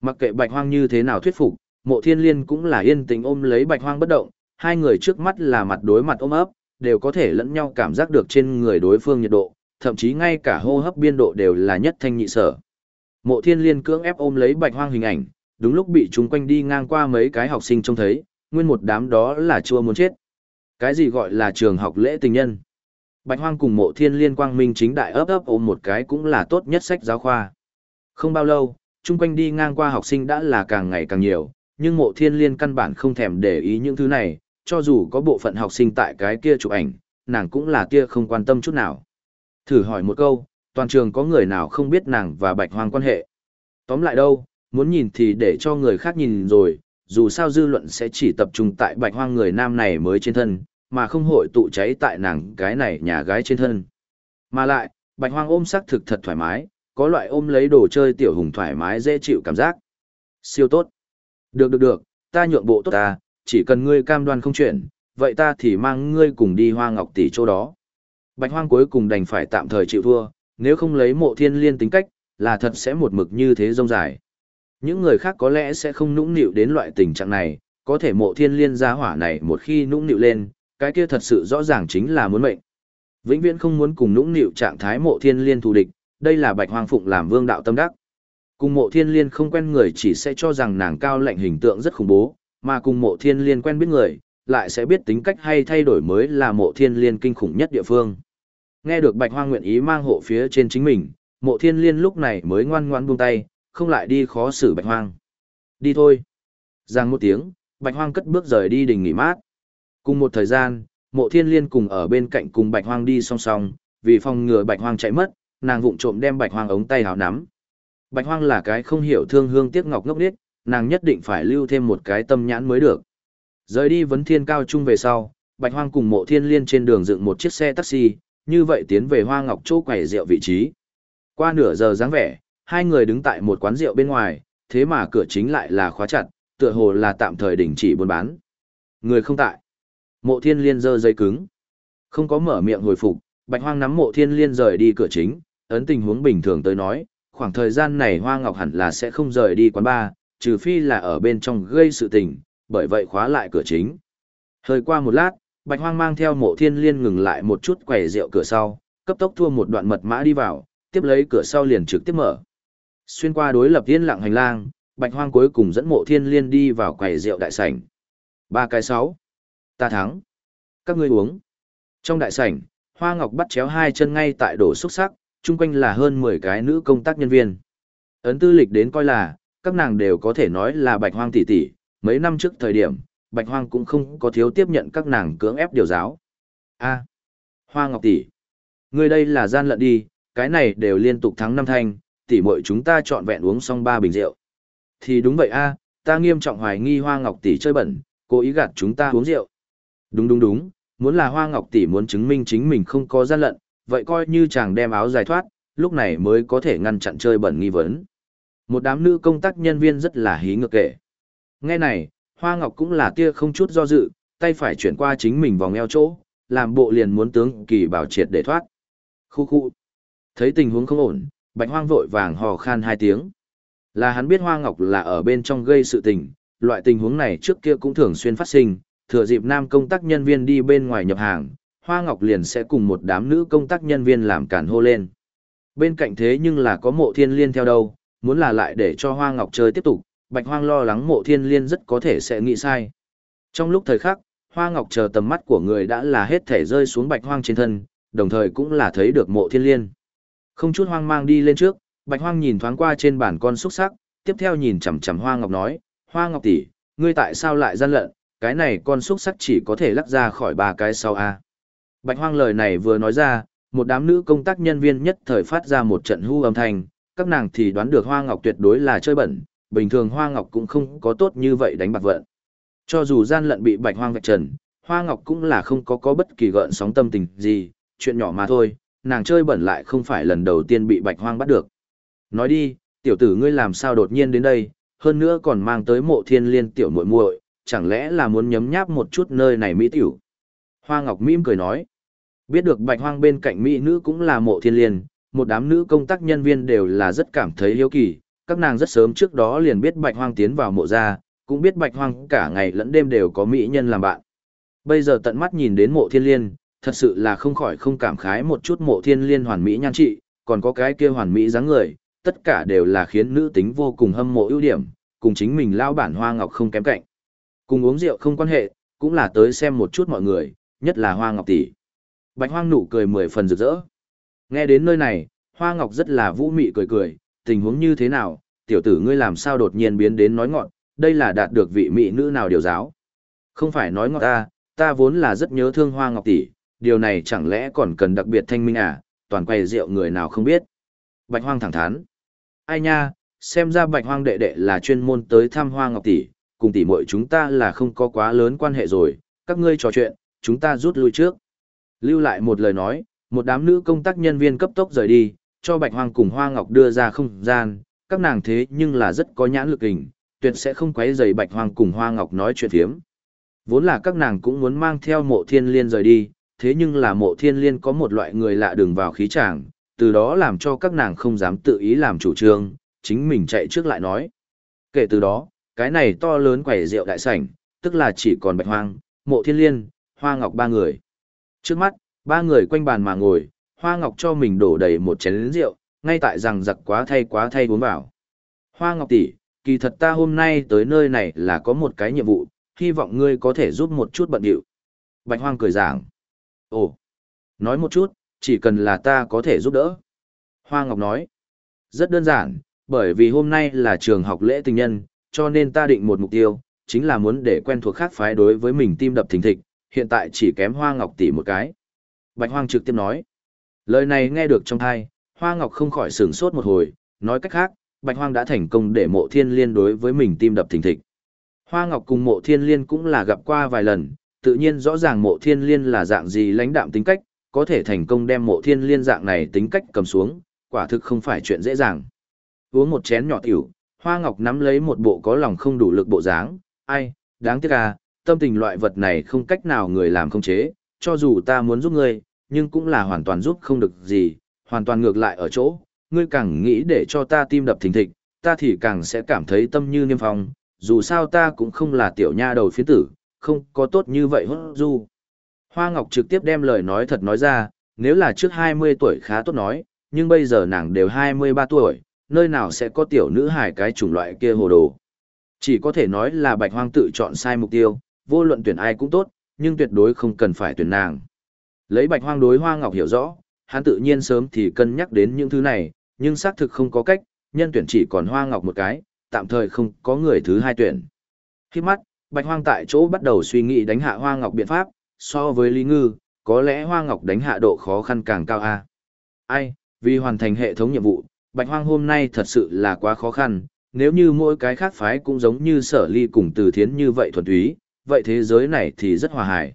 Mặc kệ bạch hoang như thế nào thuyết phục, mộ thiên liên cũng là yên tĩnh ôm lấy bạch hoang bất động, hai người trước mắt là mặt đối mặt ôm ấp, đều có thể lẫn nhau cảm giác được trên người đối phương nhiệt độ, thậm chí ngay cả hô hấp biên độ đều là nhất thanh nhị sở. Mộ thiên liên cưỡng ép ôm lấy bạch hoang hình ảnh, đúng lúc bị chúng quanh đi ngang qua mấy cái học sinh trông thấy, nguyên một đám đó là chua muốn chết. Cái gì gọi là trường học lễ tình nhân? Bạch hoang cùng mộ thiên liên quang minh chính đại ấp ấp ôm một cái cũng là tốt nhất sách giáo khoa. Không bao lâu, chung quanh đi ngang qua học sinh đã là càng ngày càng nhiều, nhưng mộ thiên liên căn bản không thèm để ý những thứ này, cho dù có bộ phận học sinh tại cái kia chụp ảnh, nàng cũng là kia không quan tâm chút nào. Thử hỏi một câu, toàn trường có người nào không biết nàng và bạch hoang quan hệ. Tóm lại đâu, muốn nhìn thì để cho người khác nhìn rồi, dù sao dư luận sẽ chỉ tập trung tại bạch hoang người nam này mới trên thân, mà không hội tụ cháy tại nàng cái này nhà gái trên thân. Mà lại, bạch hoang ôm sắc thực thật thoải mái, có loại ôm lấy đồ chơi tiểu hùng thoải mái dễ chịu cảm giác. Siêu tốt. Được được được, ta nhượng bộ tốt ta, chỉ cần ngươi cam đoan không chuyện, vậy ta thì mang ngươi cùng đi hoa ngọc tỷ chỗ đó. Bạch hoang cuối cùng đành phải tạm thời chịu thua, nếu không lấy mộ thiên liên tính cách, là thật sẽ một mực như thế rông dài. Những người khác có lẽ sẽ không nũng nịu đến loại tình trạng này, có thể mộ thiên liên gia hỏa này một khi nũng nịu lên, cái kia thật sự rõ ràng chính là muốn mệnh. Vĩnh viễn không muốn cùng nũng nịu trạng thái mộ thiên liên thù địch, đây là bạch hoang phụng làm vương đạo tâm đắc. Cùng mộ thiên liên không quen người chỉ sẽ cho rằng nàng cao lạnh hình tượng rất khủng bố, mà cùng mộ thiên liên quen biết người, lại sẽ biết tính cách hay thay đổi mới là mộ thiên liên kinh khủng nhất địa phương. Nghe được bạch hoang nguyện ý mang hộ phía trên chính mình, mộ thiên liên lúc này mới ngoan ngoãn buông tay, không lại đi khó xử bạch hoang. Đi thôi. Giang một tiếng, bạch hoang cất bước rời đi đình nghỉ mát. Cùng một thời gian, mộ thiên liên cùng ở bên cạnh cùng bạch hoang đi song song, vì phòng ngừa bạch hoang chạy mất, nàng vụng trộm đem bạch hoang ống tay hào nắm. Bạch hoang là cái không hiểu thương hương tiếc ngọc ngốc điếc, nàng nhất định phải lưu thêm một cái tâm nhãn mới được. Rời đi vấn thiên cao trung về sau, Bạch Hoang cùng Mộ Thiên Liên trên đường dựng một chiếc xe taxi, như vậy tiến về Hoa Ngọc chỗ quầy rượu vị trí. Qua nửa giờ dáng vẻ, hai người đứng tại một quán rượu bên ngoài, thế mà cửa chính lại là khóa chặt, tựa hồ là tạm thời đình chỉ buôn bán. Người không tại. Mộ Thiên Liên giơ dây cứng. Không có mở miệng hồi phục, Bạch Hoang nắm Mộ Thiên Liên rời đi cửa chính, ấn tình huống bình thường tới nói, khoảng thời gian này Hoa Ngọc hẳn là sẽ không rời đi quán bar, trừ phi là ở bên trong gây sự tình, bởi vậy khóa lại cửa chính. Hơi qua một lát, Bạch Hoang mang theo mộ thiên liên ngừng lại một chút quầy rượu cửa sau, cấp tốc thua một đoạn mật mã đi vào, tiếp lấy cửa sau liền trực tiếp mở. Xuyên qua đối lập yên lặng hành lang, Bạch Hoang cuối cùng dẫn mộ thiên liên đi vào quầy rượu đại sảnh. Ba cái sáu. Ta thắng. Các ngươi uống. Trong đại sảnh, Hoa Ngọc bắt chéo hai chân ngay tại đổ xúc sắc, chung quanh là hơn 10 cái nữ công tác nhân viên. Ấn tư lịch đến coi là, các nàng đều có thể nói là Bạch Hoang tỷ tỷ, mấy năm trước thời điểm, Bạch Hoang cũng không có thiếu tiếp nhận các nàng cưỡng ép điều giáo. A, Hoa Ngọc tỷ, ngươi đây là gian lận đi, cái này đều liên tục thắng năm thanh, tỷ muội chúng ta chọn vẹn uống xong ba bình rượu. Thì đúng vậy a, ta nghiêm trọng hoài nghi Hoa Ngọc tỷ chơi bẩn, cố ý gạt chúng ta uống rượu. Đúng đúng đúng, muốn là Hoa Ngọc tỷ muốn chứng minh chính mình không có gian lận, vậy coi như chàng đem áo dài thoát, lúc này mới có thể ngăn chặn chơi bẩn nghi vấn. Một đám nữ công tác nhân viên rất là hí ngược kể. Nghe này, Hoa Ngọc cũng là tia không chút do dự, tay phải chuyển qua chính mình vòng eo chỗ, làm bộ liền muốn tướng kỳ bảo triệt để thoát. Khu khu. Thấy tình huống không ổn, Bạch Hoang vội vàng hò khan hai tiếng. Là hắn biết Hoa Ngọc là ở bên trong gây sự tình, loại tình huống này trước kia cũng thường xuyên phát sinh, thừa dịp nam công tác nhân viên đi bên ngoài nhập hàng, Hoa Ngọc liền sẽ cùng một đám nữ công tác nhân viên làm cản hô lên. Bên cạnh thế nhưng là có mộ thiên liên theo đâu, muốn là lại để cho Hoa Ngọc chơi tiếp tục, Bạch Hoang lo lắng mộ thiên liên rất có thể sẽ nghĩ sai. Trong lúc thời khắc, Hoa Ngọc chờ tầm mắt của người đã là hết thể rơi xuống Bạch Hoang trên thân, đồng thời cũng là thấy được mộ thiên liên. Không chút hoang mang đi lên trước, Bạch Hoang nhìn thoáng qua trên bàn con xúc sắc, tiếp theo nhìn chằm chằm Hoa Ngọc nói, Hoa Ngọc tỷ, ngươi tại sao lại gian lận, cái này con xúc sắc chỉ có thể lắc ra khỏi ba cái sau a. Bạch Hoang lời này vừa nói ra, một đám nữ công tác nhân viên nhất thời phát ra một trận hú âm thanh, các nàng thì đoán được Hoa Ngọc tuyệt đối là chơi bẩn, bình thường Hoa Ngọc cũng không có tốt như vậy đánh bạc vận. Cho dù gian lận bị Bạch Hoang vạch trần, Hoa Ngọc cũng là không có có bất kỳ gợn sóng tâm tình gì, chuyện nhỏ mà thôi, nàng chơi bẩn lại không phải lần đầu tiên bị Bạch Hoang bắt được. Nói đi, tiểu tử ngươi làm sao đột nhiên đến đây, hơn nữa còn mang tới mộ thiên liên tiểu muội muội, chẳng lẽ là muốn nhấm nháp một chút nơi này mỹ tiểu. Hoa Ngọc Mim cười nói, biết được Bạch Hoang bên cạnh mỹ nữ cũng là mộ thiên liên, một đám nữ công tác nhân viên đều là rất cảm thấy hiếu kỳ, các nàng rất sớm trước đó liền biết bạch hoang tiến vào mộ gia, cũng biết bạch hoang cả ngày lẫn đêm đều có mỹ nhân làm bạn. Bây giờ tận mắt nhìn đến mộ thiên liên, thật sự là không khỏi không cảm khái một chút mộ thiên liên hoàn mỹ nhan trị, còn có cái kia hoàn mỹ dáng người, tất cả đều là khiến nữ tính vô cùng hâm mộ ưu điểm, cùng chính mình lao bản hoa ngọc không kém cạnh. Cùng uống rượu không quan hệ, cũng là tới xem một chút mọi người, nhất là hoa ngọc tỷ. Bạch hoang nụ cười mười phần rực rỡ. Nghe đến nơi này, hoa ngọc rất là vũ mị cười cười, tình huống như thế nào, tiểu tử ngươi làm sao đột nhiên biến đến nói ngọn, đây là đạt được vị mỹ nữ nào điều giáo. Không phải nói ngọn ta, ta vốn là rất nhớ thương hoa ngọc tỷ, điều này chẳng lẽ còn cần đặc biệt thanh minh à, toàn quay rượu người nào không biết. Bạch hoang thẳng thắn. Ai nha, xem ra bạch hoang đệ đệ là chuyên môn tới thăm hoa ngọc tỷ, cùng tỷ muội chúng ta là không có quá lớn quan hệ rồi, các ngươi trò chuyện, chúng ta rút lui trước. Lưu lại một lời nói, một đám nữ công tác nhân viên cấp tốc rời đi, cho Bạch Hoang cùng Hoa Ngọc đưa ra không gian, các nàng thế nhưng là rất có nhãn lực hình, tuyệt sẽ không quấy rầy Bạch Hoang cùng Hoa Ngọc nói chuyện phiếm. Vốn là các nàng cũng muốn mang theo mộ thiên liên rời đi, thế nhưng là mộ thiên liên có một loại người lạ đường vào khí tràng, từ đó làm cho các nàng không dám tự ý làm chủ trương, chính mình chạy trước lại nói. Kể từ đó, cái này to lớn quẩy rượu đại sảnh, tức là chỉ còn Bạch Hoang, mộ thiên liên, Hoa Ngọc ba người. Trước mắt, ba người quanh bàn mà ngồi, Hoa Ngọc cho mình đổ đầy một chén rượu, ngay tại rằng giặc quá thay quá thay uống vào. Hoa Ngọc tỷ, kỳ thật ta hôm nay tới nơi này là có một cái nhiệm vụ, hy vọng ngươi có thể giúp một chút bận điệu. Bạch Hoang cười giảng. Ồ, nói một chút, chỉ cần là ta có thể giúp đỡ. Hoa Ngọc nói. Rất đơn giản, bởi vì hôm nay là trường học lễ tình nhân, cho nên ta định một mục tiêu, chính là muốn để quen thuộc khác phái đối với mình tim đập thình thịch, hiện tại chỉ kém Hoa Ngọc tỷ một cái. Bạch Hoang trực tiếp nói. Lời này nghe được trong tai, Hoa Ngọc không khỏi sửng sốt một hồi, nói cách khác, Bạch Hoang đã thành công để mộ thiên liên đối với mình tim đập thình thịch. Hoa Ngọc cùng mộ thiên liên cũng là gặp qua vài lần, tự nhiên rõ ràng mộ thiên liên là dạng gì lãnh đạm tính cách, có thể thành công đem mộ thiên liên dạng này tính cách cầm xuống, quả thực không phải chuyện dễ dàng. Uống một chén nhỏ tiểu, Hoa Ngọc nắm lấy một bộ có lòng không đủ lực bộ dáng, ai, đáng tiếc à, tâm tình loại vật này không cách nào người làm không chế, cho dù ta muốn giúp ngươi, nhưng cũng là hoàn toàn giúp không được gì, hoàn toàn ngược lại ở chỗ, ngươi càng nghĩ để cho ta tim đập thình thịch, ta thì càng sẽ cảm thấy tâm như niêm phong, dù sao ta cũng không là tiểu nha đầu phiến tử, không có tốt như vậy hốt du. Hoa Ngọc trực tiếp đem lời nói thật nói ra, nếu là trước 20 tuổi khá tốt nói, nhưng bây giờ nàng đều 23 tuổi, nơi nào sẽ có tiểu nữ hài cái chủng loại kia hồ đồ. Chỉ có thể nói là bạch hoang tự chọn sai mục tiêu, vô luận tuyển ai cũng tốt, nhưng tuyệt đối không cần phải tuyển nàng. Lấy bạch hoang đối hoa ngọc hiểu rõ, hắn tự nhiên sớm thì cân nhắc đến những thứ này, nhưng xác thực không có cách, nhân tuyển chỉ còn hoa ngọc một cái, tạm thời không có người thứ hai tuyển. Khi mắt, bạch hoang tại chỗ bắt đầu suy nghĩ đánh hạ hoa ngọc biện pháp, so với Lý Ngư, có lẽ hoa ngọc đánh hạ độ khó khăn càng cao a. Ai, vì hoàn thành hệ thống nhiệm vụ, bạch hoang hôm nay thật sự là quá khó khăn, nếu như mỗi cái khác phái cũng giống như sở ly cùng từ thiến như vậy thuần túy, vậy thế giới này thì rất hòa hài.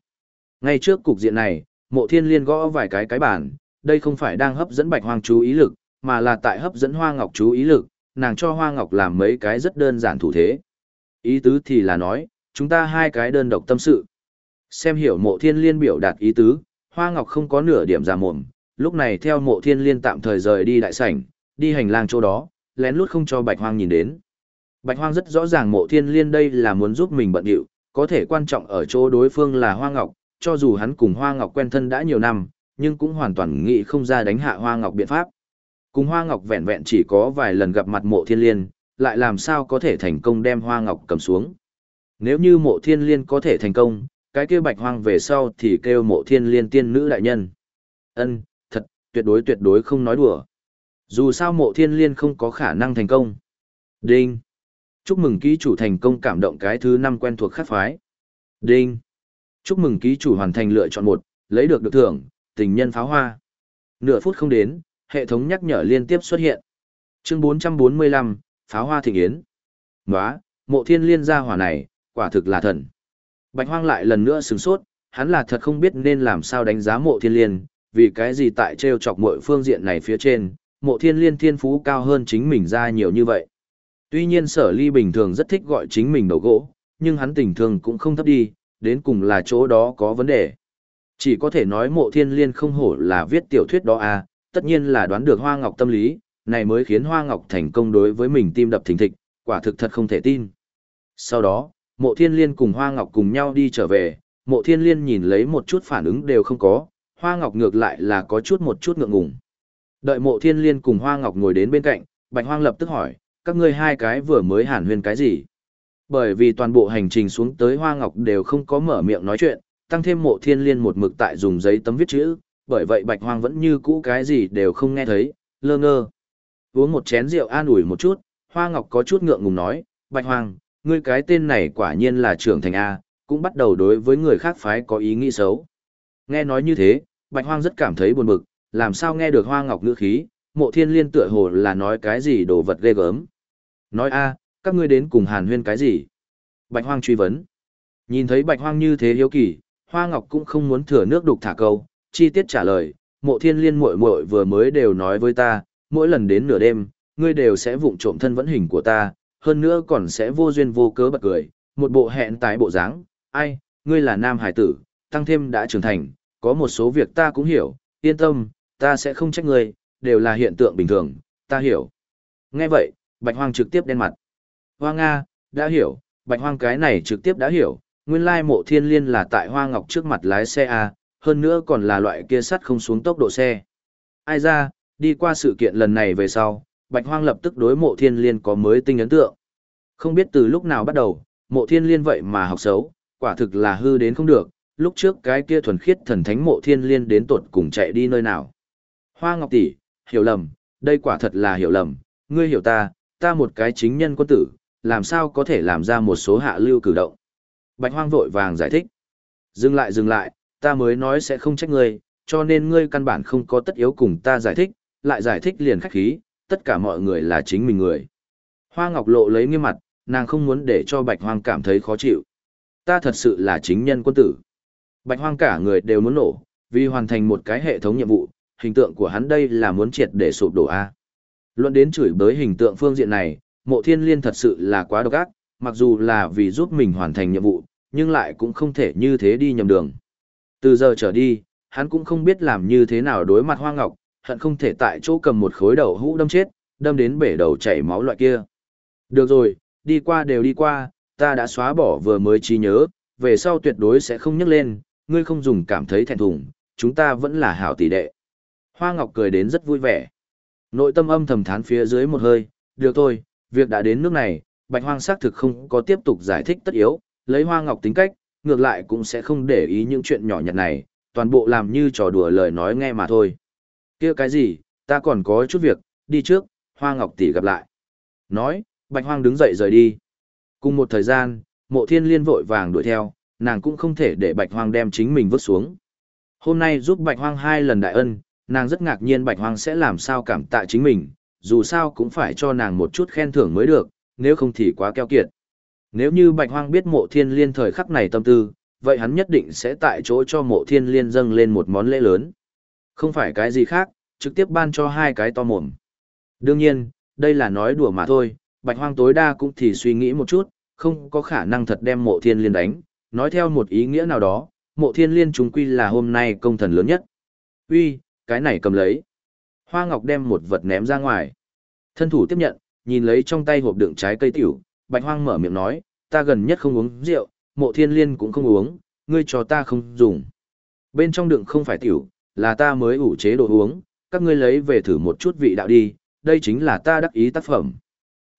Ngay trước cục diện này, mộ thiên liên gõ vài cái cái bản, đây không phải đang hấp dẫn bạch hoang chú ý lực, mà là tại hấp dẫn hoa ngọc chú ý lực, nàng cho hoa ngọc làm mấy cái rất đơn giản thủ thế. Ý tứ thì là nói, chúng ta hai cái đơn độc tâm sự. Xem hiểu mộ thiên liên biểu đạt ý tứ, hoa ngọc không có nửa điểm giả mồm, lúc này theo mộ thiên liên tạm thời rời đi đại sảnh, đi hành lang chỗ đó, lén lút không cho bạch hoang nhìn đến. Bạch hoang rất rõ ràng mộ thiên liên đây là muốn giúp mình bận điệu, có thể quan trọng ở chỗ đối phương là hoa ngọc, cho dù hắn cùng hoa ngọc quen thân đã nhiều năm, nhưng cũng hoàn toàn nghĩ không ra đánh hạ hoa ngọc biện pháp. Cùng hoa ngọc vẹn vẹn chỉ có vài lần gặp mặt mộ thiên liên, lại làm sao có thể thành công đem hoa ngọc cầm xuống. Nếu như mộ thiên liên có thể thành công, cái kia bạch hoang về sau thì kêu mộ thiên liên tiên nữ đại nhân. Ân, thật, tuyệt đối tuyệt đối không nói đùa. Dù sao mộ thiên liên không có khả năng thành công. Đinh. Chúc mừng ký chủ thành công cảm động cái thứ năm quen thuộc khắc phái. Đinh. Chúc mừng ký chủ hoàn thành lựa chọn một, lấy được được thưởng, tình nhân pháo hoa. Nửa phút không đến, hệ thống nhắc nhở liên tiếp xuất hiện. Chương 445, pháo hoa thịnh yến. Nóa, mộ thiên liên gia hỏa này, quả thực là thần. Bạch hoang lại lần nữa sừng sốt, hắn là thật không biết nên làm sao đánh giá mộ thiên liên, vì cái gì tại treo chọc mọi phương diện này phía trên, mộ thiên liên thiên phú cao hơn chính mình ra nhiều như vậy. Tuy nhiên sở ly bình thường rất thích gọi chính mình đầu gỗ, nhưng hắn tình thường cũng không thấp đi, đến cùng là chỗ đó có vấn đề. Chỉ có thể nói mộ thiên liên không hổ là viết tiểu thuyết đó à, tất nhiên là đoán được hoa ngọc tâm lý, này mới khiến hoa ngọc thành công đối với mình tim đập thình thịch, quả thực thật không thể tin. Sau đó, mộ thiên liên cùng hoa ngọc cùng nhau đi trở về, mộ thiên liên nhìn lấy một chút phản ứng đều không có, hoa ngọc ngược lại là có chút một chút ngượng ngùng. Đợi mộ thiên liên cùng hoa ngọc ngồi đến bên cạnh, bạch hoang lập tức hỏi, các ngươi hai cái vừa mới hàn huyên cái gì? Bởi vì toàn bộ hành trình xuống tới hoa ngọc đều không có mở miệng nói chuyện, tăng thêm mộ thiên liên một mực tại dùng giấy tấm viết chữ, bởi vậy bạch hoang vẫn như cũ cái gì đều không nghe thấy, lơ ngơ. Uống một chén rượu an ủi một chút, hoa ngọc có chút ngượng ngùng nói, bạch hoang, ngươi cái tên này quả nhiên là trưởng thành A, cũng bắt đầu đối với người khác phái có ý nghĩ xấu. Nghe nói như thế, bạch hoang rất cảm thấy buồn bực, làm sao nghe được hoa ngọc ngữ khí, mộ thiên liên tựa hồ là nói cái gì đồ vật ghê gớm. Nói a, các ngươi đến cùng hàn huyên cái gì? Bạch hoang truy vấn. Nhìn thấy bạch hoang như thế hiếu kỳ, hoa ngọc cũng không muốn thừa nước đục thả câu, chi tiết trả lời, mộ thiên liên muội muội vừa mới đều nói với ta, mỗi lần đến nửa đêm, ngươi đều sẽ vụng trộm thân vẫn hình của ta, hơn nữa còn sẽ vô duyên vô cớ bật cười, một bộ hẹn tái bộ dáng, ai, ngươi là nam hải tử, tăng thêm đã trưởng thành, có một số việc ta cũng hiểu, yên tâm, ta sẽ không trách ngươi, đều là hiện tượng bình thường, ta hiểu. Nghe vậy, Bạch Hoang trực tiếp đen mặt. Hoa Nga, đã hiểu, Bạch Hoang cái này trực tiếp đã hiểu, nguyên lai mộ thiên liên là tại Hoa Ngọc trước mặt lái xe A, hơn nữa còn là loại kia sắt không xuống tốc độ xe. Ai ra, đi qua sự kiện lần này về sau, Bạch Hoang lập tức đối mộ thiên liên có mới tinh ấn tượng. Không biết từ lúc nào bắt đầu, mộ thiên liên vậy mà học xấu, quả thực là hư đến không được, lúc trước cái kia thuần khiết thần thánh mộ thiên liên đến tột cùng chạy đi nơi nào. Hoa Ngọc tỷ, hiểu lầm, đây quả thật là hiểu lầm, ngươi hiểu ta, ta một cái chính nhân quân tử, làm sao có thể làm ra một số hạ lưu cử động. Bạch Hoang vội vàng giải thích. Dừng lại dừng lại, ta mới nói sẽ không trách ngươi, cho nên ngươi căn bản không có tất yếu cùng ta giải thích, lại giải thích liền khách khí, tất cả mọi người là chính mình người. Hoa Ngọc lộ lấy nghiêm mặt, nàng không muốn để cho Bạch Hoang cảm thấy khó chịu. Ta thật sự là chính nhân quân tử. Bạch hoang cả người đều muốn nổ, vì hoàn thành một cái hệ thống nhiệm vụ, hình tượng của hắn đây là muốn triệt để sụp đổ A. Luận đến chửi bới hình tượng phương diện này, mộ thiên liên thật sự là quá độc ác, mặc dù là vì giúp mình hoàn thành nhiệm vụ, nhưng lại cũng không thể như thế đi nhầm đường. Từ giờ trở đi, hắn cũng không biết làm như thế nào đối mặt hoa ngọc, hận không thể tại chỗ cầm một khối đầu hũ đâm chết, đâm đến bể đầu chảy máu loại kia. Được rồi, đi qua đều đi qua, ta đã xóa bỏ vừa mới trí nhớ, về sau tuyệt đối sẽ không nhắc lên, ngươi không dùng cảm thấy thẹn thùng, chúng ta vẫn là hảo tỷ đệ. Hoa Ngọc cười đến rất vui vẻ. Nội tâm âm thầm thán phía dưới một hơi, được thôi, việc đã đến nước này, Bạch Hoang xác thực không có tiếp tục giải thích tất yếu, lấy Hoa Ngọc tính cách, ngược lại cũng sẽ không để ý những chuyện nhỏ nhặt này, toàn bộ làm như trò đùa lời nói nghe mà thôi. kia cái gì, ta còn có chút việc, đi trước, Hoa Ngọc tỷ gặp lại. Nói, Bạch Hoang đứng dậy rời đi. Cùng một thời gian, mộ thiên liên vội vàng đuổi theo, nàng cũng không thể để Bạch Hoang đem chính mình vứt xuống. Hôm nay giúp Bạch Hoang hai lần đại ân, nàng rất ngạc nhiên Bạch Hoang sẽ làm sao cảm tạ chính mình, dù sao cũng phải cho nàng một chút khen thưởng mới được, nếu không thì quá keo kiệt. Nếu như Bạch Hoang biết mộ thiên liên thời khắc này tâm tư, vậy hắn nhất định sẽ tại chỗ cho mộ thiên liên dâng lên một món lễ lớn. Không phải cái gì khác, trực tiếp ban cho hai cái to mồm. Đương nhiên, đây là nói đùa mà thôi, Bạch Hoang tối đa cũng thì suy nghĩ một chút, không có khả năng thật đem mộ thiên liên đánh, nói theo một ý nghĩa nào đó, mộ thiên liên chúng quy là hôm nay công thần lớn nhất. Uy, cái này cầm lấy. Hoa Ngọc đem một vật ném ra ngoài. Thân thủ tiếp nhận, nhìn lấy trong tay hộp đựng trái cây tiểu, Bạch Hoang mở miệng nói, ta gần nhất không uống rượu, mộ thiên liên cũng không uống, ngươi cho ta không dùng. Bên trong đựng không phải tiểu, là ta mới ủ chế đồ uống, các ngươi lấy về thử một chút vị đạo đi, đây chính là ta đắc ý tác phẩm.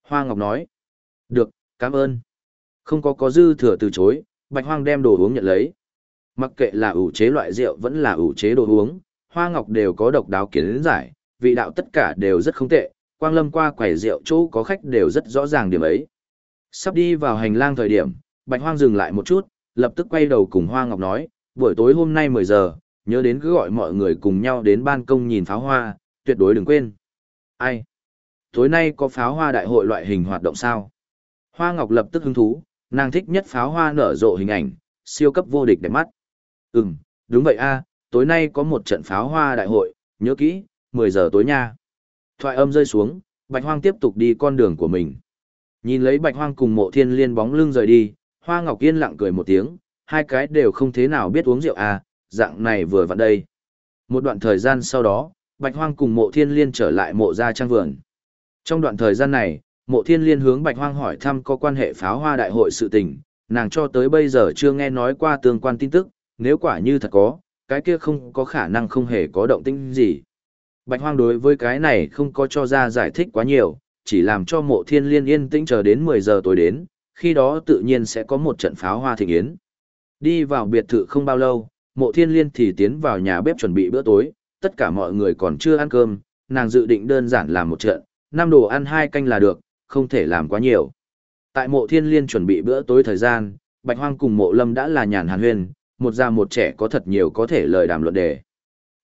Hoa Ngọc nói, được, cảm ơn. Không có có dư thừa từ chối, Bạch Hoang đem đồ uống nhận lấy. Mặc kệ là ủ chế loại rượu vẫn là ủ chế đồ uống, Hoa Ngọc đều có độc đáo kiến giải, vị đạo tất cả đều rất không tệ, quang lâm qua quầy rượu chỗ có khách đều rất rõ ràng điểm ấy. Sắp đi vào hành lang thời điểm, Bạch Hoang dừng lại một chút, lập tức quay đầu cùng Hoa Ngọc nói, buổi tối hôm nay 10 giờ, nhớ đến cứ gọi mọi người cùng nhau đến ban công nhìn pháo hoa, tuyệt đối đừng quên. Ai? Tối nay có pháo hoa đại hội loại hình hoạt động sao? Hoa Ngọc lập tức hứng thú, nàng thích nhất pháo hoa nở rộ hình ảnh, siêu cấp vô địch đẹp mắt. Ừm, đúng vậy a, tối nay có một trận pháo hoa đại hội, nhớ kỹ, 10 giờ tối nha. Thoại âm rơi xuống, Bạch Hoang tiếp tục đi con đường của mình. Nhìn lấy Bạch Hoang cùng Mộ Thiên Liên bóng lưng rời đi, Hoa Ngọc Yên lặng cười một tiếng, hai cái đều không thế nào biết uống rượu à, dạng này vừa vặn đây. Một đoạn thời gian sau đó, Bạch Hoang cùng Mộ Thiên Liên trở lại mộ gia trang vườn. Trong đoạn thời gian này, Mộ Thiên Liên hướng Bạch Hoang hỏi thăm có quan hệ pháo hoa đại hội sự tình, nàng cho tới bây giờ chưa nghe nói qua tương quan tin tức, nếu quả như thật có, cái kia không có khả năng không hề có động tĩnh gì. Bạch Hoang đối với cái này không có cho ra giải thích quá nhiều, chỉ làm cho mộ thiên liên yên tĩnh chờ đến 10 giờ tối đến, khi đó tự nhiên sẽ có một trận pháo hoa thịnh yến. Đi vào biệt thự không bao lâu, mộ thiên liên thì tiến vào nhà bếp chuẩn bị bữa tối, tất cả mọi người còn chưa ăn cơm, nàng dự định đơn giản làm một trận, năm đồ ăn hai canh là được, không thể làm quá nhiều. Tại mộ thiên liên chuẩn bị bữa tối thời gian, Bạch Hoang cùng mộ lâm đã là nhàn hàn huyên, một già một trẻ có thật nhiều có thể lời đàm luận đề.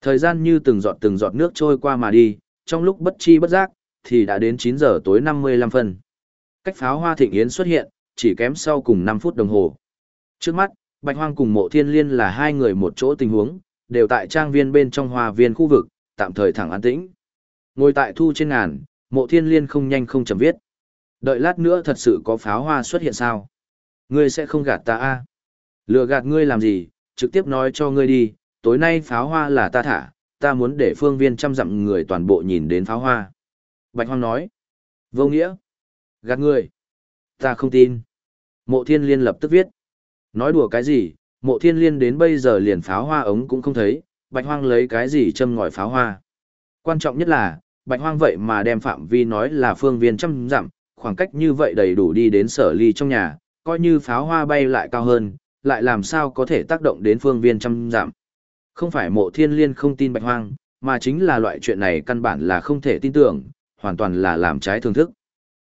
Thời gian như từng giọt từng giọt nước trôi qua mà đi, trong lúc bất chi bất giác, thì đã đến 9 giờ tối 55 phân. Cách pháo hoa thịnh yến xuất hiện, chỉ kém sau cùng 5 phút đồng hồ. Trước mắt, Bạch Hoang cùng Mộ Thiên Liên là hai người một chỗ tình huống, đều tại trang viên bên trong hoa viên khu vực, tạm thời thẳng an tĩnh. Ngồi tại thu trên ngàn, Mộ Thiên Liên không nhanh không chậm viết. Đợi lát nữa thật sự có pháo hoa xuất hiện sao? Ngươi sẽ không gạt ta a? À? Lừa gạt ngươi làm gì, trực tiếp nói cho ngươi đi, tối nay pháo hoa là ta thả, ta muốn để phương viên trăm dặm người toàn bộ nhìn đến pháo hoa. Bạch Hoang nói. Vô nghĩa. Gạt người. Ta không tin. Mộ thiên liên lập tức viết. Nói đùa cái gì, mộ thiên liên đến bây giờ liền pháo hoa ống cũng không thấy, Bạch Hoang lấy cái gì châm ngòi pháo hoa. Quan trọng nhất là, Bạch Hoang vậy mà đem phạm vi nói là phương viên trăm dặm, khoảng cách như vậy đầy đủ đi đến sở ly trong nhà, coi như pháo hoa bay lại cao hơn, lại làm sao có thể tác động đến phương viên trăm giảm? Không phải mộ thiên liên không tin Bạch Hoang, mà chính là loại chuyện này căn bản là không thể tin tưởng, hoàn toàn là làm trái thường thức.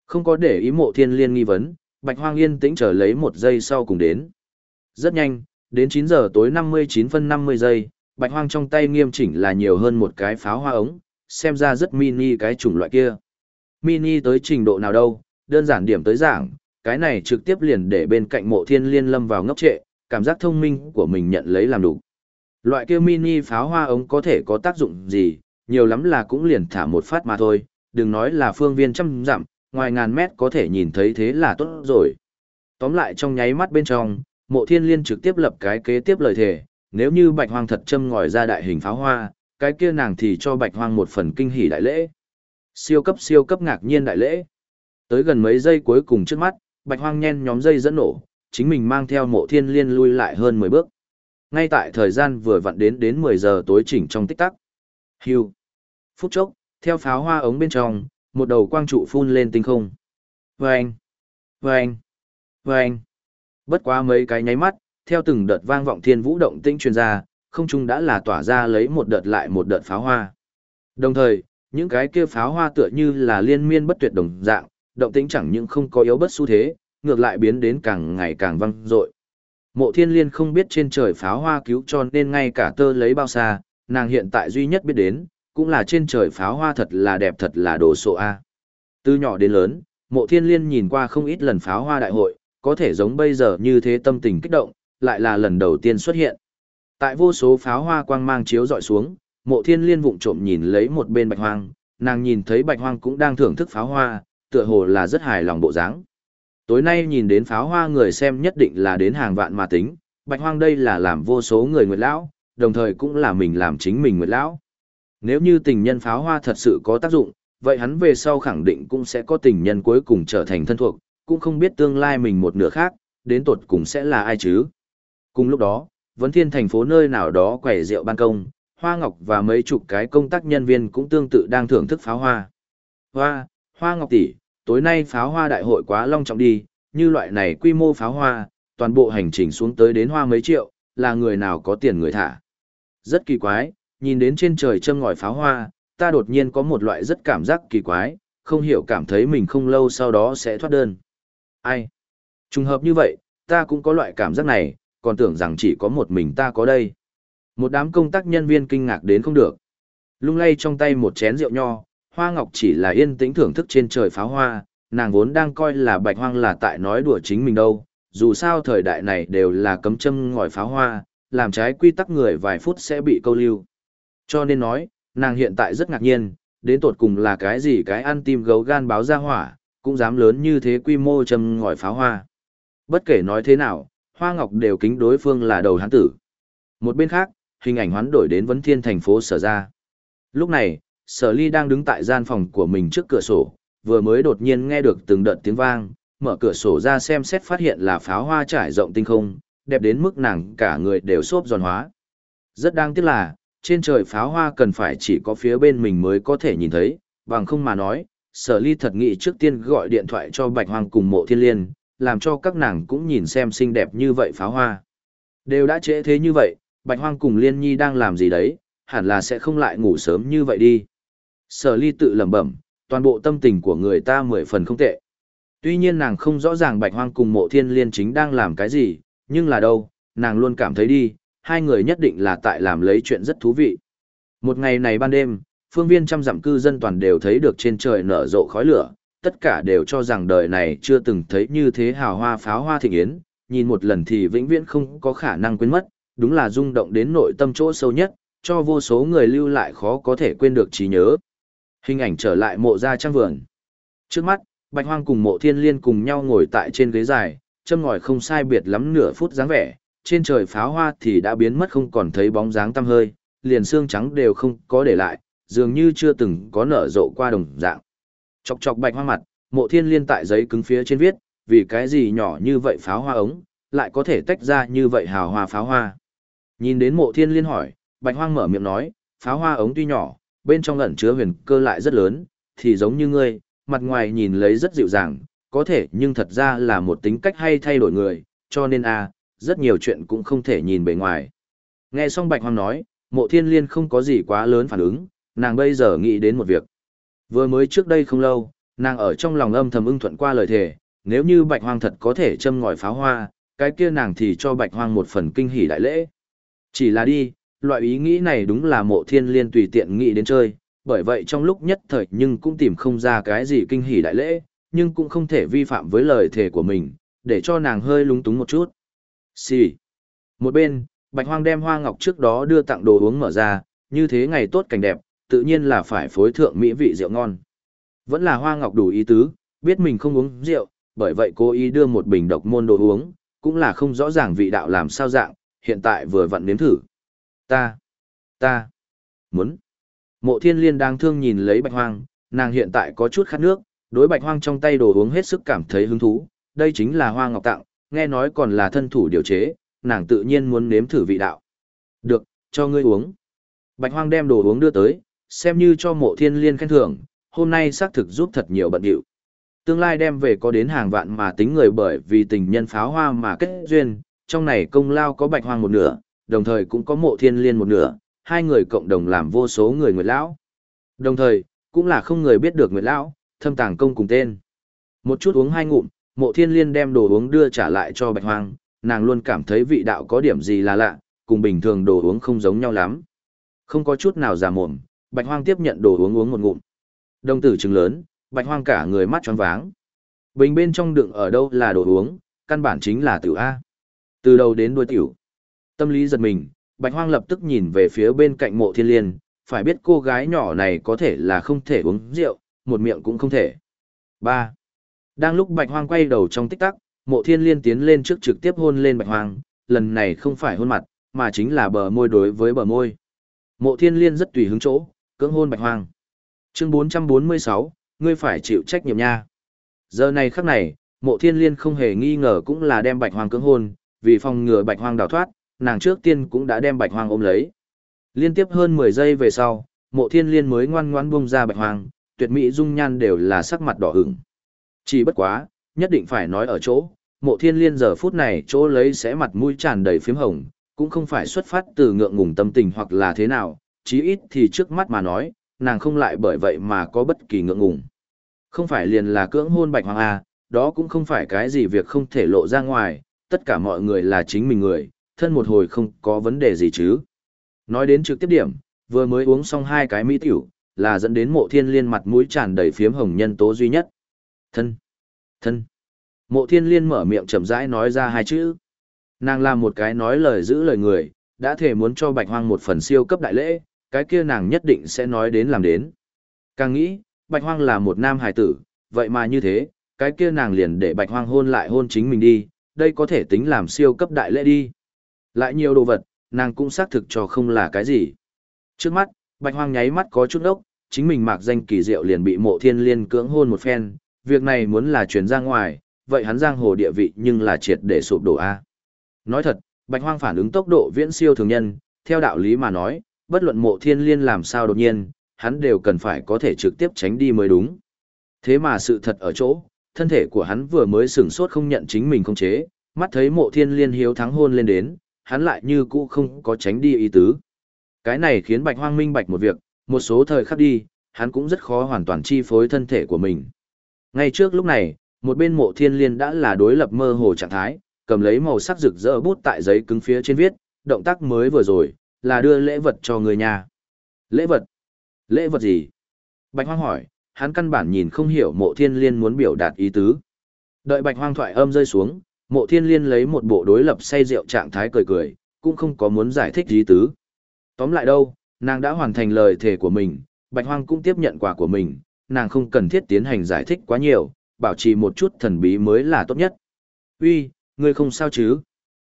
Không có để ý mộ thiên liên nghi vấn, Bạch Hoang yên tĩnh chờ lấy một giây sau cùng đến. Rất nhanh, đến 9 giờ tối 59 phân 50 giây, Bạch Hoang trong tay nghiêm chỉnh là nhiều hơn một cái pháo hoa ống, xem ra rất mini cái chủng loại kia. Mini tới trình độ nào đâu, đơn giản điểm tới giảng, cái này trực tiếp liền để bên cạnh mộ thiên liên lâm vào ngốc trệ, cảm giác thông minh của mình nhận lấy làm đủ. Loại kia mini pháo hoa ống có thể có tác dụng gì, nhiều lắm là cũng liền thả một phát mà thôi, đừng nói là phương viên trăm dặm, ngoài ngàn mét có thể nhìn thấy thế là tốt rồi. Tóm lại trong nháy mắt bên trong, mộ thiên liên trực tiếp lập cái kế tiếp lời thề, nếu như bạch hoang thật châm ngòi ra đại hình pháo hoa, cái kia nàng thì cho bạch hoang một phần kinh hỉ đại lễ. Siêu cấp siêu cấp ngạc nhiên đại lễ. Tới gần mấy giây cuối cùng trước mắt, bạch hoang nhen nhóm dây dẫn nổ, chính mình mang theo mộ thiên liên lui lại hơn 10 bước. Ngay tại thời gian vừa vặn đến đến 10 giờ tối chỉnh trong tích tắc. Hưu. Phút chốc, theo pháo hoa ống bên trong, một đầu quang trụ phun lên tinh không. Vâng! Vâng! Vâng! Bất quá mấy cái nháy mắt, theo từng đợt vang vọng thiên vũ động tinh truyền ra, không trung đã là tỏa ra lấy một đợt lại một đợt pháo hoa. Đồng thời, những cái kia pháo hoa tựa như là liên miên bất tuyệt đồng dạng, động tĩnh chẳng những không có yếu bất xu thế, ngược lại biến đến càng ngày càng vang dội. Mộ Thiên Liên không biết trên trời pháo hoa cứu cho nên ngay cả tơ lấy bao xa, nàng hiện tại duy nhất biết đến, cũng là trên trời pháo hoa thật là đẹp thật là đồ sộ a. Từ nhỏ đến lớn, Mộ Thiên Liên nhìn qua không ít lần pháo hoa đại hội, có thể giống bây giờ như thế tâm tình kích động, lại là lần đầu tiên xuất hiện. Tại vô số pháo hoa quang mang chiếu dọi xuống, Mộ Thiên Liên vụng trộm nhìn lấy một bên Bạch Hoang, nàng nhìn thấy Bạch Hoang cũng đang thưởng thức pháo hoa, tựa hồ là rất hài lòng bộ dáng. Tối nay nhìn đến pháo hoa người xem nhất định là đến hàng vạn mà tính, Bạch Hoang đây là làm vô số người nguyệt lão, đồng thời cũng là mình làm chính mình nguyệt lão. Nếu như tình nhân pháo hoa thật sự có tác dụng, vậy hắn về sau khẳng định cũng sẽ có tình nhân cuối cùng trở thành thân thuộc, cũng không biết tương lai mình một nửa khác, đến tột cùng sẽ là ai chứ. Cùng lúc đó, vấn thiên thành phố nơi nào đó quẩy rượu ban công, Hoa Ngọc và mấy chục cái công tác nhân viên cũng tương tự đang thưởng thức pháo hoa. Hoa, Hoa Ngọc tỷ, tối nay pháo hoa đại hội quá long trọng đi, như loại này quy mô pháo hoa, toàn bộ hành trình xuống tới đến hoa mấy triệu, là người nào có tiền người thả. Rất kỳ quái, nhìn đến trên trời châm ngòi pháo hoa, ta đột nhiên có một loại rất cảm giác kỳ quái, không hiểu cảm thấy mình không lâu sau đó sẽ thoát đơn. Ai? Trùng hợp như vậy, ta cũng có loại cảm giác này, còn tưởng rằng chỉ có một mình ta có đây. Một đám công tác nhân viên kinh ngạc đến không được. Lung lay trong tay một chén rượu nho, Hoa Ngọc chỉ là yên tĩnh thưởng thức trên trời pháo hoa, nàng vốn đang coi là bạch hoang là tại nói đùa chính mình đâu, dù sao thời đại này đều là cấm châm ngòi pháo hoa, làm trái quy tắc người vài phút sẽ bị câu lưu. Cho nên nói, nàng hiện tại rất ngạc nhiên, đến tột cùng là cái gì cái ăn tim gấu gan báo ra hỏa, cũng dám lớn như thế quy mô châm ngòi pháo hoa. Bất kể nói thế nào, Hoa Ngọc đều kính đối phương là đầu hán tử. Một bên khác, hình ảnh hoán đổi đến vấn thiên thành phố sở ra. Lúc này, sở ly đang đứng tại gian phòng của mình trước cửa sổ, vừa mới đột nhiên nghe được từng đợt tiếng vang, mở cửa sổ ra xem xét phát hiện là pháo hoa trải rộng tinh không, đẹp đến mức nàng cả người đều xốp giòn hóa. Rất đáng tiếc là, trên trời pháo hoa cần phải chỉ có phía bên mình mới có thể nhìn thấy, bằng không mà nói, sở ly thật nghĩ trước tiên gọi điện thoại cho bạch hoang cùng mộ thiên liên, làm cho các nàng cũng nhìn xem xinh đẹp như vậy pháo hoa. Đều đã trễ thế như vậy, bạch hoang cùng liên nhi đang làm gì đấy, hẳn là sẽ không lại ngủ sớm như vậy đi. Sở ly tự lẩm bẩm, toàn bộ tâm tình của người ta mười phần không tệ. Tuy nhiên nàng không rõ ràng bạch hoang cùng mộ thiên liên chính đang làm cái gì, nhưng là đâu, nàng luôn cảm thấy đi, hai người nhất định là tại làm lấy chuyện rất thú vị. Một ngày này ban đêm, phương viên trăm dặm cư dân toàn đều thấy được trên trời nở rộ khói lửa, tất cả đều cho rằng đời này chưa từng thấy như thế hào hoa pháo hoa thịnh yến, nhìn một lần thì vĩnh viễn không có khả năng quên mất, đúng là rung động đến nội tâm chỗ sâu nhất, cho vô số người lưu lại khó có thể quên được trí nhớ. Hình ảnh trở lại mộ gia trang vườn. Trước mắt, Bạch Hoang cùng mộ thiên liên cùng nhau ngồi tại trên ghế dài, châm ngòi không sai biệt lắm nửa phút dáng vẻ, trên trời pháo hoa thì đã biến mất không còn thấy bóng dáng tăm hơi, liền xương trắng đều không có để lại, dường như chưa từng có nở rộ qua đồng dạng. Chọc chọc bạch Hoang mặt, mộ thiên liên tại giấy cứng phía trên viết, vì cái gì nhỏ như vậy pháo hoa ống, lại có thể tách ra như vậy hào hoa pháo hoa. Nhìn đến mộ thiên liên hỏi, bạch hoang mở miệng nói, pháo hoa ống tuy nhỏ, bên trong ẩn chứa huyền cơ lại rất lớn, thì giống như ngươi, mặt ngoài nhìn lấy rất dịu dàng, có thể nhưng thật ra là một tính cách hay thay đổi người, cho nên a rất nhiều chuyện cũng không thể nhìn bề ngoài. Nghe xong Bạch Hoang nói, mộ thiên liên không có gì quá lớn phản ứng, nàng bây giờ nghĩ đến một việc. Vừa mới trước đây không lâu, nàng ở trong lòng âm thầm ưng thuận qua lời thề, nếu như Bạch Hoang thật có thể châm ngòi pháo hoa, cái kia nàng thì cho Bạch Hoang một phần kinh hỉ đại lễ. Chỉ là đi, loại ý nghĩ này đúng là mộ thiên liên tùy tiện nghĩ đến chơi, bởi vậy trong lúc nhất thời nhưng cũng tìm không ra cái gì kinh hỉ đại lễ, nhưng cũng không thể vi phạm với lời thề của mình, để cho nàng hơi lúng túng một chút. Xì. Một bên, Bạch Hoang đem hoa ngọc trước đó đưa tặng đồ uống mở ra, như thế ngày tốt cảnh đẹp, tự nhiên là phải phối thượng mỹ vị rượu ngon. Vẫn là hoa ngọc đủ ý tứ, biết mình không uống rượu, bởi vậy cô ý đưa một bình độc môn đồ uống, cũng là không rõ ràng vị đạo làm sao dạng, hiện tại vừa vặn nếm thử. Ta, ta, muốn. Mộ thiên liên đang thương nhìn lấy bạch hoang, nàng hiện tại có chút khát nước, đối bạch hoang trong tay đồ uống hết sức cảm thấy hứng thú, đây chính là hoa ngọc tặng, nghe nói còn là thân thủ điều chế, nàng tự nhiên muốn nếm thử vị đạo. Được, cho ngươi uống. Bạch hoang đem đồ uống đưa tới, xem như cho mộ thiên liên khen thưởng, hôm nay xác thực giúp thật nhiều bận điệu. Tương lai đem về có đến hàng vạn mà tính người bởi vì tình nhân pháo hoa mà kết duyên, trong này công lao có bạch hoang một nửa, đồng thời cũng có mộ thiên liên một nửa, hai người cộng đồng làm vô số người nguyệt lão. Đồng thời, cũng là không người biết được nguyệt lão, thâm tàng công cùng tên. Một chút uống hai ngụm, mộ thiên liên đem đồ uống đưa trả lại cho bạch hoang, nàng luôn cảm thấy vị đạo có điểm gì là lạ, cùng bình thường đồ uống không giống nhau lắm. Không có chút nào giả mồm, bạch hoang tiếp nhận đồ uống uống một ngụm. Đồng tử trừng lớn, bạch hoang cả người mắt tròn váng. Bình bên trong đựng ở đâu là đồ uống, căn bản chính là tiểu A. Từ đầu đến đuôi tiểu. Tâm lý giật mình, bạch hoang lập tức nhìn về phía bên cạnh mộ thiên liên, phải biết cô gái nhỏ này có thể là không thể uống rượu, một miệng cũng không thể. 3. Đang lúc bạch hoang quay đầu trong tích tắc, mộ thiên liên tiến lên trước trực tiếp hôn lên bạch hoang, lần này không phải hôn mặt, mà chính là bờ môi đối với bờ môi. Mộ thiên liên rất tùy hứng chỗ, cưỡng hôn bạch hoang. Chương 446, ngươi phải chịu trách nhiệm nha. Giờ này khắc này, mộ thiên liên không hề nghi ngờ cũng là đem bạch hoang cưỡng hôn, vì phòng ngừa bạch hoang đào thoát, nàng trước tiên cũng đã đem bạch hoang ôm lấy. Liên tiếp hơn 10 giây về sau, mộ thiên liên mới ngoan ngoãn buông ra bạch hoang, tuyệt mỹ dung nhan đều là sắc mặt đỏ ửng. Chỉ bất quá, nhất định phải nói ở chỗ, mộ thiên liên giờ phút này chỗ lấy sẽ mặt mũi tràn đầy phím hồng, cũng không phải xuất phát từ ngượng ngùng tâm tình hoặc là thế nào, chí ít thì trước mắt mà nói, nàng không lại bởi vậy mà có bất kỳ ngượng ngùng. Không phải liền là cưỡng hôn bạch hoàng A, à, đó cũng không phải cái gì việc không thể lộ ra ngoài, tất cả mọi người là chính mình người, thân một hồi không có vấn đề gì chứ. Nói đến trực tiếp điểm, vừa mới uống xong hai cái mỹ tiểu, là dẫn đến mộ thiên liên mặt mũi tràn đầy phiếm hồng nhân tố duy nhất. Thân, thân. Mộ thiên liên mở miệng chậm rãi nói ra hai chữ. Nàng làm một cái nói lời giữ lời người, đã thể muốn cho bạch hoang một phần siêu cấp đại lễ, cái kia nàng nhất định sẽ nói đến làm đến. Càng nghĩ, bạch hoang là một nam hài tử, vậy mà như thế, cái kia nàng liền để bạch hoang hôn lại hôn chính mình đi, đây có thể tính làm siêu cấp đại lễ đi. Lại nhiều đồ vật, nàng cũng xác thực cho không là cái gì. Trước mắt, bạch hoang nháy mắt có chút ốc, chính mình mạc danh kỳ diệu liền bị mộ thiên liên cưỡng hôn một phen, việc này muốn là truyền ra ngoài, vậy hắn giang hồ địa vị nhưng là triệt để sụp đổ a. Nói thật, bạch hoang phản ứng tốc độ viễn siêu thường nhân, theo đạo lý mà nói, bất luận mộ thiên liên làm sao đột nhiên, hắn đều cần phải có thể trực tiếp tránh đi mới đúng. Thế mà sự thật ở chỗ, thân thể của hắn vừa mới sửng sốt không nhận chính mình không chế, mắt thấy mộ thiên liên hiếu thắng hôn lên đến, hắn lại như cũ không có tránh đi ý tứ. Cái này khiến bạch hoang minh bạch một việc, một số thời khắc đi, hắn cũng rất khó hoàn toàn chi phối thân thể của mình. Ngay trước lúc này, một bên mộ thiên liên đã là đối lập mơ hồ trạng thái, cầm lấy màu sắc rực rỡ bút tại giấy cứng phía trên viết, động tác mới vừa rồi, là đưa lễ vật cho người nhà. Lễ vật? Lễ vật gì? Bạch Hoang hỏi, hắn căn bản nhìn không hiểu mộ thiên liên muốn biểu đạt ý tứ. Đợi Bạch Hoang thoại âm rơi xuống, mộ thiên liên lấy một bộ đối lập say rượu trạng thái cười cười, cũng không có muốn giải thích gì tứ. Tóm lại đâu, nàng đã hoàn thành lời thề của mình, Bạch Hoang cũng tiếp nhận quà của mình, nàng không cần thiết tiến hành giải thích quá nhiều, bảo trì một chút thần bí mới là tốt nhất. Uy, ngươi không sao chứ?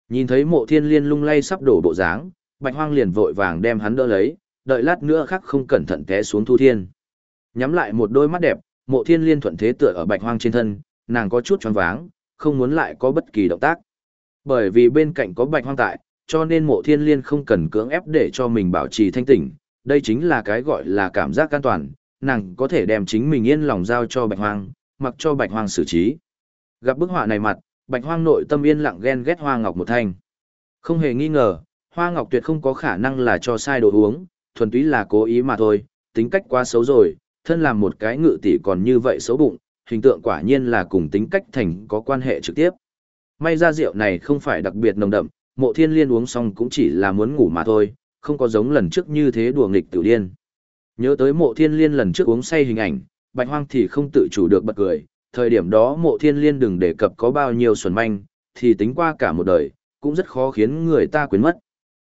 Nhìn thấy mộ thiên liên lung lay sắp đổ bộ dáng, bạch hoang liền vội vàng đem hắn đỡ lấy, đợi lát nữa khắc không cẩn thận té xuống thu thiên. Nhắm lại một đôi mắt đẹp, mộ thiên liên thuận thế tựa ở bạch hoang trên thân, nàng có chút choáng váng, không muốn lại có bất kỳ động tác. Bởi vì bên cạnh có bạch hoang tại, cho nên mộ thiên liên không cần cưỡng ép để cho mình bảo trì thanh tỉnh. Đây chính là cái gọi là cảm giác an toàn, nàng có thể đem chính mình yên lòng giao cho bạch hoang, mặc cho bạch hoang xử trí. Gặp bức họa này mặt, bạch hoang nội tâm yên lặng ghen ghét hoa ngọc một thanh. Không hề nghi ngờ, hoa ngọc tuyệt không có khả năng là cho sai đồ uống, thuần túy là cố ý mà thôi, tính cách quá xấu rồi, thân làm một cái ngự tỷ còn như vậy xấu bụng, hình tượng quả nhiên là cùng tính cách thành có quan hệ trực tiếp. May ra rượu này không phải đặc biệt nồng đậm, mộ thiên liên uống xong cũng chỉ là muốn ngủ mà thôi, không có giống lần trước như thế đùa nghịch tiểu điên. Nhớ tới mộ thiên liên lần trước uống say hình ảnh, bạch hoang thì không tự chủ được bật cười, thời điểm đó mộ thiên liên đừng đề cập có bao nhiêu xuẩn manh, thì tính qua cả một đời, cũng rất khó khiến người ta quên mất.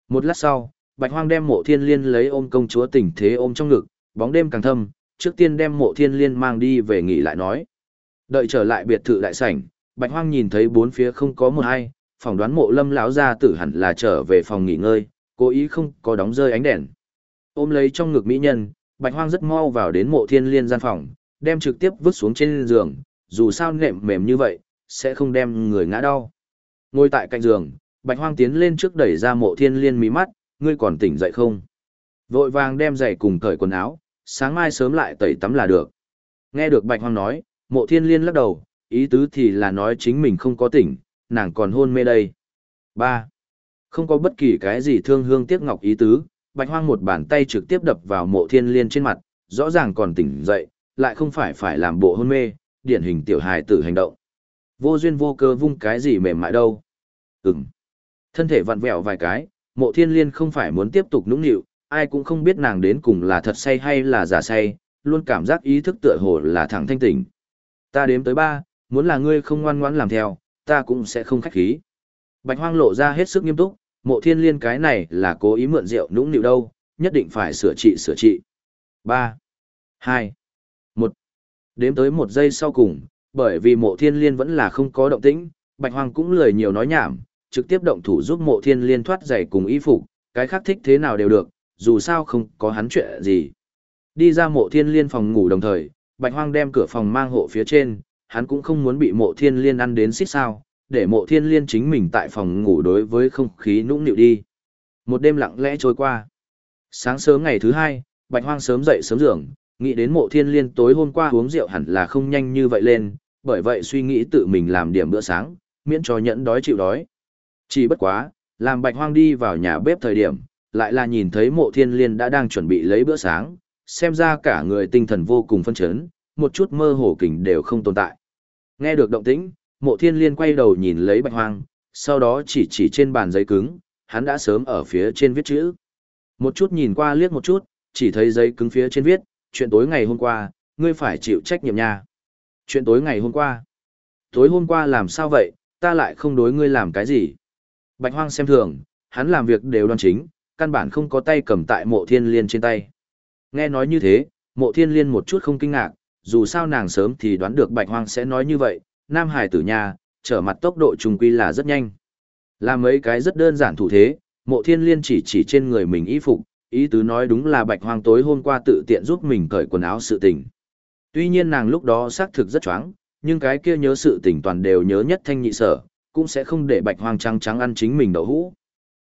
Một lát sau, Bạch Hoang đem mộ thiên liên lấy ôm công chúa tình thế ôm trong ngực, bóng đêm càng thâm, trước tiên đem mộ thiên liên mang đi về nghỉ lại nói. Đợi trở lại biệt thự đại sảnh, Bạch Hoang nhìn thấy bốn phía không có một ai, phỏng đoán mộ lâm lão gia tử hẳn là trở về phòng nghỉ ngơi, cố ý không có đóng rơi ánh đèn. Ôm lấy trong ngực mỹ nhân, Bạch Hoang rất mau vào đến mộ thiên liên gian phòng, đem trực tiếp vứt xuống trên giường, dù sao nệm mềm như vậy, sẽ không đem người ngã đau. Ngồi tại cạnh giường, Bạch Hoang tiến lên trước đẩy ra mộ thiên liên mí mắt, ngươi còn tỉnh dậy không? Vội vàng đem giày cùng cởi quần áo, sáng mai sớm lại tẩy tắm là được. Nghe được Bạch Hoang nói, mộ thiên liên lắc đầu, ý tứ thì là nói chính mình không có tỉnh, nàng còn hôn mê đây. 3. Không có bất kỳ cái gì thương hương tiếc ngọc ý tứ, Bạch Hoang một bàn tay trực tiếp đập vào mộ thiên liên trên mặt, rõ ràng còn tỉnh dậy, lại không phải phải làm bộ hôn mê, điển hình tiểu hài tử hành động. Vô duyên vô cơ vung cái gì mềm mại đâu. Ừm. Thân thể vặn vẹo vài cái, mộ thiên liên không phải muốn tiếp tục nũng nịu, ai cũng không biết nàng đến cùng là thật say hay là giả say, luôn cảm giác ý thức tựa hồ là thẳng thanh tỉnh. Ta đếm tới ba, muốn là ngươi không ngoan ngoãn làm theo, ta cũng sẽ không khách khí. Bạch hoang lộ ra hết sức nghiêm túc, mộ thiên liên cái này là cố ý mượn rượu nũng nịu đâu, nhất định phải sửa trị sửa trị. 3, 2, 1. Đếm tới một giây sau cùng, bởi vì mộ thiên liên vẫn là không có động tĩnh, bạch hoang cũng lười nhiều nói nhảm, trực tiếp động thủ giúp mộ thiên liên thoát giày cùng y phục, cái khác thích thế nào đều được, dù sao không có hắn chuyện gì. Đi ra mộ thiên liên phòng ngủ đồng thời, bạch hoang đem cửa phòng mang hộ phía trên, hắn cũng không muốn bị mộ thiên liên ăn đến xích sao, để mộ thiên liên chính mình tại phòng ngủ đối với không khí nũng nịu đi. Một đêm lặng lẽ trôi qua. Sáng sớm ngày thứ hai, bạch hoang sớm dậy sớm giường nghĩ đến mộ thiên liên tối hôm qua uống rượu hẳn là không nhanh như vậy lên, bởi vậy suy nghĩ tự mình làm điểm bữa sáng, miễn cho nhẫn đói chịu đói. Chỉ bất quá, làm bạch hoang đi vào nhà bếp thời điểm, lại là nhìn thấy mộ thiên liên đã đang chuẩn bị lấy bữa sáng, xem ra cả người tinh thần vô cùng phân chấn, một chút mơ hồ kình đều không tồn tại. Nghe được động tĩnh, mộ thiên liên quay đầu nhìn lấy bạch hoang, sau đó chỉ chỉ trên bàn giấy cứng, hắn đã sớm ở phía trên viết chữ. Một chút nhìn qua liếc một chút, chỉ thấy giấy cứng phía trên viết, chuyện tối ngày hôm qua, ngươi phải chịu trách nhiệm nha. Chuyện tối ngày hôm qua. Tối hôm qua làm sao vậy, ta lại không đối ngươi làm cái gì. Bạch hoang xem thường, hắn làm việc đều đoan chính, căn bản không có tay cầm tại mộ thiên liên trên tay. Nghe nói như thế, mộ thiên liên một chút không kinh ngạc, dù sao nàng sớm thì đoán được bạch hoang sẽ nói như vậy, nam hải tử nhà, trở mặt tốc độ trùng quy là rất nhanh. Làm mấy cái rất đơn giản thủ thế, mộ thiên liên chỉ chỉ trên người mình y phục, ý tứ nói đúng là bạch hoang tối hôm qua tự tiện giúp mình cởi quần áo sự tình. Tuy nhiên nàng lúc đó xác thực rất choáng, nhưng cái kia nhớ sự tình toàn đều nhớ nhất thanh nhị sở, cũng sẽ không để bạch hoang trắng trắng ăn chính mình đậu hũ.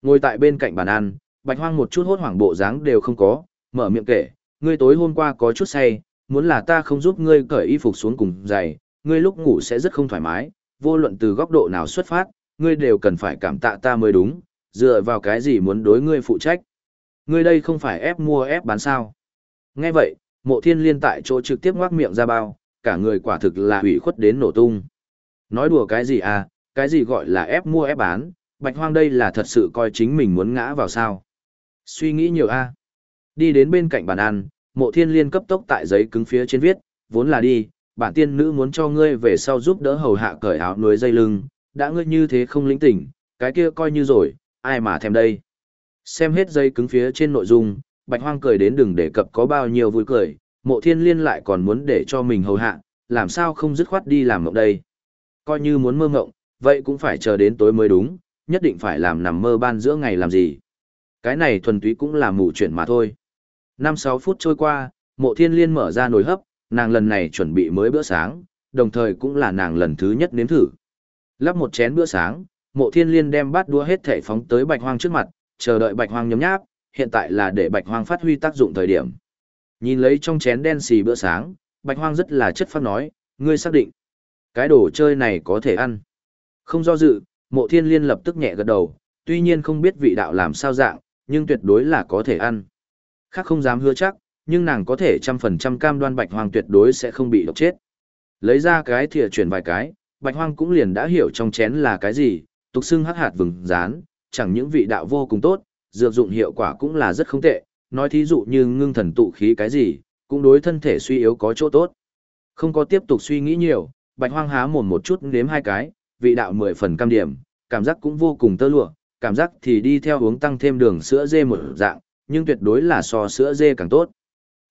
Ngồi tại bên cạnh bàn ăn, bạch hoang một chút hốt hoảng bộ dáng đều không có, mở miệng kể, ngươi tối hôm qua có chút say, muốn là ta không giúp ngươi cởi y phục xuống cùng giày, ngươi lúc ngủ sẽ rất không thoải mái, vô luận từ góc độ nào xuất phát, ngươi đều cần phải cảm tạ ta mới đúng, dựa vào cái gì muốn đối ngươi phụ trách. Ngươi đây không phải ép mua ép bán sao. Nghe vậy, mộ thiên liên tại chỗ trực tiếp ngoác miệng ra bao, cả người quả thực là hủy khuất đến nổ tung. Nói đùa cái gì à, cái gì gọi là ép mua ép bán, bạch hoang đây là thật sự coi chính mình muốn ngã vào sao. Suy nghĩ nhiều a. Đi đến bên cạnh bàn ăn, mộ thiên liên cấp tốc tại giấy cứng phía trên viết, vốn là đi, bản tiên nữ muốn cho ngươi về sau giúp đỡ hầu hạ cởi áo nuôi dây lưng, đã ngươi như thế không lĩnh tỉnh, cái kia coi như rồi, ai mà thèm đây. Xem hết giấy cứng phía trên nội dung, bạch hoang cười đến đừng đề cập có bao nhiêu vui cười, mộ thiên liên lại còn muốn để cho mình hầu hạ, làm sao không dứt khoát đi làm mộng đây. Coi như muốn mơ mộng, vậy cũng phải chờ đến tối mới đúng, nhất định phải làm nằm mơ ban giữa ngày làm gì. Cái này thuần túy cũng là mù chuyện mà thôi. Năm sáu phút trôi qua, mộ thiên liên mở ra nồi hấp, nàng lần này chuẩn bị mới bữa sáng, đồng thời cũng là nàng lần thứ nhất nếm thử. Lắp một chén bữa sáng, mộ thiên liên đem bát đũa hết thể phóng tới bạch hoang trước mặt, chờ đợi bạch hoang nhấm nháp, hiện tại là để bạch hoang phát huy tác dụng thời điểm. Nhìn lấy trong chén đen xì bữa sáng, bạch hoang rất là chất phát nói, ngươi xác định, cái đồ chơi này có thể ăn. Không do dự, mộ thiên liên lập tức nhẹ gật đầu, tuy nhiên không biết vị đạo làm sao dạng, nhưng tuyệt đối là có thể ăn. Khác không dám hứa chắc, nhưng nàng có thể trăm phần trăm cam đoan bạch hoang tuyệt đối sẽ không bị độc chết. Lấy ra cái thìa chuyển vài cái, bạch hoang cũng liền đã hiểu trong chén là cái gì, tục xưng hắc hạt vừng rán, chẳng những vị đạo vô cùng tốt, dược dụng hiệu quả cũng là rất không tệ, nói thí dụ như ngưng thần tụ khí cái gì, cũng đối thân thể suy yếu có chỗ tốt. Không có tiếp tục suy nghĩ nhiều, bạch hoang há mồm một chút nếm hai cái, vị đạo mười phần cam điểm, cảm giác cũng vô cùng tơ lụa, cảm giác thì đi theo uống tăng thêm đường sữa dê một dạng, nhưng tuyệt đối là so sữa dê càng tốt.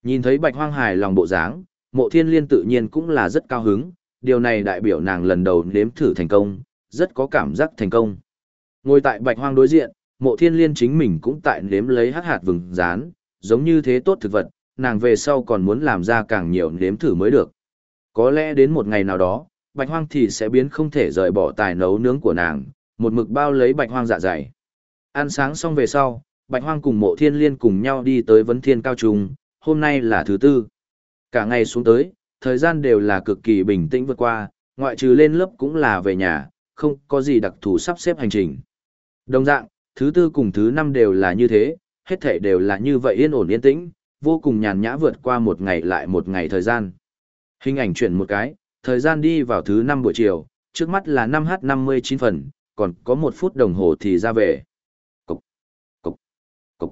Nhìn thấy bạch hoang hài lòng bộ dáng, mộ thiên liên tự nhiên cũng là rất cao hứng, điều này đại biểu nàng lần đầu nếm thử thành công, rất có cảm giác thành công. Ngồi tại bạch hoang đối diện, mộ thiên liên chính mình cũng tại nếm lấy hắc hạt vừng rán, giống như thế tốt thực vật, nàng về sau còn muốn làm ra càng nhiều nếm thử mới được. Có lẽ đến một ngày nào đó, bạch hoang thì sẽ biến không thể rời bỏ tài nấu nướng của nàng, một mực bao lấy bạch hoang dạ dày. Ăn sáng xong về sau, bạch hoang cùng mộ thiên liên cùng nhau đi tới vấn thiên cao trung, hôm nay là thứ tư. Cả ngày xuống tới, thời gian đều là cực kỳ bình tĩnh vượt qua, ngoại trừ lên lớp cũng là về nhà, không có gì đặc thù sắp xếp hành trình. Đồng dạng, thứ tư cùng thứ năm đều là như thế, hết thể đều là như vậy yên ổn yên tĩnh, vô cùng nhàn nhã vượt qua một ngày lại một ngày thời gian. Hình ảnh chuyển một cái, thời gian đi vào thứ năm buổi chiều, trước mắt là 5h59 phần, còn có một phút đồng hồ thì ra về. Cục, cục, cục.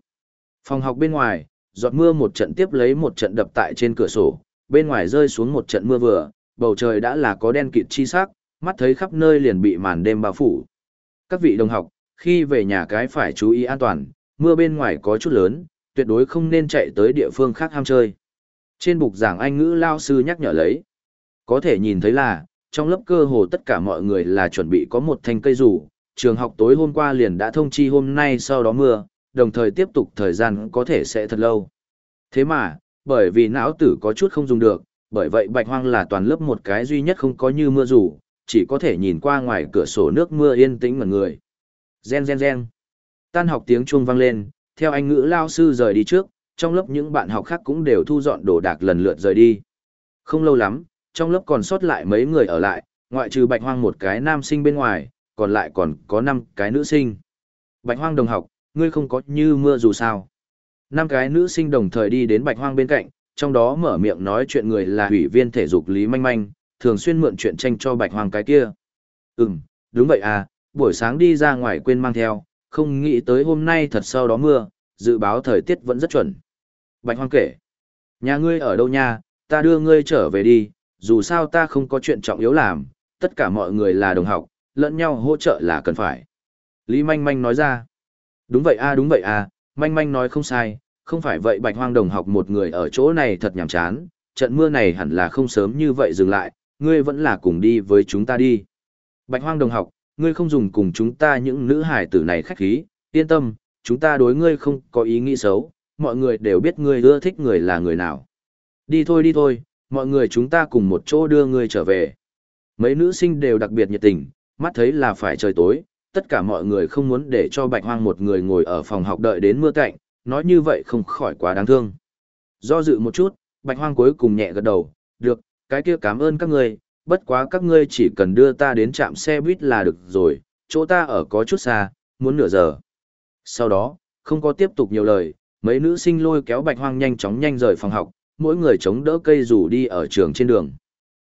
Phòng học bên ngoài, giọt mưa một trận tiếp lấy một trận đập tại trên cửa sổ, bên ngoài rơi xuống một trận mưa vừa, bầu trời đã là có đen kịt chi sắc, mắt thấy khắp nơi liền bị màn đêm bao phủ. Các vị đồng học, khi về nhà cái phải chú ý an toàn, mưa bên ngoài có chút lớn, tuyệt đối không nên chạy tới địa phương khác ham chơi. Trên bục giảng Anh ngữ lao sư nhắc nhở lấy. Có thể nhìn thấy là, trong lớp cơ hồ tất cả mọi người là chuẩn bị có một thanh cây rủ, trường học tối hôm qua liền đã thông chi hôm nay sau đó mưa, đồng thời tiếp tục thời gian có thể sẽ thật lâu. Thế mà, bởi vì não tử có chút không dùng được, bởi vậy bạch hoang là toàn lớp một cái duy nhất không có như mưa rủ, chỉ có thể nhìn qua ngoài cửa sổ nước mưa yên tĩnh ngẩn người. Gen gen gen. Tan học tiếng chuông vang lên, theo anh ngữ lao sư rời đi trước, trong lớp những bạn học khác cũng đều thu dọn đồ đạc lần lượt rời đi. Không lâu lắm, trong lớp còn sót lại mấy người ở lại, ngoại trừ bạch hoang một cái nam sinh bên ngoài, còn lại còn có năm cái nữ sinh. Bạch hoang đồng học, ngươi không có như mưa dù sao. Năm cái nữ sinh đồng thời đi đến bạch hoang bên cạnh, trong đó mở miệng nói chuyện người là ủy viên thể dục Lý Manh Manh, thường xuyên mượn chuyện tranh cho bạch hoang cái kia. Ừm, đúng vậy à, buổi sáng đi ra ngoài quên mang theo, không nghĩ tới hôm nay thật sau đó mưa, dự báo thời tiết vẫn rất chuẩn. Bạch hoang kể, nhà ngươi ở đâu nha, ta đưa ngươi trở về đi, dù sao ta không có chuyện trọng yếu làm, tất cả mọi người là đồng học, lẫn nhau hỗ trợ là cần phải. Lý Manh Manh nói ra, đúng vậy a đúng vậy a, Manh Manh nói không sai, không phải vậy bạch hoang đồng học một người ở chỗ này thật nhàm chán, trận mưa này hẳn là không sớm như vậy dừng lại, ngươi vẫn là cùng đi với chúng ta đi. Bạch hoang đồng học, ngươi không dùng cùng chúng ta những nữ hải tử này khách khí, yên tâm, chúng ta đối ngươi không có ý nghĩ xấu, mọi người đều biết ngươi ưa thích người là người nào. Đi thôi đi thôi, mọi người chúng ta cùng một chỗ đưa ngươi trở về. Mấy nữ sinh đều đặc biệt nhiệt tình, mắt thấy là phải trời tối, tất cả mọi người không muốn để cho bạch hoang một người ngồi ở phòng học đợi đến mưa cạnh, nói như vậy không khỏi quá đáng thương. Do dự một chút, bạch hoang cuối cùng nhẹ gật đầu, được, cái kia cảm ơn các ngươi, bất quá các ngươi chỉ cần đưa ta đến trạm xe buýt là được rồi, chỗ ta ở có chút xa, muốn nửa giờ. Sau đó, không có tiếp tục nhiều lời, mấy nữ sinh lôi kéo bạch hoang nhanh chóng nhanh rời phòng học, mỗi người chống đỡ cây rủ đi ở trường trên đường.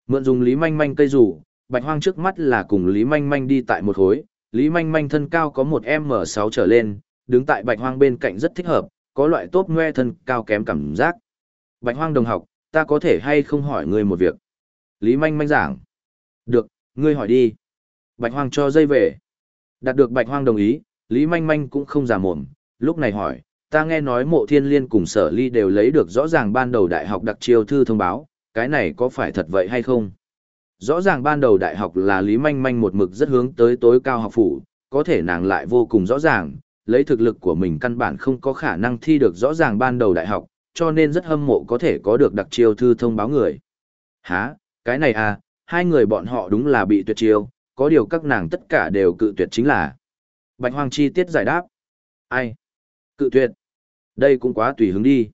Mượn dùng Lý Manh Manh cây rủ, bạch hoang trước mắt là cùng Lý Manh Manh đi tại một hối, Lý Manh Manh thân cao có một M6 trở lên, đứng tại bạch hoang bên cạnh rất thích hợp, có loại tốt ngoe thân cao kém cảm giác. Bạch hoang đồng học, ta có thể hay không hỏi ngươi một việc? Lý Manh Manh giảng. Được, ngươi hỏi đi. Bạch hoang cho dây về. Đạt được bạch hoang đồng ý, Lý Manh Manh cũng không giả mồm, lúc này hỏi, ta nghe nói mộ thiên liên cùng sở ly đều lấy được rõ ràng ban đầu đại học đặc chiêu thư thông báo, cái này có phải thật vậy hay không? Rõ ràng ban đầu đại học là Lý Manh Manh một mực rất hướng tới tối cao học phủ, có thể nàng lại vô cùng rõ ràng, lấy thực lực của mình căn bản không có khả năng thi được rõ ràng ban đầu đại học, cho nên rất hâm mộ có thể có được đặc chiêu thư thông báo người. Hả, cái này à, hai người bọn họ đúng là bị tuyệt chiêu, có điều các nàng tất cả đều cự tuyệt chính là. Bạch Hoàng chi tiết giải đáp. Ai? Cự tuyệt. Đây cũng quá tùy hứng đi.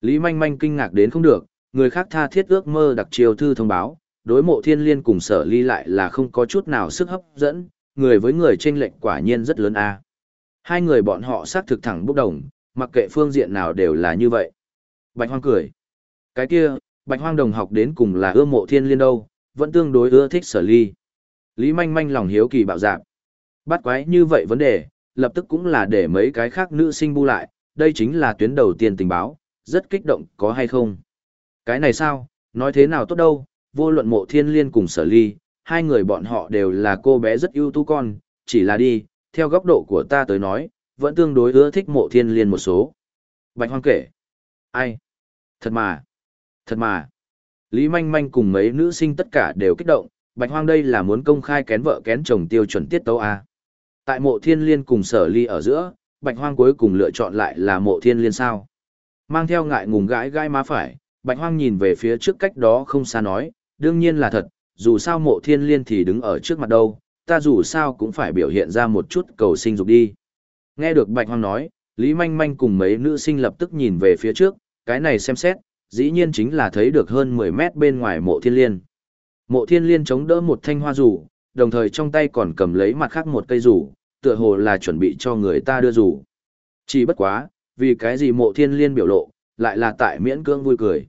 Lý Manh Manh kinh ngạc đến không được, người khác tha thiết ước mơ đặc chiều thư thông báo, đối mộ thiên liên cùng sở ly lại là không có chút nào sức hấp dẫn, người với người tranh lệch quả nhiên rất lớn a. Hai người bọn họ xác thực thẳng bốc đồng, mặc kệ phương diện nào đều là như vậy. Bạch Hoang cười. Cái kia, Bạch Hoang đồng học đến cùng là ưa mộ thiên liên đâu, vẫn tương đối ưa thích sở ly. Lý manh manh lòng hiếu kỳ bạo dạp. Bắt quái như vậy vấn đề, lập tức cũng là để mấy cái khác nữ sinh bu lại, đây chính là tuyến đầu tiên tình báo, rất kích động có hay không. Cái này sao, nói thế nào tốt đâu, vô luận mộ thiên liên cùng sở ly, hai người bọn họ đều là cô bé rất ưu tú con, chỉ là đi, theo góc độ của ta tới nói, vẫn tương đối ưa thích mộ thiên liên một số. Bạch hoang kể. Ai? Thật mà. Thật mà. Lý manh manh cùng mấy nữ sinh tất cả đều kích động, bạch hoang đây là muốn công khai kén vợ kén chồng tiêu chuẩn tiết tấu à? Tại mộ thiên liên cùng sở ly ở giữa, bạch hoang cuối cùng lựa chọn lại là mộ thiên liên sao. Mang theo ngại ngùng gãi gai má phải, bạch hoang nhìn về phía trước cách đó không xa nói, đương nhiên là thật, dù sao mộ thiên liên thì đứng ở trước mặt đâu, ta dù sao cũng phải biểu hiện ra một chút cầu sinh dục đi. Nghe được bạch hoang nói, Lý Manh Manh cùng mấy nữ sinh lập tức nhìn về phía trước, cái này xem xét, dĩ nhiên chính là thấy được hơn 10 mét bên ngoài mộ thiên liên. Mộ thiên liên chống đỡ một thanh hoa rủ, đồng thời trong tay còn cầm lấy mặt khác một cây rủ, tựa hồ là chuẩn bị cho người ta đưa rủ. Chỉ bất quá, vì cái gì mộ thiên liên biểu lộ, lại là tại miễn cưỡng vui cười.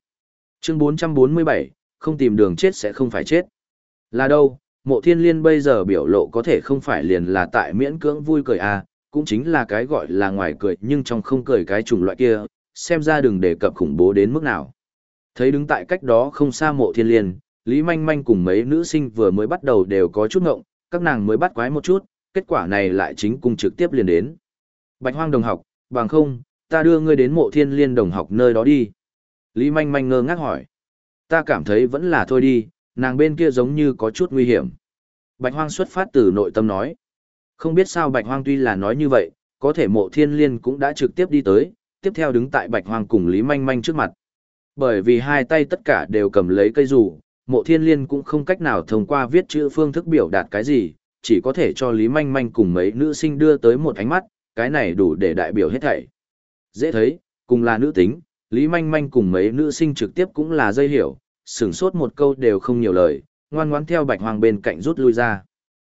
Chương 447, không tìm đường chết sẽ không phải chết. Là đâu, mộ thiên liên bây giờ biểu lộ có thể không phải liền là tại miễn cưỡng vui cười à, cũng chính là cái gọi là ngoài cười nhưng trong không cười cái chủng loại kia, xem ra đừng đề cập khủng bố đến mức nào. Thấy đứng tại cách đó không xa mộ thiên liên, Lý Manh Manh cùng mấy nữ sinh vừa mới bắt đầu đều có chút ngộng, các nàng mới bắt quái một chút, kết quả này lại chính cung trực tiếp liền đến. Bạch hoang đồng học, bằng không, ta đưa ngươi đến mộ thiên liên đồng học nơi đó đi. Lý Manh Manh ngơ ngác hỏi. Ta cảm thấy vẫn là thôi đi, nàng bên kia giống như có chút nguy hiểm. Bạch hoang xuất phát từ nội tâm nói. Không biết sao Bạch hoang tuy là nói như vậy, có thể mộ thiên liên cũng đã trực tiếp đi tới, tiếp theo đứng tại Bạch hoang cùng Lý Manh Manh trước mặt. Bởi vì hai tay tất cả đều cầm lấy cây rủ, mộ thiên liên cũng không cách nào thông qua viết chữ phương thức biểu đạt cái gì, chỉ có thể cho Lý Manh Manh cùng mấy nữ sinh đưa tới một ánh mắt, cái này đủ để đại biểu hết thảy. Dễ thấy, cùng là nữ tính, Lý Manh Manh cùng mấy nữ sinh trực tiếp cũng là dây hiểu, sửng sốt một câu đều không nhiều lời, ngoan ngoãn theo Bạch Hoang bên cạnh rút lui ra.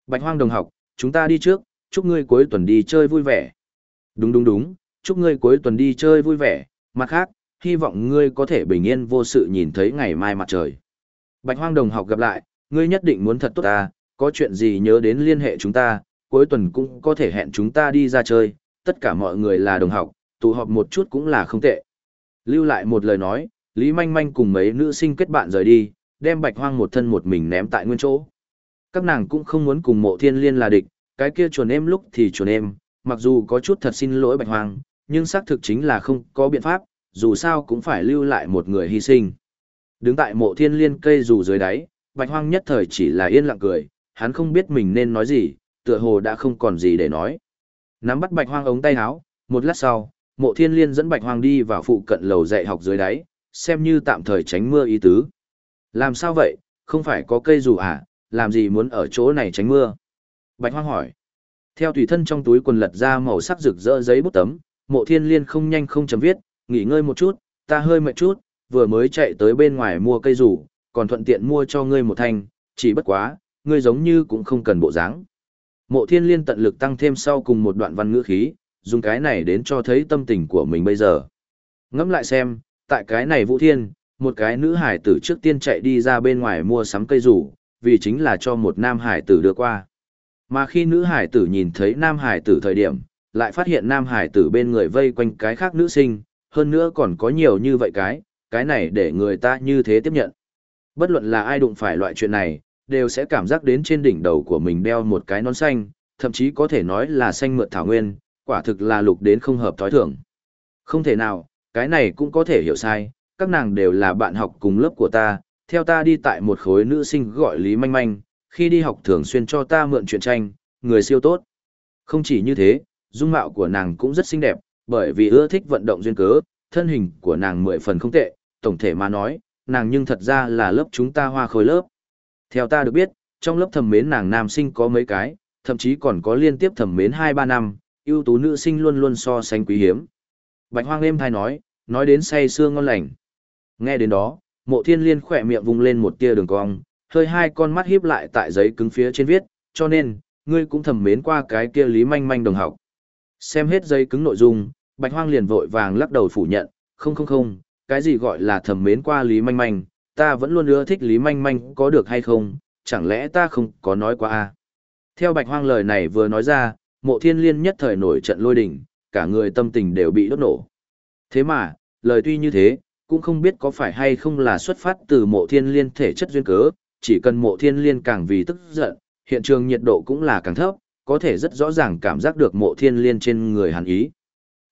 Bạch Hoang đồng học, chúng ta đi trước, chúc ngươi cuối tuần đi chơi vui vẻ. Đúng đúng đúng, chúc ngươi cuối tuần đi chơi vui vẻ, mặt khác, hy vọng ngươi có thể bình yên vô sự nhìn thấy ngày mai mặt trời. Bạch Hoang đồng học gặp lại, ngươi nhất định muốn thật tốt ta, có chuyện gì nhớ đến liên hệ chúng ta, cuối tuần cũng có thể hẹn chúng ta đi ra chơi, tất cả mọi người là đồng học, tụ họp một chút cũng là không tệ. Lưu lại một lời nói, Lý Manh Manh cùng mấy nữ sinh kết bạn rời đi, đem Bạch Hoang một thân một mình ném tại nguyên chỗ. Các nàng cũng không muốn cùng mộ thiên liên là địch, cái kia chuồn em lúc thì chuồn em, mặc dù có chút thật xin lỗi Bạch Hoang, nhưng xác thực chính là không có biện pháp, dù sao cũng phải lưu lại một người hy sinh. Đứng tại mộ thiên liên cây dù dưới đáy, Bạch Hoang nhất thời chỉ là yên lặng cười, hắn không biết mình nên nói gì, tựa hồ đã không còn gì để nói. Nắm bắt Bạch Hoang ống tay áo, một lát sau, mộ thiên liên dẫn Bạch Hoang đi vào phụ cận lầu dạy học dưới đáy, xem như tạm thời tránh mưa ý tứ. Làm sao vậy, không phải có cây dù à, làm gì muốn ở chỗ này tránh mưa? Bạch Hoang hỏi. Theo tùy thân trong túi quần lật ra màu sắc rực rỡ giấy bút tấm, mộ thiên liên không nhanh không chấm viết, nghỉ ngơi một chút, ta hơi mệt chút, vừa mới chạy tới bên ngoài mua cây rủ, còn thuận tiện mua cho ngươi một thanh, chỉ bất quá, ngươi giống như cũng không cần bộ dáng. Mộ thiên liên tận lực tăng thêm sau cùng một đoạn văn ngữ khí, dùng cái này đến cho thấy tâm tình của mình bây giờ. Ngẫm lại xem, tại cái này vũ thiên, một cái nữ hải tử trước tiên chạy đi ra bên ngoài mua sắm cây rủ, vì chính là cho một nam hải tử đưa qua. Mà khi nữ hải tử nhìn thấy nam hải tử thời điểm, lại phát hiện nam hải tử bên người vây quanh cái khác nữ sinh, hơn nữa còn có nhiều như vậy cái, cái này để người ta như thế tiếp nhận. Bất luận là ai đụng phải loại chuyện này, đều sẽ cảm giác đến trên đỉnh đầu của mình đeo một cái nón xanh, thậm chí có thể nói là xanh mượt thảo nguyên, quả thực là lục đến không hợp thói thường. Không thể nào, cái này cũng có thể hiểu sai, các nàng đều là bạn học cùng lớp của ta, theo ta đi tại một khối nữ sinh gọi Lý Manh Manh, khi đi học thường xuyên cho ta mượn chuyện tranh, người siêu tốt. Không chỉ như thế, dung mạo của nàng cũng rất xinh đẹp, bởi vì ưa thích vận động duyên cớ, thân hình của nàng mười phần không tệ, tổng thể mà nói, nàng nhưng thật ra là lớp chúng ta hoa khối lớp. Theo ta được biết, trong lớp thầm mến nàng nam sinh có mấy cái, thậm chí còn có liên tiếp thầm mến 2-3 năm, ưu tú nữ sinh luôn luôn so sánh quý hiếm. Bạch hoang êm thai nói, nói đến say xương ngon lành. Nghe đến đó, mộ thiên liên khỏe miệng vung lên một tia đường cong, hơi hai con mắt híp lại tại giấy cứng phía trên viết, cho nên, ngươi cũng thầm mến qua cái kia lý manh manh đồng học. Xem hết giấy cứng nội dung, bạch hoang liền vội vàng lắc đầu phủ nhận, không không không, cái gì gọi là thầm mến qua lý manh manh, ta vẫn luôn ưa thích lý manh manh có được hay không, chẳng lẽ ta không có nói qua à? Theo bạch hoang lời này vừa nói ra, mộ thiên liên nhất thời nổi trận lôi đỉnh, cả người tâm tình đều bị đốt nổ. Thế mà, lời tuy như thế, cũng không biết có phải hay không là xuất phát từ mộ thiên liên thể chất duyên cớ, chỉ cần mộ thiên liên càng vì tức giận, hiện trường nhiệt độ cũng là càng thấp, có thể rất rõ ràng cảm giác được mộ thiên liên trên người hàn ý.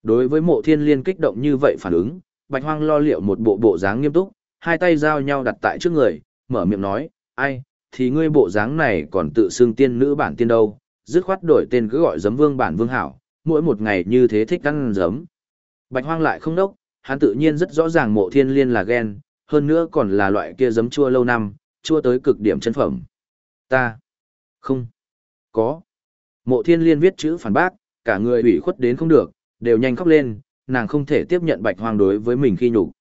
Đối với mộ thiên liên kích động như vậy phản ứng, bạch hoang lo liệu một bộ bộ dáng nghiêm túc, hai tay giao nhau đặt tại trước người, mở miệng nói, ai, thì ngươi bộ dáng này còn tự xưng tiên nữ bản tiên đâu, dứt khoát đổi tên cứ gọi giấm vương bản vương hảo, mỗi một ngày như thế thích ăn giấm. Bạch hoang lại không đốc, hắn tự nhiên rất rõ ràng mộ thiên liên là ghen, hơn nữa còn là loại kia giấm chua lâu năm, chua tới cực điểm chân phẩm. Ta, không, có. Mộ thiên liên viết chữ phản bác, cả người ủy khuất đến không được, đều nhanh khóc lên, nàng không thể tiếp nhận bạch hoang đối với mình khi nhục.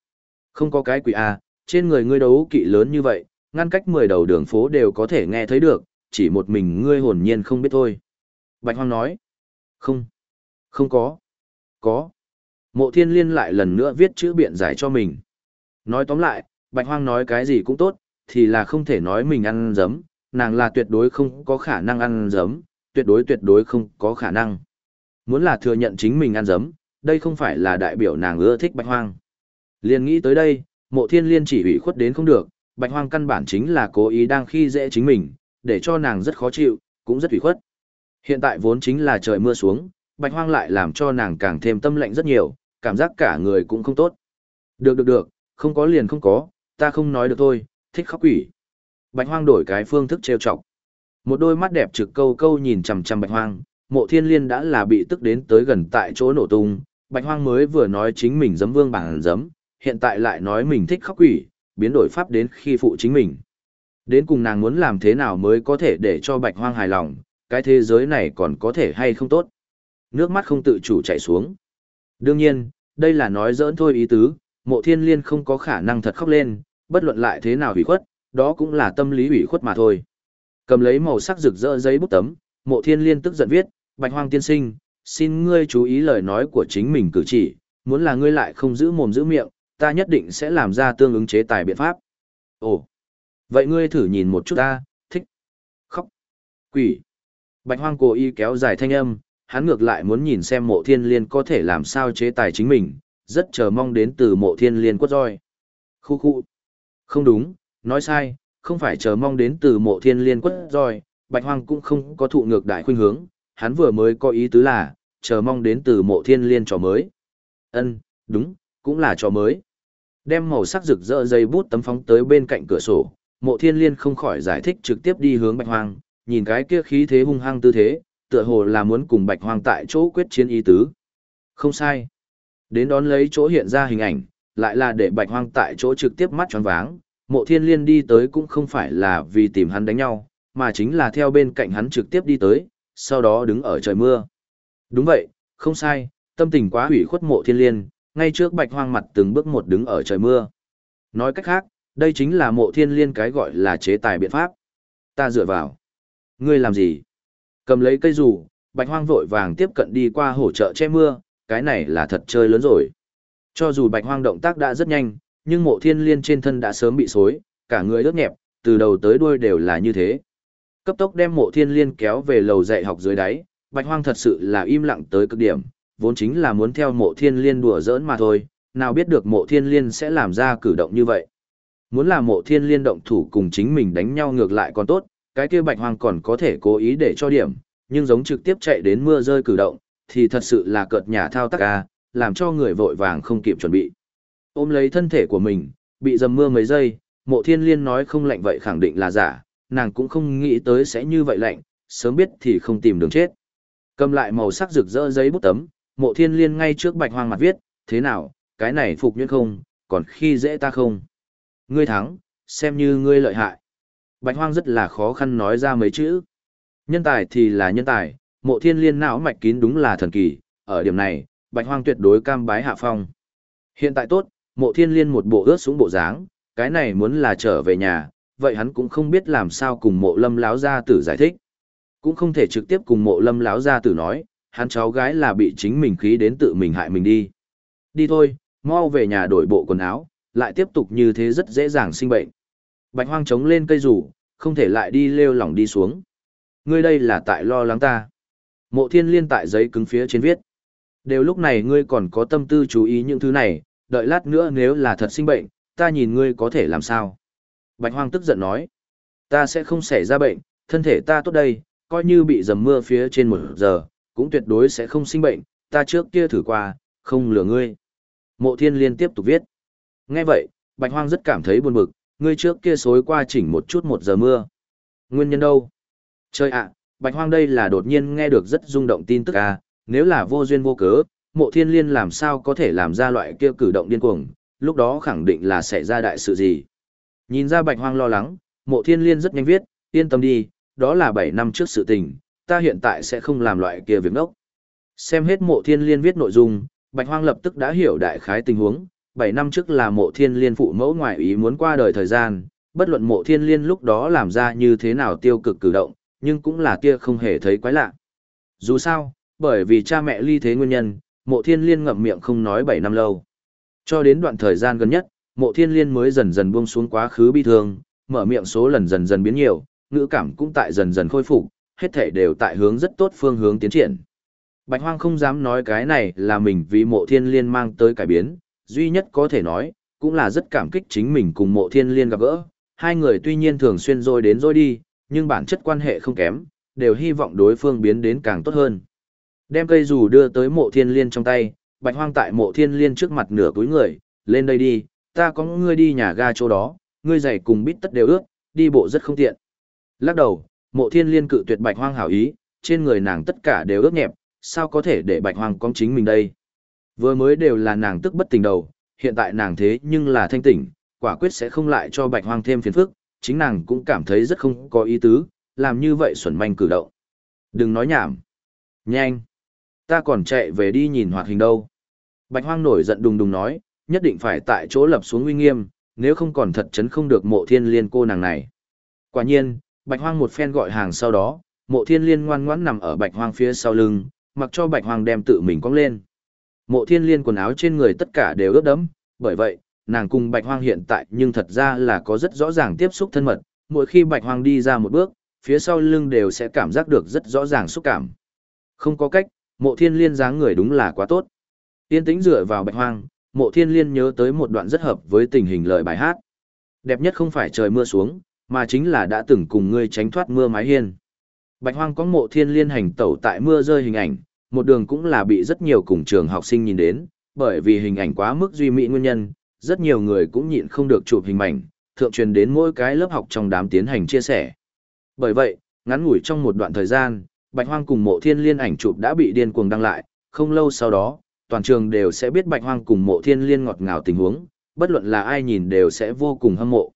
Không có cái quỷ à, trên người ngươi đấu kỵ lớn như vậy, ngăn cách 10 đầu đường phố đều có thể nghe thấy được, chỉ một mình ngươi hồn nhiên không biết thôi. Bạch hoang nói, không, không có, có. Mộ thiên liên lại lần nữa viết chữ biện giải cho mình. Nói tóm lại, bạch hoang nói cái gì cũng tốt, thì là không thể nói mình ăn giấm, nàng là tuyệt đối không có khả năng ăn giấm, tuyệt đối tuyệt đối không có khả năng. Muốn là thừa nhận chính mình ăn giấm, đây không phải là đại biểu nàng ưa thích bạch hoang. Liên nghĩ tới đây, mộ thiên liên chỉ ủy khuất đến không được, bạch hoang căn bản chính là cố ý đang khi dễ chính mình, để cho nàng rất khó chịu, cũng rất ủy khuất. Hiện tại vốn chính là trời mưa xuống, bạch hoang lại làm cho nàng càng thêm tâm lạnh rất nhiều, cảm giác cả người cũng không tốt. Được được được, không có liền không có, ta không nói được thôi, thích khóc quỷ. Bạch hoang đổi cái phương thức trêu chọc. Một đôi mắt đẹp trực câu câu nhìn chằm chằm bạch hoang, mộ thiên liên đã là bị tức đến tới gần tại chỗ nổ tung. Bạch hoang mới vừa nói chính mình giấm vương bảng giấm, hiện tại lại nói mình thích khóc quỷ, biến đổi pháp đến khi phụ chính mình. Đến cùng nàng muốn làm thế nào mới có thể để cho bạch hoang hài lòng, cái thế giới này còn có thể hay không tốt. Nước mắt không tự chủ chảy xuống. Đương nhiên, đây là nói giỡn thôi ý tứ, mộ thiên liên không có khả năng thật khóc lên, bất luận lại thế nào hủy khuất, đó cũng là tâm lý hủy khuất mà thôi. Cầm lấy màu sắc rực rỡ giấy bút tấm, mộ thiên liên tức giận viết, bạch hoang tiên sinh, xin ngươi chú ý lời nói của chính mình cử chỉ, muốn là ngươi lại không giữ mồm giữ miệng, ta nhất định sẽ làm ra tương ứng chế tài biện pháp. Ồ, vậy ngươi thử nhìn một chút ta, thích, khóc, quỷ. Bạch hoang cố ý kéo dài thanh âm, hắn ngược lại muốn nhìn xem mộ thiên liên có thể làm sao chế tài chính mình, rất chờ mong đến từ mộ thiên liên quất roi. Khu khu. Không đúng, nói sai, không phải chờ mong đến từ mộ thiên liên quất roi, bạch hoang cũng không có thụ ngược đại khuynh hướng, hắn vừa mới có ý tứ là, chờ mong đến từ mộ thiên liên trò mới. Ân, đúng, cũng là trò mới. Đem màu sắc rực rỡ dây bút tấm phóng tới bên cạnh cửa sổ, mộ thiên liên không khỏi giải thích trực tiếp đi hướng bạch hoang, nhìn cái kia khí thế hung hăng tư thế, tựa hồ là muốn cùng bạch hoang tại chỗ quyết chiến ý tứ. Không sai. Đến đón lấy chỗ hiện ra hình ảnh, lại là để bạch hoang tại chỗ trực tiếp mắt tròn váng, mộ thiên liên đi tới cũng không phải là vì tìm hắn đánh nhau, mà chính là theo bên cạnh hắn trực tiếp đi tới, sau đó đứng ở trời mưa. Đúng vậy, không sai, tâm tình quá hủy khuất mộ thiên liên, ngay trước bạch hoang mặt từng bước một đứng ở trời mưa. Nói cách khác, đây chính là mộ thiên liên cái gọi là chế tài biện pháp. Ta dựa vào. Ngươi làm gì? Cầm lấy cây rủ, bạch hoang vội vàng tiếp cận đi qua hỗ trợ che mưa, cái này là thật chơi lớn rồi. Cho dù bạch hoang động tác đã rất nhanh, nhưng mộ thiên liên trên thân đã sớm bị xối, cả người ướt nhẹp, từ đầu tới đuôi đều là như thế. Cấp tốc đem mộ thiên liên kéo về lầu dạy học dưới đáy, bạch hoang thật sự là im lặng tới cực điểm, vốn chính là muốn theo mộ thiên liên đùa giỡn mà thôi, nào biết được mộ thiên liên sẽ làm ra cử động như vậy. Muốn là mộ thiên liên động thủ cùng chính mình đánh nhau ngược lại còn tốt, cái kia bạch hoang còn có thể cố ý để cho điểm, nhưng giống trực tiếp chạy đến mưa rơi cử động, thì thật sự là cợt nhà thao tác ca, làm cho người vội vàng không kịp chuẩn bị. Ôm lấy thân thể của mình, bị dầm mưa mấy giây, mộ thiên liên nói không lạnh vậy khẳng định là giả, nàng cũng không nghĩ tới sẽ như vậy lạnh, sớm biết thì không tìm đường chết. Cầm lại màu sắc rực rỡ giấy bút tấm, mộ thiên liên ngay trước bạch hoang mặt viết, thế nào, cái này phục nhuyễn không, còn khi dễ ta không. Ngươi thắng, xem như ngươi lợi hại. Bạch hoang rất là khó khăn nói ra mấy chữ. Nhân tài thì là nhân tài, mộ thiên liên não mạch kín đúng là thần kỳ, ở điểm này, bạch hoang tuyệt đối cam bái hạ phong. Hiện tại tốt, mộ thiên liên một bộ ướt xuống bộ dáng, cái này muốn là trở về nhà, vậy hắn cũng không biết làm sao cùng mộ lâm láo gia tử giải thích. Cũng không thể trực tiếp cùng mộ lâm láo gia tử nói, hắn cháu gái là bị chính mình khí đến tự mình hại mình đi. Đi thôi, mau về nhà đổi bộ quần áo, lại tiếp tục như thế rất dễ dàng sinh bệnh. Bạch hoang chống lên cây rủ, không thể lại đi lêu lỏng đi xuống. Ngươi đây là tại lo lắng ta. Mộ thiên liên tại giấy cứng phía trên viết. Đều lúc này ngươi còn có tâm tư chú ý những thứ này, đợi lát nữa nếu là thật sinh bệnh, ta nhìn ngươi có thể làm sao. Bạch hoang tức giận nói. Ta sẽ không xảy ra bệnh, thân thể ta tốt đây, coi như bị dầm mưa phía trên một giờ, cũng tuyệt đối sẽ không sinh bệnh, ta trước kia thử qua, không lừa ngươi. Mộ thiên liên tiếp tục viết. Nghe vậy, bạch hoang rất cảm thấy buồn bực, ngươi trước kia xối qua chỉnh một chút một giờ mưa. Nguyên nhân đâu? Trời ạ, bạch hoang đây là đột nhiên nghe được rất rung động tin tức à, nếu là vô duyên vô cớ, mộ thiên liên làm sao có thể làm ra loại kia cử động điên cuồng, lúc đó khẳng định là sẽ ra đại sự gì. Nhìn ra bạch hoang lo lắng, mộ thiên liên rất nhanh viết, yên tâm đi, đó là 7 năm trước sự tình, ta hiện tại sẽ không làm loại kia việc đốc. Xem hết mộ thiên liên viết nội dung, bạch hoang lập tức đã hiểu đại khái tình huống, 7 năm trước là mộ thiên liên phụ mẫu ngoại ý muốn qua đời thời gian, bất luận mộ thiên liên lúc đó làm ra như thế nào tiêu cực cử động, nhưng cũng là kia không hề thấy quái lạ. Dù sao, bởi vì cha mẹ ly thế nguyên nhân, mộ thiên liên ngậm miệng không nói 7 năm lâu. Cho đến đoạn thời gian gần nhất, mộ thiên liên mới dần dần buông xuống quá khứ bi thương, mở miệng số lần dần dần biến nhiều, ngữ cảm cũng tại dần dần khôi phục, hết thể đều tại hướng rất tốt phương hướng tiến triển. Bạch Hoang không dám nói cái này là mình vì mộ thiên liên mang tới cải biến, duy nhất có thể nói, cũng là rất cảm kích chính mình cùng mộ thiên liên gặp gỡ. Hai người tuy nhiên thường xuyên rồi đến rồi đi, nhưng bản chất quan hệ không kém, đều hy vọng đối phương biến đến càng tốt hơn. Đem cây dù đưa tới mộ thiên liên trong tay, bạch hoang tại mộ thiên liên trước mặt nửa túi người, lên đây đi, ta có ngươi đi nhà ga chỗ đó, ngươi giày cùng bít tất đều ướt, đi bộ rất không tiện. Lắc đầu, mộ thiên liên cự tuyệt bạch hoang hảo ý, trên người nàng tất cả đều ướt nhẹp, sao có thể để bạch hoang có chính mình đây. Vừa mới đều là nàng tức bất tình đầu, hiện tại nàng thế nhưng là thanh tỉnh, quả quyết sẽ không lại cho bạch hoang thêm phiền phức, chính nàng cũng cảm thấy rất không có ý tứ, làm như vậy xuẩn manh cử động. Đừng nói nhảm. Nhanh. Ta còn chạy về đi nhìn hoạt hình đâu. Bạch hoang nổi giận đùng đùng nói, nhất định phải tại chỗ lập xuống uy nghiêm, nếu không còn thật chấn không được mộ thiên liên cô nàng này. Quả nhiên, bạch hoang một phen gọi hàng sau đó, mộ thiên liên ngoan ngoãn nằm ở bạch hoang phía sau lưng, mặc cho bạch hoang đem tự mình cong lên. Mộ thiên liên quần áo trên người tất cả đều ướt đẫm, bởi vậy, nàng cùng bạch hoang hiện tại nhưng thật ra là có rất rõ ràng tiếp xúc thân mật, mỗi khi bạch hoang đi ra một bước, phía sau lưng đều sẽ cảm giác được rất rõ ràng xúc cảm. Không có cách, mộ thiên liên dáng người đúng là quá tốt. Tiên tĩnh dựa vào bạch hoang, mộ thiên liên nhớ tới một đoạn rất hợp với tình hình lời bài hát. Đẹp nhất không phải trời mưa xuống, mà chính là đã từng cùng ngươi tránh thoát mưa mái hiên. Bạch hoang có mộ thiên liên hành tẩu tại mưa rơi hình ảnh, một đường cũng là bị rất nhiều cùng trường học sinh nhìn đến, bởi vì hình ảnh quá mức duy mỹ nguyên nhân, rất nhiều người cũng nhịn không được chụp hình ảnh, thượng truyền đến mỗi cái lớp học trong đám tiến hành chia sẻ. Bởi vậy, ngắn ngủi trong một đoạn thời gian, Bạch Hoang cùng Mộ Thiên Liên ảnh chụp đã bị điên cuồng đăng lại, không lâu sau đó, toàn trường đều sẽ biết Bạch Hoang cùng Mộ Thiên Liên ngọt ngào tình huống, bất luận là ai nhìn đều sẽ vô cùng hâm mộ.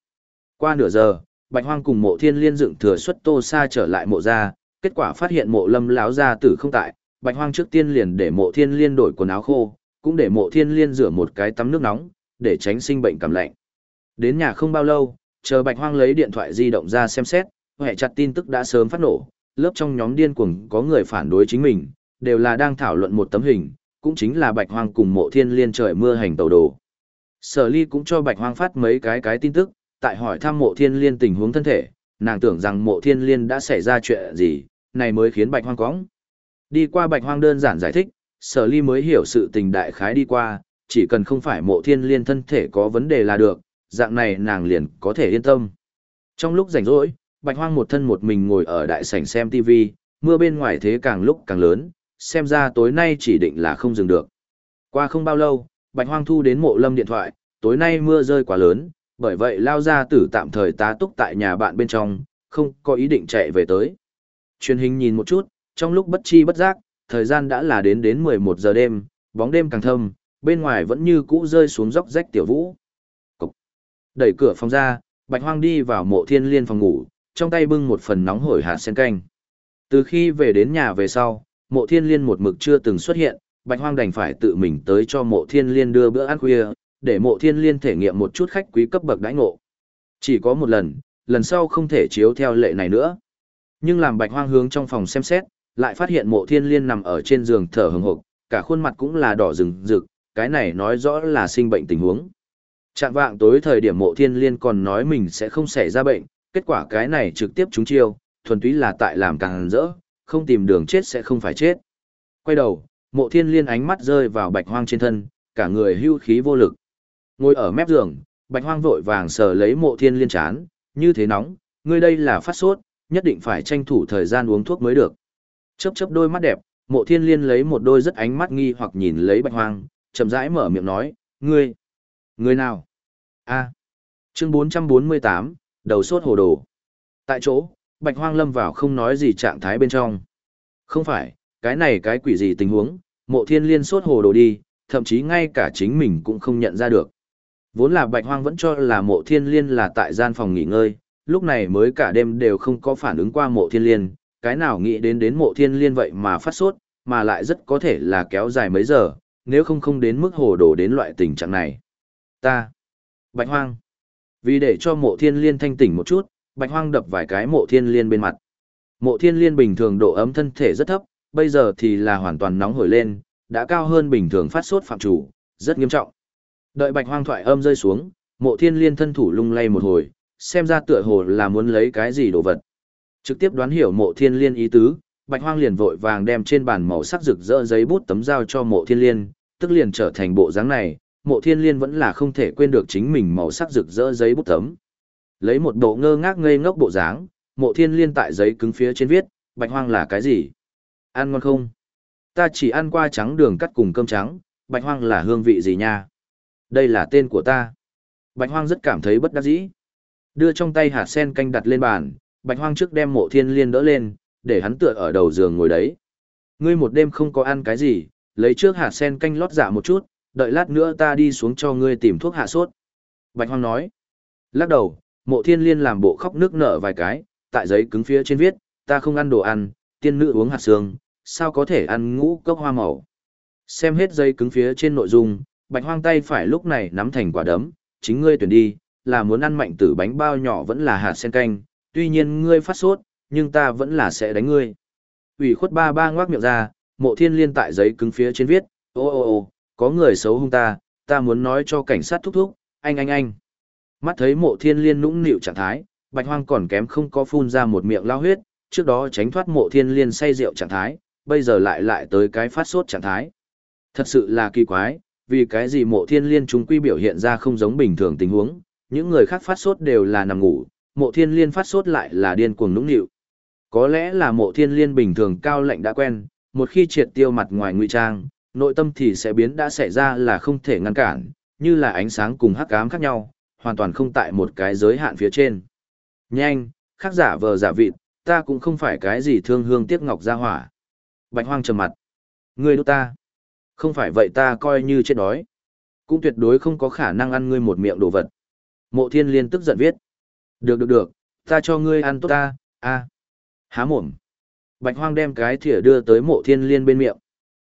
Qua nửa giờ, Bạch Hoang cùng Mộ Thiên Liên dựng thừa xuất Tô Sa trở lại mộ gia, kết quả phát hiện Mộ Lâm lão gia tử không tại, Bạch Hoang trước tiên liền để Mộ Thiên Liên đổi quần áo khô, cũng để Mộ Thiên Liên rửa một cái tắm nước nóng, để tránh sinh bệnh cảm lạnh. Đến nhà không bao lâu, chờ Bạch Hoang lấy điện thoại di động ra xem xét, hệ chặt tin tức đã sớm phát nổ, lớp trong nhóm điên cuồng có người phản đối chính mình, đều là đang thảo luận một tấm hình, cũng chính là Bạch Hoang cùng Mộ Thiên Liên trời mưa hành tàu đồ. Sở Ly cũng cho Bạch Hoang phát mấy cái cái tin tức, tại hỏi thăm Mộ Thiên Liên tình huống thân thể, nàng tưởng rằng Mộ Thiên Liên đã xảy ra chuyện gì, này mới khiến Bạch Hoang cóng. Đi qua Bạch Hoang đơn giản giải thích, Sở Ly mới hiểu sự tình đại khái đi qua, chỉ cần không phải Mộ Thiên Liên thân thể có vấn đề là được, dạng này nàng liền có thể yên tâm. Trong lúc rảnh rỗi, Bạch Hoang một thân một mình ngồi ở đại sảnh xem TV, mưa bên ngoài thế càng lúc càng lớn, xem ra tối nay chỉ định là không dừng được. Qua không bao lâu, Bạch Hoang thu đến mộ lâm điện thoại, tối nay mưa rơi quá lớn, bởi vậy lao ra tử tạm thời tá túc tại nhà bạn bên trong, không có ý định chạy về tới. Truyền hình nhìn một chút, trong lúc bất chi bất giác, thời gian đã là đến đến 11 giờ đêm, bóng đêm càng thâm, bên ngoài vẫn như cũ rơi xuống dốc rách tiểu vũ. Cục. Đẩy cửa phòng ra, Bạch Hoang đi vào mộ thiên liên phòng ngủ, trong tay bưng một phần nóng hổi hạt sen canh. Từ khi về đến nhà về sau, mộ thiên liên một mực chưa từng xuất hiện, bạch hoang đành phải tự mình tới cho mộ thiên liên đưa bữa ăn khuya, để mộ thiên liên thể nghiệm một chút khách quý cấp bậc đãi ngộ. Chỉ có một lần, lần sau không thể chiếu theo lệ này nữa. Nhưng làm bạch hoang hướng trong phòng xem xét, lại phát hiện mộ thiên liên nằm ở trên giường thở hừng hực, cả khuôn mặt cũng là đỏ rừng rực, cái này nói rõ là sinh bệnh tình huống. Trạng vạng tối thời điểm mộ thiên liên còn nói mình sẽ không xảy ra bệnh, kết quả cái này trực tiếp trúng chiêu, thuần túy là tại làm càng rỡ, không tìm đường chết sẽ không phải chết. Quay đầu, mộ thiên liên ánh mắt rơi vào bạch hoang trên thân, cả người hưu khí vô lực. Ngồi ở mép giường, bạch hoang vội vàng sờ lấy mộ thiên liên chán, như thế nóng, ngươi đây là phát sốt, nhất định phải tranh thủ thời gian uống thuốc mới được. Chớp chớp đôi mắt đẹp, mộ thiên liên lấy một đôi rất ánh mắt nghi hoặc nhìn lấy bạch hoang, chậm rãi mở miệng nói, ngươi, ngươi nào? a chương 448, đầu sốt hồ đồ. Tại chỗ, bạch hoang lâm vào không nói gì trạng thái bên trong. Không phải, cái này cái quỷ gì tình huống, mộ thiên liên sốt hồ đồ đi, thậm chí ngay cả chính mình cũng không nhận ra được. Vốn là bạch hoang vẫn cho là mộ thiên liên là tại gian phòng nghỉ ngơi, lúc này mới cả đêm đều không có phản ứng qua mộ thiên liên, cái nào nghĩ đến đến mộ thiên liên vậy mà phát sốt, mà lại rất có thể là kéo dài mấy giờ, nếu không không đến mức hồ đồ đến loại tình trạng này. Ta, bạch hoang, vì để cho mộ thiên liên thanh tỉnh một chút, bạch hoang đập vài cái mộ thiên liên bên mặt. Mộ thiên liên bình thường độ ấm thân thể rất thấp, bây giờ thì là hoàn toàn nóng hổi lên, đã cao hơn bình thường phát sốt phạm chủ, rất nghiêm trọng. Đợi bạch hoang thoại âm rơi xuống, mộ thiên liên thân thủ lung lay một hồi, xem ra tựa hồ là muốn lấy cái gì đồ vật. Trực tiếp đoán hiểu mộ thiên liên ý tứ, bạch hoang liền vội vàng đem trên bàn màu sắc rực rỡ giấy bút tấm giao cho mộ thiên liên, tức liền trở thành bộ dáng này, mộ thiên liên vẫn là không thể quên được chính mình màu sắc rực rỡ giấy bút tấm. Lấy một bộ ngơ ngác ngây ngốc bộ dáng, mộ thiên liên tại giấy cứng phía trên viết, bạch hoang là cái gì? Ăn ngon không? Ta chỉ ăn qua trắng đường cắt cùng cơm trắng, bạch hoang là hương vị gì nha? Đây là tên của ta. Bạch hoang rất cảm thấy bất đắc dĩ. Đưa trong tay hạt sen canh đặt lên bàn, bạch hoang trước đem mộ thiên liên đỡ lên, để hắn tựa ở đầu giường ngồi đấy. Ngươi một đêm không có ăn cái gì, lấy trước hạt sen canh lót dạ một chút, đợi lát nữa ta đi xuống cho ngươi tìm thuốc hạ sốt. Bạch hoang nói. Lắc đầu, mộ thiên liên làm bộ khóc nước nở vài cái, tại giấy cứng phía trên viết, ta không ăn đồ ăn, tiên nữ uống hạt xương, sao có thể ăn ngũ cốc hoa màu. Xem hết giấy cứng phía trên nội dung, bạch hoang tay phải lúc này nắm thành quả đấm, chính ngươi tuyển đi, là muốn ăn mạnh tử bánh bao nhỏ vẫn là hạt sen canh, tuy nhiên ngươi phát sốt, nhưng ta vẫn là sẽ đánh ngươi. ủy khuất ba ba ngoác miệng ra, mộ thiên liên tại giấy cứng phía trên viết, ô ô ô, có người xấu hung ta, ta muốn nói cho cảnh sát thúc thúc, anh anh anh. Mắt thấy mộ thiên liên nũng nịu trạng thái, bạch hoang còn kém không có phun ra một miệng lao huyết, trước đó tránh thoát mộ thiên liên say rượu trạng thái, bây giờ lại lại tới cái phát sốt trạng thái. Thật sự là kỳ quái, vì cái gì mộ thiên liên chúng quy biểu hiện ra không giống bình thường tình huống, những người khác phát sốt đều là nằm ngủ, mộ thiên liên phát sốt lại là điên cuồng nũng nịu. Có lẽ là mộ thiên liên bình thường cao lạnh đã quen, một khi triệt tiêu mặt ngoài ngụy trang, nội tâm thì sẽ biến đã xảy ra là không thể ngăn cản, như là ánh sáng cùng hắc ám khác nhau, hoàn toàn không tại một cái giới hạn phía trên. Nhanh, khác giả vờ giả vịt, ta cũng không phải cái gì thương hương tiếc ngọc ra hỏa. Bạch hoang trầm mặt. Ngươi đốt ta. Không phải vậy ta coi như chết đói. Cũng tuyệt đối không có khả năng ăn ngươi một miệng đồ vật. Mộ thiên liên tức giận viết. Được được được, ta cho ngươi ăn tốt ta, a Há mồm. Bạch hoang đem cái thìa đưa tới mộ thiên liên bên miệng.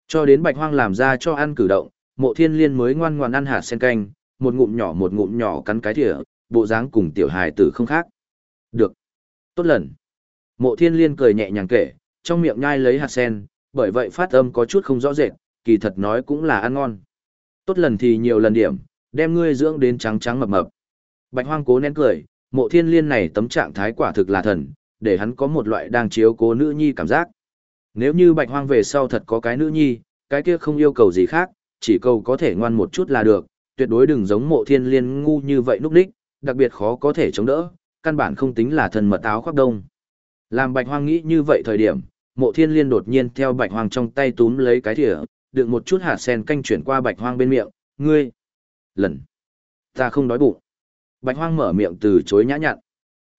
Cho đến bạch hoang làm ra cho ăn cử động, mộ thiên liên mới ngoan ngoan ăn hạt sen canh, một ngụm nhỏ một ngụm nhỏ cắn cái thìa, bộ dáng cùng tiểu hài tử không khác. Được. Tốt lần. Mộ thiên liên cười nhẹ nhàng kể, trong miệng nhai lấy hạt sen, bởi vậy phát âm có chút không rõ rệt, kỳ thật nói cũng là ăn ngon. Tốt lần thì nhiều lần điểm, đem ngươi dưỡng đến trắng trắng mập mập. Bạch hoang cố nén cười, mộ thiên liên này tấm trạng thái quả thực là thần, để hắn có một loại đang chiếu cố nữ nhi cảm giác. Nếu như bạch hoang về sau thật có cái nữ nhi, cái kia không yêu cầu gì khác, chỉ cầu có thể ngoan một chút là được, tuyệt đối đừng giống mộ thiên liên ngu như vậy núp đích, đặc biệt khó có thể chống đỡ, căn bản không tính là thần mật áo khoác đông. Làm bạch hoang nghĩ như vậy thời điểm, mộ thiên liên đột nhiên theo bạch hoang trong tay túm lấy cái thìa, đựng một chút hạt sen canh chuyển qua bạch hoang bên miệng, ngươi, lần, ta không đói bụng. Bạch hoang mở miệng từ chối nhã nhặn.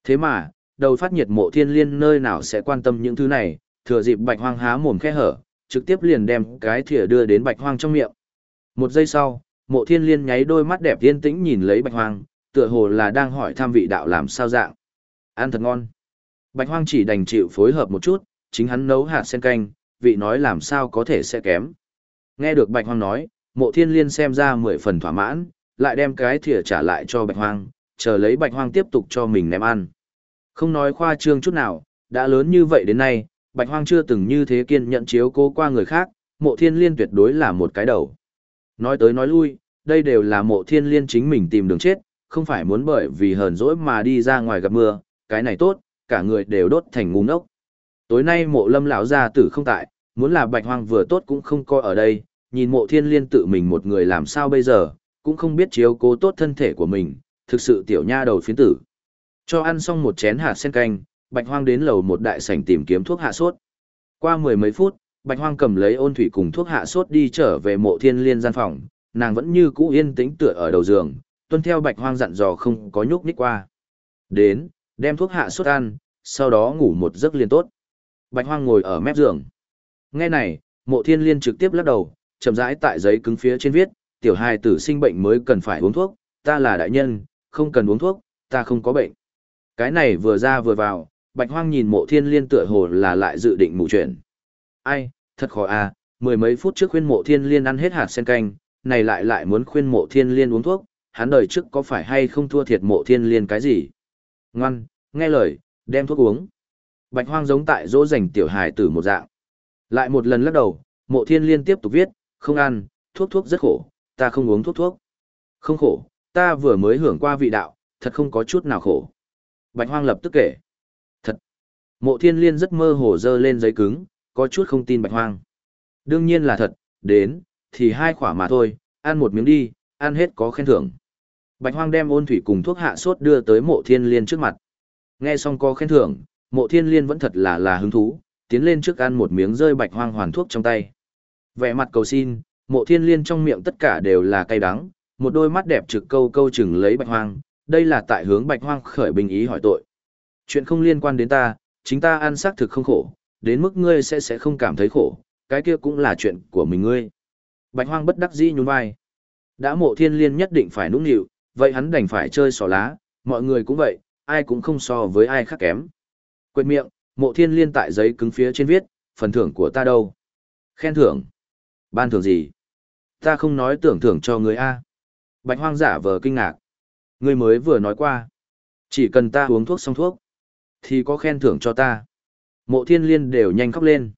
Thế mà, đầu phát nhiệt mộ thiên liên nơi nào sẽ quan tâm những thứ này, thừa dịp bạch hoang há mồm khẽ hở, trực tiếp liền đem cái thìa đưa đến bạch hoang trong miệng. Một giây sau, mộ thiên liên nháy đôi mắt đẹp yên tĩnh nhìn lấy bạch hoang, tựa hồ là đang hỏi tham vị đạo làm sao dạng. Ăn thật ngon. Bạch hoang chỉ đành chịu phối hợp một chút, chính hắn nấu hạt sen canh, vị nói làm sao có thể sẽ kém. Nghe được bạch hoang nói, mộ thiên liên xem ra mười phần thỏa mãn, lại đem cái thìa trả lại cho bạch hoang, chờ lấy bạch hoang tiếp tục cho mình ném ăn. Không nói khoa trương chút nào, đã lớn như vậy đến nay, bạch hoang chưa từng như thế kiên nhận chiếu cố qua người khác, mộ thiên liên tuyệt đối là một cái đầu. Nói tới nói lui, đây đều là mộ thiên liên chính mình tìm đường chết, không phải muốn bởi vì hờn dỗi mà đi ra ngoài gặp mưa, cái này tốt, cả người đều đốt thành ngu ngốc. Tối nay mộ lâm lão gia tử không tại, muốn là bạch hoang vừa tốt cũng không coi ở đây, nhìn mộ thiên liên tự mình một người làm sao bây giờ, cũng không biết chiếu cố tốt thân thể của mình, thực sự tiểu nha đầu phiến tử. Cho ăn xong một chén hạt sen canh, Bạch Hoang đến lầu một đại sảnh tìm kiếm thuốc hạ sốt. Qua mười mấy phút, Bạch Hoang cầm lấy ôn thủy cùng thuốc hạ sốt đi trở về mộ thiên liên gian phòng, nàng vẫn như cũ yên tĩnh tựa ở đầu giường, tuân theo Bạch Hoang dặn dò không có nhúc nhích qua. Đến, đem thuốc hạ sốt ăn, sau đó ngủ một giấc liền tốt. Bạch Hoang ngồi ở mép giường. Nghe này, mộ thiên liên trực tiếp lắc đầu, chậm rãi tại giấy cứng phía trên viết, tiểu hài tử sinh bệnh mới cần phải uống thuốc, ta là đại nhân, không cần uống thuốc, ta không có bệnh. Cái này vừa ra vừa vào, Bạch Hoang nhìn mộ thiên liên tựa hồ là lại dự định mụ chuyện. Ai, thật khó à, mười mấy phút trước khuyên mộ thiên liên ăn hết hạt sen canh, này lại lại muốn khuyên mộ thiên liên uống thuốc, hắn đời trước có phải hay không thua thiệt mộ thiên liên cái gì. Ngoan, nghe lời, đem thuốc uống. Bạch Hoang giống tại dỗ dành tiểu hài tử một dạng. Lại một lần lắc đầu, mộ thiên liên tiếp tục viết, không ăn, thuốc thuốc rất khổ, ta không uống thuốc thuốc. Không khổ, ta vừa mới hưởng qua vị đạo, thật không có chút nào khổ. Bạch Hoang lập tức kể. Thật. Mộ thiên liên rất mơ hồ dơ lên giấy cứng, có chút không tin Bạch Hoang. Đương nhiên là thật, đến, thì hai khỏa mà thôi, ăn một miếng đi, ăn hết có khen thưởng. Bạch Hoang đem ôn thủy cùng thuốc hạ sốt đưa tới mộ thiên liên trước mặt. Nghe xong có khen thưởng, mộ thiên liên vẫn thật là là hứng thú, tiến lên trước ăn một miếng rơi Bạch Hoang hoàn thuốc trong tay. Vẻ mặt cầu xin, mộ thiên liên trong miệng tất cả đều là cay đắng, một đôi mắt đẹp trực câu câu chừng lấy Bạch Hoang, đây là tại hướng Bạch Hoang khởi bình ý hỏi tội. Chuyện không liên quan đến ta, chính ta ăn xác thực không khổ, đến mức ngươi sẽ sẽ không cảm thấy khổ, cái kia cũng là chuyện của mình ngươi. Bạch Hoang bất đắc dĩ nhún vai. Đã mộ thiên liên nhất định phải nũng nịu, vậy hắn đành phải chơi sò lá, mọi người cũng vậy, ai cũng không so với ai khác kém. Quên miệng, mộ thiên liên tại giấy cứng phía trên viết, phần thưởng của ta đâu? Khen thưởng. Ban thưởng gì? Ta không nói tưởng thưởng cho người A. Bạch hoang giả vờ kinh ngạc. Người mới vừa nói qua. Chỉ cần ta uống thuốc xong thuốc, thì có khen thưởng cho ta. Mộ thiên liên đều nhanh khóc lên.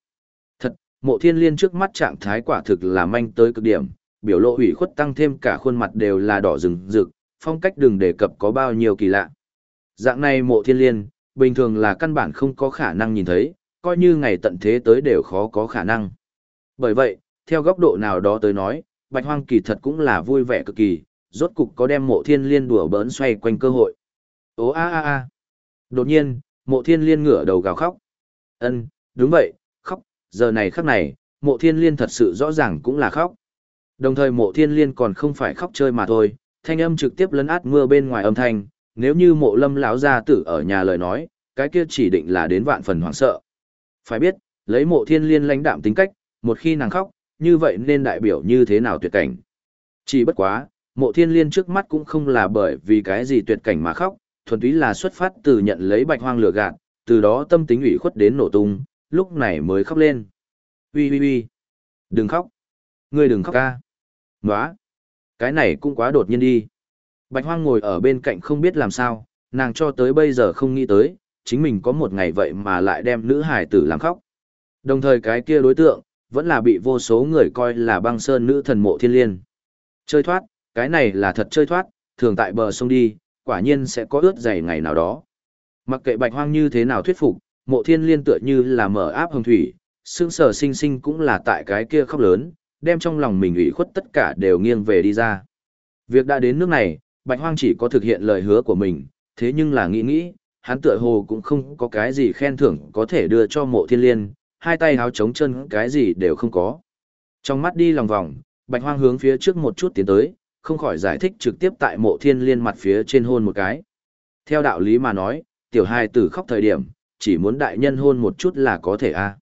Thật, mộ thiên liên trước mắt trạng thái quả thực là manh tới cực điểm, biểu lộ ủy khuất tăng thêm cả khuôn mặt đều là đỏ rừng rực, phong cách đừng đề cập có bao nhiêu kỳ lạ. Dạng này mộ thiên liên, bình thường là căn bản không có khả năng nhìn thấy, coi như ngày tận thế tới đều khó có khả năng. Bởi vậy, theo góc độ nào đó tới nói, bạch hoang kỳ thật cũng là vui vẻ cực kỳ, rốt cục có đem mộ thiên liên đùa bỡn xoay quanh cơ hội. Ô a a a. Đột nhiên, mộ thiên liên ngửa đầu gào khóc. Ân, đúng vậy, khóc, giờ này khắc này, mộ thiên liên thật sự rõ ràng cũng là khóc. Đồng thời mộ thiên liên còn không phải khóc chơi mà thôi, thanh âm trực tiếp lấn át mưa bên ngoài âm thanh, nếu như mộ lâm lão gia tử ở nhà lời nói, cái kia chỉ định là đến vạn phần hoảng sợ. Phải biết, lấy mộ thiên liên lãnh đạm tính cách, một khi nàng khóc, như vậy nên đại biểu như thế nào tuyệt cảnh. Chỉ bất quá, mộ thiên liên trước mắt cũng không là bởi vì cái gì tuyệt cảnh mà khóc, thuần túy là xuất phát từ nhận lấy bạch hoang lửa gạt, từ đó tâm tính ủy khuất đến nổ tung, lúc này mới khóc lên. uy uy uy đừng khóc, ngươi đừng khóc ca. nói cái này cũng quá đột nhiên đi. Bạch hoang ngồi ở bên cạnh không biết làm sao, nàng cho tới bây giờ không nghĩ tới, chính mình có một ngày vậy mà lại đem nữ hải tử làm khóc. Đồng thời cái kia đối tượng, vẫn là bị vô số người coi là băng sơn nữ thần mộ thiên liên. Chơi thoát, cái này là thật chơi thoát, thường tại bờ sông đi, quả nhiên sẽ có ướt dày ngày nào đó. Mặc kệ bạch hoang như thế nào thuyết phục, mộ thiên liên tựa như là mở áp hồng thủy, xương sở sinh sinh cũng là tại cái kia khóc lớn, đem trong lòng mình ủy khuất tất cả đều nghiêng về đi ra. Việc đã đến nước này, bạch hoang chỉ có thực hiện lời hứa của mình, thế nhưng là nghĩ nghĩ, hắn tựa hồ cũng không có cái gì khen thưởng có thể đưa cho mộ thiên liên, hai tay háo trống chân cái gì đều không có. Trong mắt đi lòng vòng, bạch hoang hướng phía trước một chút tiến tới, không khỏi giải thích trực tiếp tại mộ thiên liên mặt phía trên hôn một cái. Theo đạo lý mà nói, tiểu hài tử khóc thời điểm, chỉ muốn đại nhân hôn một chút là có thể a.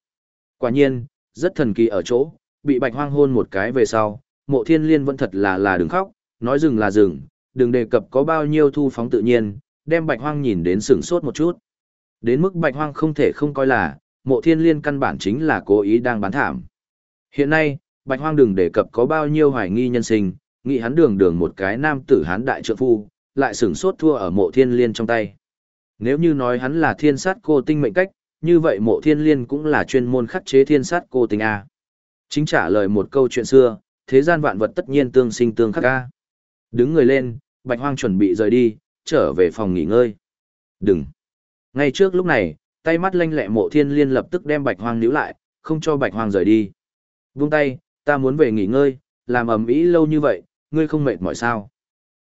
Quả nhiên, rất thần kỳ ở chỗ, bị bạch hoang hôn một cái về sau, mộ thiên liên vẫn thật là là đừng khóc, nói dừng là dừng, đừng đề cập có bao nhiêu thu phóng tự nhiên, đem bạch hoang nhìn đến sửng sốt một chút. Đến mức bạch hoang không thể không coi là, mộ thiên liên căn bản chính là cố ý đang bán thảm. Hiện nay, bạch hoang đừng đề cập có bao nhiêu hoài nghi nhân sinh, nghĩ hắn đường đường một cái nam tử hán đại trượng phu, lại sửng sốt thua ở mộ thiên liên trong tay. Nếu như nói hắn là thiên sát cô tinh mệnh cách, như vậy mộ thiên liên cũng là chuyên môn khắc chế thiên sát cô tinh A. Chính trả lời một câu chuyện xưa, thế gian vạn vật tất nhiên tương sinh tương khắc A. Đứng người lên, bạch hoang chuẩn bị rời đi, trở về phòng nghỉ ngơi. Đừng! Ngay trước lúc này, tay mắt lanh lẹ mộ thiên liên lập tức đem bạch hoang níu lại, không cho bạch hoang rời đi. Vung tay, ta muốn về nghỉ ngơi, làm ầm ĩ lâu như vậy, ngươi không mệt mỏi sao?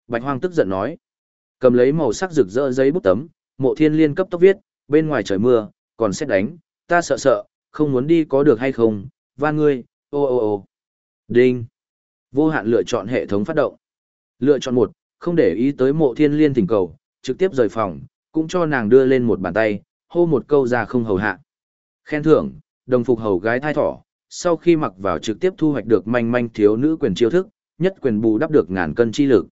Bạch hoang tức giận nói. Cầm lấy màu sắc rực rỡ giấy bút tấm, mộ thiên liên cấp tốc viết, bên ngoài trời mưa, còn xét đánh, ta sợ sợ, không muốn đi có được hay không, van ngươi, ô ô ô. Đinh. Vô hạn lựa chọn hệ thống phát động. Lựa chọn một, không để ý tới mộ thiên liên thỉnh cầu, trực tiếp rời phòng, cũng cho nàng đưa lên một bàn tay, hô một câu ra không hầu hạ. Khen thưởng, đồng phục hầu gái thai thỏ, sau khi mặc vào trực tiếp thu hoạch được manh manh thiếu nữ quyền chiêu thức, nhất quyền bù đắp được ngàn cân chi lực.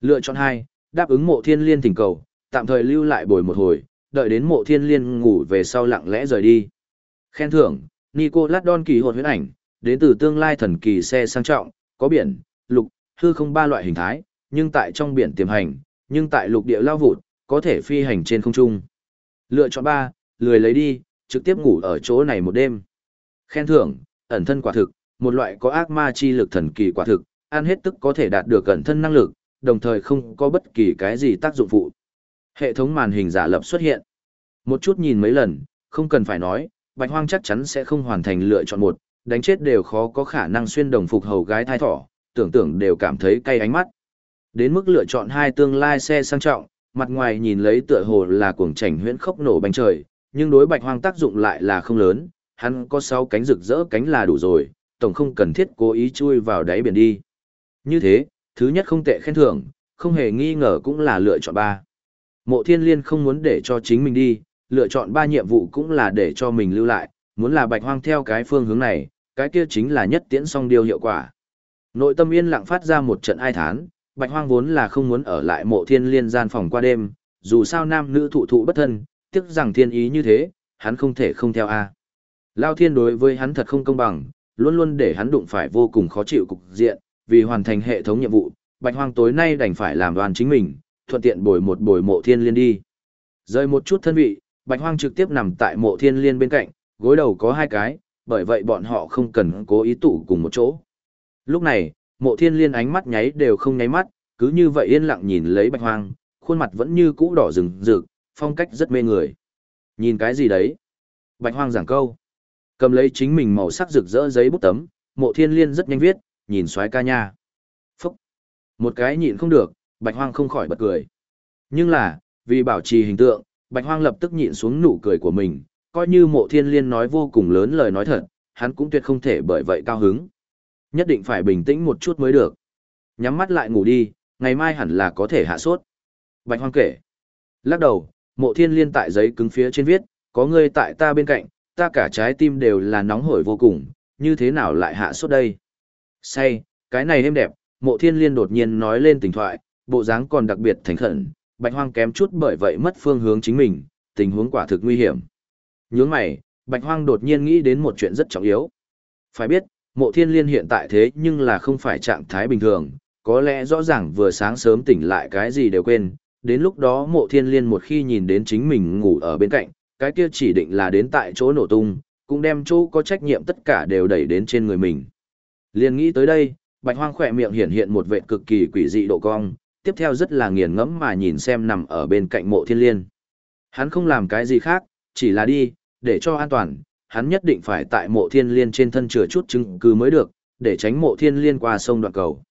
Lựa chọn hai, đáp ứng mộ thiên liên thỉnh cầu, tạm thời lưu lại bồi một hồi, đợi đến mộ thiên liên ngủ về sau lặng lẽ rời đi. Khen thưởng, Nico Don kỳ hồn huyết ảnh, đến từ tương lai thần kỳ xe sang trọng, có biển, lục, hư không ba loại hình thái, nhưng tại trong biển tiềm hành, nhưng tại lục địa lao vụt, có thể phi hành trên không trung. Lựa chọn ba, lười lấy đi, trực tiếp ngủ ở chỗ này một đêm. Khen thưởng, ẩn thân quả thực, một loại có ác ma chi lực thần kỳ quả thực, ăn hết tức có thể đạt được ẩn thân năng lực, đồng thời không có bất kỳ cái gì tác dụng phụ. Hệ thống màn hình giả lập xuất hiện. Một chút nhìn mấy lần, không cần phải nói, Bạch Hoang chắc chắn sẽ không hoàn thành lựa chọn một, đánh chết đều khó có khả năng xuyên đồng phục hầu gái thai thỏ, tưởng tượng đều cảm thấy cay ánh mắt. Đến mức lựa chọn hai tương lai xe sang trọng, mặt ngoài nhìn lấy tựa hồ là cuồng chảnh huyễn khốc nổ bánh trời, nhưng đối Bạch Hoang tác dụng lại là không lớn, hắn có sáu cánh rực rỡ cánh là đủ rồi, tổng không cần thiết cố ý chui vào đáy biển đi. Như thế, thứ nhất không tệ khen thưởng, không hề nghi ngờ cũng là lựa chọn ba. Mộ thiên liên không muốn để cho chính mình đi, lựa chọn ba nhiệm vụ cũng là để cho mình lưu lại, muốn là bạch hoang theo cái phương hướng này, cái kia chính là nhất tiễn song điều hiệu quả. Nội tâm yên lặng phát ra một trận ai thán, bạch hoang vốn là không muốn ở lại mộ thiên liên gian phòng qua đêm, dù sao nam nữ thụ thụ bất thân, tiếc rằng thiên ý như thế, hắn không thể không theo a. Lao thiên đối với hắn thật không công bằng, luôn luôn để hắn đụng phải vô cùng khó chịu cục diện, vì hoàn thành hệ thống nhiệm vụ, bạch hoang tối nay đành phải làm đoàn chính mình, thuận tiện bồi một bồi mộ thiên liên đi. rời một chút thân vị, bạch hoang trực tiếp nằm tại mộ thiên liên bên cạnh, gối đầu có hai cái, bởi vậy bọn họ không cần cố ý tụ cùng một chỗ. Lúc này, mộ thiên liên ánh mắt nháy đều không nháy mắt, cứ như vậy yên lặng nhìn lấy bạch hoang, khuôn mặt vẫn như cũ đỏ rừng rực, phong cách rất mê người. Nhìn cái gì đấy? Bạch hoang giảng câu. Cầm lấy chính mình màu sắc rực rỡ giấy bút tấm, mộ thiên liên rất nhanh viết, nhìn xoái ca nha. Phúc! Một cái nhịn không được, bạch hoang không khỏi bật cười. Nhưng là, vì bảo trì hình tượng, bạch hoang lập tức nhịn xuống nụ cười của mình, coi như mộ thiên liên nói vô cùng lớn lời nói thật, hắn cũng tuyệt không thể bởi vậy cao hứng. Nhất định phải bình tĩnh một chút mới được. Nhắm mắt lại ngủ đi, ngày mai hẳn là có thể hạ sốt. Bạch hoang kể. Lắc đầu, mộ thiên liên tại giấy cứng phía trên viết, có ngươi tại ta bên cạnh, ta cả trái tim đều là nóng hổi vô cùng, như thế nào lại hạ sốt đây? Say, cái này êm đẹp, mộ thiên liên đột nhiên nói lên tình thoại, bộ dáng còn đặc biệt thành khẩn, bạch hoang kém chút bởi vậy mất phương hướng chính mình, tình huống quả thực nguy hiểm. Nhướng mày, bạch hoang đột nhiên nghĩ đến một chuyện rất trọng yếu. Phải biết, mộ thiên liên hiện tại thế nhưng là không phải trạng thái bình thường, có lẽ rõ ràng vừa sáng sớm tỉnh lại cái gì đều quên, đến lúc đó mộ thiên liên một khi nhìn đến chính mình ngủ ở bên cạnh, cái kia chỉ định là đến tại chỗ nổ tung, cũng đem chỗ có trách nhiệm tất cả đều đẩy đến trên người mình. Liên nghĩ tới đây, bạch hoang khỏe miệng hiện hiện một vệ cực kỳ quỷ dị độ cong, tiếp theo rất là nghiền ngẫm mà nhìn xem nằm ở bên cạnh mộ thiên liên. Hắn không làm cái gì khác, chỉ là đi, để cho an toàn, hắn nhất định phải tại mộ thiên liên trên thân chừa chút chứng cứ mới được, để tránh mộ thiên liên qua sông đoạn cầu.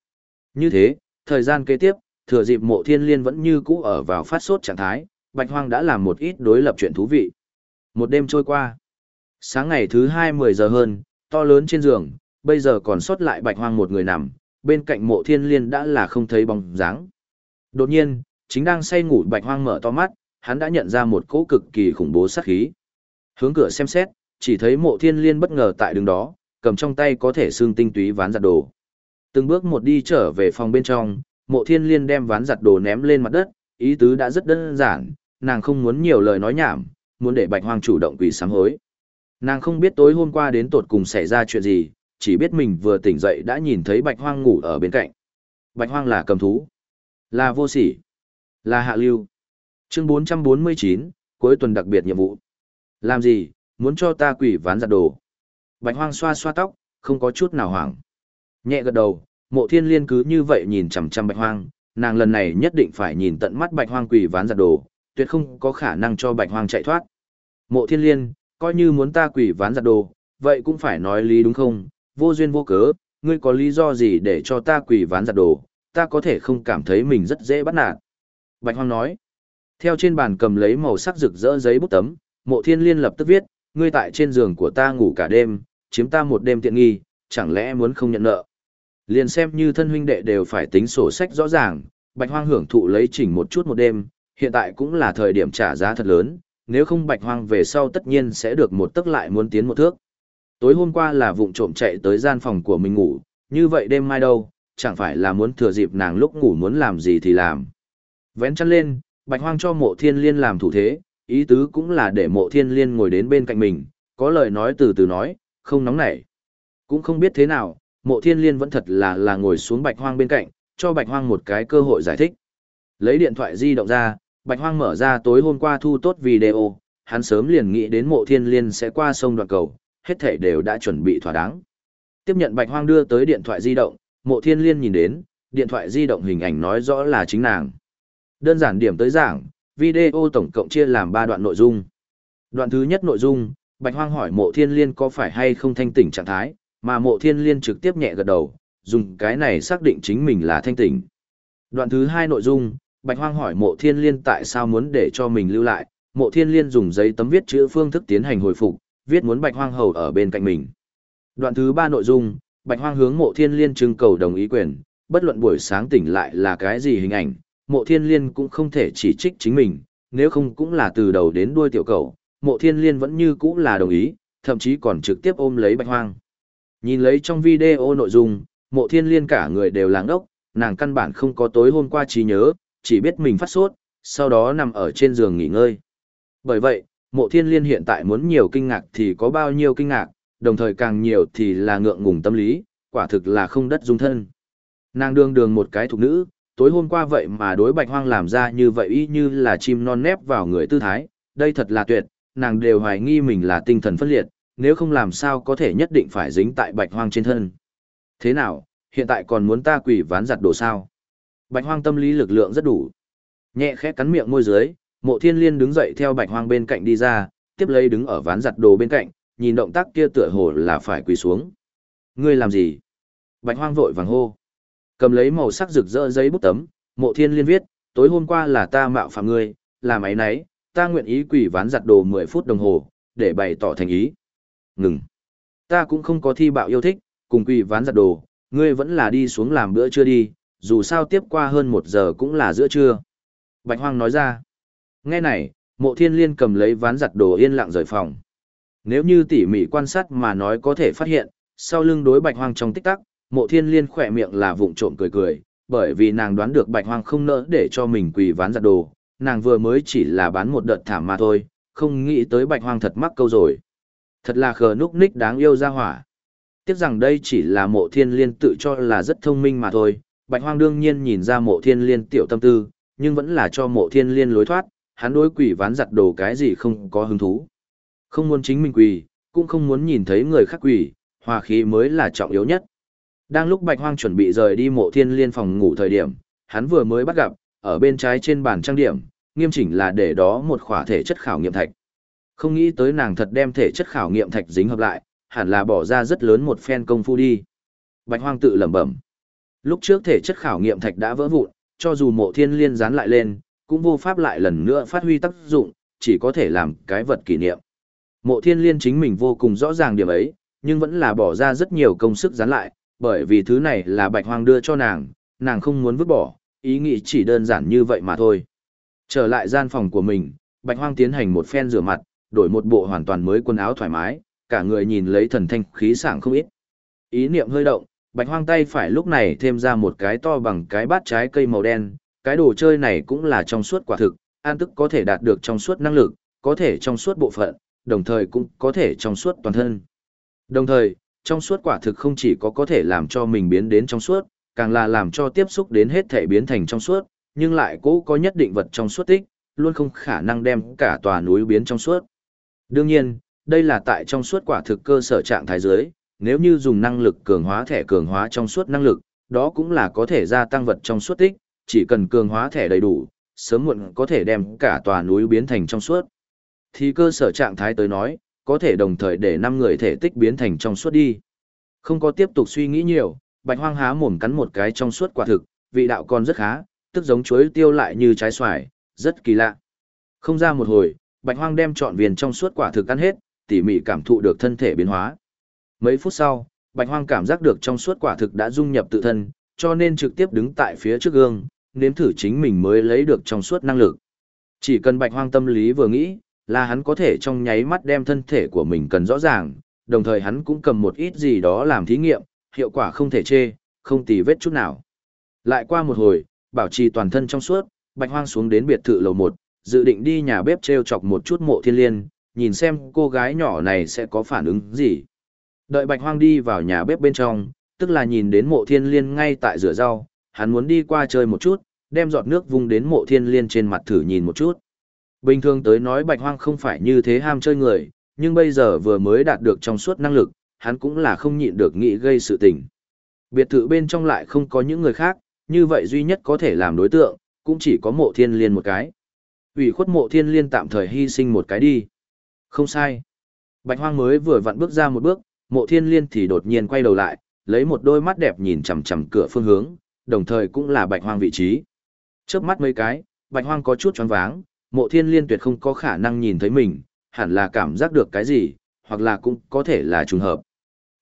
Như thế, thời gian kế tiếp, thừa dịp mộ thiên liên vẫn như cũ ở vào phát sốt trạng thái, Bạch Hoang đã làm một ít đối lập chuyện thú vị. Một đêm trôi qua. Sáng ngày thứ hai mười giờ hơn, to lớn trên giường, bây giờ còn sót lại Bạch Hoang một người nằm, bên cạnh mộ thiên liên đã là không thấy bóng dáng. Đột nhiên, chính đang say ngủ Bạch Hoang mở to mắt, hắn đã nhận ra một cỗ cực kỳ khủng bố sát khí. Hướng cửa xem xét, chỉ thấy mộ thiên liên bất ngờ tại đường đó, cầm trong tay có thể xương tinh túy ván giặt đồ. Từng bước một đi trở về phòng bên trong, mộ thiên liên đem ván giặt đồ ném lên mặt đất, ý tứ đã rất đơn giản, nàng không muốn nhiều lời nói nhảm, muốn để bạch hoang chủ động quỳ sám hối. Nàng không biết tối hôm qua đến tột cùng xảy ra chuyện gì, chỉ biết mình vừa tỉnh dậy đã nhìn thấy bạch hoang ngủ ở bên cạnh. Bạch hoang là cầm thú, là vô sỉ, là hạ lưu. Chương 449, cuối tuần đặc biệt nhiệm vụ. Làm gì, muốn cho ta quỷ ván giặt đồ. Bạch hoang xoa xoa tóc, không có chút nào hoảng. Nhẹ gật đầu, mộ thiên liên cứ như vậy nhìn chằm chằm bạch hoang, nàng lần này nhất định phải nhìn tận mắt bạch hoang quỷ ván giặt đồ, tuyệt không có khả năng cho bạch hoang chạy thoát. Mộ thiên liên, coi như muốn ta quỷ ván giặt đồ, vậy cũng phải nói lý đúng không, vô duyên vô cớ, ngươi có lý do gì để cho ta quỷ ván giặt đồ, ta có thể không cảm thấy mình rất dễ bắt nạt. Bạch hoang nói, Theo trên bàn cầm lấy màu sắc rực rỡ giấy bút tấm, mộ thiên liên lập tức viết, ngươi tại trên giường của ta ngủ cả đêm, chiếm ta một đêm tiện nghi, chẳng lẽ muốn không nhận nợ. Liền xem như thân huynh đệ đều phải tính sổ sách rõ ràng, bạch hoang hưởng thụ lấy chỉnh một chút một đêm, hiện tại cũng là thời điểm trả giá thật lớn, nếu không bạch hoang về sau tất nhiên sẽ được một tức lại muốn tiến một thước. Tối hôm qua là vụng trộm chạy tới gian phòng của mình ngủ, như vậy đêm mai đâu, chẳng phải là muốn thừa dịp nàng lúc ngủ muốn làm gì thì làm. Vén chăn lên, bạch hoang cho mộ thiên liên làm thủ thế, ý tứ cũng là để mộ thiên liên ngồi đến bên cạnh mình, có lời nói từ từ nói, không nóng nảy. Cũng không biết thế nào, mộ thiên liên vẫn thật là là ngồi xuống bạch hoang bên cạnh, cho bạch hoang một cái cơ hội giải thích. Lấy điện thoại di động ra, bạch hoang mở ra tối hôm qua thu tốt video, hắn sớm liền nghĩ đến mộ thiên liên sẽ qua sông đoạn cầu, hết thảy đều đã chuẩn bị thỏa đáng. Tiếp nhận bạch hoang đưa tới điện thoại di động, mộ thiên liên nhìn đến, điện thoại di động hình ảnh nói rõ là chính nàng. Đơn giản điểm tới giảng, video tổng cộng chia làm 3 đoạn nội dung. Đoạn thứ nhất nội dung, Bạch Hoang hỏi mộ thiên liên có phải hay không thanh tỉnh trạng thái, mà mộ thiên liên trực tiếp nhẹ gật đầu, dùng cái này xác định chính mình là thanh tỉnh. Đoạn thứ hai nội dung, Bạch Hoang hỏi mộ thiên liên tại sao muốn để cho mình lưu lại, mộ thiên liên dùng giấy tấm viết chữ phương thức tiến hành hồi phục, viết muốn Bạch Hoang hầu ở bên cạnh mình. Đoạn thứ ba nội dung, Bạch Hoang hướng mộ thiên liên trưng cầu đồng ý quyền, bất luận buổi sáng tỉnh lại là cái gì hình ảnh, mộ thiên liên cũng không thể chỉ trích chính mình, nếu không cũng là từ đầu đến đuôi tiểu cầu, mộ thiên liên vẫn như cũ là đồng ý, thậm chí còn trực tiếp ôm lấy bạch hoang. Nhìn lấy trong video nội dung, mộ thiên liên cả người đều láng ốc, nàng căn bản không có tối hôm qua trí nhớ, chỉ biết mình phát sốt, sau đó nằm ở trên giường nghỉ ngơi. Bởi vậy, mộ thiên liên hiện tại muốn nhiều kinh ngạc thì có bao nhiêu kinh ngạc, đồng thời càng nhiều thì là ngượng ngùng tâm lý, quả thực là không đất dung thân. Nàng đương đường một cái thục nữ, tối hôm qua vậy mà đối bạch hoang làm ra như vậy y như là chim non nép vào người tư thái, đây thật là tuyệt, nàng đều hoài nghi mình là tinh thần phân liệt, nếu không làm sao có thể nhất định phải dính tại bạch hoang trên thân. Thế nào, hiện tại còn muốn ta quỷ ván giặt đồ sao? Bạch hoang tâm lý lực lượng rất đủ. Nhẹ khẽ cắn miệng môi dưới, mộ thiên liên đứng dậy theo bạch hoang bên cạnh đi ra, tiếp lấy đứng ở ván giặt đồ bên cạnh, nhìn động tác kia tựa hồ là phải quỳ xuống. Ngươi làm gì? Bạch hoang vội vàng hô. Cầm lấy màu sắc rực rỡ giấy bút tấm, mộ thiên liên viết, tối hôm qua là ta mạo phạm ngươi, làm ấy nấy, ta nguyện ý quỷ ván giặt đồ 10 phút đồng hồ, để bày tỏ thành ý. Ngừng. Ta cũng không có thi bạo yêu thích, cùng quỷ ván giặt đồ, ngươi vẫn là đi xuống làm bữa trưa đi, dù sao tiếp qua hơn một giờ cũng là giữa trưa. Bạch Hoang nói ra. Nghe này, mộ thiên liên cầm lấy ván giặt đồ yên lặng rời phòng. Nếu như tỉ mỉ quan sát mà nói có thể phát hiện, sau lưng đối Bạch Hoang trong tích tắc, mộ thiên liên khỏe miệng là vụng trộm cười cười, bởi vì nàng đoán được Bạch Hoang không nỡ để cho mình quỳ ván giặt đồ, nàng vừa mới chỉ là bán một đợt thảm mà thôi, không nghĩ tới bạch hoang thật mắc câu rồi. Thật là khờ núc ních đáng yêu ra hỏa. Tiếc rằng đây chỉ là mộ thiên liên tự cho là rất thông minh mà thôi, bạch hoang đương nhiên nhìn ra mộ thiên liên tiểu tâm tư, nhưng vẫn là cho mộ thiên liên lối thoát, hắn đối quỷ ván giặt đồ cái gì không có hứng thú. Không muốn chính mình quỷ, cũng không muốn nhìn thấy người khác quỷ, hòa khí mới là trọng yếu nhất. Đang lúc bạch hoang chuẩn bị rời đi mộ thiên liên phòng ngủ thời điểm, hắn vừa mới bắt gặp, ở bên trái trên bàn trang điểm, nghiêm chỉnh là để đó một khỏa thể chất khảo nghiệm thạch. Không nghĩ tới nàng thật đem thể chất khảo nghiệm thạch dính hợp lại, hẳn là bỏ ra rất lớn một phen công phu đi. Bạch Hoang tự lẩm bẩm. Lúc trước thể chất khảo nghiệm thạch đã vỡ vụn, cho dù mộ thiên liên dán lại lên, cũng vô pháp lại lần nữa phát huy tác dụng, chỉ có thể làm cái vật kỷ niệm. Mộ thiên liên chính mình vô cùng rõ ràng điểm ấy, nhưng vẫn là bỏ ra rất nhiều công sức dán lại, bởi vì thứ này là bạch hoang đưa cho nàng, nàng không muốn vứt bỏ, ý nghĩ chỉ đơn giản như vậy mà thôi. Trở lại gian phòng của mình, Bạch Hoang tiến hành một phen rửa mặt, đổi một bộ hoàn toàn mới quần áo thoải mái, cả người nhìn lấy thần thanh khí sảng không ít. Ý niệm hơi động, Bạch Hoang tay phải lúc này thêm ra một cái to bằng cái bát trái cây màu đen, cái đồ chơi này cũng là trong suốt quả thực, an tức có thể đạt được trong suốt năng lực, có thể trong suốt bộ phận, đồng thời cũng có thể trong suốt toàn thân. Đồng thời, trong suốt quả thực không chỉ có có thể làm cho mình biến đến trong suốt, càng là làm cho tiếp xúc đến hết thể biến thành trong suốt, nhưng lại cố có nhất định vật trong suốt tích, luôn không khả năng đem cả tòa núi biến trong suốt. Đương nhiên, đây là tại trong suốt quả thực cơ sở trạng thái dưới, nếu như dùng năng lực cường hóa thẻ cường hóa trong suốt năng lực, đó cũng là có thể gia tăng vật trong suốt tích, chỉ cần cường hóa thẻ đầy đủ, sớm muộn có thể đem cả tòa núi biến thành trong suốt. Thì cơ sở trạng thái tới nói, có thể đồng thời để 5 người thể tích biến thành trong suốt đi. Không có tiếp tục suy nghĩ nhiều, bạch hoang há mồm cắn một cái trong suốt quả thực, vị đạo còn rất khá, tức giống chuối tiêu lại như trái xoài, rất kỳ lạ. Không ra một hồi, bạch hoang đem trọn viên trong suốt quả thực ăn hết, tỉ mỉ cảm thụ được thân thể biến hóa. Mấy phút sau, bạch hoang cảm giác được trong suốt quả thực đã dung nhập tự thân, cho nên trực tiếp đứng tại phía trước gương, nếm thử chính mình mới lấy được trong suốt năng lực. Chỉ cần bạch hoang tâm lý vừa nghĩ, là hắn có thể trong nháy mắt đem thân thể của mình cần rõ ràng, đồng thời hắn cũng cầm một ít gì đó làm thí nghiệm, hiệu quả không thể chê, không tì vết chút nào. Lại qua một hồi, bảo trì toàn thân trong suốt, bạch hoang xuống đến biệt thự lầu 1, dự định đi nhà bếp treo chọc một chút mộ thiên liên, nhìn xem cô gái nhỏ này sẽ có phản ứng gì. Đợi bạch hoang đi vào nhà bếp bên trong, tức là nhìn đến mộ thiên liên ngay tại rửa rau, hắn muốn đi qua chơi một chút, đem giọt nước vung đến mộ thiên liên trên mặt thử nhìn một chút. Bình thường tới nói bạch hoang không phải như thế ham chơi người, nhưng bây giờ vừa mới đạt được trong suốt năng lực, hắn cũng là không nhịn được nghĩ gây sự tình. Biệt thự bên trong lại không có những người khác, như vậy duy nhất có thể làm đối tượng, cũng chỉ có mộ thiên liên một cái. ủy khuất mộ thiên liên tạm thời hy sinh một cái đi. Không sai. Bạch hoang mới vừa vặn bước ra một bước, mộ thiên liên thì đột nhiên quay đầu lại, lấy một đôi mắt đẹp nhìn chằm chằm cửa phương hướng, đồng thời cũng là bạch hoang vị trí. Chớp mắt mấy cái, bạch hoang có chút choáng váng, mộ thiên liên tuyệt không có khả năng nhìn thấy mình, hẳn là cảm giác được cái gì, hoặc là cũng có thể là trùng hợp.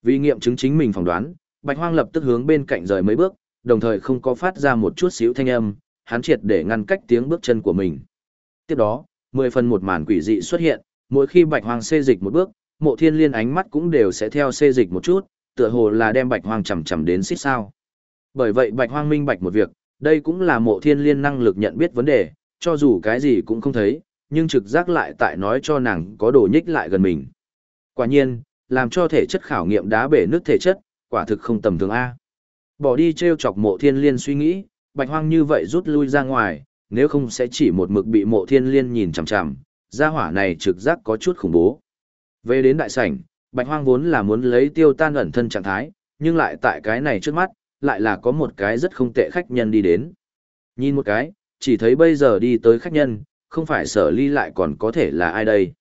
Vì nghiệm chứng chính mình phỏng đoán, bạch hoang lập tức hướng bên cạnh rời mấy bước, đồng thời không có phát ra một chút xíu thanh âm, hắn triệt để ngăn cách tiếng bước chân của mình. Tiếp đó, mười phần một màn quỷ dị xuất hiện, mỗi khi bạch hoang xê dịch một bước, mộ thiên liên ánh mắt cũng đều sẽ theo xê dịch một chút, tựa hồ là đem bạch hoang chầm chầm đến xích sao. Bởi vậy bạch hoang minh bạch một việc, đây cũng là mộ thiên liên năng lực nhận biết vấn đề, cho dù cái gì cũng không thấy, nhưng trực giác lại tại nói cho nàng có đồ nhích lại gần mình. Quả nhiên, làm cho thể chất khảo nghiệm đá bể nước thể chất, quả thực không tầm thường A. Bỏ đi treo chọc mộ thiên liên suy nghĩ, bạch hoang như vậy rút lui ra ngoài, nếu không sẽ chỉ một mực bị mộ thiên liên nhìn chằm chằm, gia hỏa này trực giác có chút khủng bố. Về đến đại sảnh, bạch hoang vốn là muốn lấy tiêu tan ẩn thân trạng thái, nhưng lại tại cái này trước mắt, lại là có một cái rất không tệ khách nhân đi đến. Nhìn một cái, chỉ thấy bây giờ đi tới khách nhân, không phải sở ly lại còn có thể là ai đây.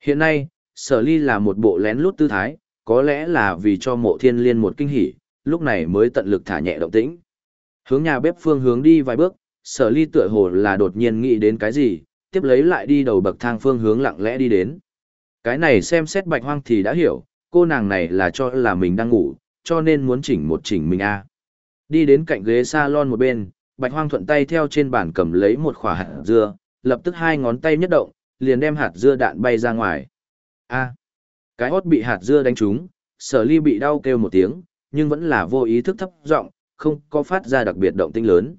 Hiện nay, sở ly là một bộ lén lút tư thái, có lẽ là vì cho mộ thiên liên một kinh hỉ, lúc này mới tận lực thả nhẹ động tĩnh. Hướng nhà bếp phương hướng đi vài bước, sở ly tựa hồ là đột nhiên nghĩ đến cái gì, tiếp lấy lại đi đầu bậc thang phương hướng lặng lẽ đi đến. Cái này xem xét bạch hoang thì đã hiểu, cô nàng này là cho là mình đang ngủ, cho nên muốn chỉnh một chỉnh mình a. Đi đến cạnh ghế salon một bên, bạch hoang thuận tay theo trên bàn cầm lấy một quả hạt dưa, lập tức hai ngón tay nhất động, liền đem hạt dưa đạn bay ra ngoài. A. Cái hót bị hạt dưa đánh trúng, sở ly bị đau kêu một tiếng, nhưng vẫn là vô ý thức thấp giọng, không có phát ra đặc biệt động tĩnh lớn.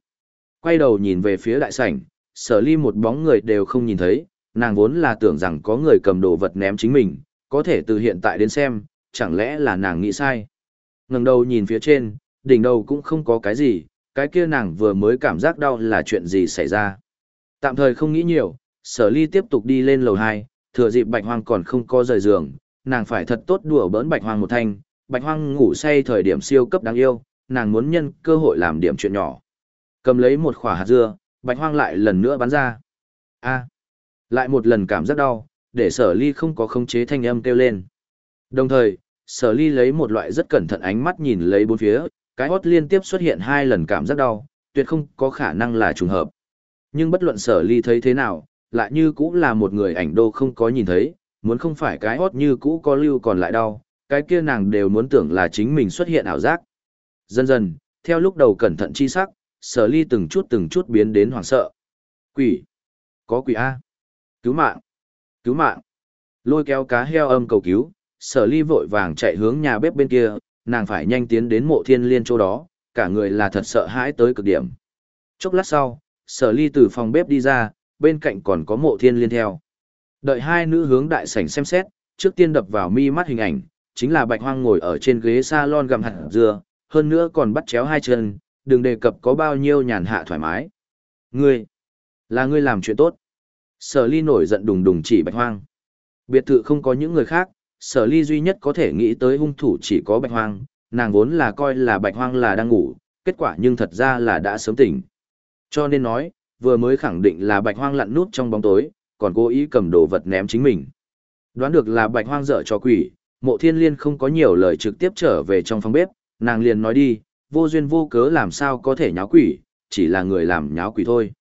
Quay đầu nhìn về phía đại sảnh, sở ly một bóng người đều không nhìn thấy, nàng vốn là tưởng rằng có người cầm đồ vật ném chính mình, có thể từ hiện tại đến xem, chẳng lẽ là nàng nghĩ sai. ngẩng đầu nhìn phía trên, đỉnh đầu cũng không có cái gì, cái kia nàng vừa mới cảm giác đau là chuyện gì xảy ra. Tạm thời không nghĩ nhiều, sở ly tiếp tục đi lên lầu 2, thừa dịp bạch hoang còn không có rời giường, nàng phải thật tốt đùa bỡn bạch hoang một thanh, bạch hoang ngủ say thời điểm siêu cấp đáng yêu, nàng muốn nhân cơ hội làm điểm chuyện nhỏ. Cầm lấy một khỏa hạt dưa, bạch hoang lại lần nữa bắn ra. A, lại một lần cảm giác đau, để sở ly không có khống chế thanh âm kêu lên. Đồng thời, sở ly lấy một loại rất cẩn thận ánh mắt nhìn lấy bốn phía, cái hót liên tiếp xuất hiện hai lần cảm giác đau, tuyệt không có khả năng là trùng hợp. Nhưng bất luận sở ly thấy thế nào, lại như cũ là một người ảnh đô không có nhìn thấy, muốn không phải cái hót như cũ có lưu còn lại đau, cái kia nàng đều muốn tưởng là chính mình xuất hiện ảo giác. Dần dần, theo lúc đầu cẩn thận chi sắc, sở ly từng chút từng chút biến đến hoảng sợ. Quỷ! Có quỷ A! Cứu mạng! Cứu mạng! Lôi kéo cá heo âm cầu cứu, sở ly vội vàng chạy hướng nhà bếp bên kia, nàng phải nhanh tiến đến mộ thiên liên chỗ đó, cả người là thật sợ hãi tới cực điểm. Chốc lát sau, sở ly từ phòng bếp đi ra, bên cạnh còn có mộ thiên liên theo. Đợi hai nữ hướng đại sảnh xem xét, trước tiên đập vào mi mắt hình ảnh, chính là bạch hoang ngồi ở trên ghế salon gặm hạt dưa, hơn nữa còn bắt chéo hai chân, đừng đề cập có bao nhiêu nhàn hạ thoải mái. Ngươi, là ngươi làm chuyện tốt. Sở ly nổi giận đùng đùng chỉ bạch hoang. Biệt thự không có những người khác, sở ly duy nhất có thể nghĩ tới hung thủ chỉ có bạch hoang, nàng vốn là coi là bạch hoang là đang ngủ, kết quả nhưng thật ra là đã sớm tỉnh. Cho nên nói, vừa mới khẳng định là bạch hoang lặn nút trong bóng tối, còn cố ý cầm đồ vật ném chính mình. Đoán được là bạch hoang dở cho quỷ, mộ thiên liên không có nhiều lời trực tiếp trở về trong phòng bếp, nàng liền nói đi, vô duyên vô cớ làm sao có thể nháo quỷ, chỉ là người làm nháo quỷ thôi.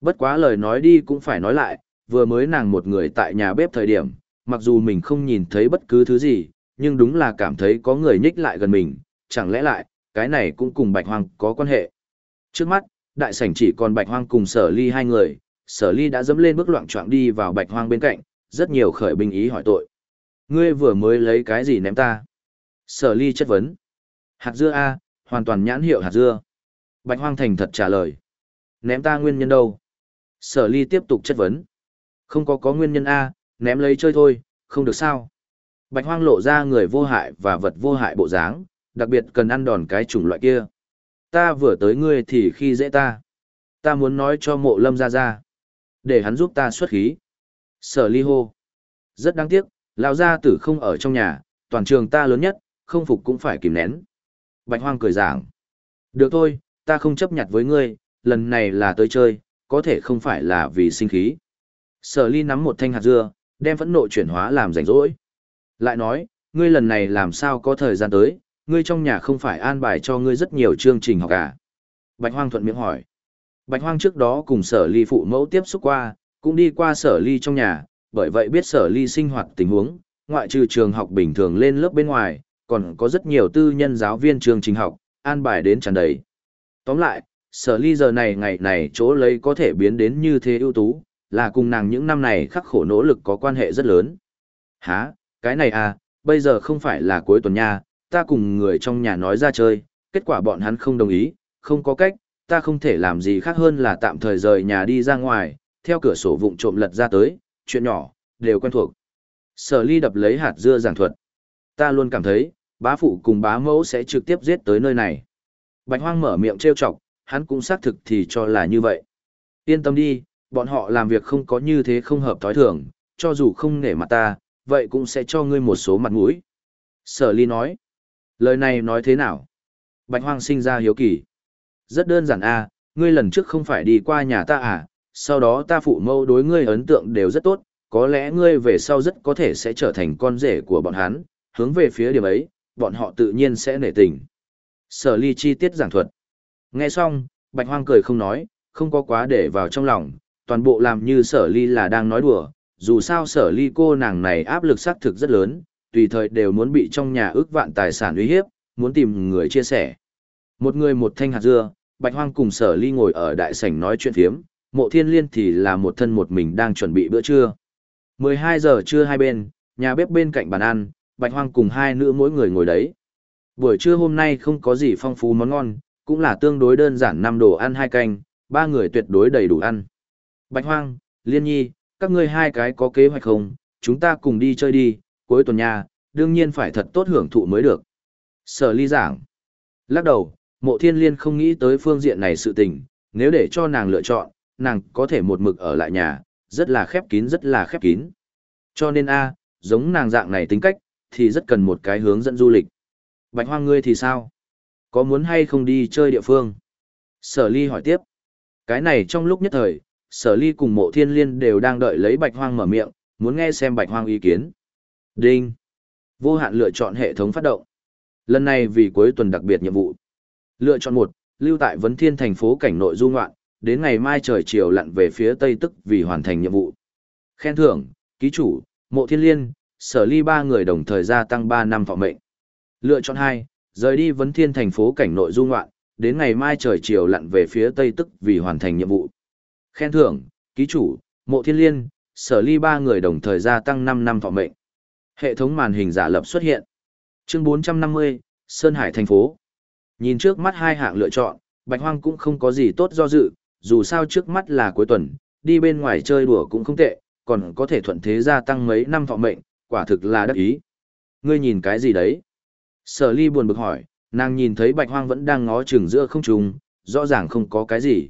Bất quá lời nói đi cũng phải nói lại, vừa mới nàng một người tại nhà bếp thời điểm, mặc dù mình không nhìn thấy bất cứ thứ gì, nhưng đúng là cảm thấy có người nhích lại gần mình, chẳng lẽ lại, cái này cũng cùng bạch hoang có quan hệ. Trước mắt, đại sảnh chỉ còn bạch hoang cùng sở ly hai người, sở ly đã dẫm lên bước loạn trọng đi vào bạch hoang bên cạnh, rất nhiều khởi binh ý hỏi tội. Ngươi vừa mới lấy cái gì ném ta? Sở ly chất vấn. Hạt dưa A, hoàn toàn nhãn hiệu hạt dưa. Bạch hoang thành thật trả lời. Ném ta nguyên nhân đâu? Sở ly tiếp tục chất vấn. Không có có nguyên nhân A, ném lấy chơi thôi, không được sao. Bạch hoang lộ ra người vô hại và vật vô hại bộ dáng, đặc biệt cần ăn đòn cái chủng loại kia. Ta vừa tới ngươi thì khi dễ ta. Ta muốn nói cho mộ lâm ra ra. Để hắn giúp ta xuất khí. Sở ly hô. Rất đáng tiếc, lão gia tử không ở trong nhà, toàn trường ta lớn nhất, không phục cũng phải kìm nén. Bạch hoang cười giảng. Được thôi, ta không chấp nhận với ngươi, lần này là tới chơi, có thể không phải là vì sinh khí. Sở ly nắm một thanh hạt dưa, đem phẫn nộ chuyển hóa làm rảnh rỗi. Lại nói, ngươi lần này làm sao có thời gian tới, ngươi trong nhà không phải an bài cho ngươi rất nhiều chương trình học à? Bạch Hoang thuận miệng hỏi. Bạch Hoang trước đó cùng sở ly phụ mẫu tiếp xúc qua, cũng đi qua sở ly trong nhà, bởi vậy biết sở ly sinh hoạt tình huống, ngoại trừ trường học bình thường lên lớp bên ngoài, còn có rất nhiều tư nhân giáo viên chương trình học, an bài đến tràn đầy. Tóm lại, sở ly giờ này ngày này chỗ lấy có thể biến đến như thế ưu tú, là cùng nàng những năm này khắc khổ nỗ lực có quan hệ rất lớn. Hả, cái này à, bây giờ không phải là cuối tuần nha, ta cùng người trong nhà nói ra chơi, kết quả bọn hắn không đồng ý, không có cách, ta không thể làm gì khác hơn là tạm thời rời nhà đi ra ngoài, theo cửa sổ vụng trộm lật ra tới, chuyện nhỏ, đều quen thuộc. Sở ly đập lấy hạt dưa giảng thuật. Ta luôn cảm thấy, bá phụ cùng bá mẫu sẽ trực tiếp giết tới nơi này. Bạch hoang mở miệng trêu chọc, hắn cũng xác thực thì cho là như vậy. Yên tâm đi, bọn họ làm việc không có như thế không hợp thói thường, cho dù không nể mặt ta, vậy cũng sẽ cho ngươi một số mặt mũi. Sở ly nói. Lời này nói thế nào? Bạch hoang sinh ra hiếu kỳ. Rất đơn giản a, ngươi lần trước không phải đi qua nhà ta à, sau đó ta phụ mâu đối ngươi ấn tượng đều rất tốt, có lẽ ngươi về sau rất có thể sẽ trở thành con rể của bọn hắn, hướng về phía điểm ấy, bọn họ tự nhiên sẽ nể tình. Sở ly chi tiết giảng thuật. Nghe xong, bạch hoang cười không nói, không có quá để vào trong lòng, toàn bộ làm như sở ly là đang nói đùa, dù sao sở ly cô nàng này áp lực xác thực rất lớn, tùy thời đều muốn bị trong nhà ước vạn tài sản uy hiếp, muốn tìm người chia sẻ. Một người một thanh hạt dưa, bạch hoang cùng sở ly ngồi ở đại sảnh nói chuyện phiếm, mộ thiên liên thì là một thân một mình đang chuẩn bị bữa trưa. 12 giờ trưa hai bên, nhà bếp bên cạnh bàn ăn, bạch hoang cùng hai nữ mỗi người ngồi đấy. Buổi trưa hôm nay không có gì phong phú món ngon, cũng là tương đối đơn giản năm đồ ăn hai canh, ba người tuyệt đối đầy đủ ăn. Bạch hoang, liên nhi, các ngươi hai cái có kế hoạch không, chúng ta cùng đi chơi đi, cuối tuần nhà, đương nhiên phải thật tốt hưởng thụ mới được. Sở ly giảng. Lắc đầu, mộ thiên liên không nghĩ tới phương diện này sự tình, nếu để cho nàng lựa chọn, nàng có thể một mực ở lại nhà, rất là khép kín rất là khép kín. Cho nên a, giống nàng dạng này tính cách, thì rất cần một cái hướng dẫn du lịch. Bạch hoang ngươi thì sao? Có muốn hay không đi chơi địa phương? Sở ly hỏi tiếp. Cái này trong lúc nhất thời, sở ly cùng mộ thiên liên đều đang đợi lấy bạch hoang mở miệng, muốn nghe xem bạch hoang ý kiến. Đinh. Vô hạn lựa chọn hệ thống phát động. Lần này vì cuối tuần đặc biệt nhiệm vụ. Lựa chọn một, lưu tại vấn thiên thành phố cảnh nội du ngoạn, đến ngày mai trời chiều lặn về phía tây tức vì hoàn thành nhiệm vụ. Khen thưởng, ký chủ, mộ thiên liên, sở ly ba người đồng thời gia tăng 3 năm thọ mệnh. Lựa chọn hai, rời đi vấn thiên thành phố cảnh nội du ngoạn, đến ngày mai trời chiều lặn về phía tây tức vì hoàn thành nhiệm vụ. Khen thưởng, ký chủ, mộ thiên liên, sở ly ba người đồng thời gia tăng 5 năm thọ mệnh. Hệ thống màn hình giả lập xuất hiện. Chương 450, Sơn Hải thành phố. Nhìn trước mắt hai hạng lựa chọn, Bạch Hoang cũng không có gì tốt do dự, dù sao trước mắt là cuối tuần, đi bên ngoài chơi đùa cũng không tệ, còn có thể thuận thế gia tăng mấy năm thọ mệnh, quả thực là đắc ý. Ngươi nhìn cái gì đấy? Sở ly buồn bực hỏi, nàng nhìn thấy Bạch Hoang vẫn đang ngó chừng giữa không trung, rõ ràng không có cái gì.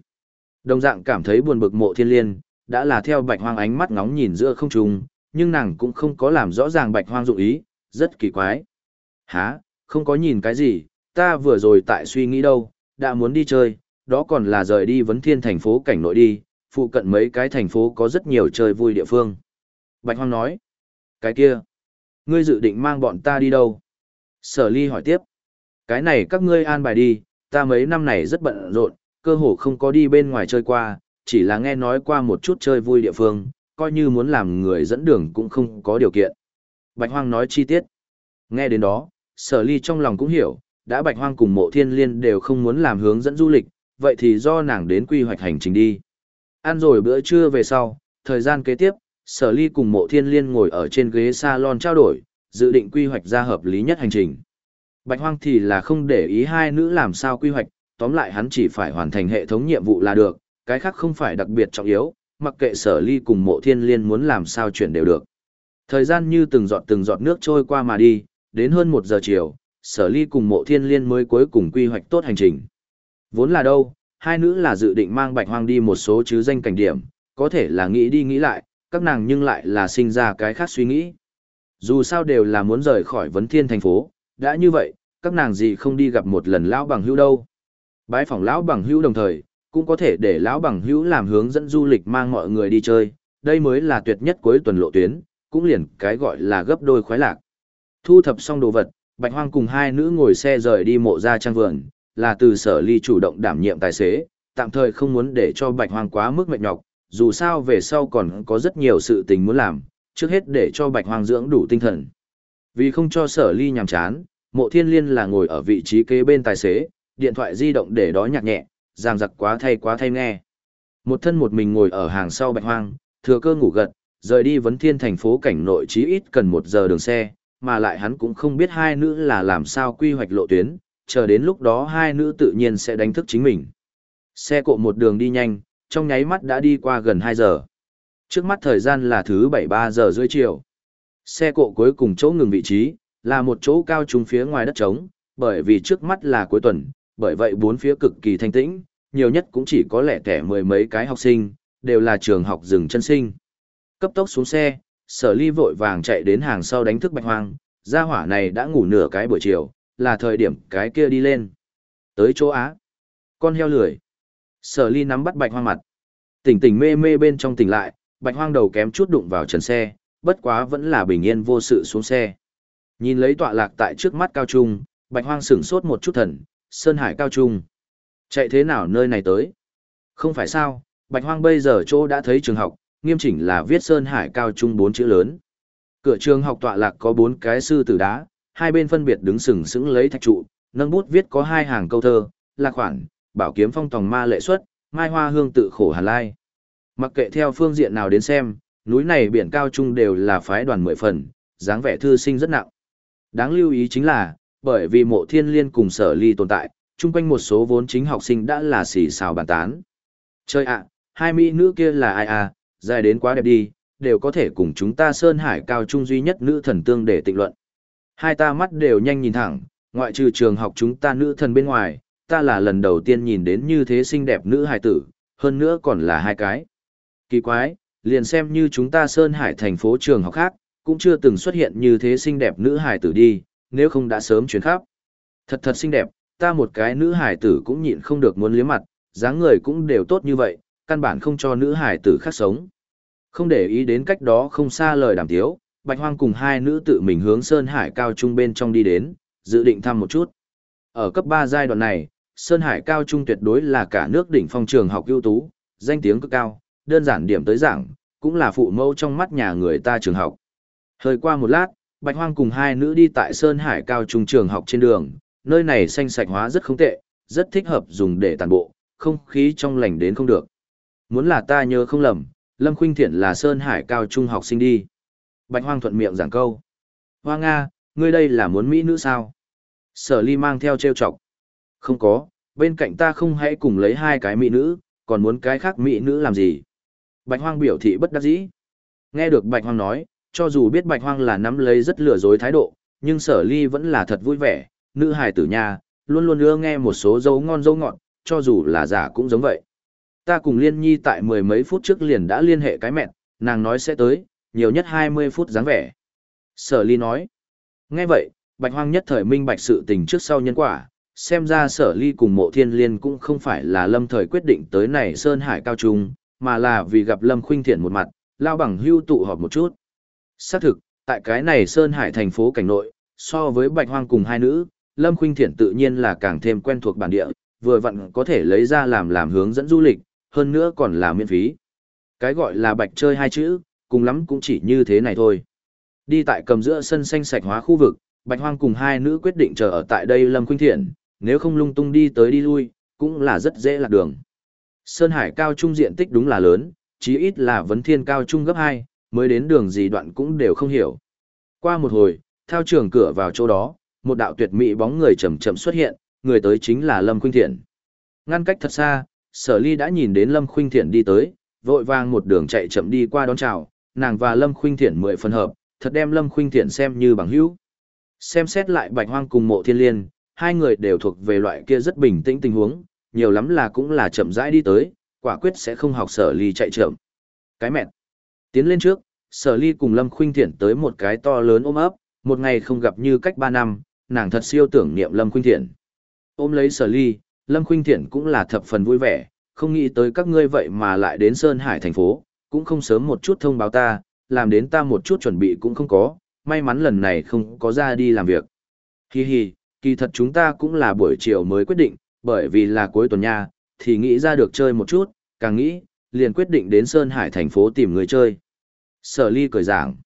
Đồng dạng cảm thấy buồn bực mộ thiên liên, đã là theo Bạch Hoang ánh mắt ngóng nhìn giữa không trung, nhưng nàng cũng không có làm rõ ràng Bạch Hoang dụng ý, rất kỳ quái. Hả, không có nhìn cái gì, ta vừa rồi tại suy nghĩ đâu, đã muốn đi chơi, đó còn là rời đi vấn thiên thành phố cảnh nội đi, phụ cận mấy cái thành phố có rất nhiều chơi vui địa phương. Bạch Hoang nói, cái kia, ngươi dự định mang bọn ta đi đâu? Sở ly hỏi tiếp, cái này các ngươi an bài đi, ta mấy năm này rất bận rộn, cơ hồ không có đi bên ngoài chơi qua, chỉ là nghe nói qua một chút chơi vui địa phương, coi như muốn làm người dẫn đường cũng không có điều kiện. Bạch Hoang nói chi tiết. Nghe đến đó, sở ly trong lòng cũng hiểu, đã Bạch Hoang cùng mộ thiên liên đều không muốn làm hướng dẫn du lịch, vậy thì do nàng đến quy hoạch hành trình đi. Ăn rồi bữa trưa về sau, thời gian kế tiếp, sở ly cùng mộ thiên liên ngồi ở trên ghế salon trao đổi, dự định quy hoạch ra hợp lý nhất hành trình. Bạch Hoang thì là không để ý hai nữ làm sao quy hoạch, tóm lại hắn chỉ phải hoàn thành hệ thống nhiệm vụ là được, cái khác không phải đặc biệt trọng yếu, mặc kệ sở ly cùng mộ thiên liên muốn làm sao chuyển đều được. Thời gian như từng giọt từng giọt nước trôi qua mà đi, đến hơn một giờ chiều, sở ly cùng mộ thiên liên mới cuối cùng quy hoạch tốt hành trình. Vốn là đâu, hai nữ là dự định mang bạch hoang đi một số chứ danh cảnh điểm, có thể là nghĩ đi nghĩ lại, các nàng nhưng lại là sinh ra cái khác suy nghĩ. Dù sao đều là muốn rời khỏi vấn thiên thành phố, đã như vậy, các nàng gì không đi gặp một lần lão bằng hữu đâu. Bái phỏng lão bằng hữu đồng thời, cũng có thể để lão bằng hữu làm hướng dẫn du lịch mang mọi người đi chơi, đây mới là tuyệt nhất cuối tuần lộ tuyến, cũng liền cái gọi là gấp đôi khoái lạc. Thu thập xong đồ vật, Bạch Hoang cùng hai nữ ngồi xe rời đi mộ ra trang vườn, là từ sở ly chủ động đảm nhiệm tài xế, tạm thời không muốn để cho Bạch Hoang quá mức mệt nhọc, dù sao về sau còn có rất nhiều sự tình muốn làm, trước hết để cho Bạch Hoang dưỡng đủ tinh thần. Vì không cho sở ly nhàm chán, mộ thiên liên là ngồi ở vị trí kế bên tài xế, điện thoại di động để đó nhạc nhẹ, ràng giặc quá thay quá thay nghe. Một thân một mình ngồi ở hàng sau Bạch Hoang, thừa cơ ngủ gật, rời đi vấn thiên thành phố cảnh nội chí ít cần một giờ đường xe, mà lại hắn cũng không biết hai nữ là làm sao quy hoạch lộ tuyến, chờ đến lúc đó hai nữ tự nhiên sẽ đánh thức chính mình. Xe cộ một đường đi nhanh, trong nháy mắt đã đi qua gần 2 giờ. Trước mắt thời gian là thứ 7-3 giờ rưỡi chiều. Xe cộ cuối cùng chỗ ngừng vị trí, là một chỗ cao trung phía ngoài đất trống, bởi vì trước mắt là cuối tuần, bởi vậy bốn phía cực kỳ thanh tĩnh, nhiều nhất cũng chỉ có lẻ tẻ mười mấy cái học sinh, đều là trường học dừng chân sinh. Cấp tốc xuống xe, sở ly vội vàng chạy đến hàng sau đánh thức bạch hoang, gia hỏa này đã ngủ nửa cái buổi chiều, là thời điểm cái kia đi lên. Tới chỗ Á. Con heo lười. Sở ly nắm bắt bạch hoang mặt. Tỉnh tỉnh mê mê bên trong tỉnh lại, bạch hoang đầu kém chút đụng vào trần xe, bất quá vẫn là bình yên vô sự xuống xe. Nhìn lấy tọa lạc tại trước mắt cao trung, bạch hoang sửng sốt một chút thần, Sơn Hải cao trung. Chạy thế nào nơi này tới? Không phải sao, bạch hoang bây giờ chỗ đã thấy trường học, nghiêm chỉnh là viết Sơn Hải cao trung bốn chữ lớn. Cửa trường học tọa lạc có bốn cái sư tử đá, hai bên phân biệt đứng sừng sững lấy thạch trụ, nâng bút viết có hai hàng câu thơ, là khoản, bảo kiếm phong tòng ma lệ xuất, mai hoa hương tự khổ hàn lai. Mặc kệ theo phương diện nào đến xem, núi này biển cao trung đều là phái đoàn mười phần, dáng vẻ thư sinh rất nặng. Đáng lưu ý chính là, bởi vì mộ thiên liên cùng sở ly tồn tại, chung quanh một số vốn chính học sinh đã là xì xào bàn tán. Chơi ạ, hai mỹ nữ kia là ai à, dài đến quá đẹp đi, đều có thể cùng chúng ta Sơn Hải cao trung duy nhất nữ thần tương để tịnh luận. Hai ta mắt đều nhanh nhìn thẳng, ngoại trừ trường học chúng ta nữ thần bên ngoài, ta là lần đầu tiên nhìn đến như thế xinh đẹp nữ hài tử, hơn nữa còn là hai cái. Kỳ quái, liền xem như chúng ta Sơn Hải thành phố trường học khác, cũng chưa từng xuất hiện như thế xinh đẹp nữ hài tử đi, nếu không đã sớm chuyển khắp. Thật thật xinh đẹp, ta một cái nữ hải tử cũng nhịn không được muốn liếm mặt, dáng người cũng đều tốt như vậy, căn bản không cho nữ hải tử khác sống. Không để ý đến cách đó không xa lời đàm tiếu, Bạch Hoang cùng hai nữ tự mình hướng Sơn Hải cao trung bên trong đi đến, dự định thăm một chút. Ở cấp 3 giai đoạn này, Sơn Hải cao trung tuyệt đối là cả nước đỉnh phong trường học ưu tú, danh tiếng cực cao, đơn giản điểm tới giảng, cũng là phụ mẫu trong mắt nhà người ta trường học. Hơi qua một lát, Bạch Hoang cùng hai nữ đi tại Sơn Hải cao trung trường học trên đường, nơi này xanh sạch hóa rất không tệ, rất thích hợp dùng để tàn bộ, không khí trong lành đến không được. Muốn là ta nhớ không lầm, Lâm Khuynh Thiện là Sơn Hải cao trung học sinh đi. Bạch Hoang thuận miệng giảng câu. Hoa Nga, ngươi đây là muốn Mỹ nữ sao? Sở ly mang theo treo chọc. Không có, bên cạnh ta không hãy cùng lấy hai cái Mỹ nữ, còn muốn cái khác Mỹ nữ làm gì? Bạch Hoang biểu thị bất đắc dĩ. Nghe được Bạch Hoang nói, cho dù biết Bạch Hoang là nắm lấy rất lừa dối thái độ, nhưng sở ly vẫn là thật vui vẻ, nữ hài tử nhà, luôn luôn ưa nghe một số dấu ngon dấu ngọt, cho dù là giả cũng giống vậy. Ta cùng Liên Nhi tại mười mấy phút trước liền đã liên hệ cái mẹt, nàng nói sẽ tới, nhiều nhất 20 phút dáng vẻ. Sở ly nói. Nghe vậy, Bạch Hoang nhất thời minh bạch sự tình trước sau nhân quả, xem ra sở ly cùng mộ thiên liên cũng không phải là lâm thời quyết định tới này Sơn Hải Cao Trung, mà là vì gặp Lâm Khuynh Thiện một mặt, lao bằng hưu tụ họp một chút. Xác thực, tại cái này Sơn Hải thành phố cảnh nội, so với Bạch Hoang cùng hai nữ, Lâm Khuynh Thiện tự nhiên là càng thêm quen thuộc bản địa, vừa vặn có thể lấy ra làm làm hướng dẫn du lịch, hơn nữa còn là miễn phí. Cái gọi là bạch chơi hai chữ, cùng lắm cũng chỉ như thế này thôi. Đi tại cầm giữa sân xanh sạch hóa khu vực, Bạch Hoang cùng hai nữ quyết định chờ ở tại đây Lâm Khuynh Thiện, nếu không lung tung đi tới đi lui, cũng là rất dễ lạc đường. Sơn Hải cao trung diện tích đúng là lớn, chí ít là vấn thiên cao trung gấp 2, mới đến đường gì đoạn cũng đều không hiểu. Qua một hồi, theo trường cửa vào chỗ đó, một đạo tuyệt mỹ bóng người chậm chậm xuất hiện, người tới chính là Lâm Khuynh Thiện. Ngăn cách thật xa, Sở Ly đã nhìn đến Lâm Khuynh Thiện đi tới, vội vàng một đường chạy chậm đi qua đón chào, nàng và Lâm Khuynh Thiện mười phần hợp, thật đem Lâm Khuynh Thiện xem như bằng hữu. Xem xét lại Bạch Hoang cùng Mộ Thiên Liên, hai người đều thuộc về loại kia rất bình tĩnh tình huống, nhiều lắm là cũng là chậm rãi đi tới, quả quyết sẽ không học Sở Ly chạy chậm. Cái mẹ. Tiến lên trước, Sở Ly cùng Lâm Khuynh Thiện tới một cái to lớn ôm ấp, một ngày không gặp như cách ba năm, nàng thật siêu tưởng niệm Lâm Khuynh Thiện. Ôm lấy Sở Ly, Lâm Khuynh Thiện cũng là thập phần vui vẻ, không nghĩ tới các ngươi vậy mà lại đến Sơn Hải thành phố, cũng không sớm một chút thông báo ta, làm đến ta một chút chuẩn bị cũng không có, may mắn lần này không có ra đi làm việc. Hi hi, kỳ thật chúng ta cũng là buổi chiều mới quyết định, bởi vì là cuối tuần nha, thì nghĩ ra được chơi một chút, càng nghĩ, liền quyết định đến Sơn Hải thành phố tìm người chơi. Sở ly cười giảng.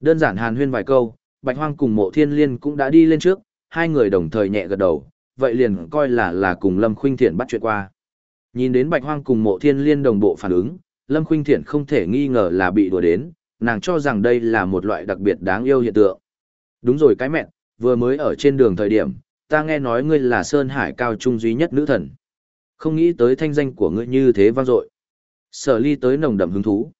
Đơn giản hàn huyên vài câu, Bạch Hoang cùng mộ thiên liên cũng đã đi lên trước, hai người đồng thời nhẹ gật đầu, vậy liền coi là là cùng Lâm Khuynh Thiện bắt chuyện qua. Nhìn đến Bạch Hoang cùng mộ thiên liên đồng bộ phản ứng, Lâm Khuynh Thiện không thể nghi ngờ là bị đùa đến, nàng cho rằng đây là một loại đặc biệt đáng yêu hiện tượng. Đúng rồi cái mẹ, vừa mới ở trên đường thời điểm, ta nghe nói ngươi là Sơn Hải cao trung duy nhất nữ thần. Không nghĩ tới thanh danh của ngươi như thế vang dội. Sở ly tới nồng đậm hứng thú.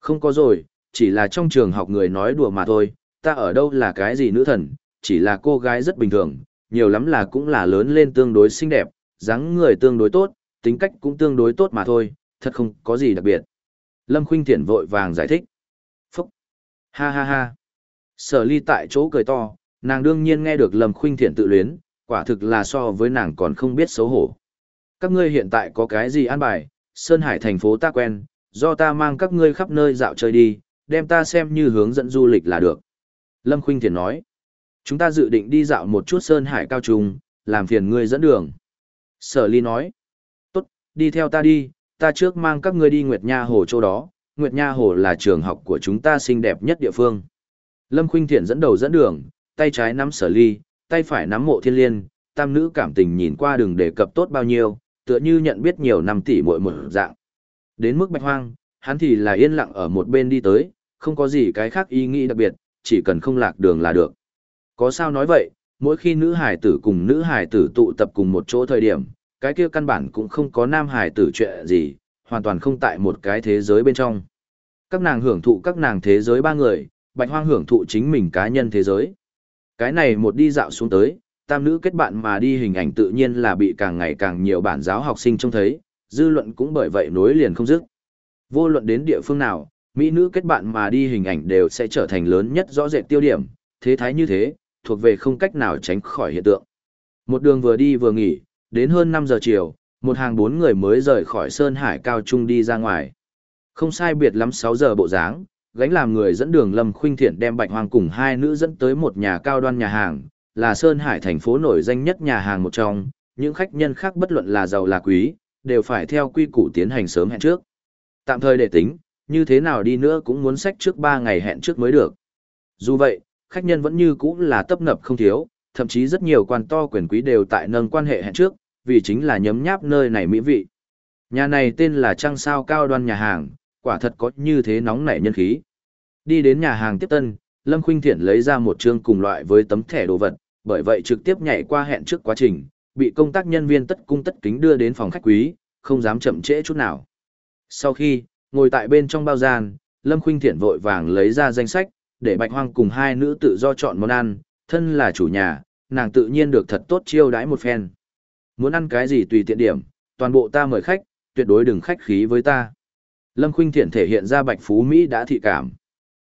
Không có rồi, chỉ là trong trường học người nói đùa mà thôi, ta ở đâu là cái gì nữ thần, chỉ là cô gái rất bình thường, nhiều lắm là cũng là lớn lên tương đối xinh đẹp, dáng người tương đối tốt, tính cách cũng tương đối tốt mà thôi, thật không có gì đặc biệt. Lâm Khuynh Thiển vội vàng giải thích. Phúc! Ha ha ha! Sở ly tại chỗ cười to, nàng đương nhiên nghe được Lâm Khuynh Thiển tự luyến, quả thực là so với nàng còn không biết xấu hổ. Các ngươi hiện tại có cái gì an bài, Sơn Hải thành phố ta quen, do ta mang các ngươi khắp nơi dạo chơi đi, đem ta xem như hướng dẫn du lịch là được. Lâm Khuynh Thiền nói, chúng ta dự định đi dạo một chút Sơn Hải cao trung, làm phiền ngươi dẫn đường. Sở Ly nói, tốt, đi theo ta đi, ta trước mang các ngươi đi Nguyệt Nha Hồ chỗ đó, Nguyệt Nha Hồ là trường học của chúng ta xinh đẹp nhất địa phương. Lâm Khuynh Thiện dẫn đầu dẫn đường, tay trái nắm Sở Ly, tay phải nắm Mộ Thiên Liên, tam nữ cảm tình nhìn qua đường đề cập tốt bao nhiêu, tựa như nhận biết nhiều năm tỷ muội một dạng. Đến mức Bạch Hoang, hắn thì là yên lặng ở một bên đi tới, không có gì cái khác ý nghĩ đặc biệt, chỉ cần không lạc đường là được. Có sao nói vậy, mỗi khi nữ hải tử cùng nữ hải tử tụ tập cùng một chỗ thời điểm, cái kia căn bản cũng không có nam hải tử chuyện gì, hoàn toàn không tại một cái thế giới bên trong. Các nàng hưởng thụ các nàng thế giới ba người, bạch hoang hưởng thụ chính mình cá nhân thế giới. Cái này một đi dạo xuống tới, tam nữ kết bạn mà đi hình ảnh tự nhiên là bị càng ngày càng nhiều bản giáo học sinh trông thấy, dư luận cũng bởi vậy nối liền không dứt. Vô luận đến địa phương nào, mỹ nữ kết bạn mà đi hình ảnh đều sẽ trở thành lớn nhất rõ rệt tiêu điểm, thế thái như thế, thuộc về không cách nào tránh khỏi hiện tượng. Một đường vừa đi vừa nghỉ, đến hơn 5 giờ chiều, một hàng bốn người mới rời khỏi Sơn Hải Cao Trung đi ra ngoài. Không sai biệt lắm 6 giờ bộ dáng, gánh làm người dẫn đường Lâm Khuynh Thiện đem Bạch Hoàng cùng hai nữ dẫn tới một nhà cao đoan nhà hàng, là Sơn Hải thành phố nổi danh nhất nhà hàng một trong, những khách nhân khác bất luận là giàu là quý, đều phải theo quy củ tiến hành sớm hẹn trước. Tạm thời để tính, như thế nào đi nữa cũng muốn sách trước 3 ngày hẹn trước mới được. Dù vậy, khách nhân vẫn như cũ là tấp nập không thiếu, thậm chí rất nhiều quan to quyền quý đều tại nâng quan hệ hẹn trước, vì chính là nhấm nháp nơi này mỹ vị. Nhà này tên là Trăng Sao Cao Đoan Nhà Hàng, quả thật có như thế nóng nảy nhân khí. Đi đến nhà hàng tiếp tân, Lâm Khuynh Thiện lấy ra một chương cùng loại với tấm thẻ đồ vật, bởi vậy trực tiếp nhảy qua hẹn trước quá trình, bị công tác nhân viên tất cung tất kính đưa đến phòng khách quý, không dám chậm trễ chút nào. Sau khi, ngồi tại bên trong bao gian, Lâm Khuynh Thiện vội vàng lấy ra danh sách, để Bạch Hoang cùng hai nữ tự do chọn món ăn, thân là chủ nhà, nàng tự nhiên được thật tốt chiêu đãi một phen. Muốn ăn cái gì tùy tiện điểm, toàn bộ ta mời khách, tuyệt đối đừng khách khí với ta. Lâm Khuynh Thiện thể hiện ra Bạch Phú Mỹ đã thị cảm.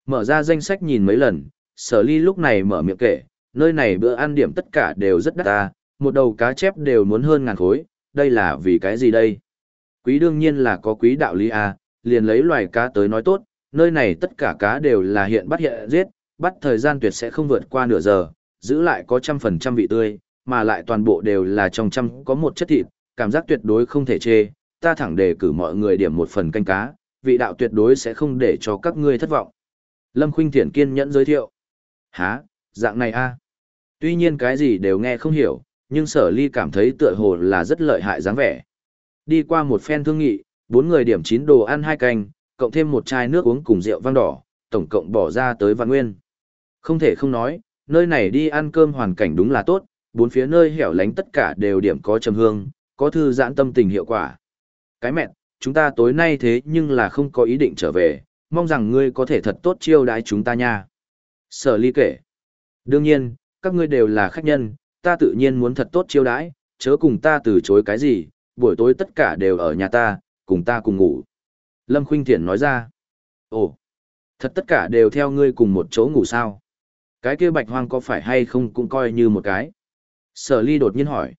Mở ra danh sách nhìn mấy lần, sở ly lúc này mở miệng kể, nơi này bữa ăn điểm tất cả đều rất đắt ta, một đầu cá chép đều muốn hơn ngàn khối, đây là vì cái gì đây? Quý đương nhiên là có quý đạo lý à, liền lấy loài cá tới nói tốt, nơi này tất cả cá đều là hiện bắt hiện giết, bắt thời gian tuyệt sẽ không vượt qua nửa giờ, giữ lại có trăm phần trăm vị tươi, mà lại toàn bộ đều là trong trăm có một chất thịt, cảm giác tuyệt đối không thể chê, ta thẳng đề cử mọi người điểm một phần canh cá, vị đạo tuyệt đối sẽ không để cho các ngươi thất vọng. Lâm Khuynh Thiển kiên nhẫn giới thiệu. Hả, dạng này a Tuy nhiên cái gì đều nghe không hiểu, nhưng sở ly cảm thấy tựa hồ là rất lợi hại dáng vẻ. Đi qua một phen thương nghị, bốn người điểm chín đồ ăn hai canh, cộng thêm một chai nước uống cùng rượu vang đỏ, tổng cộng bỏ ra tới vạn nguyên. Không thể không nói, nơi này đi ăn cơm hoàn cảnh đúng là tốt, bốn phía nơi hẻo lánh tất cả đều điểm có trầm hương, có thư giãn tâm tình hiệu quả. Cái mẹ, chúng ta tối nay thế nhưng là không có ý định trở về, mong rằng ngươi có thể thật tốt chiêu đãi chúng ta nha. Sở ly kể. Đương nhiên, các ngươi đều là khách nhân, ta tự nhiên muốn thật tốt chiêu đãi, chớ cùng ta từ chối cái gì, buổi tối tất cả đều ở nhà ta, cùng ta cùng ngủ. Lâm Khuynh Thiển nói ra. Ồ, thật tất cả đều theo ngươi cùng một chỗ ngủ sao? Cái kia bạch hoang có phải hay không cũng coi như một cái. Sở ly đột nhiên hỏi.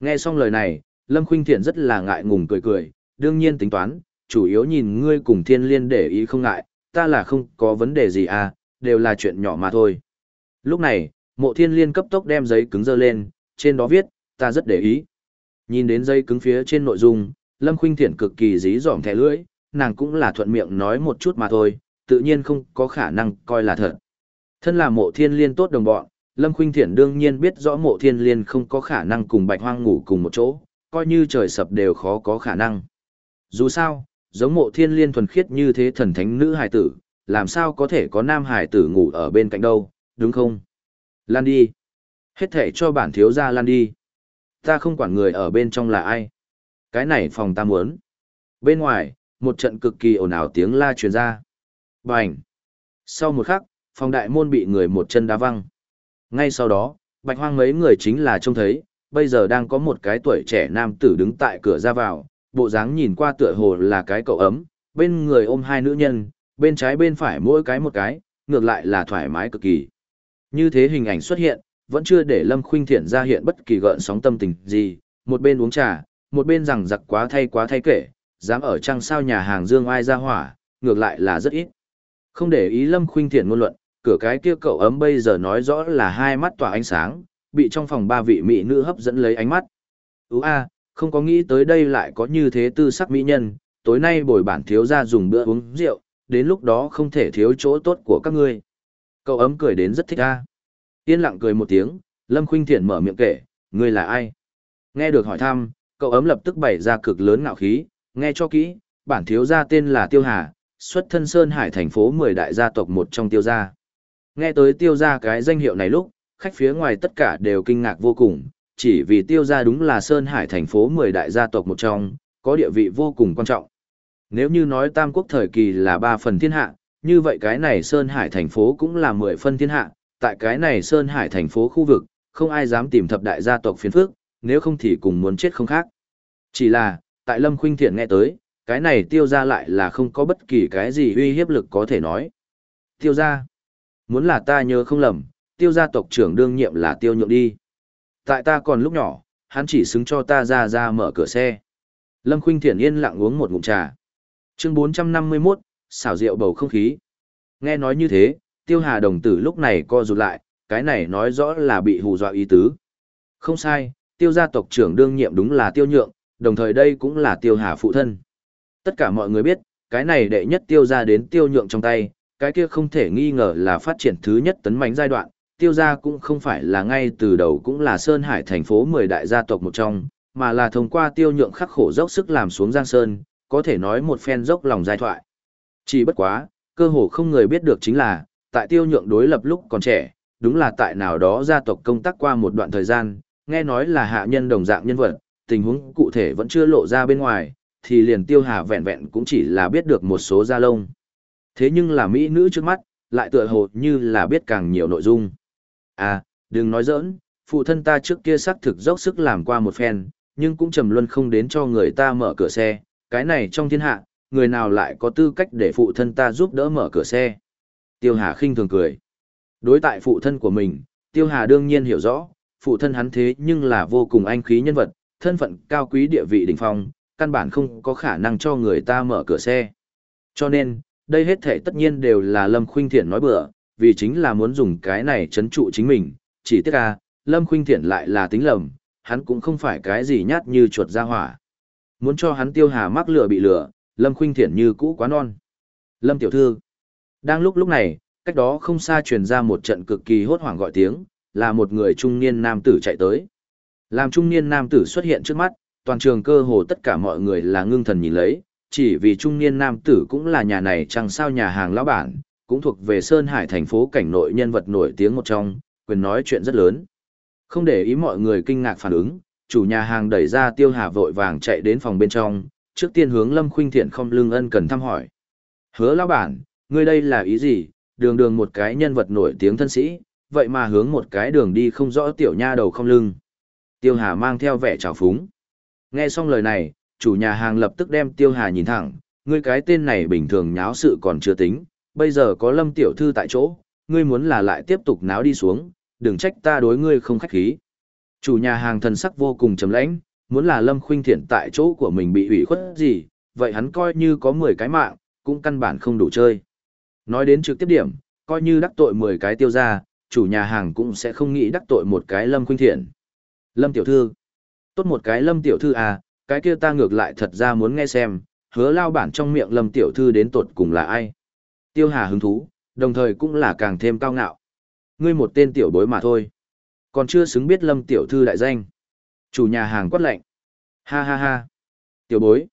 Nghe xong lời này, Lâm Khuynh Thiện rất là ngại ngùng cười cười, đương nhiên tính toán, chủ yếu nhìn ngươi cùng thiên liên để ý không ngại, ta là không có vấn đề gì à, đều là chuyện nhỏ mà thôi. Lúc này, mộ thiên liên cấp tốc đem giấy cứng dơ lên, trên đó viết, ta rất để ý. Nhìn đến giấy cứng phía trên nội dung, Lâm Khuynh Thiện cực kỳ dí dỏm thẻ lưỡi, nàng cũng là thuận miệng nói một chút mà thôi, tự nhiên không có khả năng coi là thật. Thân là mộ thiên liên tốt đồng bọn, Lâm Khuynh Thiện đương nhiên biết rõ mộ thiên liên không có khả năng cùng bạch hoang ngủ cùng một chỗ, coi như trời sập đều khó có khả năng. Dù sao, giống mộ thiên liên thuần khiết như thế thần thánh nữ hài tử, làm sao có thể có nam hài tử ngủ ở bên cạnh đâu, đúng không? Lan đi. Hết thể cho bản thiếu gia lan đi. Ta không quản người ở bên trong là ai. Cái này phòng ta muốn. Bên ngoài, một trận cực kỳ ồn ào tiếng la truyền ra. Bành. Sau một khắc, phòng đại môn bị người một chân đá văng. Ngay sau đó, bạch hoang mấy người chính là trông thấy, bây giờ đang có một cái tuổi trẻ nam tử đứng tại cửa ra vào, bộ dáng nhìn qua tựa hồ là cái cậu ấm, bên người ôm hai nữ nhân, bên trái bên phải mỗi cái một cái, ngược lại là thoải mái cực kỳ. Như thế hình ảnh xuất hiện, vẫn chưa để Lâm Khuynh Thiện ra hiện bất kỳ gợn sóng tâm tình gì, một bên uống trà, một bên rằng giặc quá thay quá thay kể, dám ở trăng sao nhà hàng Dương ai ra hỏa, ngược lại là rất ít. Không để ý Lâm Khuynh Thiện ngôn luận, cửa cái kia cậu ấm bây giờ nói rõ là hai mắt tỏa ánh sáng, bị trong phòng ba vị mỹ nữ hấp dẫn lấy ánh mắt. Ú a, không có nghĩ tới đây lại có như thế tư sắc mỹ nhân, tối nay bồi bản thiếu ra dùng bữa uống rượu, đến lúc đó không thể thiếu chỗ tốt của các ngươi. Cậu ấm cười đến rất thích a. Yên lặng cười một tiếng, Lâm Khuynh Thiện mở miệng kể, ngươi là ai? Nghe được hỏi thăm, cậu ấm lập tức bày ra cực lớn ngạo khí, nghe cho kỹ, bản thiếu gia tên là Tiêu Hà, xuất thân Sơn Hải thành phố 10 đại gia tộc một trong Tiêu gia. Nghe tới Tiêu gia cái danh hiệu này lúc, khách phía ngoài tất cả đều kinh ngạc vô cùng, chỉ vì Tiêu gia đúng là Sơn Hải thành phố 10 đại gia tộc một trong, có địa vị vô cùng quan trọng. Nếu như nói Tam Quốc thời kỳ là ba phần thiên hạ, như vậy cái này Sơn Hải thành phố cũng là 10 phân thiên hạ, tại cái này Sơn Hải thành phố khu vực, không ai dám tìm thập đại gia tộc phiền phước, nếu không thì cùng muốn chết không khác. Chỉ là, tại Lâm Khuynh Thiện nghe tới, cái này tiêu ra lại là không có bất kỳ cái gì uy hiếp lực có thể nói. Tiêu ra, muốn là ta nhớ không lầm, tiêu gia tộc trưởng đương nhiệm là tiêu nhượng đi. Tại ta còn lúc nhỏ, hắn chỉ xứng cho ta ra ra mở cửa xe. Lâm Khuynh Thiện yên lặng uống một ngụm trà. Chương 451, xảo rượu bầu không khí. Nghe nói như thế, tiêu hà đồng tử lúc này co rụt lại, cái này nói rõ là bị hù dọa ý tứ. Không sai, tiêu gia tộc trưởng đương nhiệm đúng là tiêu nhượng, đồng thời đây cũng là tiêu hà phụ thân. Tất cả mọi người biết, cái này đệ nhất tiêu gia đến tiêu nhượng trong tay, cái kia không thể nghi ngờ là phát triển thứ nhất tấn mánh giai đoạn, tiêu gia cũng không phải là ngay từ đầu cũng là Sơn Hải thành phố 10 đại gia tộc một trong, mà là thông qua tiêu nhượng khắc khổ dốc sức làm xuống Giang Sơn, có thể nói một phen dốc lòng giai thoại. Chỉ bất quá, cơ hồ không người biết được chính là, tại tiêu nhượng đối lập lúc còn trẻ, đúng là tại nào đó gia tộc công tác qua một đoạn thời gian, nghe nói là hạ nhân đồng dạng nhân vật, tình huống cụ thể vẫn chưa lộ ra bên ngoài, thì liền tiêu hà vẹn vẹn cũng chỉ là biết được một số gia lông. Thế nhưng là mỹ nữ trước mắt, lại tựa hồ như là biết càng nhiều nội dung. À, đừng nói giỡn, phụ thân ta trước kia xác thực dốc sức làm qua một phen, nhưng cũng trầm luân không đến cho người ta mở cửa xe, cái này trong thiên hạ, người nào lại có tư cách để phụ thân ta giúp đỡ mở cửa xe. Tiêu Hà khinh thường cười. Đối tại phụ thân của mình, Tiêu Hà đương nhiên hiểu rõ, phụ thân hắn thế nhưng là vô cùng anh khí nhân vật, thân phận cao quý địa vị đỉnh phong, căn bản không có khả năng cho người ta mở cửa xe. Cho nên, đây hết thể tất nhiên đều là Lâm Khuynh Thiện nói bừa, vì chính là muốn dùng cái này chấn trụ chính mình, chỉ tiếc à, Lâm Khuynh Thiện lại là tính lầm, hắn cũng không phải cái gì nhát như chuột ra hỏa. Muốn cho hắn tiêu hà mắc lửa bị lửa, Lâm Khuynh Thiện như cũ quá non. Lâm tiểu thư. Đang lúc lúc này, cách đó không xa truyền ra một trận cực kỳ hốt hoảng gọi tiếng, là một người trung niên nam tử chạy tới. Làm trung niên nam tử xuất hiện trước mắt, toàn trường cơ hồ tất cả mọi người là ngưng thần nhìn lấy, chỉ vì trung niên nam tử cũng là nhà này chẳng sao nhà hàng lão bản, cũng thuộc về Sơn Hải thành phố cảnh nội nhân vật nổi tiếng một trong, quyền nói chuyện rất lớn. Không để ý mọi người kinh ngạc phản ứng, chủ nhà hàng đẩy ra Tiêu Hà vội vàng chạy đến phòng bên trong, trước tiên hướng Lâm Khuynh Thiện không lưng ân cần thăm hỏi. Hứa lão bản, ngươi đây là ý gì, đường đường một cái nhân vật nổi tiếng thân sĩ, vậy mà hướng một cái đường đi không rõ tiểu nha đầu không lưng. Tiêu Hà mang theo vẻ trào phúng. Nghe xong lời này, chủ nhà hàng lập tức đem Tiêu Hà nhìn thẳng, ngươi cái tên này bình thường nháo sự còn chưa tính, bây giờ có Lâm tiểu thư tại chỗ, ngươi muốn là lại tiếp tục náo đi xuống, đừng trách ta đối ngươi không khách khí. Chủ nhà hàng thần sắc vô cùng trầm lãnh, muốn là Lâm Khuynh Thiện tại chỗ của mình bị ủy khuất gì, vậy hắn coi như có 10 cái mạng, cũng căn bản không đủ chơi. Nói đến trực tiếp điểm, coi như đắc tội 10 cái tiêu ra, chủ nhà hàng cũng sẽ không nghĩ đắc tội một cái Lâm Khuynh Thiện. Lâm tiểu thư. Tốt một cái Lâm tiểu thư à, cái kia ta ngược lại thật ra muốn nghe xem, hứa lao bản trong miệng Lâm tiểu thư đến tột cùng là ai. Tiêu Hà hứng thú, đồng thời cũng là càng thêm cao ngạo. Ngươi một tên tiểu bối mà thôi. Còn chưa xứng biết Lâm tiểu thư đại danh. Chủ nhà hàng quát lạnh. Ha ha ha. Tiểu bối.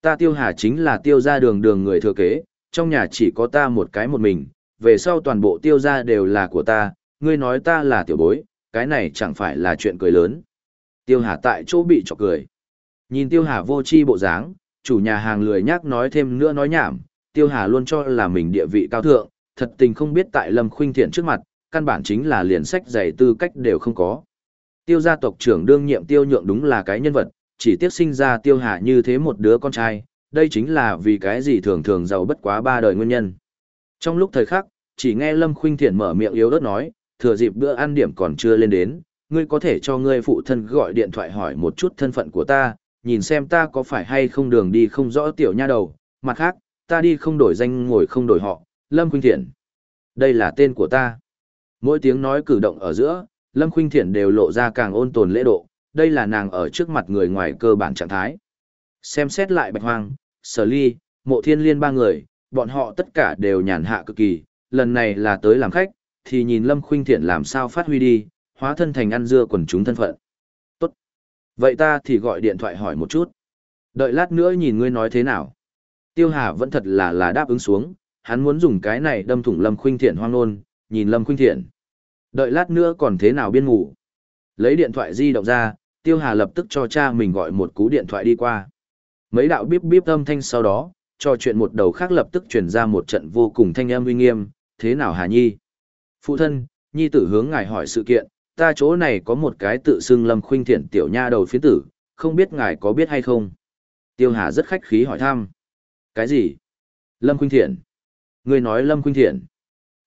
Ta tiêu hà chính là tiêu gia đường đường người thừa kế, trong nhà chỉ có ta một cái một mình, về sau toàn bộ tiêu gia đều là của ta, ngươi nói ta là tiểu bối, cái này chẳng phải là chuyện cười lớn. Tiêu hà tại chỗ bị chọc cười. Nhìn tiêu hà vô chi bộ dáng, chủ nhà hàng lười nhắc nói thêm nữa nói nhảm, tiêu hà luôn cho là mình địa vị cao thượng, thật tình không biết tại lâm khuynh thiện trước mặt, căn bản chính là liền sách giày tư cách đều không có. Tiêu gia tộc trưởng đương nhiệm tiêu nhượng đúng là cái nhân vật, chỉ tiếc sinh ra tiêu hạ như thế một đứa con trai, đây chính là vì cái gì thường thường giàu bất quá ba đời nguyên nhân. Trong lúc thời khắc, chỉ nghe Lâm Khuynh Thiện mở miệng yếu ớt nói, thừa dịp bữa ăn điểm còn chưa lên đến, ngươi có thể cho ngươi phụ thân gọi điện thoại hỏi một chút thân phận của ta, nhìn xem ta có phải hay không đường đi không rõ tiểu nha đầu, mặt khác, ta đi không đổi danh ngồi không đổi họ, Lâm Khuynh Thiện. Đây là tên của ta. Mỗi tiếng nói cử động ở giữa, Lâm Khuynh Thiện đều lộ ra càng ôn tồn lễ độ, đây là nàng ở trước mặt người ngoài cơ bản trạng thái. Xem xét lại Bạch Hoang, Sở Ly, Mộ Thiên Liên ba người, bọn họ tất cả đều nhàn hạ cực kỳ, lần này là tới làm khách, thì nhìn Lâm Khuynh Thiện làm sao phát huy đi, hóa thân thành ăn dưa quần chúng thân phận. Tốt. Vậy ta thì gọi điện thoại hỏi một chút. Đợi lát nữa nhìn ngươi nói thế nào. Tiêu Hà vẫn thật là là đáp ứng xuống, hắn muốn dùng cái này đâm thủng Lâm Khuynh Thiện hoang nôn, nhìn Lâm Khuynh Thiện. Đợi lát nữa còn thế nào biên ngủ. Lấy điện thoại di động ra, Tiêu Hà lập tức cho cha mình gọi một cú điện thoại đi qua. Mấy đạo bíp bíp âm thanh sau đó, trò chuyện một đầu khác lập tức truyền ra một trận vô cùng thanh âm uy nghiêm, thế nào Hà Nhi? Phụ thân, Nhi tử hướng ngài hỏi sự kiện, ta chỗ này có một cái tự xưng Lâm Khuynh Thiện tiểu nha đầu phiến tử, không biết ngài có biết hay không? Tiêu Hà rất khách khí hỏi thăm. Cái gì? Lâm Khuynh Thiện. Người nói Lâm Khuynh Thiện.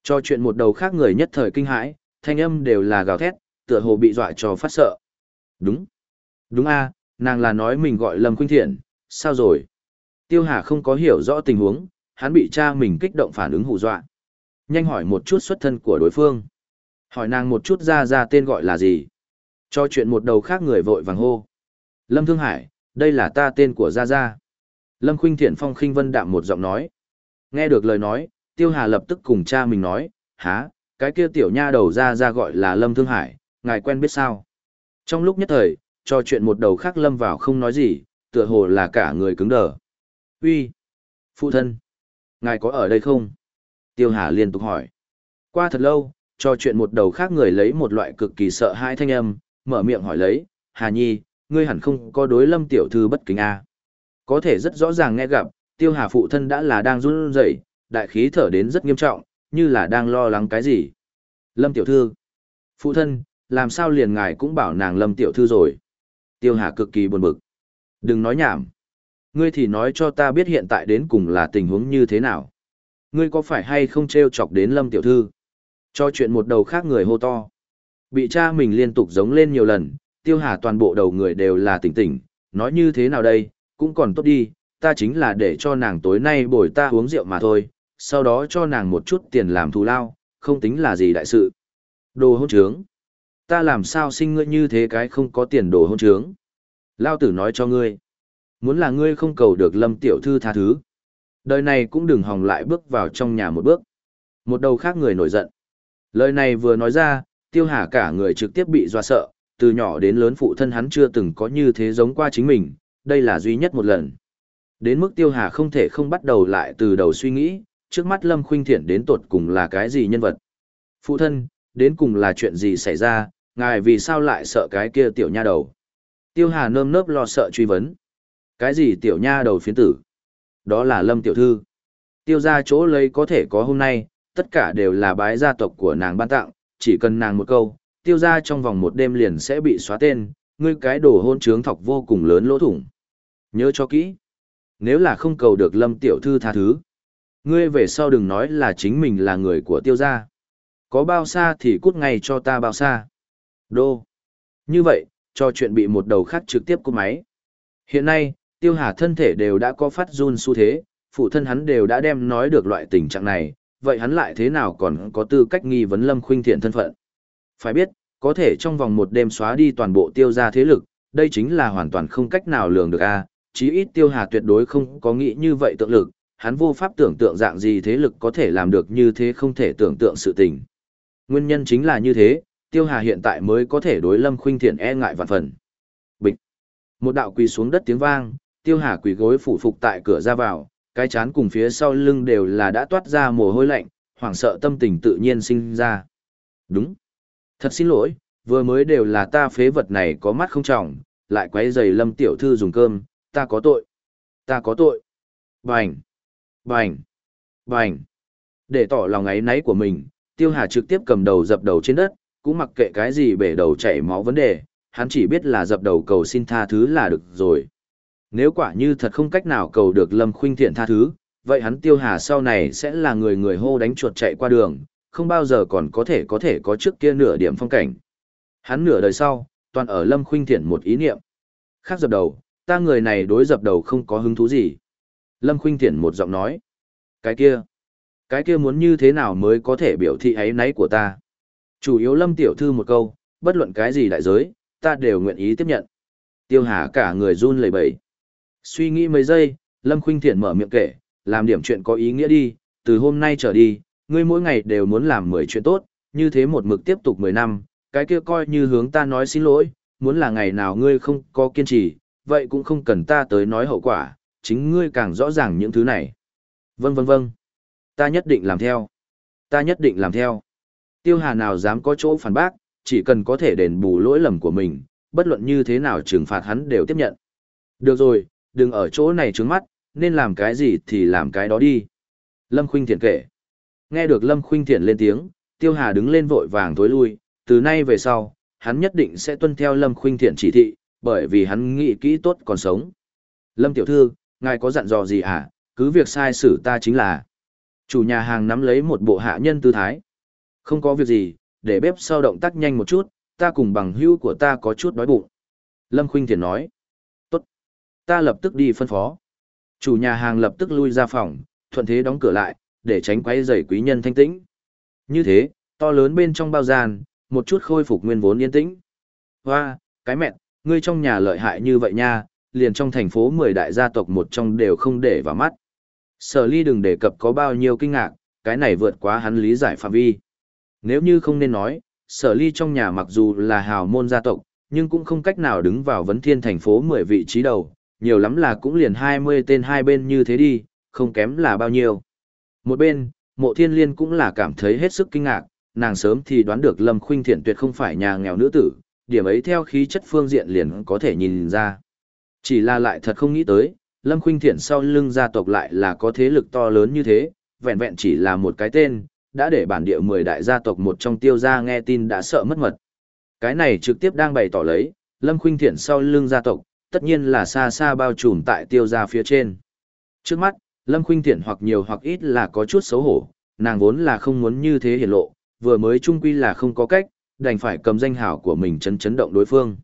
Cho chuyện một đầu khác người nhất thời kinh hãi, thanh âm đều là gào thét, tựa hồ bị dọa cho phát sợ. Đúng. Đúng a, nàng là nói mình gọi Lâm Khuynh Thiện, sao rồi? Tiêu Hà không có hiểu rõ tình huống, hắn bị cha mình kích động phản ứng hù dọa. Nhanh hỏi một chút xuất thân của đối phương. Hỏi nàng một chút ra ra tên gọi là gì? Cho chuyện một đầu khác người vội vàng hô. Lâm Thương Hải, đây là ta tên của Gia Gia. Lâm Khuynh Thiện phong khinh vân đạm một giọng nói. Nghe được lời nói, Tiêu Hà lập tức cùng cha mình nói, há, cái kia tiểu nha đầu ra ra gọi là Lâm Thương Hải, ngài quen biết sao. Trong lúc nhất thời, trò chuyện một đầu khác Lâm vào không nói gì, tựa hồ là cả người cứng đờ. Uy, Phụ thân! Ngài có ở đây không? Tiêu Hà liên tục hỏi. Qua thật lâu, trò chuyện một đầu khác người lấy một loại cực kỳ sợ hãi thanh âm, mở miệng hỏi lấy, Hà Nhi, ngươi hẳn không có đối Lâm tiểu thư bất kính a à? Có thể rất rõ ràng nghe gặp, Tiêu Hà phụ thân đã là đang run rẩy, đại khí thở đến rất nghiêm trọng, như là đang lo lắng cái gì. Lâm tiểu thư. Phụ thân, làm sao liền ngài cũng bảo nàng lâm tiểu thư rồi. Tiêu Hà cực kỳ buồn bực. Đừng nói nhảm. Ngươi thì nói cho ta biết hiện tại đến cùng là tình huống như thế nào. Ngươi có phải hay không treo chọc đến lâm tiểu thư? Cho chuyện một đầu khác người hô to. Bị cha mình liên tục giống lên nhiều lần, tiêu hà toàn bộ đầu người đều là tỉnh tỉnh, nói như thế nào đây, cũng còn tốt đi, ta chính là để cho nàng tối nay bồi ta uống rượu mà thôi, sau đó cho nàng một chút tiền làm thù lao, không tính là gì đại sự. Đồ hôn trướng. Ta làm sao sinh ngươi như thế cái không có tiền đồ hôn trướng. Lao tử nói cho ngươi. Muốn là ngươi không cầu được lâm tiểu thư tha thứ. Đời này cũng đừng hòng lại bước vào trong nhà một bước. Một đầu khác người nổi giận. Lời này vừa nói ra, tiêu hà cả người trực tiếp bị doa sợ, từ nhỏ đến lớn phụ thân hắn chưa từng có như thế giống qua chính mình, đây là duy nhất một lần. Đến mức tiêu hà không thể không bắt đầu lại từ đầu suy nghĩ, trước mắt Lâm Khuynh Thiện đến tột cùng là cái gì nhân vật. Phụ thân, đến cùng là chuyện gì xảy ra, ngài vì sao lại sợ cái kia tiểu nha đầu. Tiêu hà nơm nớp lo sợ truy vấn. Cái gì tiểu nha đầu phiến tử? Đó là Lâm Tiểu Thư. Tiêu ra chỗ lấy có thể có hôm nay, tất cả đều là bái gia tộc của nàng ban tặng, chỉ cần nàng một câu, tiêu ra trong vòng một đêm liền sẽ bị xóa tên, ngươi cái đồ hôn trướng thọc vô cùng lớn lỗ thủng. Nhớ cho kỹ. Nếu là không cầu được Lâm Tiểu Thư tha thứ, ngươi về sau đừng nói là chính mình là người của tiêu gia. Có bao xa thì cút ngay cho ta bao xa. Đô. Như vậy, cho chuyện bị một đầu khác trực tiếp của máy. Hiện nay, tiêu hà thân thể đều đã có phát run xu thế, phụ thân hắn đều đã đem nói được loại tình trạng này, vậy hắn lại thế nào còn có tư cách nghi vấn lâm khuynh thiện thân phận. Phải biết, có thể trong vòng một đêm xóa đi toàn bộ tiêu gia thế lực, đây chính là hoàn toàn không cách nào lường được a. chí ít tiêu hà tuyệt đối không có nghĩ như vậy tượng lực, hắn vô pháp tưởng tượng dạng gì thế lực có thể làm được như thế không thể tưởng tượng sự tình. Nguyên nhân chính là như thế, tiêu hà hiện tại mới có thể đối lâm khuynh thiện e ngại vạn phần. Bịch. Một đạo quỳ xuống đất tiếng vang, tiêu hà quỳ gối phủ phục tại cửa ra vào, cái chán cùng phía sau lưng đều là đã toát ra mồ hôi lạnh, hoảng sợ tâm tình tự nhiên sinh ra. Đúng. Thật xin lỗi, vừa mới đều là ta phế vật này có mắt không trọng, lại quấy giày lâm tiểu thư dùng cơm, ta có tội. Ta có tội. Bành. Bành. Bành. Để tỏ lòng ấy náy của mình, tiêu hà trực tiếp cầm đầu dập đầu trên đất, cũng mặc kệ cái gì bể đầu chảy máu vấn đề, hắn chỉ biết là dập đầu cầu xin tha thứ là được rồi. Nếu quả như thật không cách nào cầu được Lâm Khuynh Thiện tha thứ, vậy hắn Tiêu Hà sau này sẽ là người người hô đánh chuột chạy qua đường, không bao giờ còn có thể có thể có trước kia nửa điểm phong cảnh. Hắn nửa đời sau, toàn ở Lâm Khuynh Thiện một ý niệm. Khác dập đầu, ta người này đối dập đầu không có hứng thú gì. Lâm Khuynh Thiển một giọng nói. Cái kia, cái kia muốn như thế nào mới có thể biểu thị ấy náy của ta. Chủ yếu Lâm Tiểu Thư một câu, bất luận cái gì đại giới, ta đều nguyện ý tiếp nhận. Tiêu Hà cả người run lẩy bẩy. Suy nghĩ mấy giây, Lâm Khuynh Thiển mở miệng kể, làm điểm chuyện có ý nghĩa đi, từ hôm nay trở đi, ngươi mỗi ngày đều muốn làm 10 chuyện tốt, như thế một mực tiếp tục 10 năm, cái kia coi như hướng ta nói xin lỗi, muốn là ngày nào ngươi không có kiên trì, vậy cũng không cần ta tới nói hậu quả, chính ngươi càng rõ ràng những thứ này. Vâng vâng vâng, ta nhất định làm theo, ta nhất định làm theo. Tiêu Hà nào dám có chỗ phản bác, chỉ cần có thể đền bù lỗi lầm của mình, bất luận như thế nào trừng phạt hắn đều tiếp nhận. Được rồi, đừng ở chỗ này trướng mắt, nên làm cái gì thì làm cái đó đi. Lâm Khuynh Thiện kể. Nghe được Lâm Khuynh Thiện lên tiếng, Tiêu Hà đứng lên vội vàng tối lui, từ nay về sau, hắn nhất định sẽ tuân theo Lâm Khuynh Thiện chỉ thị, bởi vì hắn nghĩ kỹ tốt còn sống. Lâm Tiểu Thư, ngài có dặn dò gì à, cứ việc sai xử ta chính là. Chủ nhà hàng nắm lấy một bộ hạ nhân tư thái. Không có việc gì, để bếp sau động tác nhanh một chút, ta cùng bằng hữu của ta có chút đói bụng. Lâm Khuynh Thiền nói ta lập tức đi phân phó. Chủ nhà hàng lập tức lui ra phòng, thuận thế đóng cửa lại, để tránh quấy rầy quý nhân thanh tĩnh. Như thế, to lớn bên trong bao gian, một chút khôi phục nguyên vốn yên tĩnh. Hoa, cái mẹ, ngươi trong nhà lợi hại như vậy nha, liền trong thành phố 10 đại gia tộc một trong đều không để vào mắt. Sở ly đừng đề cập có bao nhiêu kinh ngạc, cái này vượt quá hắn lý giải phạm vi. Nếu như không nên nói, sở ly trong nhà mặc dù là hào môn gia tộc, nhưng cũng không cách nào đứng vào vấn thiên thành phố 10 vị trí đầu, nhiều lắm là cũng liền 20 tên hai bên như thế đi, không kém là bao nhiêu. Một bên, mộ thiên liên cũng là cảm thấy hết sức kinh ngạc, nàng sớm thì đoán được Lâm Khuynh Thiện tuyệt không phải nhà nghèo nữ tử, điểm ấy theo khí chất phương diện liền có thể nhìn ra. Chỉ là lại thật không nghĩ tới, Lâm Khuynh Thiện sau lưng gia tộc lại là có thế lực to lớn như thế, vẹn vẹn chỉ là một cái tên, đã để bản địa 10 đại gia tộc một trong tiêu gia nghe tin đã sợ mất mật. Cái này trực tiếp đang bày tỏ lấy, Lâm Khuynh Thiện sau lưng gia tộc, tất nhiên là xa xa bao trùm tại tiêu gia phía trên. Trước mắt, Lâm Khuynh Thiện hoặc nhiều hoặc ít là có chút xấu hổ, nàng vốn là không muốn như thế hiển lộ, vừa mới trung quy là không có cách, đành phải cầm danh hảo của mình chấn chấn động đối phương.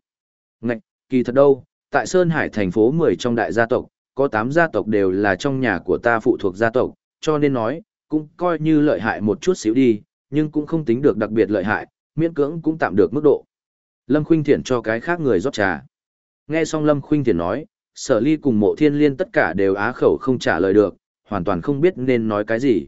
Ngạch, kỳ thật đâu, tại Sơn Hải thành phố 10 trong đại gia tộc, có 8 gia tộc đều là trong nhà của ta phụ thuộc gia tộc, cho nên nói, cũng coi như lợi hại một chút xíu đi, nhưng cũng không tính được đặc biệt lợi hại, miễn cưỡng cũng tạm được mức độ. Lâm Khuynh Thiển cho cái khác người rót trà. Nghe xong Lâm Khuynh Thiển nói, Sở ly cùng mộ thiên liên tất cả đều á khẩu không trả lời được, hoàn toàn không biết nên nói cái gì.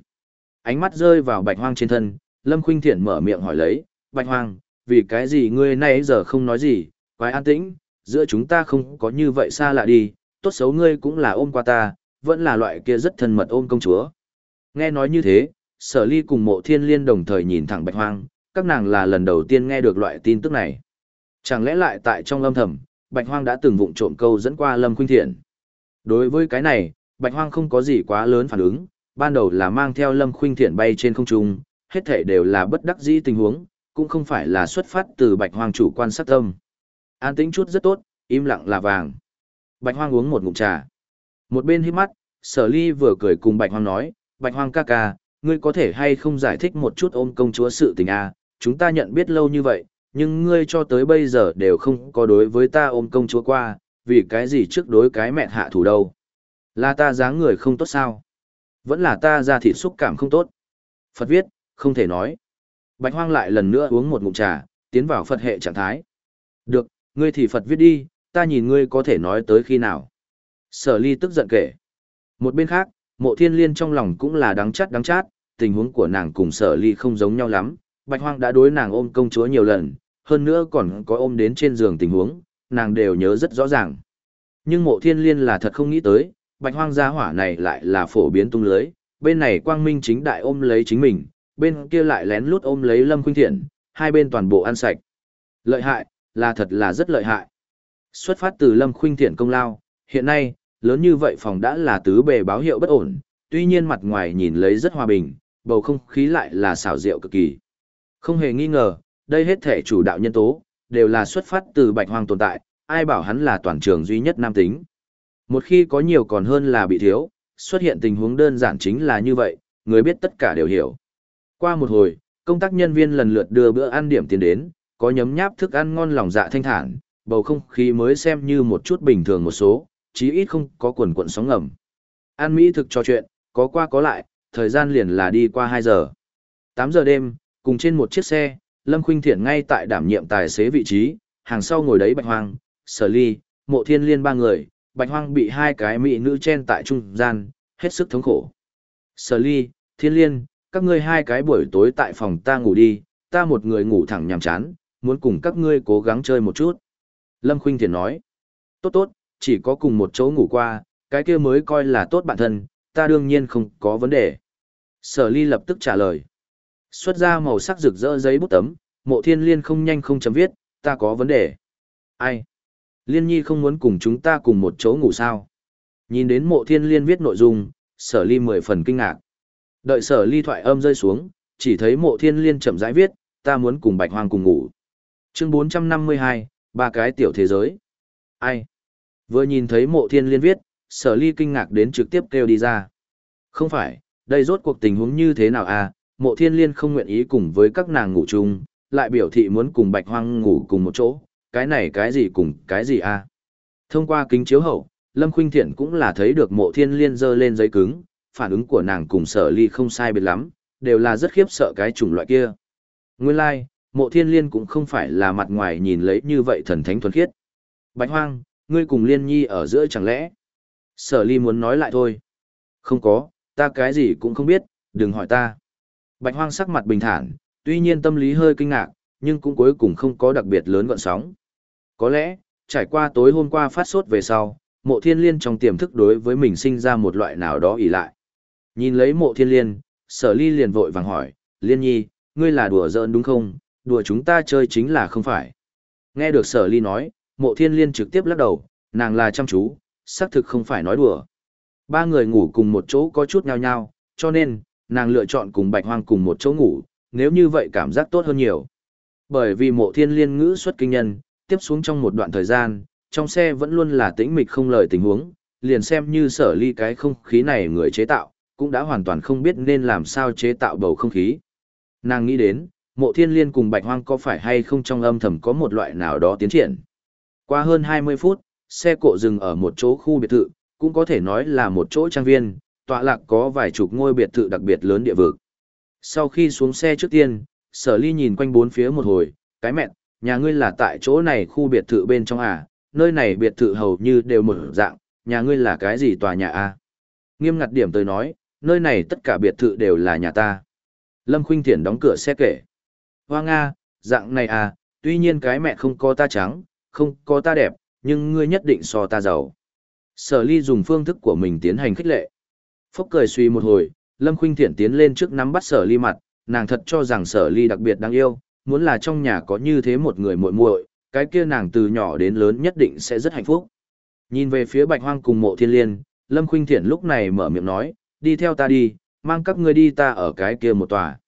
Ánh mắt rơi vào bạch hoang trên thân, Lâm Khuynh Thiển mở miệng hỏi lấy, bạch hoang, vì cái gì ngươi nay giờ không nói gì, quái an tĩnh, giữa chúng ta không có như vậy xa lạ đi, tốt xấu ngươi cũng là ôm qua ta, vẫn là loại kia rất thân mật ôm công chúa. Nghe nói như thế, sở ly cùng mộ thiên liên đồng thời nhìn thẳng bạch hoang, các nàng là lần đầu tiên nghe được loại tin tức này. Chẳng lẽ lại tại trong lâm thầm, bạch hoang đã từng vụng trộm câu dẫn qua lâm khuynh thiện. Đối với cái này, bạch hoang không có gì quá lớn phản ứng, ban đầu là mang theo lâm khuynh thiện bay trên không trung, hết thể đều là bất đắc dĩ tình huống, cũng không phải là xuất phát từ bạch hoang chủ quan sát tâm. An tĩnh chút rất tốt, im lặng là vàng. Bạch hoang uống một ngụm trà. Một bên hít mắt, sở ly vừa cười cùng bạch hoang nói, bạch hoang ca ca, ngươi có thể hay không giải thích một chút ôm công chúa sự tình à, chúng ta nhận biết lâu như vậy, nhưng ngươi cho tới bây giờ đều không có đối với ta ôm công chúa qua, vì cái gì trước đối cái mẹ hạ thủ đâu. Là ta dáng người không tốt sao? Vẫn là ta ra thịt xúc cảm không tốt. Phật viết, không thể nói. Bạch hoang lại lần nữa uống một ngụm trà, tiến vào Phật hệ trạng thái. Được, ngươi thì Phật viết đi, ta nhìn ngươi có thể nói tới khi nào. Sở ly tức giận kể. Một bên khác, mộ thiên liên trong lòng cũng là đắng chát đắng chát, tình huống của nàng cùng sở ly không giống nhau lắm. Bạch hoang đã đối nàng ôm công chúa nhiều lần, hơn nữa còn có ôm đến trên giường tình huống, nàng đều nhớ rất rõ ràng. Nhưng mộ thiên liên là thật không nghĩ tới, bạch hoang gia hỏa này lại là phổ biến tung lưới, bên này quang minh chính đại ôm lấy chính mình, bên kia lại lén lút ôm lấy lâm khuynh thiện, hai bên toàn bộ ăn sạch. Lợi hại, là thật là rất lợi hại. Xuất phát từ lâm khuynh thiện công lao, hiện nay, lớn như vậy phòng đã là tứ bề báo hiệu bất ổn, tuy nhiên mặt ngoài nhìn lấy rất hòa bình, bầu không khí lại là xảo diệu cực kỳ. Không hề nghi ngờ, đây hết thể chủ đạo nhân tố, đều là xuất phát từ bạch hoang tồn tại, ai bảo hắn là toàn trường duy nhất nam tính. Một khi có nhiều còn hơn là bị thiếu, xuất hiện tình huống đơn giản chính là như vậy, người biết tất cả đều hiểu. Qua một hồi, công tác nhân viên lần lượt đưa bữa ăn điểm tiền đến, có nhấm nháp thức ăn ngon lòng dạ thanh thản, bầu không khí mới xem như một chút bình thường một số, chí ít không có quần quận sóng ngầm. Ăn mỹ thực trò chuyện, có qua có lại, thời gian liền là đi qua 2 giờ. 8 giờ đêm, cùng trên một chiếc xe, Lâm Khuynh Thiện ngay tại đảm nhiệm tài xế vị trí, hàng sau ngồi đấy Bạch Hoang, Sở Ly, Mộ Thiên Liên ba người, Bạch Hoang bị hai cái mỹ nữ chen tại trung gian, hết sức thống khổ. Sở Ly, Thiên Liên, các ngươi hai cái buổi tối tại phòng ta ngủ đi, ta một người ngủ thẳng nhàm chán, muốn cùng các ngươi cố gắng chơi một chút. Lâm Khuynh Thiền nói, tốt tốt, chỉ có cùng một chỗ ngủ qua, cái kia mới coi là tốt bản thân, ta đương nhiên không có vấn đề. Sở ly lập tức trả lời. Xuất ra màu sắc rực rỡ giấy bút tấm, mộ thiên liên không nhanh không chấm viết, ta có vấn đề. Ai? Liên nhi không muốn cùng chúng ta cùng một chỗ ngủ sao? Nhìn đến mộ thiên liên viết nội dung, sở ly mười phần kinh ngạc. Đợi sở ly thoại âm rơi xuống, chỉ thấy mộ thiên liên chậm rãi viết, ta muốn cùng bạch hoang cùng ngủ. Chương 452, ba cái tiểu thế giới. Ai? Vừa nhìn thấy mộ thiên liên viết, sở ly kinh ngạc đến trực tiếp kêu đi ra. Không phải, đây rốt cuộc tình huống như thế nào à, mộ thiên liên không nguyện ý cùng với các nàng ngủ chung, lại biểu thị muốn cùng bạch hoang ngủ cùng một chỗ, cái này cái gì cùng cái gì à. Thông qua kính chiếu hậu, Lâm Khuynh Thiện cũng là thấy được mộ thiên liên dơ lên giấy cứng, phản ứng của nàng cùng sở ly không sai biệt lắm, đều là rất khiếp sợ cái chủng loại kia. Nguyên lai, like, mộ thiên liên cũng không phải là mặt ngoài nhìn lấy như vậy thần thánh thuần khiết. Bạch hoang, ngươi cùng liên nhi ở giữa chẳng lẽ? Sở ly muốn nói lại thôi. Không có, ta cái gì cũng không biết, đừng hỏi ta. Bạch hoang sắc mặt bình thản, tuy nhiên tâm lý hơi kinh ngạc, nhưng cũng cuối cùng không có đặc biệt lớn gọn sóng. Có lẽ, trải qua tối hôm qua phát sốt về sau, mộ thiên liên trong tiềm thức đối với mình sinh ra một loại nào đó ỉ lại. Nhìn lấy mộ thiên liên, sở ly liền vội vàng hỏi, liên nhi, ngươi là đùa giỡn đúng không, đùa chúng ta chơi chính là không phải. Nghe được sở ly nói, mộ thiên liên trực tiếp lắc đầu, nàng là chăm chú, xác thực không phải nói đùa. Ba người ngủ cùng một chỗ có chút nhao nhao, cho nên, nàng lựa chọn cùng bạch hoang cùng một chỗ ngủ, nếu như vậy cảm giác tốt hơn nhiều. Bởi vì mộ thiên liên ngữ xuất kinh nhân, tiếp xuống trong một đoạn thời gian, trong xe vẫn luôn là tĩnh mịch không lời tình huống, liền xem như sở ly cái không khí này người chế tạo, cũng đã hoàn toàn không biết nên làm sao chế tạo bầu không khí. Nàng nghĩ đến, mộ thiên liên cùng bạch hoang có phải hay không trong âm thầm có một loại nào đó tiến triển. Qua hơn 20 phút, xe cộ dừng ở một chỗ khu biệt thự, cũng có thể nói là một chỗ trang viên, tọa lạc có vài chục ngôi biệt thự đặc biệt lớn địa vực. Sau khi xuống xe trước tiên, sở ly nhìn quanh bốn phía một hồi, cái mẹ, nhà ngươi là tại chỗ này khu biệt thự bên trong à, nơi này biệt thự hầu như đều một dạng, nhà ngươi là cái gì tòa nhà a? Nghiêm ngặt điểm tới nói, nơi này tất cả biệt thự đều là nhà ta. Lâm Khuynh Thiển đóng cửa xe kể. Hoa Nga, dạng này à, tuy nhiên cái mẹ không có ta trắng, không có ta đẹp, nhưng ngươi nhất định so ta giàu. Sở ly dùng phương thức của mình tiến hành khích lệ. Phúc cười suy một hồi, Lâm Khuynh Thiện tiến lên trước nắm bắt sở ly mặt, nàng thật cho rằng sở ly đặc biệt đáng yêu, muốn là trong nhà có như thế một người muội muội, cái kia nàng từ nhỏ đến lớn nhất định sẽ rất hạnh phúc. Nhìn về phía bạch hoang cùng mộ thiên liên, Lâm Khuynh Thiện lúc này mở miệng nói, đi theo ta đi, mang các ngươi đi ta ở cái kia một tòa.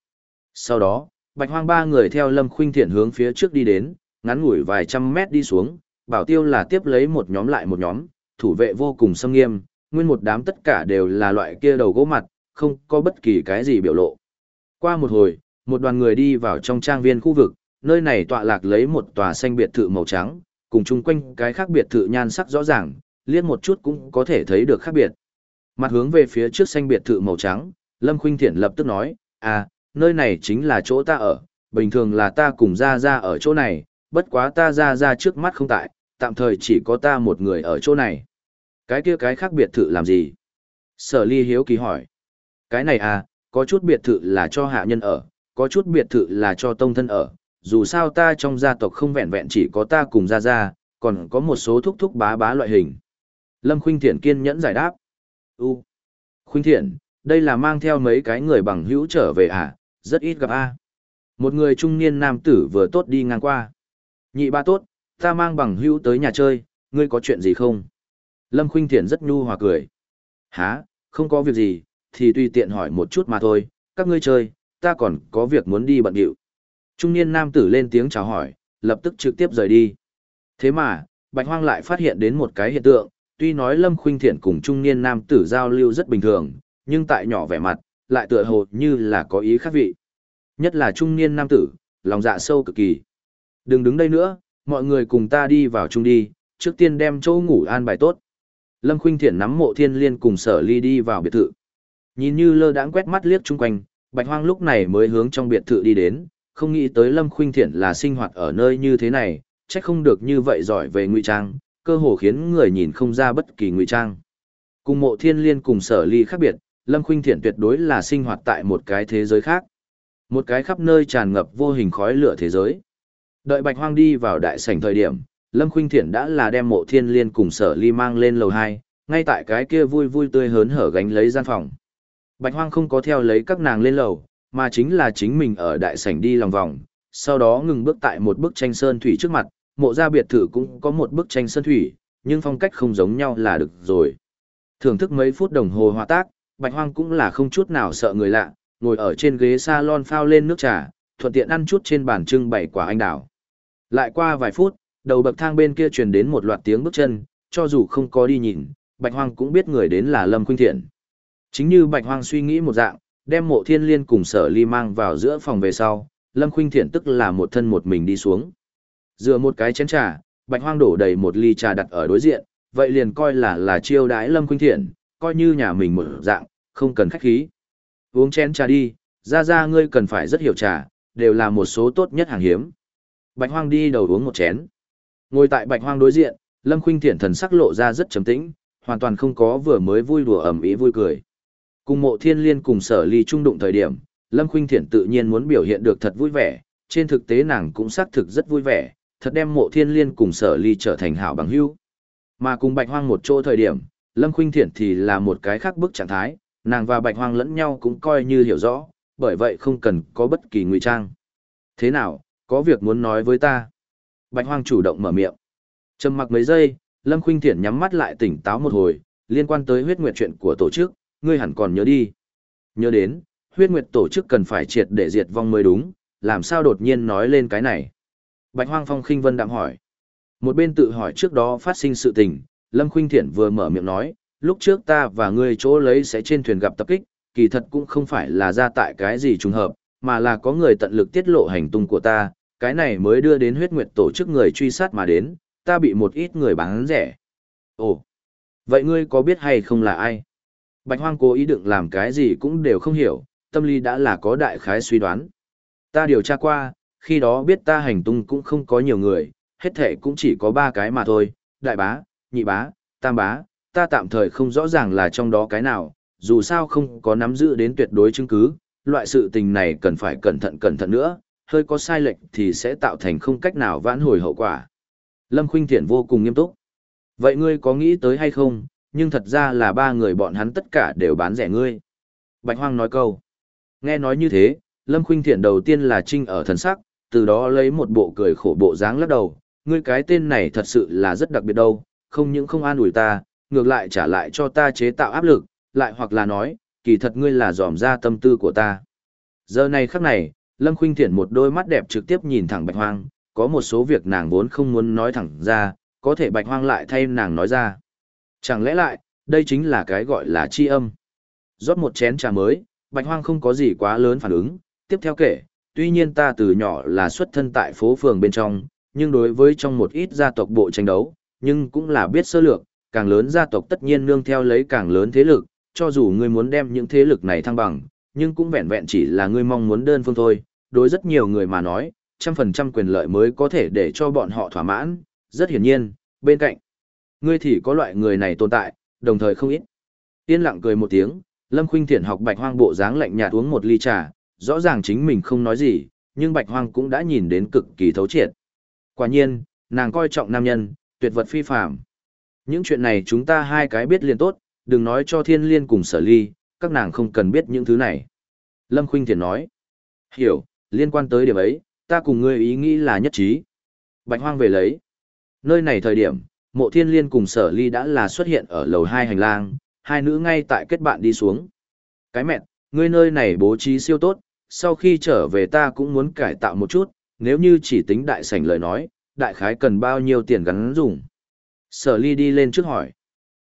Sau đó, bạch hoang ba người theo Lâm Khuynh Thiện hướng phía trước đi đến, ngắn ngủi vài trăm mét đi xuống, bảo tiêu là tiếp lấy một nhóm lại một nhóm, thủ vệ vô cùng sâm nghiêm, nguyên một đám tất cả đều là loại kia đầu gỗ mặt, không có bất kỳ cái gì biểu lộ. Qua một hồi, một đoàn người đi vào trong trang viên khu vực, nơi này tọa lạc lấy một tòa xanh biệt thự màu trắng, cùng chung quanh cái khác biệt thự nhan sắc rõ ràng, liếc một chút cũng có thể thấy được khác biệt. Mặt hướng về phía trước xanh biệt thự màu trắng, Lâm Khuynh Thiển lập tức nói, à, nơi này chính là chỗ ta ở, bình thường là ta cùng ra ra ở chỗ này, bất quá ta ra ra trước mắt không tại, tạm thời chỉ có ta một người ở chỗ này. Cái kia cái khác biệt thự làm gì? Sở ly hiếu kỳ hỏi. Cái này à, có chút biệt thự là cho hạ nhân ở, có chút biệt thự là cho tông thân ở, dù sao ta trong gia tộc không vẹn vẹn chỉ có ta cùng gia gia, còn có một số thúc thúc bá bá loại hình. Lâm Khuynh Thiện kiên nhẫn giải đáp. U. Khuynh Thiện, đây là mang theo mấy cái người bằng hữu trở về à, rất ít gặp a. Một người trung niên nam tử vừa tốt đi ngang qua. Nhị ba tốt, ta mang bằng hữu tới nhà chơi, ngươi có chuyện gì không? Lâm Khuynh Thiện rất nhu hòa cười. há không có việc gì, thì tùy tiện hỏi một chút mà thôi, các ngươi chơi, ta còn có việc muốn đi bận điệu. Trung niên nam tử lên tiếng chào hỏi, lập tức trực tiếp rời đi. Thế mà, Bạch Hoang lại phát hiện đến một cái hiện tượng, tuy nói Lâm Khuynh Thiện cùng trung niên nam tử giao lưu rất bình thường, nhưng tại nhỏ vẻ mặt, lại tựa hồ như là có ý khác vị. Nhất là trung niên nam tử, lòng dạ sâu cực kỳ. Đừng đứng đây nữa, mọi người cùng ta đi vào chung đi, trước tiên đem chỗ ngủ an bài tốt. Lâm Khuynh Thiện nắm mộ thiên liên cùng sở ly đi vào biệt thự. Nhìn như lơ đãng quét mắt liếc chung quanh, Bạch Hoang lúc này mới hướng trong biệt thự đi đến, không nghĩ tới Lâm Khuynh Thiện là sinh hoạt ở nơi như thế này, chắc không được như vậy giỏi về ngụy trang, cơ hồ khiến người nhìn không ra bất kỳ ngụy trang. Cùng mộ thiên liên cùng sở ly khác biệt, Lâm Khuynh Thiện tuyệt đối là sinh hoạt tại một cái thế giới khác. Một cái khắp nơi tràn ngập vô hình khói lửa thế giới. Đợi Bạch Hoang đi vào đại sảnh thời điểm, Lâm Khuynh Thiện đã là đem mộ thiên liên cùng sở ly mang lên lầu 2, ngay tại cái kia vui vui tươi hớn hở gánh lấy gian phòng. Bạch Hoang không có theo lấy các nàng lên lầu, mà chính là chính mình ở đại sảnh đi lòng vòng, sau đó ngừng bước tại một bức tranh sơn thủy trước mặt, mộ gia biệt thự cũng có một bức tranh sơn thủy, nhưng phong cách không giống nhau là được rồi. Thưởng thức mấy phút đồng hồ hòa tác, Bạch Hoang cũng là không chút nào sợ người lạ, ngồi ở trên ghế salon phao lên nước trà, thuận tiện ăn chút trên bàn trưng bày quả anh đào. Lại qua vài phút, đầu bậc thang bên kia truyền đến một loạt tiếng bước chân, cho dù không có đi nhìn, Bạch Hoang cũng biết người đến là Lâm Khuynh Thiện. Chính như Bạch Hoang suy nghĩ một dạng, đem mộ thiên liên cùng sở ly mang vào giữa phòng về sau, Lâm Khuynh Thiện tức là một thân một mình đi xuống. Dựa một cái chén trà, Bạch Hoang đổ đầy một ly trà đặt ở đối diện, vậy liền coi là là chiêu đãi Lâm Khuynh Thiện, coi như nhà mình một dạng, không cần khách khí. Uống chén trà đi, ra ra ngươi cần phải rất hiểu trà, đều là một số tốt nhất hàng hiếm. Bạch Hoang đi đầu uống một chén. Ngồi tại Bạch Hoang đối diện, Lâm Khuynh Thiện thần sắc lộ ra rất trầm tĩnh, hoàn toàn không có vừa mới vui đùa ẩm ý vui cười. Cùng mộ thiên liên cùng sở ly trung đụng thời điểm, Lâm Khuynh Thiện tự nhiên muốn biểu hiện được thật vui vẻ, trên thực tế nàng cũng xác thực rất vui vẻ, thật đem mộ thiên liên cùng sở ly trở thành hảo bằng hữu. Mà cùng bạch hoang một chỗ thời điểm, Lâm Khuynh Thiện thì là một cái khác bức trạng thái, nàng và bạch hoang lẫn nhau cũng coi như hiểu rõ, bởi vậy không cần có bất kỳ ngụy trang. Thế nào, có việc muốn nói với ta? Bạch hoang chủ động mở miệng. Trầm mặc mấy giây, Lâm Khuynh Thiện nhắm mắt lại tỉnh táo một hồi, liên quan tới huyết nguyệt chuyện của tổ chức, ngươi hẳn còn nhớ đi. Nhớ đến, huyết nguyệt tổ chức cần phải triệt để diệt vong mới đúng, làm sao đột nhiên nói lên cái này. Bạch Hoang Phong khinh vân đạm hỏi. Một bên tự hỏi trước đó phát sinh sự tình, Lâm Khuynh Thiển vừa mở miệng nói, lúc trước ta và ngươi chỗ lấy sẽ trên thuyền gặp tập kích, kỳ thật cũng không phải là ra tại cái gì trùng hợp, mà là có người tận lực tiết lộ hành tung của ta, cái này mới đưa đến huyết nguyệt tổ chức người truy sát mà đến, ta bị một ít người bán rẻ. Ồ, vậy ngươi có biết hay không là ai? Bạch Hoang cố ý định làm cái gì cũng đều không hiểu, tâm lý đã là có đại khái suy đoán. Ta điều tra qua, khi đó biết ta hành tung cũng không có nhiều người, hết thể cũng chỉ có ba cái mà thôi, đại bá, nhị bá, tam bá, ta tạm thời không rõ ràng là trong đó cái nào, dù sao không có nắm giữ đến tuyệt đối chứng cứ, loại sự tình này cần phải cẩn thận cẩn thận nữa, hơi có sai lệch thì sẽ tạo thành không cách nào vãn hồi hậu quả. Lâm Khuynh Thiện vô cùng nghiêm túc. Vậy ngươi có nghĩ tới hay không, nhưng thật ra là ba người bọn hắn tất cả đều bán rẻ ngươi. Bạch Hoang nói câu. Nghe nói như thế, Lâm Khuynh Thiện đầu tiên là trinh ở thần sắc, từ đó lấy một bộ cười khổ bộ dáng lắc đầu, ngươi cái tên này thật sự là rất đặc biệt đâu, không những không an ủi ta, ngược lại trả lại cho ta chế tạo áp lực, lại hoặc là nói, kỳ thật ngươi là dòm ra tâm tư của ta. Giờ này khắc này, Lâm Khuynh Thiển một đôi mắt đẹp trực tiếp nhìn thẳng Bạch Hoang, có một số việc nàng vốn không muốn nói thẳng ra, có thể Bạch Hoang lại thay nàng nói ra. Chẳng lẽ lại, đây chính là cái gọi là chi âm. Rót một chén trà mới, Bạch Hoang không có gì quá lớn phản ứng, tiếp theo kể, tuy nhiên ta từ nhỏ là xuất thân tại phố phường bên trong, nhưng đối với trong một ít gia tộc bộ tranh đấu, nhưng cũng là biết sơ lược, càng lớn gia tộc tất nhiên nương theo lấy càng lớn thế lực, cho dù ngươi muốn đem những thế lực này thăng bằng, nhưng cũng vẹn vẹn chỉ là ngươi mong muốn đơn phương thôi, đối rất nhiều người mà nói, trăm phần trăm quyền lợi mới có thể để cho bọn họ thỏa mãn, rất hiển nhiên, bên cạnh, ngươi thì có loại người này tồn tại, đồng thời không ít. Yên lặng cười một tiếng, Lâm Khuynh Thiển học Bạch Hoang bộ dáng lạnh nhạt uống một ly trà, rõ ràng chính mình không nói gì, nhưng Bạch Hoang cũng đã nhìn đến cực kỳ thấu triệt. Quả nhiên, nàng coi trọng nam nhân, tuyệt vật phi phàm. Những chuyện này chúng ta hai cái biết liền tốt, đừng nói cho thiên liên cùng sở ly, các nàng không cần biết những thứ này. Lâm Khuynh Thiền nói, hiểu, liên quan tới điểm ấy, ta cùng ngươi ý nghĩ là nhất trí. Bạch Hoang về lấy. Nơi này thời điểm, mộ thiên liên cùng sở ly đã là xuất hiện ở lầu hai hành lang, hai nữ ngay tại kết bạn đi xuống. Cái mẹ, ngươi nơi này bố trí siêu tốt, sau khi trở về ta cũng muốn cải tạo một chút, nếu như chỉ tính đại sảnh lời nói, đại khái cần bao nhiêu tiền gắn dùng. Sở ly đi lên trước hỏi.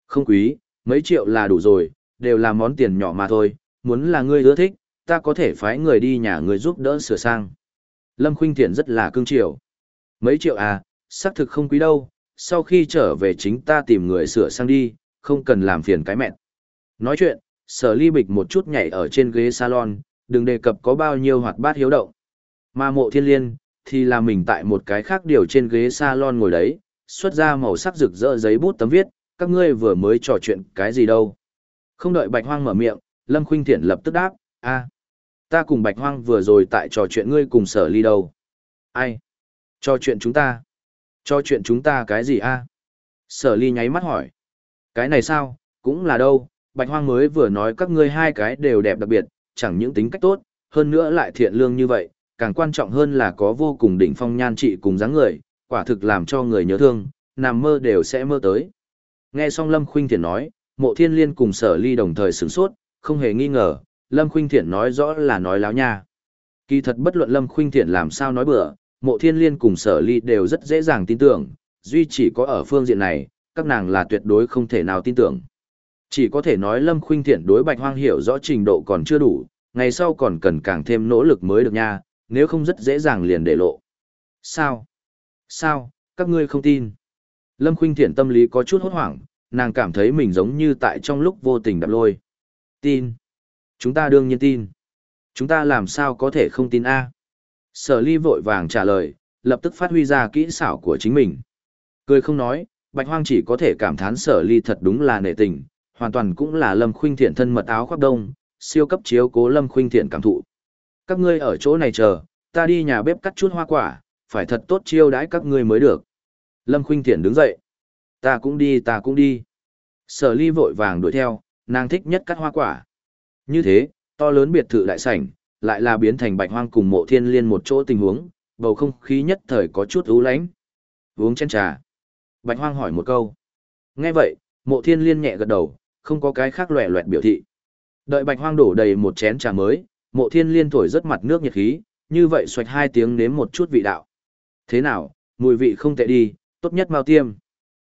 Không quý, mấy triệu là đủ rồi, đều là món tiền nhỏ mà thôi, muốn là ngươi ưa thích, ta có thể phái người đi nhà người giúp đỡ sửa sang. Lâm Khuynh Thiện rất là cương triều. Mấy triệu à, xác thực không quý đâu, sau khi trở về chính ta tìm người sửa sang đi, không cần làm phiền cái mẹn. Nói chuyện, sở ly bịch một chút nhảy ở trên ghế salon, đừng đề cập có bao nhiêu hoạt bát hiếu động. Mà mộ thiên liên, thì là mình tại một cái khác điều trên ghế salon ngồi đấy, xuất ra màu sắc rực rỡ giấy bút tấm viết, các ngươi vừa mới trò chuyện cái gì đâu. Không đợi Bạch Hoang mở miệng, Lâm Khuynh Thiện lập tức đáp, a, ta cùng Bạch Hoang vừa rồi tại trò chuyện ngươi cùng sở ly đâu. Ai? Trò chuyện chúng ta? Trò chuyện chúng ta cái gì a? Sở ly nháy mắt hỏi. Cái này sao, cũng là đâu, Bạch Hoang mới vừa nói các ngươi hai cái đều đẹp đặc biệt, chẳng những tính cách tốt, hơn nữa lại thiện lương như vậy, càng quan trọng hơn là có vô cùng đỉnh phong nhan trị cùng dáng người, quả thực làm cho người nhớ thương, nằm mơ đều sẽ mơ tới. Nghe xong Lâm Khuynh Thiển nói, mộ thiên liên cùng sở ly đồng thời sửng sốt, không hề nghi ngờ, Lâm Khuynh Thiển nói rõ là nói láo nha. Kỳ thật bất luận Lâm Khuynh Thiển làm sao nói bừa, mộ thiên liên cùng sở ly đều rất dễ dàng tin tưởng, duy chỉ có ở phương diện này, các nàng là tuyệt đối không thể nào tin tưởng. Chỉ có thể nói Lâm Khuynh Thiển đối Bạch Hoang hiểu rõ trình độ còn chưa đủ, ngày sau còn cần càng thêm nỗ lực mới được nha, nếu không rất dễ dàng liền để lộ. Sao? Sao, các ngươi không tin? Lâm Khuynh Thiển tâm lý có chút hốt hoảng, nàng cảm thấy mình giống như tại trong lúc vô tình đạp lôi. Tin. Chúng ta đương nhiên tin. Chúng ta làm sao có thể không tin A? Sở ly vội vàng trả lời, lập tức phát huy ra kỹ xảo của chính mình. Cười không nói, Bạch Hoang chỉ có thể cảm thán sở ly thật đúng là nệ tình, hoàn toàn cũng là Lâm Khuynh Thiện thân mật áo khoác đông, siêu cấp chiếu cố Lâm Khuynh Thiện cảm thụ. Các ngươi ở chỗ này chờ, ta đi nhà bếp cắt chút hoa quả, phải thật tốt chiêu đãi các ngươi mới được. Lâm Khuynh Thiển đứng dậy. Ta cũng đi, ta cũng đi. Sở ly vội vàng đuổi theo, nàng thích nhất cắt hoa quả. Như thế, to lớn biệt thự đại sảnh, lại là biến thành bạch hoang cùng mộ thiên liên một chỗ tình huống, bầu không khí nhất thời có chút ú lánh. Uống chén trà. Bạch hoang hỏi một câu. Nghe vậy, mộ thiên liên nhẹ gật đầu, không có cái khác loẹ loẹt biểu thị. Đợi bạch hoang đổ đầy một chén trà mới, mộ thiên liên thổi rất mặt nước nhiệt khí, như vậy xoạch hai tiếng nếm một chút vị đạo. Thế nào, mùi vị không tệ đi, tốt nhất mau tiêm.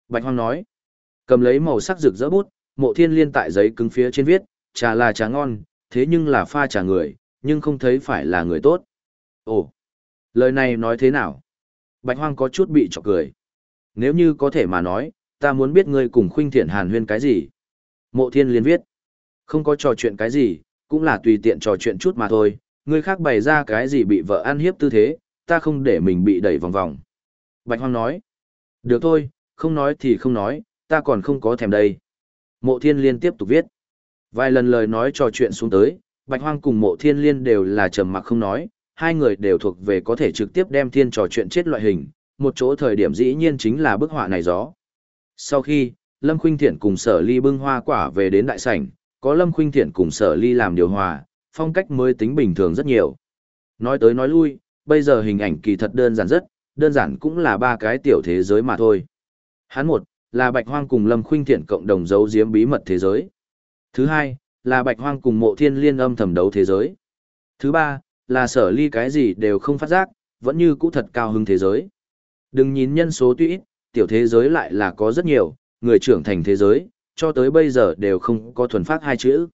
Bạch hoang nói. Cầm lấy màu sắc rực rỡ bút, mộ thiên liên tại giấy cứng phía trên viết, trà là trà ngon, thế nhưng là pha trà người, nhưng không thấy phải là người tốt. Ồ, lời này nói thế nào? Bạch hoang có chút bị chọc cười. Nếu như có thể mà nói, ta muốn biết ngươi cùng khuynh thiện hàn huyên cái gì. Mộ thiên liên viết. Không có trò chuyện cái gì, cũng là tùy tiện trò chuyện chút mà thôi, người khác bày ra cái gì bị vợ ăn hiếp tư thế, ta không để mình bị đẩy vòng vòng. Bạch Hoang nói, được thôi, Không nói thì không nói, ta còn không có thèm đây. Mộ thiên liên tiếp tục viết. Vài lần lời nói trò chuyện xuống tới, Bạch Hoang cùng mộ thiên liên đều là trầm mặc không nói, hai người đều thuộc về có thể trực tiếp đem thiên trò chuyện chết loại hình, một chỗ thời điểm dĩ nhiên chính là bức họa này gió. Sau khi, Lâm Khuynh Thiện cùng Sở Ly bưng hoa quả về đến đại sảnh, có Lâm Khuynh Thiện cùng Sở Ly làm điều hòa, phong cách mới tính bình thường rất nhiều. Nói tới nói lui, bây giờ hình ảnh kỳ thật đơn giản rất, đơn giản cũng là ba cái tiểu thế giới mà thôi. Hắn một, là Bạch Hoang cùng Lâm Khuynh Thiện cộng đồng giấu giếm bí mật thế giới. Thứ hai, là Bạch Hoang cùng Mộ Thiên Liên âm thầm đấu thế giới. Thứ ba, là Sở Ly cái gì đều không phát giác, vẫn như cũ thật cao hứng thế giới. Đừng nhìn nhân số tuy ít, tiểu thế giới lại là có rất nhiều, người trưởng thành thế giới, cho tới bây giờ đều không có thuần phát hai chữ.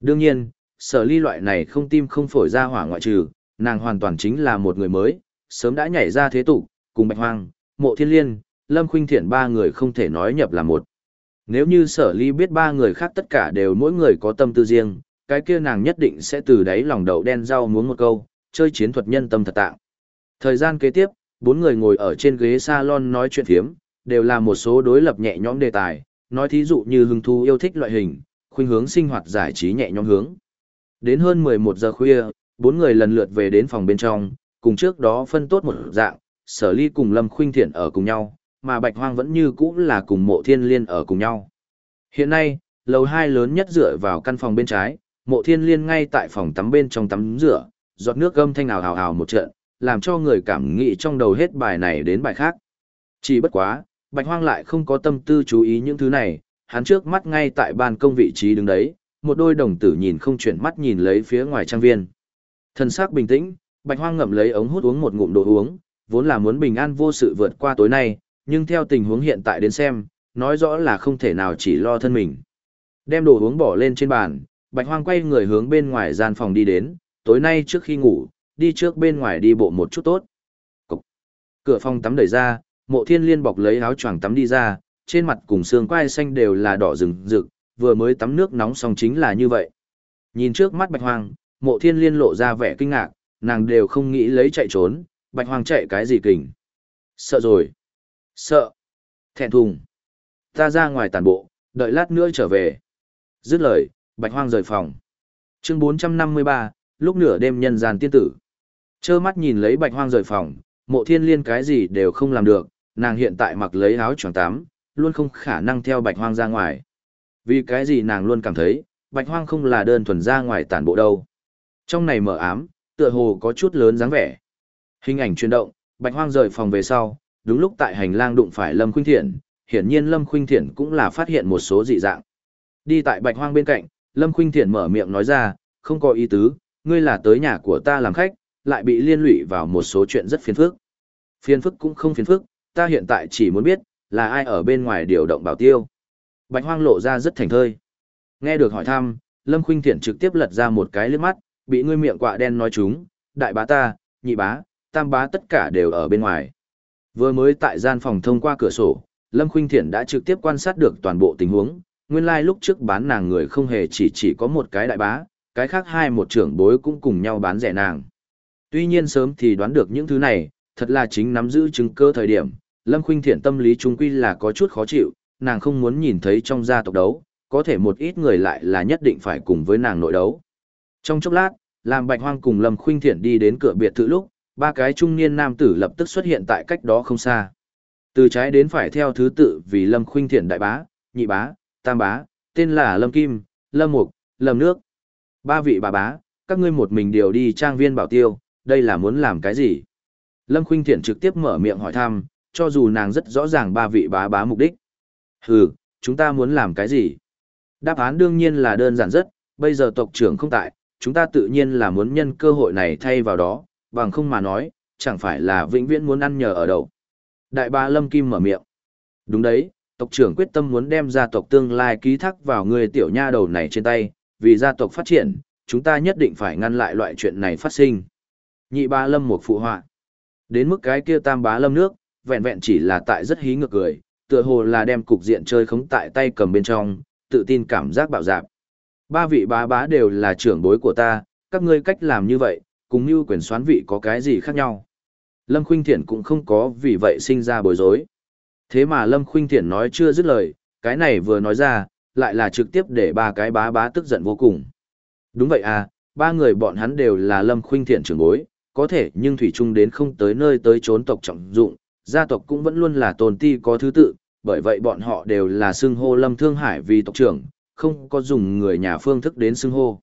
Đương nhiên, sở ly loại này không tim không phổi ra hỏa ngoại trừ, nàng hoàn toàn chính là một người mới, sớm đã nhảy ra thế tục, cùng Bạch Hoang, Mộ Thiên Liên, Lâm Khuynh Thiện ba người không thể nói nhập là một. Nếu như sở ly biết ba người khác tất cả đều mỗi người có tâm tư riêng, cái kia nàng nhất định sẽ từ đáy lòng đầu đen rau muốn một câu, chơi chiến thuật nhân tâm thật tạng. Thời gian kế tiếp, bốn người ngồi ở trên ghế salon nói chuyện phiếm, đều là một số đối lập nhẹ nhõm đề tài, nói thí dụ như hứng thú yêu thích loại hình, khuynh hướng sinh hoạt giải trí nhẹ nhõm hướng. Đến hơn 11 giờ khuya, bốn người lần lượt về đến phòng bên trong, cùng trước đó phân tốt một dạng, sở ly cùng Lâm Khuynh Thiện ở cùng nhau, mà Bạch Hoang vẫn như cũ là cùng mộ thiên liên ở cùng nhau. Hiện nay, lầu 2 lớn nhất dựa vào căn phòng bên trái, mộ thiên liên ngay tại phòng tắm bên trong tắm rửa, giọt nước gâm thanh ào ào ào một trận, làm cho người cảm nghĩ trong đầu hết bài này đến bài khác. Chỉ bất quá, Bạch Hoang lại không có tâm tư chú ý những thứ này, hắn trước mắt ngay tại ban công vị trí đứng đấy, một đôi đồng tử nhìn không chuyển mắt nhìn lấy phía ngoài trang viên. Thần sắc bình tĩnh, Bạch Hoang ngậm lấy ống hút uống một ngụm đồ uống, vốn là muốn bình an vô sự vượt qua tối nay, nhưng theo tình huống hiện tại đến xem, nói rõ là không thể nào chỉ lo thân mình. Đem đồ uống bỏ lên trên bàn, Bạch Hoang quay người hướng bên ngoài gian phòng đi đến, tối nay trước khi ngủ, đi trước bên ngoài đi bộ một chút tốt. Cục. Cửa phòng tắm đẩy ra, mộ thiên liên bọc lấy áo choàng tắm đi ra, trên mặt cùng xương quai xanh đều là đỏ rừng rực, vừa mới tắm nước nóng xong chính là như vậy. Nhìn trước mắt bạch hoang, mộ thiên liên lộ ra vẻ kinh ngạc, nàng đều không nghĩ lấy chạy trốn, bạch hoang chạy cái gì kình. Sợ rồi. Sợ. Thẹn thùng. Ta ra ngoài tàn bộ, đợi lát nữa trở về. Dứt lời, bạch hoang rời phòng. Chương 453, lúc nửa đêm nhân gian tiên tử. Chơ mắt nhìn lấy bạch hoang rời phòng, mộ thiên liên cái gì đều không làm được, nàng hiện tại mặc lấy áo choàng tám, luôn không khả năng theo bạch hoang ra ngoài. Vì cái gì nàng luôn cảm thấy, bạch hoang không là đơn thuần ra ngoài tản bộ đâu. Trong này mở ám, tựa hồ có chút lớn dáng vẻ. Hình ảnh chuyển động, bạch hoang rời phòng về sau, đúng lúc tại hành lang đụng phải Lâm Khuynh Thiện, hiển nhiên Lâm Khuynh Thiện cũng là phát hiện một số dị dạng. Đi tại bạch hoang bên cạnh, Lâm Khuynh Thiện mở miệng nói ra, không có ý tứ, ngươi là tới nhà của ta làm khách, lại bị liên lụy vào một số chuyện rất phiền phức. Phiền phức cũng không phiền phức, ta hiện tại chỉ muốn biết, là ai ở bên ngoài điều động bảo tiêu. Bạch hoang lộ ra rất thành thơi. Nghe được hỏi thăm, Lâm Khuynh Thiện trực tiếp lật ra một cái liếc mắt, bị ngươi miệng quạ đen nói chúng, đại bá ta, nhị bá, tam bá tất cả đều ở bên ngoài. Vừa mới tại gian phòng thông qua cửa sổ, Lâm Khuynh Thiện đã trực tiếp quan sát được toàn bộ tình huống, nguyên lai like lúc trước bán nàng người không hề chỉ chỉ có một cái đại bá, cái khác hai một trưởng bối cũng cùng nhau bán rẻ nàng. Tuy nhiên sớm thì đoán được những thứ này, thật là chính nắm giữ chứng cơ thời điểm, Lâm Khuynh Thiện tâm lý trung quy là có chút khó chịu, nàng không muốn nhìn thấy trong gia tộc đấu, có thể một ít người lại là nhất định phải cùng với nàng nội đấu. Trong chốc lát, làm Bạch Hoang cùng Lâm Khuynh Thiện đi đến cửa biệt thự lúc, ba cái trung niên nam tử lập tức xuất hiện tại cách đó không xa. Từ trái đến phải theo thứ tự vì Lâm Khuynh Thiện đại bá, nhị bá, tam bá, tên là Lâm Kim, Lâm Mục, Lâm Nước. Ba vị bà bá, các ngươi một mình đều đi trang viên bảo tiêu, đây là muốn làm cái gì? Lâm Khuynh Thiện trực tiếp mở miệng hỏi thăm, cho dù nàng rất rõ ràng ba vị bá bá mục đích. Hừ, chúng ta muốn làm cái gì? Đáp án đương nhiên là đơn giản rất, bây giờ tộc trưởng không tại, chúng ta tự nhiên là muốn nhân cơ hội này thay vào đó, bằng không mà nói, chẳng phải là vĩnh viễn muốn ăn nhờ ở đâu. Đại bá Lâm Kim mở miệng. Đúng đấy, tộc trưởng quyết tâm muốn đem gia tộc tương lai ký thác vào người tiểu nha đầu này trên tay, vì gia tộc phát triển, chúng ta nhất định phải ngăn lại loại chuyện này phát sinh. Nhị ba lâm một phụ họa. Đến mức cái kia tam bá lâm nước, vẹn vẹn chỉ là tại rất hí ngược cười, tựa hồ là đem cục diện chơi khống tại tay cầm bên trong, tự tin cảm giác bạo dạp. Ba vị bá bá đều là trưởng bối của ta, các ngươi cách làm như vậy, cùng như quyền xoán vị có cái gì khác nhau. Lâm Khuynh Thiện cũng không có vì vậy sinh ra bối rối. Thế mà Lâm Khuynh Thiện nói chưa dứt lời, cái này vừa nói ra, lại là trực tiếp để ba cái bá bá tức giận vô cùng. Đúng vậy à, ba người bọn hắn đều là Lâm Khuynh Thiện trưởng bối, có thể nhưng Thủy Trung đến không tới nơi tới trốn tộc trọng dụng, gia tộc cũng vẫn luôn là tồn ti có thứ tự, bởi vậy bọn họ đều là xưng hô Lâm Thương Hải vì tộc trưởng, không có dùng người nhà phương thức đến xưng hô.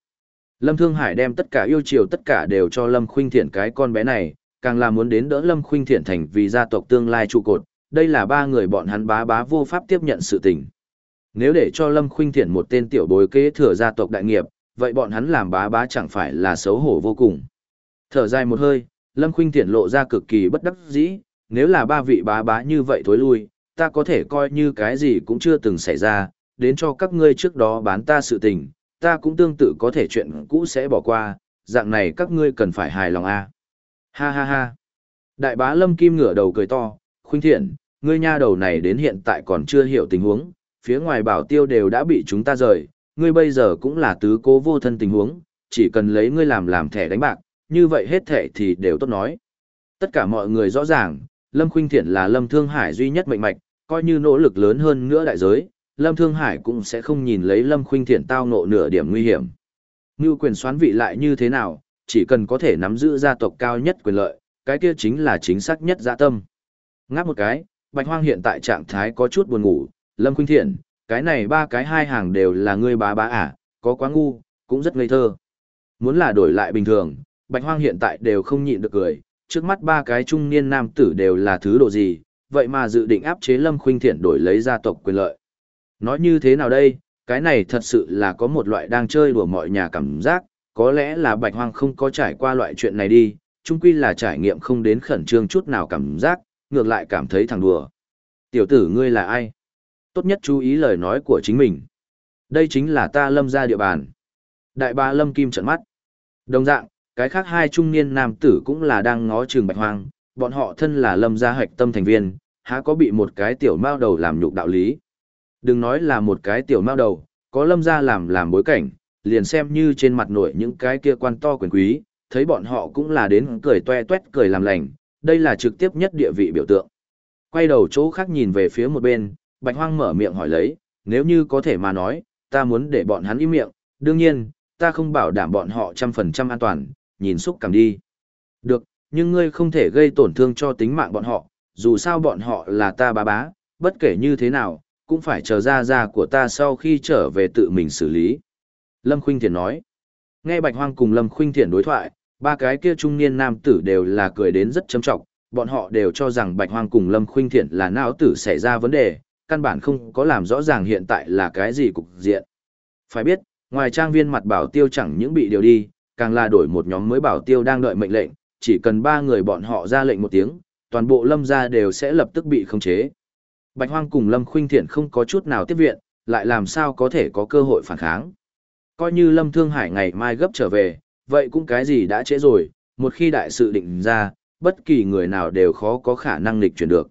Lâm Thương Hải đem tất cả yêu chiều tất cả đều cho Lâm Khuynh Thiện cái con bé này, càng là muốn đến đỡ Lâm Khuynh Thiện thành vì gia tộc tương lai trụ cột, đây là ba người bọn hắn bá bá vô pháp tiếp nhận sự tình. Nếu để cho Lâm Khuynh Thiện một tên tiểu bối kế thừa gia tộc đại nghiệp, vậy bọn hắn làm bá bá chẳng phải là xấu hổ vô cùng. Thở dài một hơi, Lâm Khuynh Thiện lộ ra cực kỳ bất đắc dĩ, nếu là ba vị bá bá như vậy thối lui, ta có thể coi như cái gì cũng chưa từng xảy ra, đến cho các ngươi trước đó bán ta sự tình, ta cũng tương tự có thể chuyện cũ sẽ bỏ qua, dạng này các ngươi cần phải hài lòng a. À. Ha ha ha. Đại bá Lâm Kim ngửa đầu cười to, khuynh thiện, ngươi nha đầu này đến hiện tại còn chưa hiểu tình huống, phía ngoài bảo tiêu đều đã bị chúng ta rời, ngươi bây giờ cũng là tứ cố vô thân tình huống, chỉ cần lấy ngươi làm làm thẻ đánh bạc, như vậy hết thẻ thì đều tốt nói. Tất cả mọi người rõ ràng, Lâm Khuynh Thiện là Lâm Thương Hải duy nhất mệnh mạch, coi như nỗ lực lớn hơn nữa đại giới, Lâm Thương Hải cũng sẽ không nhìn lấy Lâm Khuynh Thiện tao ngộ nửa điểm nguy hiểm. Như quyền xoán vị lại như thế nào, chỉ cần có thể nắm giữ gia tộc cao nhất quyền lợi, cái kia chính là chính xác nhất dạ tâm. Ngáp một cái, Bạch Hoang hiện tại trạng thái có chút buồn ngủ, Lâm Khuynh Thiện, cái này ba cái hai hàng đều là ngươi bá bá à, có quá ngu, cũng rất ngây thơ. Muốn là đổi lại bình thường, Bạch Hoang hiện tại đều không nhịn được cười, trước mắt ba cái trung niên nam tử đều là thứ độ gì, vậy mà dự định áp chế Lâm Khuynh Thiện đổi lấy gia tộc quyền lợi. Nói như thế nào đây, cái này thật sự là có một loại đang chơi đùa mọi nhà cảm giác, có lẽ là Bạch Hoang không có trải qua loại chuyện này đi, chung quy là trải nghiệm không đến khẩn trương chút nào cảm giác, ngược lại cảm thấy thằng đùa. Tiểu tử ngươi là ai? Tốt nhất chú ý lời nói của chính mình. Đây chính là ta lâm ra địa bàn. Đại ba lâm kim trận mắt. Đồng dạng, cái khác hai trung niên nam tử cũng là đang ngó trường bạch hoang, bọn họ thân là lâm gia hạch tâm thành viên, há có bị một cái tiểu mao đầu làm nhục đạo lý. Đừng nói là một cái tiểu mao đầu, có lâm gia làm làm bối cảnh, liền xem như trên mặt nổi những cái kia quan to quyền quý, thấy bọn họ cũng là đến cười toe toét cười làm lành, đây là trực tiếp nhất địa vị biểu tượng. Quay đầu chỗ khác nhìn về phía một bên, Bạch Hoang mở miệng hỏi lấy, nếu như có thể mà nói, ta muốn để bọn hắn im miệng, đương nhiên, ta không bảo đảm bọn họ trăm phần trăm an toàn, nhìn xúc cảm đi. Được, nhưng ngươi không thể gây tổn thương cho tính mạng bọn họ, dù sao bọn họ là ta bá bá, bất kể như thế nào, cũng phải chờ ra ra của ta sau khi trở về tự mình xử lý. Lâm Khuynh Thiện nói, nghe Bạch Hoang cùng Lâm Khuynh Thiện đối thoại, ba cái kia trung niên nam tử đều là cười đến rất châm trọng, bọn họ đều cho rằng Bạch Hoang cùng Lâm Khuynh Thiện là não tử xảy ra vấn đề, căn bản không có làm rõ ràng hiện tại là cái gì cục diện. Phải biết, ngoài trang viên mặt bảo tiêu chẳng những bị điều đi, càng là đổi một nhóm mới bảo tiêu đang đợi mệnh lệnh, chỉ cần ba người bọn họ ra lệnh một tiếng, toàn bộ lâm gia đều sẽ lập tức bị khống chế. Bạch Hoang cùng Lâm Khuynh Thiện không có chút nào tiếp viện, lại làm sao có thể có cơ hội phản kháng. Coi như Lâm Thương Hải ngày mai gấp trở về, vậy cũng cái gì đã trễ rồi, một khi đại sự định ra, bất kỳ người nào đều khó có khả năng lịch chuyển được.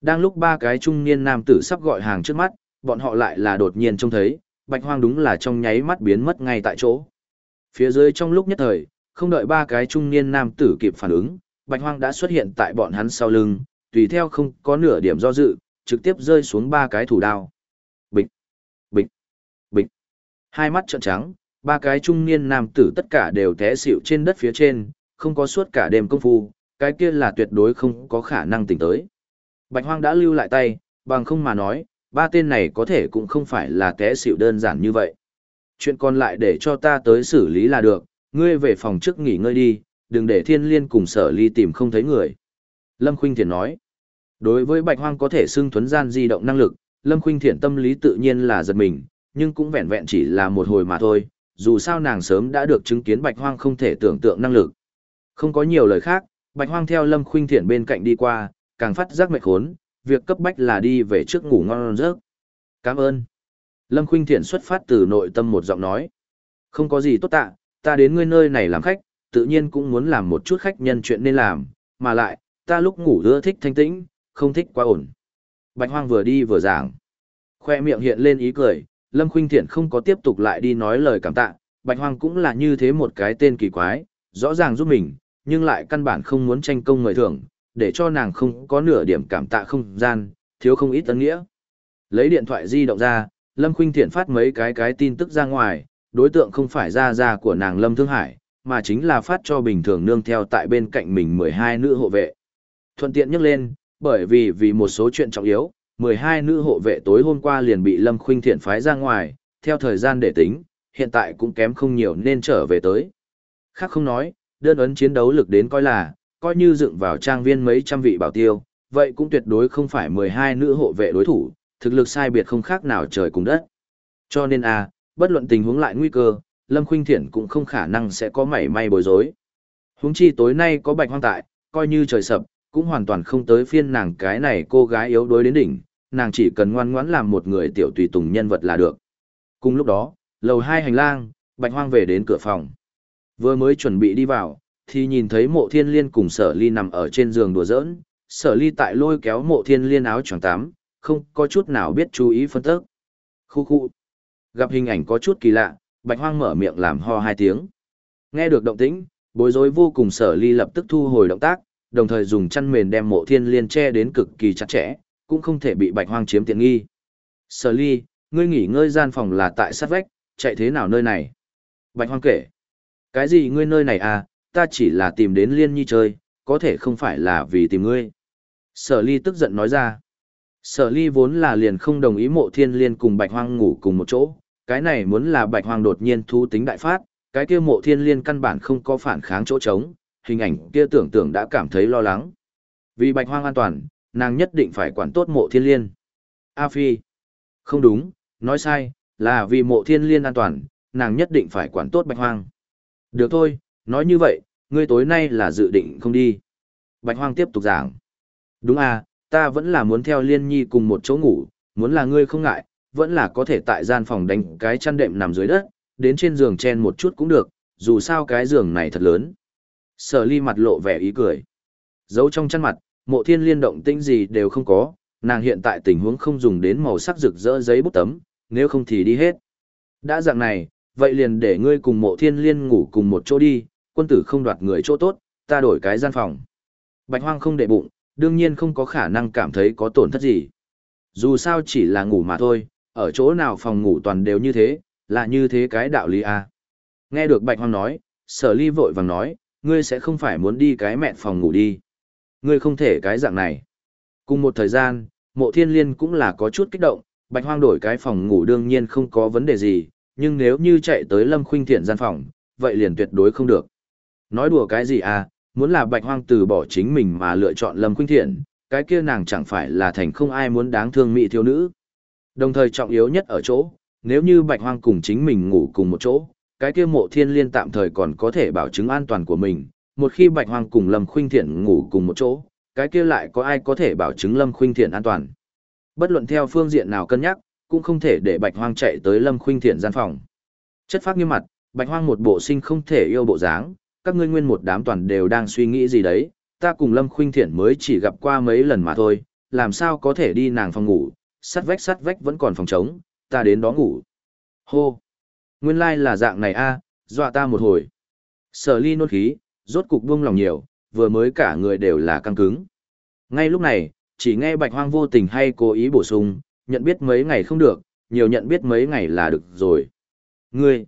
Đang lúc ba cái trung niên nam tử sắp gọi hàng trước mắt, bọn họ lại là đột nhiên trông thấy, Bạch Hoang đúng là trong nháy mắt biến mất ngay tại chỗ. Phía dưới trong lúc nhất thời, không đợi ba cái trung niên nam tử kịp phản ứng, Bạch Hoang đã xuất hiện tại bọn hắn sau lưng, tùy theo không có nửa điểm do dự, trực tiếp rơi xuống ba cái thủ đao. Bịch, bịch, bịch. Hai mắt trợn trắng, ba cái trung niên nam tử tất cả đều té xỉu trên đất phía trên, không có suốt cả đêm công phu, cái kia là tuyệt đối không có khả năng tỉnh tới. Bạch Hoang đã lưu lại tay, bằng không mà nói, ba tên này có thể cũng không phải là té xỉu đơn giản như vậy. Chuyện còn lại để cho ta tới xử lý là được, ngươi về phòng trước nghỉ ngơi đi, đừng để thiên liên cùng sở ly tìm không thấy người. Lâm Khuynh Thiện nói, đối với Bạch Hoang có thể xưng thuấn gian di động năng lực, Lâm Khuynh Thiện tâm lý tự nhiên là giật mình, nhưng cũng vẹn vẹn chỉ là một hồi mà thôi, dù sao nàng sớm đã được chứng kiến Bạch Hoang không thể tưởng tượng năng lực. Không có nhiều lời khác, Bạch Hoang theo Lâm Khuynh Thiện bên cạnh đi qua, càng phát giác mệt khốn, việc cấp bách là đi về trước ngủ ngon giấc. Cảm ơn. Lâm Khuynh Thiện xuất phát từ nội tâm một giọng nói. Không có gì tốt tạ, ta đến ngươi nơi này làm khách, tự nhiên cũng muốn làm một chút khách nhân chuyện nên làm, mà lại, ta lúc ngủ ưa thích thanh tĩnh, không thích quá ổn. Bạch Hoang vừa đi vừa giảng. Khoe miệng hiện lên ý cười, Lâm Khuynh Thiện không có tiếp tục lại đi nói lời cảm tạ, Bạch Hoang cũng là như thế một cái tên kỳ quái, rõ ràng giúp mình, nhưng lại căn bản không muốn tranh công người thưởng, để cho nàng không có nửa điểm cảm tạ không gian, thiếu không ít tân nghĩa. Lấy điện thoại di động ra, Lâm Khuynh Thiện phát mấy cái cái tin tức ra ngoài, đối tượng không phải ra ra của nàng Lâm Thương Hải, mà chính là phát cho bình thường nương theo tại bên cạnh mình 12 nữ hộ vệ. Thuận tiện nhắc lên, bởi vì vì một số chuyện trọng yếu, 12 nữ hộ vệ tối hôm qua liền bị Lâm Khuynh Thiện phái ra ngoài, theo thời gian để tính, hiện tại cũng kém không nhiều nên trở về tới. Khác không nói, đơn ấn chiến đấu lực đến coi là, coi như dựng vào trang viên mấy trăm vị bảo tiêu, vậy cũng tuyệt đối không phải 12 nữ hộ vệ đối thủ, thực lực sai biệt không khác nào trời cùng đất. Cho nên a, bất luận tình huống lại nguy cơ, Lâm Khuynh Thiển cũng không khả năng sẽ có mảy may bối rối. Huống chi tối nay có Bạch Hoang tại, coi như trời sập, cũng hoàn toàn không tới phiên nàng cái này cô gái yếu đuối đến đỉnh, nàng chỉ cần ngoan ngoãn làm một người tiểu tùy tùng nhân vật là được. Cùng lúc đó, lầu hai hành lang, Bạch Hoang về đến cửa phòng. Vừa mới chuẩn bị đi vào, thì nhìn thấy mộ thiên liên cùng sở ly nằm ở trên giường đùa giỡn, sở ly tại lôi kéo mộ thiên liên áo choàng tắm, không có chút nào biết chú ý phân tức. Khu khu. Gặp hình ảnh có chút kỳ lạ, bạch hoang mở miệng làm ho hai tiếng. Nghe được động tĩnh, bối rối vô cùng sở ly lập tức thu hồi động tác, đồng thời dùng chăn mền đem mộ thiên liên che đến cực kỳ chặt chẽ, cũng không thể bị bạch hoang chiếm tiện nghi. Sở ly, ngươi nghỉ ngơi gian phòng là tại sát vách, chạy thế nào nơi này? Bạch hoang kể. Cái gì ngươi nơi này à, ta chỉ là tìm đến liên nhi chơi, có thể không phải là vì tìm ngươi. Sở ly tức giận nói ra. Sở ly vốn là liền không đồng ý mộ thiên liên cùng bạch hoang ngủ cùng một chỗ, cái này muốn là bạch hoang đột nhiên thu tính đại phát, cái kia mộ thiên liên căn bản không có phản kháng chỗ trống, hình ảnh kia tưởng tượng đã cảm thấy lo lắng. Vì bạch hoang an toàn, nàng nhất định phải quản tốt mộ thiên liên. A Phi. Không đúng, nói sai, là vì mộ thiên liên an toàn, nàng nhất định phải quản tốt bạch hoang. Được thôi, nói như vậy, ngươi tối nay là dự định không đi. Bạch hoang tiếp tục giảng. Đúng à, ta vẫn là muốn theo liên nhi cùng một chỗ ngủ, muốn là ngươi không ngại, vẫn là có thể tại gian phòng đánh cái chăn đệm nằm dưới đất, đến trên giường chen một chút cũng được, dù sao cái giường này thật lớn. Sở ly mặt lộ vẻ ý cười. Giấu trong chăn mặt, mộ thiên liên động tĩnh gì đều không có, nàng hiện tại tình huống không dùng đến màu sắc rực rỡ giấy bút tấm, nếu không thì đi hết. Đã dạng này, vậy liền để ngươi cùng mộ thiên liên ngủ cùng một chỗ đi, quân tử không đoạt người chỗ tốt, ta đổi cái gian phòng. Bạch hoang không để bụng, đương nhiên không có khả năng cảm thấy có tổn thất gì. Dù sao chỉ là ngủ mà thôi, ở chỗ nào phòng ngủ toàn đều như thế, là như thế cái đạo lý à. Nghe được Bạch Hoang nói, sở ly vội vàng nói, ngươi sẽ không phải muốn đi cái mẹ phòng ngủ đi. Ngươi không thể cái dạng này. Cùng một thời gian, mộ thiên liên cũng là có chút kích động, Bạch Hoang đổi cái phòng ngủ đương nhiên không có vấn đề gì, nhưng nếu như chạy tới Lâm Khuynh Thiện gian phòng, vậy liền tuyệt đối không được. Nói đùa cái gì à, muốn là Bạch Hoang từ bỏ chính mình mà lựa chọn Lâm Khuynh Thiện, cái kia nàng chẳng phải là thành không ai muốn đáng thương mỹ thiếu nữ. Đồng thời trọng yếu nhất ở chỗ, nếu như Bạch Hoang cùng chính mình ngủ cùng một chỗ, cái kia mộ thiên liên tạm thời còn có thể bảo chứng an toàn của mình. Một khi Bạch Hoang cùng Lâm Khuynh Thiện ngủ cùng một chỗ, cái kia lại có ai có thể bảo chứng Lâm Khuynh Thiện an toàn. Bất luận theo phương diện nào cân nhắc, cũng không thể để Bạch Hoang chạy tới Lâm Khuynh Thiện gian phòng. Chất phát nghiêm mặt, Bạch Hoang một bộ sinh không thể yêu bộ dáng, các ngươi nguyên một đám toàn đều đang suy nghĩ gì đấy, ta cùng Lâm Khuynh Thiện mới chỉ gặp qua mấy lần mà thôi, làm sao có thể đi nàng phòng ngủ, sắt vách sắt vách vẫn còn phòng trống, ta đến đó ngủ. Hô! Nguyên lai like là dạng này a, dọa ta một hồi. Sở ly nôn khí, rốt cục buông lòng nhiều, vừa mới cả người đều là căng cứng. Ngay lúc này, chỉ nghe bạch hoang vô tình hay cố ý bổ sung, nhận biết mấy ngày không được, nhiều nhận biết mấy ngày là được rồi. Ngươi!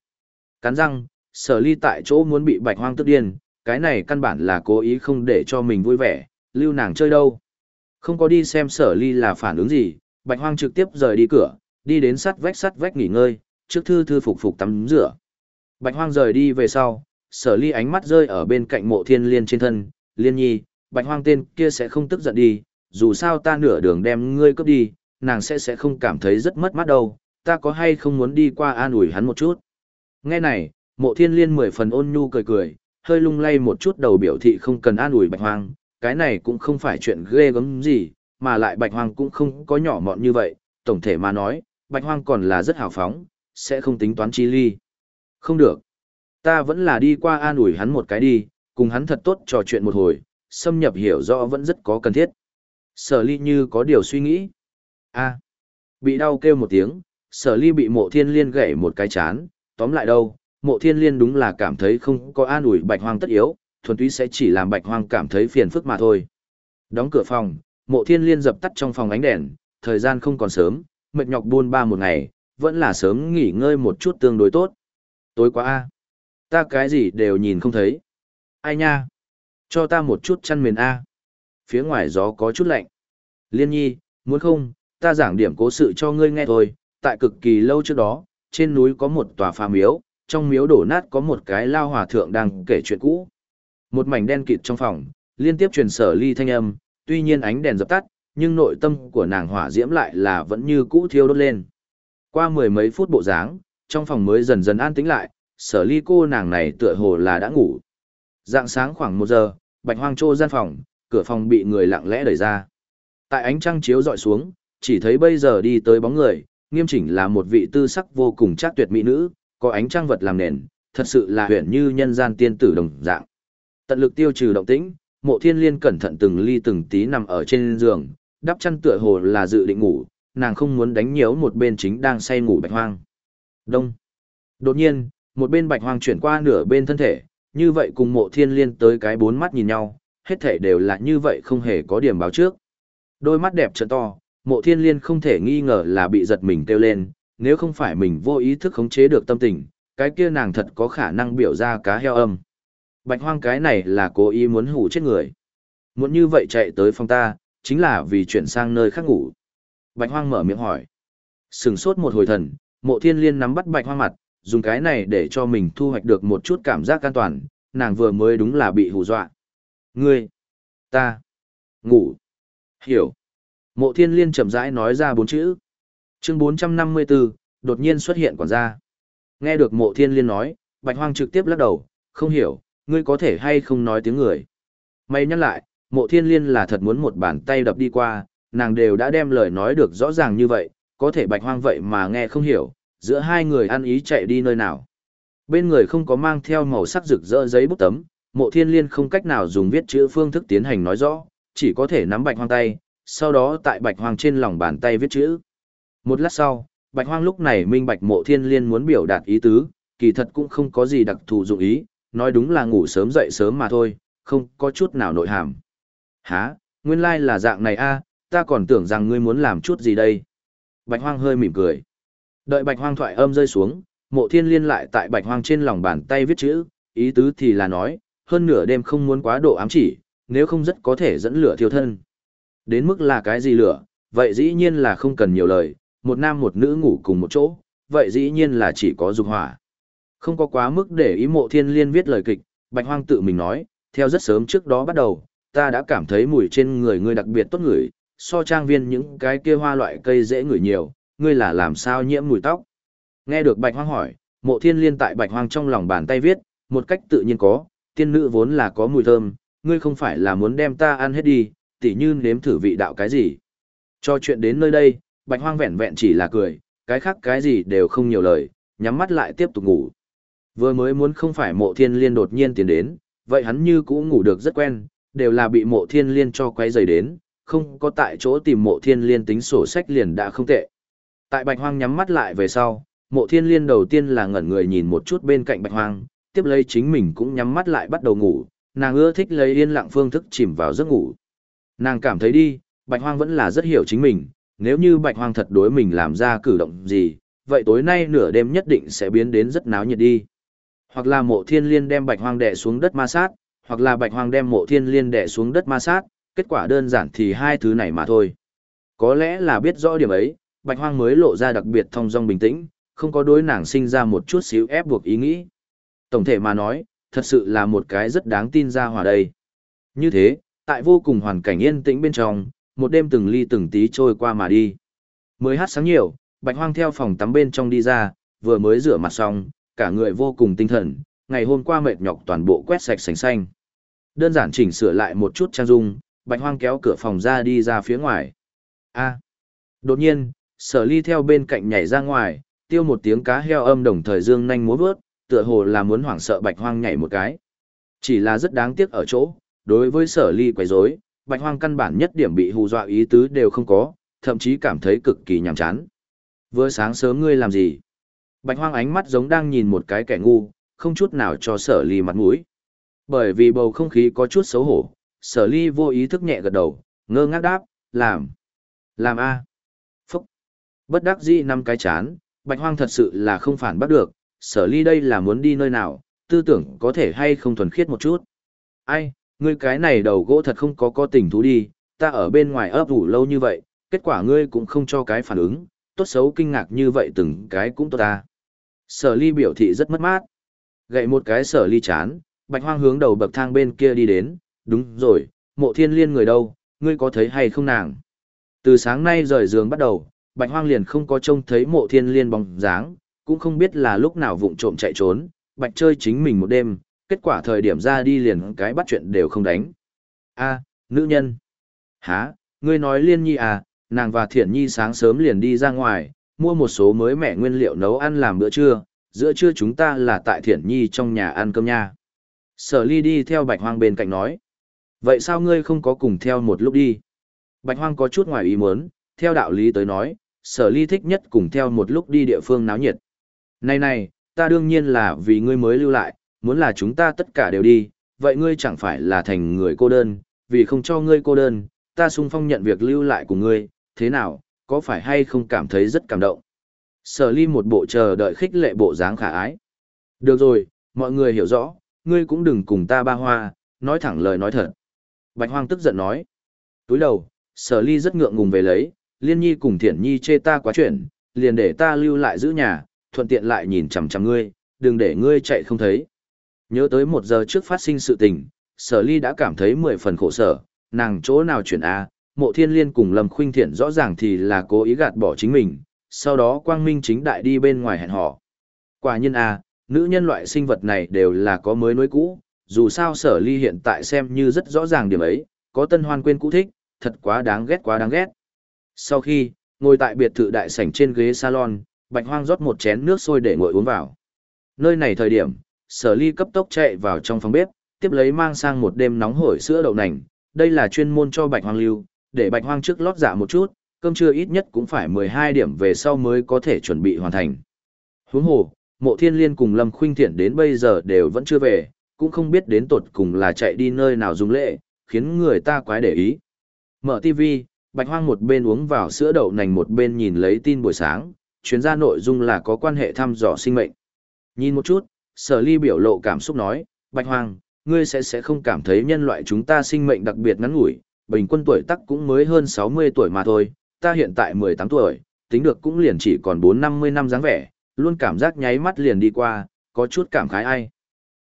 Cắn răng, sở ly tại chỗ muốn bị bạch hoang tức điên, cái này căn bản là cố ý không để cho mình vui vẻ, lưu nàng chơi đâu. Không có đi xem sở ly là phản ứng gì, bạch hoang trực tiếp rời đi cửa, đi đến sắt vách sắt vách nghỉ ngơi, trước thư thư phục phục tắm rửa. Bạch hoang rời đi về sau, sở ly ánh mắt rơi ở bên cạnh mộ thiên liên trên thân, liên nhi, bạch hoang tên kia sẽ không tức giận đi, dù sao ta nửa đường đem ngươi cướp đi, nàng sẽ sẽ không cảm thấy rất mất mát đâu, ta có hay không muốn đi qua an ủi hắn một chút. Nghe này, mộ thiên liên mười phần ôn nhu cười cười, hơi lung lay một chút đầu biểu thị không cần an ủi bạch hoang, cái này cũng không phải chuyện ghê gớm gì, mà lại bạch hoang cũng không có nhỏ mọn như vậy, tổng thể mà nói, bạch hoang còn là rất hào phóng, sẽ không tính toán chi ly. Không được. Ta vẫn là đi qua an ủi hắn một cái đi, cùng hắn thật tốt trò chuyện một hồi, xâm nhập hiểu rõ vẫn rất có cần thiết. Sở ly như có điều suy nghĩ. a bị đau kêu một tiếng, sở ly bị mộ thiên liên gãy một cái chán, tóm lại đâu, mộ thiên liên đúng là cảm thấy không có an ủi bạch hoang tất yếu, thuần túy sẽ chỉ làm bạch hoang cảm thấy phiền phức mà thôi. Đóng cửa phòng, mộ thiên liên dập tắt trong phòng ánh đèn, thời gian không còn sớm, mệt nhọc buôn ba một ngày, vẫn là sớm nghỉ ngơi một chút tương đối tốt. Tối quá a Ta cái gì đều nhìn không thấy. Ai nha? Cho ta một chút chăn mền a Phía ngoài gió có chút lạnh. Liên nhi, muốn không, ta giảng điểm cố sự cho ngươi nghe thôi. Tại cực kỳ lâu trước đó, trên núi có một tòa phà miếu, trong miếu đổ nát có một cái lao hòa thượng đang kể chuyện cũ. Một mảnh đen kịt trong phòng, liên tiếp truyền sở ly thanh âm, tuy nhiên ánh đèn dập tắt, nhưng nội tâm của nàng hỏa diễm lại là vẫn như cũ thiêu đốt lên. Qua mười mấy phút bộ dáng, trong phòng mới dần dần an tĩnh lại, sở ly cô nàng này tựa hồ là đã ngủ. Dạng sáng khoảng một giờ, bạch hoang trô gian phòng, cửa phòng bị người lặng lẽ đẩy ra. Tại ánh trăng chiếu dọi xuống, chỉ thấy bây giờ đi tới bóng người, nghiêm chỉnh là một vị tư sắc vô cùng chắc tuyệt mỹ nữ, có ánh trăng vật làm nền, thật sự là huyền như nhân gian tiên tử đồng dạng. Tận lực tiêu trừ động tĩnh, mộ thiên liên cẩn thận từng ly từng tí nằm ở trên giường, đắp chăn tựa hồ là dự định ngủ, nàng không muốn đánh nhiễu một bên chính đang say ngủ bạch hoang. Đông. Đột nhiên, một bên bạch hoang chuyển qua nửa bên thân thể, như vậy cùng mộ thiên liên tới cái bốn mắt nhìn nhau, hết thể đều là như vậy không hề có điểm báo trước. Đôi mắt đẹp trợ to, mộ thiên liên không thể nghi ngờ là bị giật mình kêu lên, nếu không phải mình vô ý thức khống chế được tâm tình, cái kia nàng thật có khả năng biểu ra cá heo âm. Bạch hoang cái này là cố ý muốn hủ chết người. Muốn như vậy chạy tới phòng ta, chính là vì chuyển sang nơi khác ngủ. Bạch hoang mở miệng hỏi. Sừng sốt một hồi thần, mộ thiên liên nắm bắt bạch hoang mặt, dùng cái này để cho mình thu hoạch được một chút cảm giác an toàn, nàng vừa mới đúng là bị hù dọa. Ngươi, ta, ngủ, hiểu. Mộ thiên liên chậm rãi nói ra bốn chữ. Chương 454, đột nhiên xuất hiện quản gia. Nghe được mộ thiên liên nói, bạch hoang trực tiếp lắc đầu, không hiểu, ngươi có thể hay không nói tiếng người. Mày nhắc lại, mộ thiên liên là thật muốn một bàn tay đập đi qua, nàng đều đã đem lời nói được rõ ràng như vậy, có thể bạch hoang vậy mà nghe không hiểu, giữa hai người ăn ý chạy đi nơi nào. Bên người không có mang theo màu sắc rực rỡ giấy bút tấm, mộ thiên liên không cách nào dùng viết chữ phương thức tiến hành nói rõ, chỉ có thể nắm bạch hoang tay, sau đó tại bạch hoang trên lòng bàn tay viết chữ. Một lát sau, bạch hoang lúc này minh bạch mộ thiên liên muốn biểu đạt ý tứ, kỳ thật cũng không có gì đặc thù dụng ý, nói đúng là ngủ sớm dậy sớm mà thôi, không có chút nào nội hàm. Hả, nguyên lai like là dạng này a, ta còn tưởng rằng ngươi muốn làm chút gì đây. Bạch hoang hơi mỉm cười. Đợi bạch hoang thoại âm rơi xuống, mộ thiên liên lại tại bạch hoang trên lòng bàn tay viết chữ, ý tứ thì là nói, hơn nửa đêm không muốn quá độ ám chỉ, nếu không rất có thể dẫn lửa thiêu thân. Đến mức là cái gì lửa, vậy dĩ nhiên là không cần nhiều lời, một nam một nữ ngủ cùng một chỗ, vậy dĩ nhiên là chỉ có dục hỏa. Không có quá mức để ý mộ thiên liên viết lời kịch, bạch hoang tự mình nói, theo rất sớm trước đó bắt đầu, ta đã cảm thấy mùi trên người ngươi đặc biệt tốt ngửi, so trang viên những cái kia hoa loại cây dễ ngửi nhiều, ngươi là làm sao nhiễm mùi tóc. Nghe được bạch hoang hỏi, mộ thiên liên tại bạch hoang trong lòng bàn tay viết, một cách tự nhiên có, tiên nữ vốn là có mùi thơm, ngươi không phải là muốn đem ta ăn hết đi, tỉ như nếm thử vị đạo cái gì. Cho chuyện đến nơi đây, bạch hoang vẹn vẹn chỉ là cười, cái khác cái gì đều không nhiều lời, nhắm mắt lại tiếp tục ngủ. Vừa mới muốn không phải mộ thiên liên đột nhiên tiến đến, vậy hắn như cũ ngủ được rất quen, đều là bị mộ thiên liên cho quay giày đến, không có tại chỗ tìm mộ thiên liên tính sổ sách liền đã không tệ. Tại bạch hoang nhắm mắt lại về sau, mộ thiên liên đầu tiên là ngẩn người nhìn một chút bên cạnh bạch hoang, tiếp lấy chính mình cũng nhắm mắt lại bắt đầu ngủ, nàng ưa thích lấy yên lặng phương thức chìm vào giấc ngủ. Nàng cảm thấy đi, bạch hoang vẫn là rất hiểu chính mình, nếu như bạch hoang thật đối mình làm ra cử động gì, vậy tối nay nửa đêm nhất định sẽ biến đến rất náo nhiệt đi. Hoặc là mộ thiên liên đem bạch hoang đè xuống đất ma sát, hoặc là bạch hoang đem mộ thiên liên đè xuống đất ma sát, kết quả đơn giản thì hai thứ này mà thôi. Có lẽ là biết rõ điểm ấy, bạch hoang mới lộ ra đặc biệt thông dong bình tĩnh, không có đối nàng sinh ra một chút xíu ép buộc ý nghĩ. Tổng thể mà nói, thật sự là một cái rất đáng tin ra hòa đây. Như thế, tại vô cùng hoàn cảnh yên tĩnh bên trong, một đêm từng ly từng tí trôi qua mà đi. Mới hát sáng nhiều, bạch hoang theo phòng tắm bên trong đi ra, vừa mới rửa mặt xong, cả người vô cùng tinh thần, ngày hôm qua mệt nhọc toàn bộ quét sạch sành xanh. Đơn giản chỉnh sửa lại một chút trang dung, bạch hoang kéo cửa phòng ra đi ra phía ngoài. A. Đột nhiên, sở ly theo bên cạnh nhảy ra ngoài, tiêu một tiếng cá heo âm đồng thời dương nhanh múa vớt, tựa hồ là muốn hoảng sợ bạch hoang nhảy một cái. Chỉ là rất đáng tiếc ở chỗ, đối với sở ly quấy rối, bạch hoang căn bản nhất điểm bị hù dọa ý tứ đều không có, thậm chí cảm thấy cực kỳ nhàm chán. Vừa sáng sớm ngươi làm gì? Bạch hoang ánh mắt giống đang nhìn một cái kẻ ngu, không chút nào cho sở ly mặt mũi. Bởi vì bầu không khí có chút xấu hổ, sở ly vô ý thức nhẹ gật đầu, ngơ ngác đáp, làm. Làm a Bất đắc dĩ năm cái chán, bạch hoang thật sự là không phản bắt được, sở ly đây là muốn đi nơi nào, tư tưởng có thể hay không thuần khiết một chút. Ai, ngươi cái này đầu gỗ thật không có có tình thú đi, ta ở bên ngoài ấp ủ lâu như vậy, kết quả ngươi cũng không cho cái phản ứng, tốt xấu kinh ngạc như vậy từng cái cũng tốt ta. Sở ly biểu thị rất mất mát. Gậy một cái sở ly chán, bạch hoang hướng đầu bậc thang bên kia đi đến, đúng rồi, mộ thiên liên người đâu, ngươi có thấy hay không nàng? Từ sáng nay rời giường bắt đầu, bạch hoang liền không có trông thấy mộ thiên liên bóng dáng, cũng không biết là lúc nào vụng trộm chạy trốn, bạch chơi chính mình một đêm, kết quả thời điểm ra đi liền cái bắt chuyện đều không đánh. A, nữ nhân. Hả, ngươi nói liên nhi à, nàng và Thiển nhi sáng sớm liền đi ra ngoài, mua một số mới mẻ nguyên liệu nấu ăn làm bữa trưa, giữa trưa chúng ta là tại Thiển nhi trong nhà ăn cơm nha. Sở ly đi theo bạch hoang bên cạnh nói. Vậy sao ngươi không có cùng theo một lúc đi? Bạch hoang có chút ngoài ý muốn, theo đạo lý tới nói, sở ly thích nhất cùng theo một lúc đi địa phương náo nhiệt. Này này, ta đương nhiên là vì ngươi mới lưu lại, muốn là chúng ta tất cả đều đi, vậy ngươi chẳng phải là thành người cô đơn, vì không cho ngươi cô đơn, ta sung phong nhận việc lưu lại của ngươi, thế nào, có phải hay không cảm thấy rất cảm động. Sở ly một bộ chờ đợi khích lệ bộ dáng khả ái. Được rồi, mọi người hiểu rõ, ngươi cũng đừng cùng ta ba hoa, nói thẳng lời nói thật. Bạch hoang tức giận nói. Túi đầu, sở ly rất ngượng ngùng về lấy, liên nhi cùng thiện nhi chê ta quá chuyện, liền để ta lưu lại giữ nhà, thuận tiện lại nhìn chằm chằm ngươi, đừng để ngươi chạy không thấy. Nhớ tới một giờ trước phát sinh sự tình, sở ly đã cảm thấy mười phần khổ sở, nàng chỗ nào chuyển A, mộ thiên liên cùng lâm khuynh thiện rõ ràng thì là cố ý gạt bỏ chính mình, sau đó quang minh chính đại đi bên ngoài hẹn họ. Quả nhiên A, nữ nhân loại sinh vật này đều là có mới nối cũ, dù sao sở ly hiện tại xem như rất rõ ràng điểm ấy, có tân hoan quên cũ thích, thật quá đáng ghét quá đáng ghét. Sau khi, ngồi tại biệt thự đại sảnh trên ghế salon, bạch hoang rót một chén nước sôi để ngồi uống vào. Nơi này thời điểm, sở ly cấp tốc chạy vào trong phòng bếp, tiếp lấy mang sang một đêm nóng hổi sữa đậu nành, đây là chuyên môn cho bạch hoang lưu, để bạch hoang trước lót dạ một chút, cơm trưa ít nhất cũng phải 12 điểm về sau mới có thể chuẩn bị hoàn thành. Huống hồ, mộ thiên liên cùng lâm khuynh thiện đến bây giờ đều vẫn chưa về, cũng không biết đến tột cùng là chạy đi nơi nào dùng lễ, khiến người ta quái để ý. Mở TV, bạch hoang một bên uống vào sữa đậu nành một bên nhìn lấy tin buổi sáng, chuyên gia nội dung là có quan hệ thăm dò sinh mệnh. Nhìn một chút, sở ly biểu lộ cảm xúc nói, bạch Hoàng, ngươi sẽ sẽ không cảm thấy nhân loại chúng ta sinh mệnh đặc biệt ngắn ngủi, bình quân tuổi tác cũng mới hơn 60 tuổi mà thôi, ta hiện tại 18 tuổi, tính được cũng liền chỉ còn 4-50 năm dáng vẻ, luôn cảm giác nháy mắt liền đi qua, có chút cảm khái ai.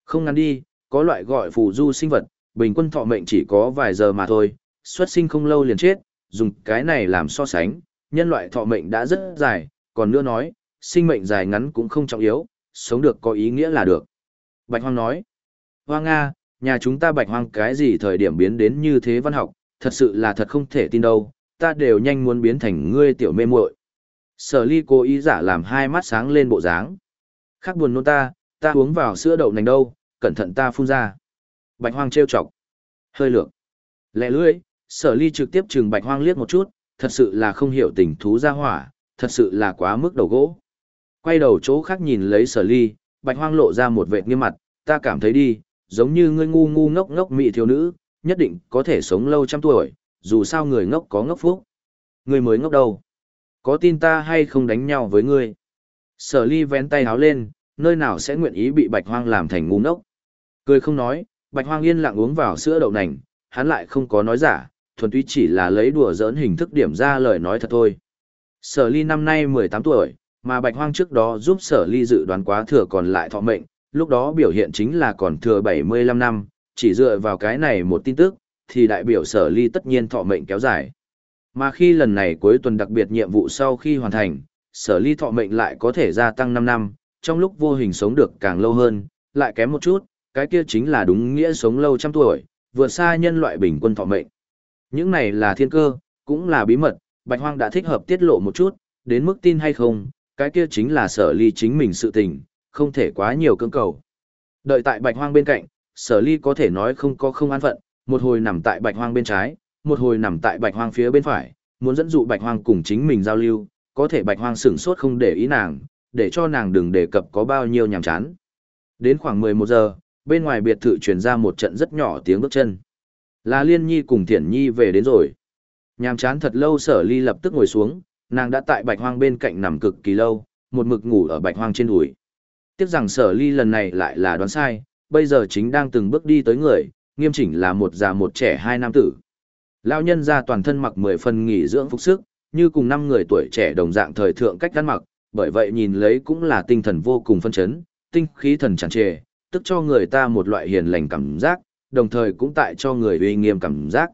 Không ngắn đi, có loại gọi phù du sinh vật, bình quân thọ mệnh chỉ có vài giờ mà thôi, xuất sinh không lâu liền chết, dùng cái này làm so sánh, nhân loại thọ mệnh đã rất dài, còn nữa nói, sinh mệnh dài ngắn cũng không trọng yếu, sống được có ý nghĩa là được. Bạch Hoang nói, Hoa Nga, nhà chúng ta bạch hoang cái gì thời điểm biến đến như thế văn học, thật sự là thật không thể tin đâu, ta đều nhanh muốn biến thành ngươi tiểu mê muội. Sở ly cố ý giả làm hai mắt sáng lên bộ dáng. Khác buồn nôn ta, ta uống vào sữa đậu nành đâu, cẩn thận ta phun ra. Bạch hoang trêu chọc. Hơi lược. Lẹ lưỡi, sở ly trực tiếp trừng bạch hoang liếc một chút, thật sự là không hiểu tình thú ra hỏa, thật sự là quá mức đầu gỗ. Quay đầu chỗ khác nhìn lấy sở ly, bạch hoang lộ ra một vệt nghiêm mặt, ta cảm thấy đi, giống như ngươi ngu ngu ngốc ngốc mị thiếu nữ, nhất định có thể sống lâu trăm tuổi, dù sao người ngốc có ngốc phúc. Ngươi mới ngốc đâu? Có tin ta hay không đánh nhau với ngươi? Sở ly vén tay háo lên, nơi nào sẽ nguyện ý bị bạch hoang làm thành ngu ngốc? Cười không nói, bạch hoang yên lặng uống vào sữa đậu nành, hắn lại không có nói giả, thuần túy chỉ là lấy đùa giỡn hình thức điểm ra lời nói thật thôi. Sở ly năm nay 18 tuổi, mà bạch hoang trước đó giúp sở ly dự đoán quá thừa còn lại thọ mệnh, lúc đó biểu hiện chính là còn thừa 75 năm, chỉ dựa vào cái này một tin tức, thì đại biểu sở ly tất nhiên thọ mệnh kéo dài. Mà khi lần này cuối tuần đặc biệt nhiệm vụ sau khi hoàn thành, sở ly thọ mệnh lại có thể gia tăng 5 năm, trong lúc vô hình sống được càng lâu hơn, lại kém một chút, cái kia chính là đúng nghĩa sống lâu trăm tuổi, vượt xa nhân loại bình quân thọ mệnh. Những này là thiên cơ, cũng là bí mật, Bạch Hoang đã thích hợp tiết lộ một chút, đến mức tin hay không, cái kia chính là sở ly chính mình sự tình, không thể quá nhiều cưỡng cầu. Đợi tại bạch hoang bên cạnh, sở ly có thể nói không có không an phận, một hồi nằm tại bạch hoang bên trái, một hồi nằm tại bạch hoang phía bên phải, muốn dẫn dụ bạch hoang cùng chính mình giao lưu, có thể bạch hoang sửng sốt không để ý nàng, để cho nàng đừng đề cập có bao nhiêu nhàm chán. Đến khoảng 11 giờ, bên ngoài biệt thự truyền ra một trận rất nhỏ tiếng bước chân. Là Liên Nhi cùng Thiển Nhi về đến rồi. Nhàm chán thật lâu sở ly lập tức ngồi xuống, nàng đã tại bạch hoang bên cạnh nằm cực kỳ lâu, một mực ngủ ở bạch hoang trên đùi. Tiếc rằng sở ly lần này lại là đoán sai, bây giờ chính đang từng bước đi tới người, nghiêm chỉnh là một già một trẻ hai nam tử. Lão nhân ra toàn thân mặc mười phần nghỉ dưỡng phục sức, như cùng năm người tuổi trẻ đồng dạng thời thượng cách ăn mặc, bởi vậy nhìn lấy cũng là tinh thần vô cùng phân chấn, tinh khí thần tràn trề, tức cho người ta một loại hiền lành cảm giác, đồng thời cũng tại cho người uy nghiêm cảm giác.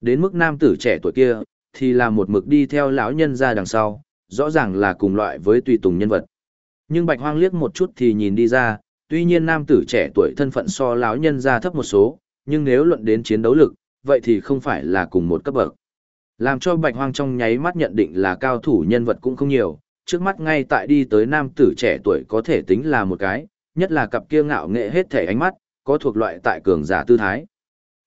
Đến mức nam tử trẻ tuổi kia, thì là một mực đi theo lão nhân ra đằng sau, rõ ràng là cùng loại với tùy tùng nhân vật. Nhưng Bạch Hoang liếc một chút thì nhìn đi ra, tuy nhiên nam tử trẻ tuổi thân phận so lão nhân ra thấp một số, nhưng nếu luận đến chiến đấu lực, vậy thì không phải là cùng một cấp bậc. Làm cho Bạch Hoang trong nháy mắt nhận định là cao thủ nhân vật cũng không nhiều, trước mắt ngay tại đi tới nam tử trẻ tuổi có thể tính là một cái, nhất là cặp kia ngạo nghệ hết thể ánh mắt, có thuộc loại tại cường giả tư thái.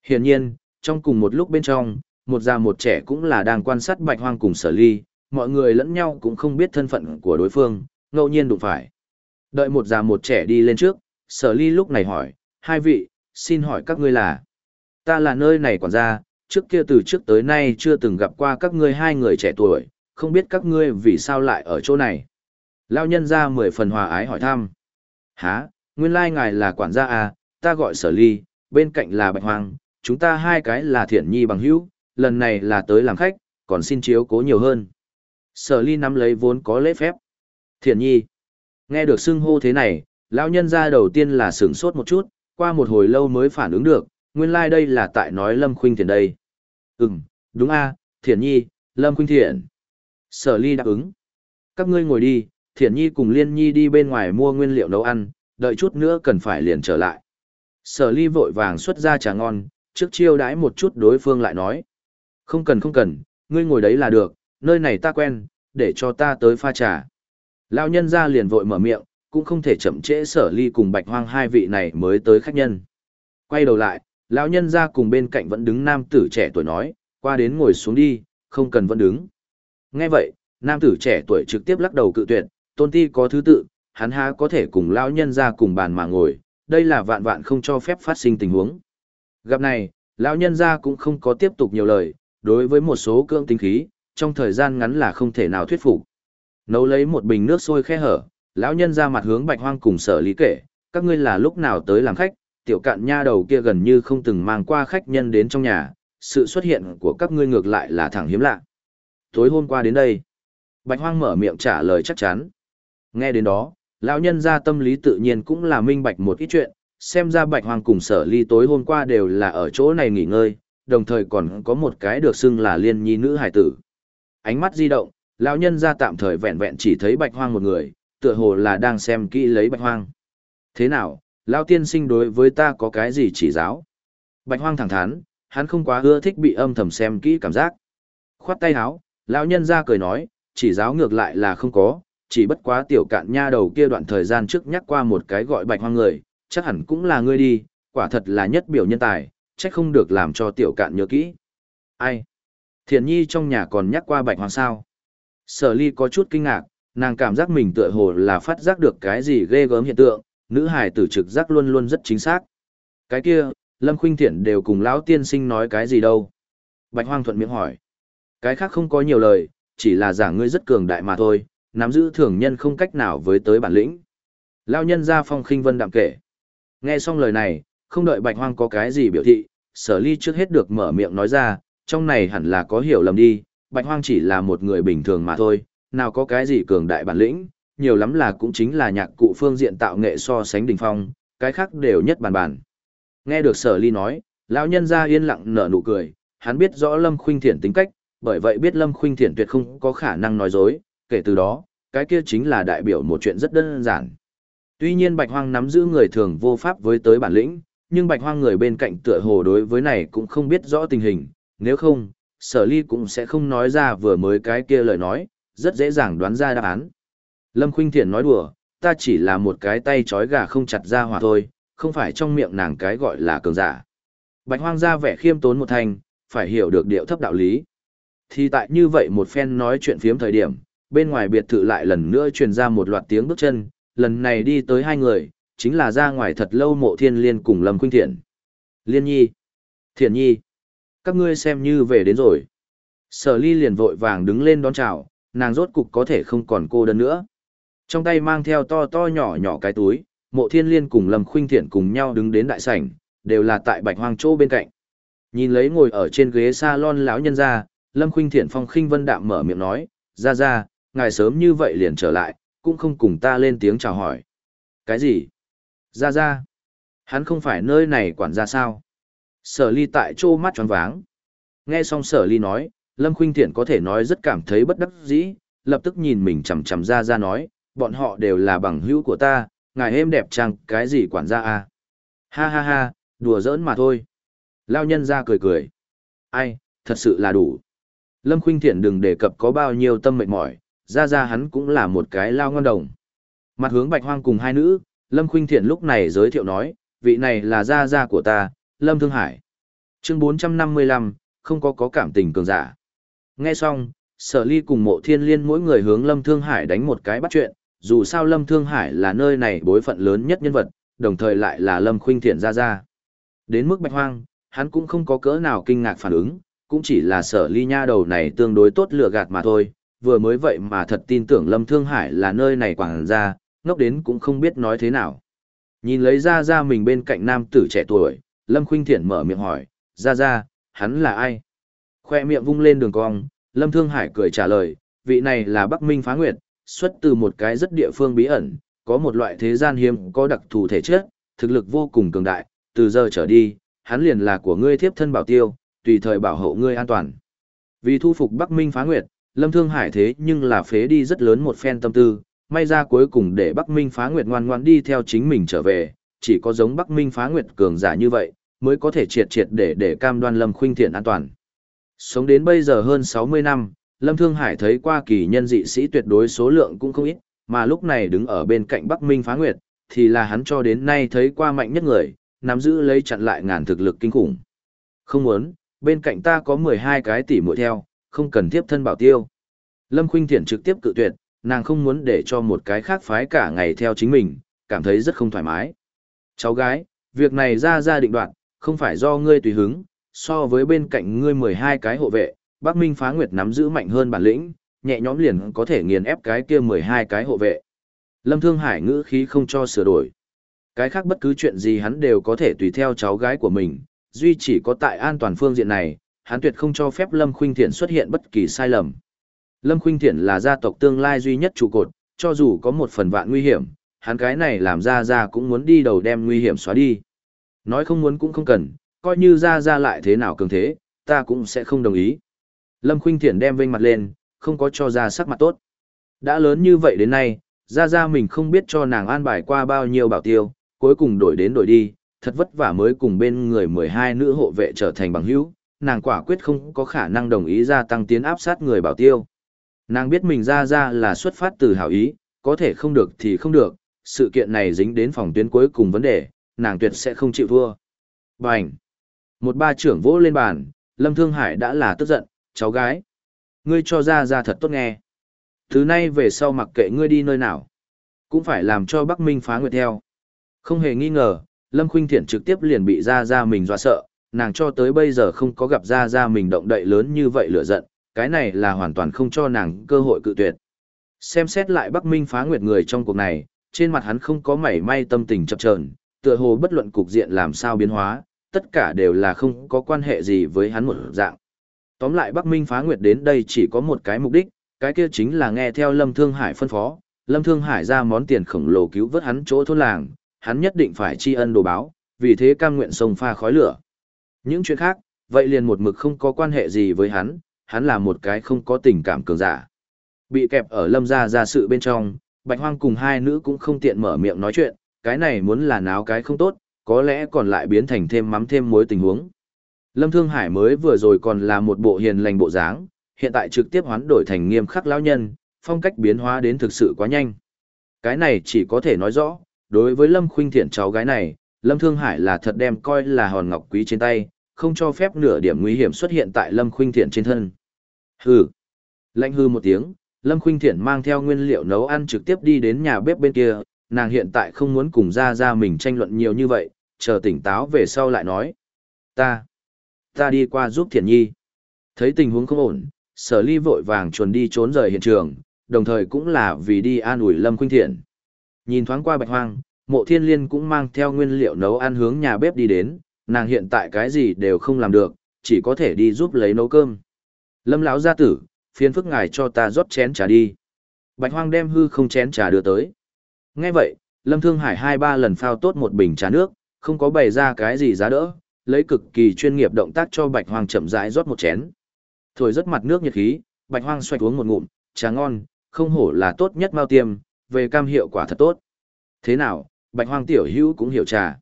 Hiển nhiên, trong cùng một lúc bên trong, một già một trẻ cũng là đang quan sát Bạch Hoang cùng Sở Ly, mọi người lẫn nhau cũng không biết thân phận của đối phương, ngẫu nhiên đụng phải. Đợi một già một trẻ đi lên trước, Sở Ly lúc này hỏi, hai vị, xin hỏi các ngươi là? Ta là nơi này quản gia, trước kia từ trước tới nay chưa từng gặp qua các ngươi hai người trẻ tuổi, không biết các ngươi vì sao lại ở chỗ này. Lao nhân ra mười phần hòa ái hỏi thăm. Hả, nguyên lai ngài là quản gia à, ta gọi sở ly, bên cạnh là bạch hoang, chúng ta hai cái là thiện nhi bằng hữu, lần này là tới làm khách, còn xin chiếu cố nhiều hơn. Sở ly nắm lấy vốn có lễ phép. Thiện nhi. Nghe được xưng hô thế này, lão nhân ra đầu tiên là sửng sốt một chút, qua một hồi lâu mới phản ứng được, nguyên lai like đây là tại nói Lâm Khuynh Thiện đây. Ừm, đúng a, à, Thiện nhi, Lâm Khuynh Thiện. Sở ly đáp ứng. Các ngươi ngồi đi, Thiện nhi cùng Liên nhi đi bên ngoài mua nguyên liệu nấu ăn, đợi chút nữa cần phải liền trở lại. Sở ly vội vàng xuất ra trà ngon, trước chiêu đãi một chút đối phương lại nói. Không cần không cần, ngươi ngồi đấy là được, nơi này ta quen, để cho ta tới pha trà. Lão nhân ra liền vội mở miệng, cũng không thể chậm trễ sở ly cùng bạch hoang hai vị này mới tới khách nhân. Quay đầu lại, lão nhân ra cùng bên cạnh vẫn đứng nam tử trẻ tuổi nói, qua đến ngồi xuống đi, không cần vẫn đứng. Nghe vậy, nam tử trẻ tuổi trực tiếp lắc đầu cự tuyệt, tôn ti có thứ tự, hắn há có thể cùng lão nhân ra cùng bàn mà ngồi, đây là vạn vạn không cho phép phát sinh tình huống. Gặp này, lão nhân ra cũng không có tiếp tục nhiều lời, đối với một số cương tính khí, trong thời gian ngắn là không thể nào thuyết phục. Nấu lấy một bình nước sôi khe hở, lão nhân ra mặt hướng bạch hoang cùng sở lý kể, các ngươi là lúc nào tới làm khách, tiểu cạn nha đầu kia gần như không từng mang qua khách nhân đến trong nhà, sự xuất hiện của các ngươi ngược lại là thẳng hiếm lạ. Tối hôm qua đến đây, bạch hoang mở miệng trả lời chắc chắn. Nghe đến đó, lão nhân ra tâm lý tự nhiên cũng là minh bạch một ít chuyện, xem ra bạch hoang cùng sở ly tối hôm qua đều là ở chỗ này nghỉ ngơi, đồng thời còn có một cái được xưng là liên nhi nữ hải tử. Ánh mắt di động, lão nhân ra tạm thời vẹn vẹn chỉ thấy bạch hoang một người, tựa hồ là đang xem kỹ lấy bạch hoang. Thế nào, lão tiên sinh đối với ta có cái gì chỉ giáo? Bạch hoang thẳng thắn, hắn không quá ưa thích bị âm thầm xem kỹ cảm giác. Khoát tay áo, lão nhân ra cười nói, chỉ giáo ngược lại là không có, chỉ bất quá tiểu cạn nha đầu kia đoạn thời gian trước nhắc qua một cái gọi bạch hoang người, chắc hẳn cũng là ngươi đi, quả thật là nhất biểu nhân tài, chắc không được làm cho tiểu cạn nhớ kỹ. Ai? Thiện nhi trong nhà còn nhắc qua bạch hoàng sao? Sở ly có chút kinh ngạc, nàng cảm giác mình tựa hồ là phát giác được cái gì ghê gớm hiện tượng, nữ hài tử trực giác luôn luôn rất chính xác. Cái kia, Lâm Khuynh Thiện đều cùng lão tiên sinh nói cái gì đâu? Bạch Hoang thuận miệng hỏi. Cái khác không có nhiều lời, chỉ là giả ngươi rất cường đại mà thôi, nắm giữ thường nhân không cách nào với tới bản lĩnh. Lão nhân gia phong khinh vân đạm kể. Nghe xong lời này, không đợi Bạch Hoang có cái gì biểu thị, Sở Ly trước hết được mở miệng nói ra, trong này hẳn là có hiểu lầm đi, Bạch Hoang chỉ là một người bình thường mà thôi, nào có cái gì cường đại bản lĩnh, nhiều lắm là cũng chính là nhạc cụ phương diện tạo nghệ so sánh đỉnh phong, cái khác đều nhất bản bản. Nghe được Sở Ly nói, lão nhân gia yên lặng nở nụ cười, hắn biết rõ Lâm Khuynh Thiển tính cách, bởi vậy biết Lâm Khuynh Thiển tuyệt không có khả năng nói dối, kể từ đó, cái kia chính là đại biểu một chuyện rất đơn giản. Tuy nhiên Bạch Hoang nắm giữ người thường vô pháp với tới bản lĩnh, nhưng Bạch Hoang người bên cạnh tựa hồ đối với này cũng không biết rõ tình hình, nếu không, Sở Ly cũng sẽ không nói ra vừa mới cái kia lời nói, rất dễ dàng đoán ra đáp án. Lâm Khuynh Thiện nói đùa, ta chỉ là một cái tay trói gà không chặt ra hỏa thôi, không phải trong miệng nàng cái gọi là cường giả. Bạch Hoang ra vẻ khiêm tốn một thành, phải hiểu được điệu thấp đạo lý. Thì tại như vậy một phen nói chuyện phiếm thời điểm, bên ngoài biệt thự lại lần nữa truyền ra một loạt tiếng bước chân, lần này đi tới hai người, chính là ra ngoài thật lâu mộ thiên liên cùng Lâm Khuynh Thiện. Liên nhi, Thiện nhi, các ngươi xem như về đến rồi. Sở ly liền vội vàng đứng lên đón chào, nàng rốt cục có thể không còn cô đơn nữa. Trong tay mang theo to to nhỏ nhỏ cái túi, mộ thiên liên cùng Lâm Khuynh Thiện cùng nhau đứng đến đại sảnh, đều là tại bạch hoang chỗ bên cạnh. Nhìn lấy ngồi ở trên ghế salon lão nhân ra, Lâm Khuynh Thiện phong khinh vân đạm mở miệng nói, ra ra, ngài sớm như vậy liền trở lại, cũng không cùng ta lên tiếng chào hỏi. Cái gì? Ra ra. Hắn không phải nơi này quản gia sao? Sở ly tại chỗ mắt tròn váng. Nghe xong sở ly nói, Lâm Khuynh Thiện có thể nói rất cảm thấy bất đắc dĩ, lập tức nhìn mình chằm chằm ra ra nói, bọn họ đều là bằng hữu của ta, ngài êm đẹp chăng, cái gì quản gia à? Ha ha ha, đùa giỡn mà thôi. Lao nhân ra cười cười. Ai, thật sự là đủ. Lâm Khuynh Thiện đừng đề cập có bao nhiêu tâm mệt mỏi, ra ra hắn cũng là một cái lao ngon đồng. Mặt hướng bạch hoang cùng hai nữ, Lâm Khuynh Thiện lúc này giới thiệu nói, vị này là gia gia của ta, Lâm Thương Hải. Chương 455, không có có cảm tình cường giả. Nghe xong, Sở Ly cùng Mộ Thiên Liên mỗi người hướng Lâm Thương Hải đánh một cái bắt chuyện, dù sao Lâm Thương Hải là nơi này bối phận lớn nhất nhân vật, đồng thời lại là Lâm Khuynh Thiện gia gia. Đến mức bạch hoang, hắn cũng không có cỡ nào kinh ngạc phản ứng, cũng chỉ là Sở Ly nha đầu này tương đối tốt lựa gạt mà thôi, vừa mới vậy mà thật tin tưởng Lâm Thương Hải là nơi này quảng gia, ngốc đến cũng không biết nói thế nào. Nhìn lấy ra ra mình bên cạnh nam tử trẻ tuổi, Lâm Khuynh Thiện mở miệng hỏi, ra ra, hắn là ai? Khoe miệng vung lên đường cong, Lâm Thương Hải cười trả lời, vị này là Bắc Minh Phá Nguyệt, xuất từ một cái rất địa phương bí ẩn, có một loại thế gian hiếm có đặc thù thể chất, thực lực vô cùng cường đại, từ giờ trở đi, hắn liền là của ngươi thiếp thân bảo tiêu, tùy thời bảo hộ ngươi an toàn. Vì thu phục Bắc Minh Phá Nguyệt, Lâm Thương Hải thế nhưng là phế đi rất lớn một phen tâm tư, may ra cuối cùng để Bắc Minh Phá Nguyệt ngoan ngoan đi theo chính mình trở về, chỉ có giống Bắc Minh Phá Nguyệt cường giả như vậy, mới có thể triệt triệt để để cam đoan Lâm Khuynh Thiện an toàn. Sống đến bây giờ hơn 60 năm, Lâm Thương Hải thấy qua kỳ nhân dị sĩ tuyệt đối số lượng cũng không ít, mà lúc này đứng ở bên cạnh Bắc Minh Phá Nguyệt, thì là hắn cho đến nay thấy qua mạnh nhất người, nắm giữ lấy chặn lại ngàn thực lực kinh khủng. Không muốn, bên cạnh ta có 12 cái tỷ muội theo, không cần tiếp thân bảo tiêu. Lâm Khuynh Thiện trực tiếp cự tuyệt, nàng không muốn để cho một cái khác phái cả ngày theo chính mình, cảm thấy rất không thoải mái. Cháu gái, việc này ra ra định đoạt, không phải do ngươi tùy hứng, so với bên cạnh ngươi 12 cái hộ vệ, Bắc Minh Phá Nguyệt nắm giữ mạnh hơn bản lĩnh, nhẹ nhõm liền có thể nghiền ép cái kia 12 cái hộ vệ. Lâm Thương Hải ngữ khí không cho sửa đổi. Cái khác bất cứ chuyện gì hắn đều có thể tùy theo cháu gái của mình, duy chỉ có tại an toàn phương diện này, hắn tuyệt không cho phép Lâm Khuynh Thiện xuất hiện bất kỳ sai lầm. Lâm Khuynh Thiện là gia tộc tương lai duy nhất trụ cột, cho dù có một phần vạn nguy hiểm, hắn cái này làm ra ra cũng muốn đi đầu đem nguy hiểm xóa đi. Nói không muốn cũng không cần, coi như ra ra lại thế nào cường thế, ta cũng sẽ không đồng ý. Lâm Khuynh Thiện đem vênh mặt lên, không có cho ra sắc mặt tốt. Đã lớn như vậy đến nay, ra ra mình không biết cho nàng an bài qua bao nhiêu bảo tiêu, cuối cùng đổi đến đổi đi, thật vất vả mới cùng bên người 12 nữ hộ vệ trở thành bằng hữu, nàng quả quyết không có khả năng đồng ý gia tăng tiến áp sát người bảo tiêu. Nàng biết mình ra ra là xuất phát từ hảo ý, có thể không được thì không được, sự kiện này dính đến phòng tuyến cuối cùng vấn đề, nàng tuyệt sẽ không chịu thua. Bành! Một ba trưởng vỗ lên bàn, Lâm Thương Hải đã là tức giận, cháu gái. Ngươi cho ra ra thật tốt nghe. Thứ nay về sau mặc kệ ngươi đi nơi nào, cũng phải làm cho Bắc Minh phá nguyệt theo. Không hề nghi ngờ, Lâm Khuynh Thiện trực tiếp liền bị ra ra mình dọa sợ, nàng cho tới bây giờ không có gặp ra ra mình động đậy lớn như vậy lửa giận, cái này là hoàn toàn không cho nàng cơ hội cự tuyệt. Xem xét lại Bắc Minh phá nguyệt người trong cuộc này, trên mặt hắn không có mảy may tâm tình chập chờn, tựa hồ bất luận cục diện làm sao biến hóa, tất cả đều là không có quan hệ gì với hắn một dạng. Tóm lại Bắc Minh phá nguyệt đến đây chỉ có một cái mục đích, cái kia chính là nghe theo Lâm Thương Hải phân phó, Lâm Thương Hải ra món tiền khổng lồ cứu vớt hắn chỗ thôn làng, hắn nhất định phải tri ân đồ báo, vì thế cam nguyện sông pha khói lửa. Những chuyện khác, vậy liền một mực không có quan hệ gì với hắn, hắn là một cái không có tình cảm cường giả. Bị kẹp ở lâm gia gia sự bên trong, bạch hoang cùng hai nữ cũng không tiện mở miệng nói chuyện, cái này muốn là náo cái không tốt, có lẽ còn lại biến thành thêm mắm thêm muối tình huống. Lâm Thương Hải mới vừa rồi còn là một bộ hiền lành bộ dáng, hiện tại trực tiếp hoán đổi thành nghiêm khắc lão nhân, phong cách biến hóa đến thực sự quá nhanh. Cái này chỉ có thể nói rõ, đối với Lâm Khuynh Thiện cháu gái này, Lâm Thương Hải là thật đem coi là hòn ngọc quý trên tay, không cho phép nửa điểm nguy hiểm xuất hiện tại Lâm Khuynh Thiện trên thân. Hừ. Lạnh hư một tiếng, Lâm Khuynh Thiện mang theo nguyên liệu nấu ăn trực tiếp đi đến nhà bếp bên kia, nàng hiện tại không muốn cùng ra ra mình tranh luận nhiều như vậy, chờ tỉnh táo về sau lại nói. Ta, ta đi qua giúp Thiện Nhi. Thấy tình huống không ổn, sở ly vội vàng chuồn đi trốn rời hiện trường, đồng thời cũng là vì đi an ủi Lâm Khuynh Thiện. Nhìn thoáng qua bạch hoang, mộ thiên liên cũng mang theo nguyên liệu nấu ăn hướng nhà bếp đi đến, nàng hiện tại cái gì đều không làm được, chỉ có thể đi giúp lấy nấu cơm. Lâm lão gia tử, phiền phức ngài cho ta rót chén trà đi. Bạch hoang đem hư không chén trà đưa tới. Nghe vậy, Lâm Thương Hải hai ba lần phao tốt một bình trà nước, không có bày ra cái gì giá đỡ, lấy cực kỳ chuyên nghiệp động tác cho Bạch Hoang chậm rãi rót một chén. Thổi rất mặt nước nhiệt khí, Bạch Hoang xoay uống một ngụm, trà ngon, không hổ là tốt nhất mao tiêm, về cam hiệu quả thật tốt. Thế nào, Bạch Hoang tiểu hữu cũng hiểu trà.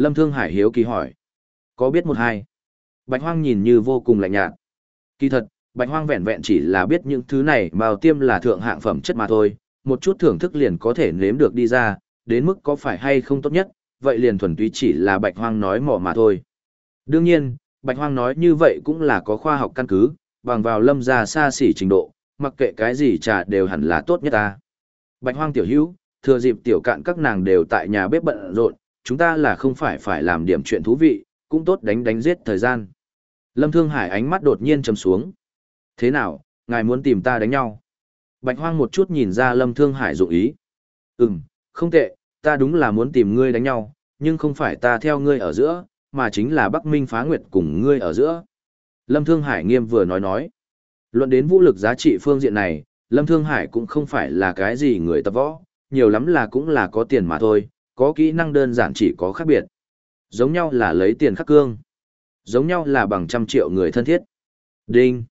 Lâm Thương Hải hiếu kỳ hỏi. Có biết một hai? Bạch Hoang nhìn như vô cùng lạnh nhạt. Kỳ thật, Bạch Hoang vẹn vẹn chỉ là biết những thứ này mao tiêm là thượng hạng phẩm chất mà thôi, một chút thưởng thức liền có thể nếm được đi ra, đến mức có phải hay không tốt nhất, vậy liền thuần túy chỉ là Bạch Hoang nói mỏ mà thôi. Đương nhiên, Bạch Hoang nói như vậy cũng là có khoa học căn cứ, bằng vào lâm gia xa xỉ trình độ, mặc kệ cái gì trà đều hẳn là tốt nhất ta. Bạch Hoang tiểu hữu, thừa dịp tiểu cạn các nàng đều tại nhà bếp bận rộn, chúng ta là không phải phải làm điểm chuyện thú vị, cũng tốt đánh đánh giết thời gian. Lâm Thương Hải ánh mắt đột nhiên trầm xuống. Thế nào, ngài muốn tìm ta đánh nhau? Bạch Hoang một chút nhìn ra Lâm Thương Hải dụng ý. Ừm, không tệ, ta đúng là muốn tìm ngươi đánh nhau, nhưng không phải ta theo ngươi ở giữa, mà chính là Bắc Minh phá nguyệt cùng ngươi ở giữa. Lâm Thương Hải nghiêm vừa nói nói. Luận đến vũ lực giá trị phương diện này, Lâm Thương Hải cũng không phải là cái gì người tập võ, nhiều lắm là cũng là có tiền mà thôi, có kỹ năng đơn giản chỉ có khác biệt. Giống nhau là lấy tiền khắc cương. Giống nhau là bằng trăm triệu người thân thiết. Đinh.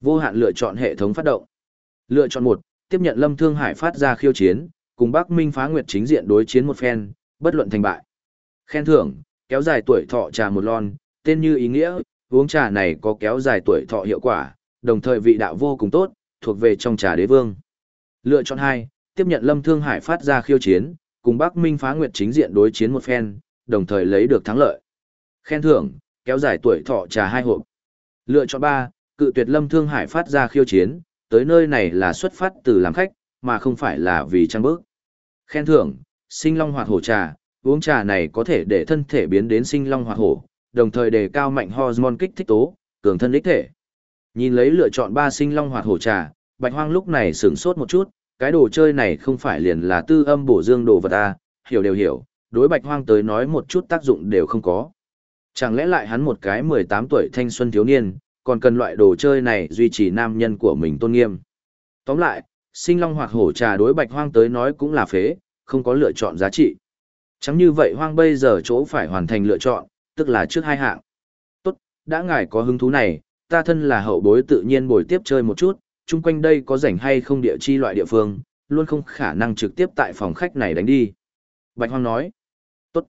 Vô hạn lựa chọn hệ thống phát động. Lựa chọn một, tiếp nhận Lâm Thương Hải phát ra khiêu chiến, cùng Bắc Minh phá nguyệt chính diện đối chiến một phen, bất luận thành bại. Khen thưởng, kéo dài tuổi thọ trà một lon, tên như ý nghĩa, uống trà này có kéo dài tuổi thọ hiệu quả, đồng thời vị đạo vô cùng tốt, thuộc về trong trà đế vương. Lựa chọn hai, tiếp nhận Lâm Thương Hải phát ra khiêu chiến, cùng Bắc Minh phá nguyệt chính diện đối chiến một phen, đồng thời lấy được thắng lợi. Khen thưởng, kéo dài tuổi thọ trà hai hộp. Lựa chọn ba, cự tuyệt Lâm Thương Hải phát ra khiêu chiến, tới nơi này là xuất phát từ làm khách, mà không phải là vì trang bước. Khen thưởng, sinh long hoạt hổ trà, uống trà này có thể để thân thể biến đến sinh long hoạt hổ, đồng thời đề cao mạnh hormone kích thích tố, cường thân đích thể. Nhìn lấy lựa chọn ba sinh long hoạt hổ trà, Bạch Hoang lúc này sửng sốt một chút, cái đồ chơi này không phải liền là tư âm bổ dương đồ vật à, hiểu đều hiểu, đối Bạch Hoang tới nói một chút tác dụng đều không có. Chẳng lẽ lại hắn một cái 18 tuổi thanh xuân thiếu niên, còn cần loại đồ chơi này duy trì nam nhân của mình tôn nghiêm. Tóm lại, sinh long hoặc hổ trà đối Bạch Hoang tới nói cũng là phế, không có lựa chọn giá trị. Chẳng như vậy Hoang bây giờ chỗ phải hoàn thành lựa chọn, tức là trước hai hạng. Tốt, đã ngài có hứng thú này, ta thân là hậu bối tự nhiên bồi tiếp chơi một chút, chung quanh đây có rảnh hay không địa chi loại địa phương, luôn không khả năng trực tiếp tại phòng khách này đánh đi. Bạch Hoang nói, tốt,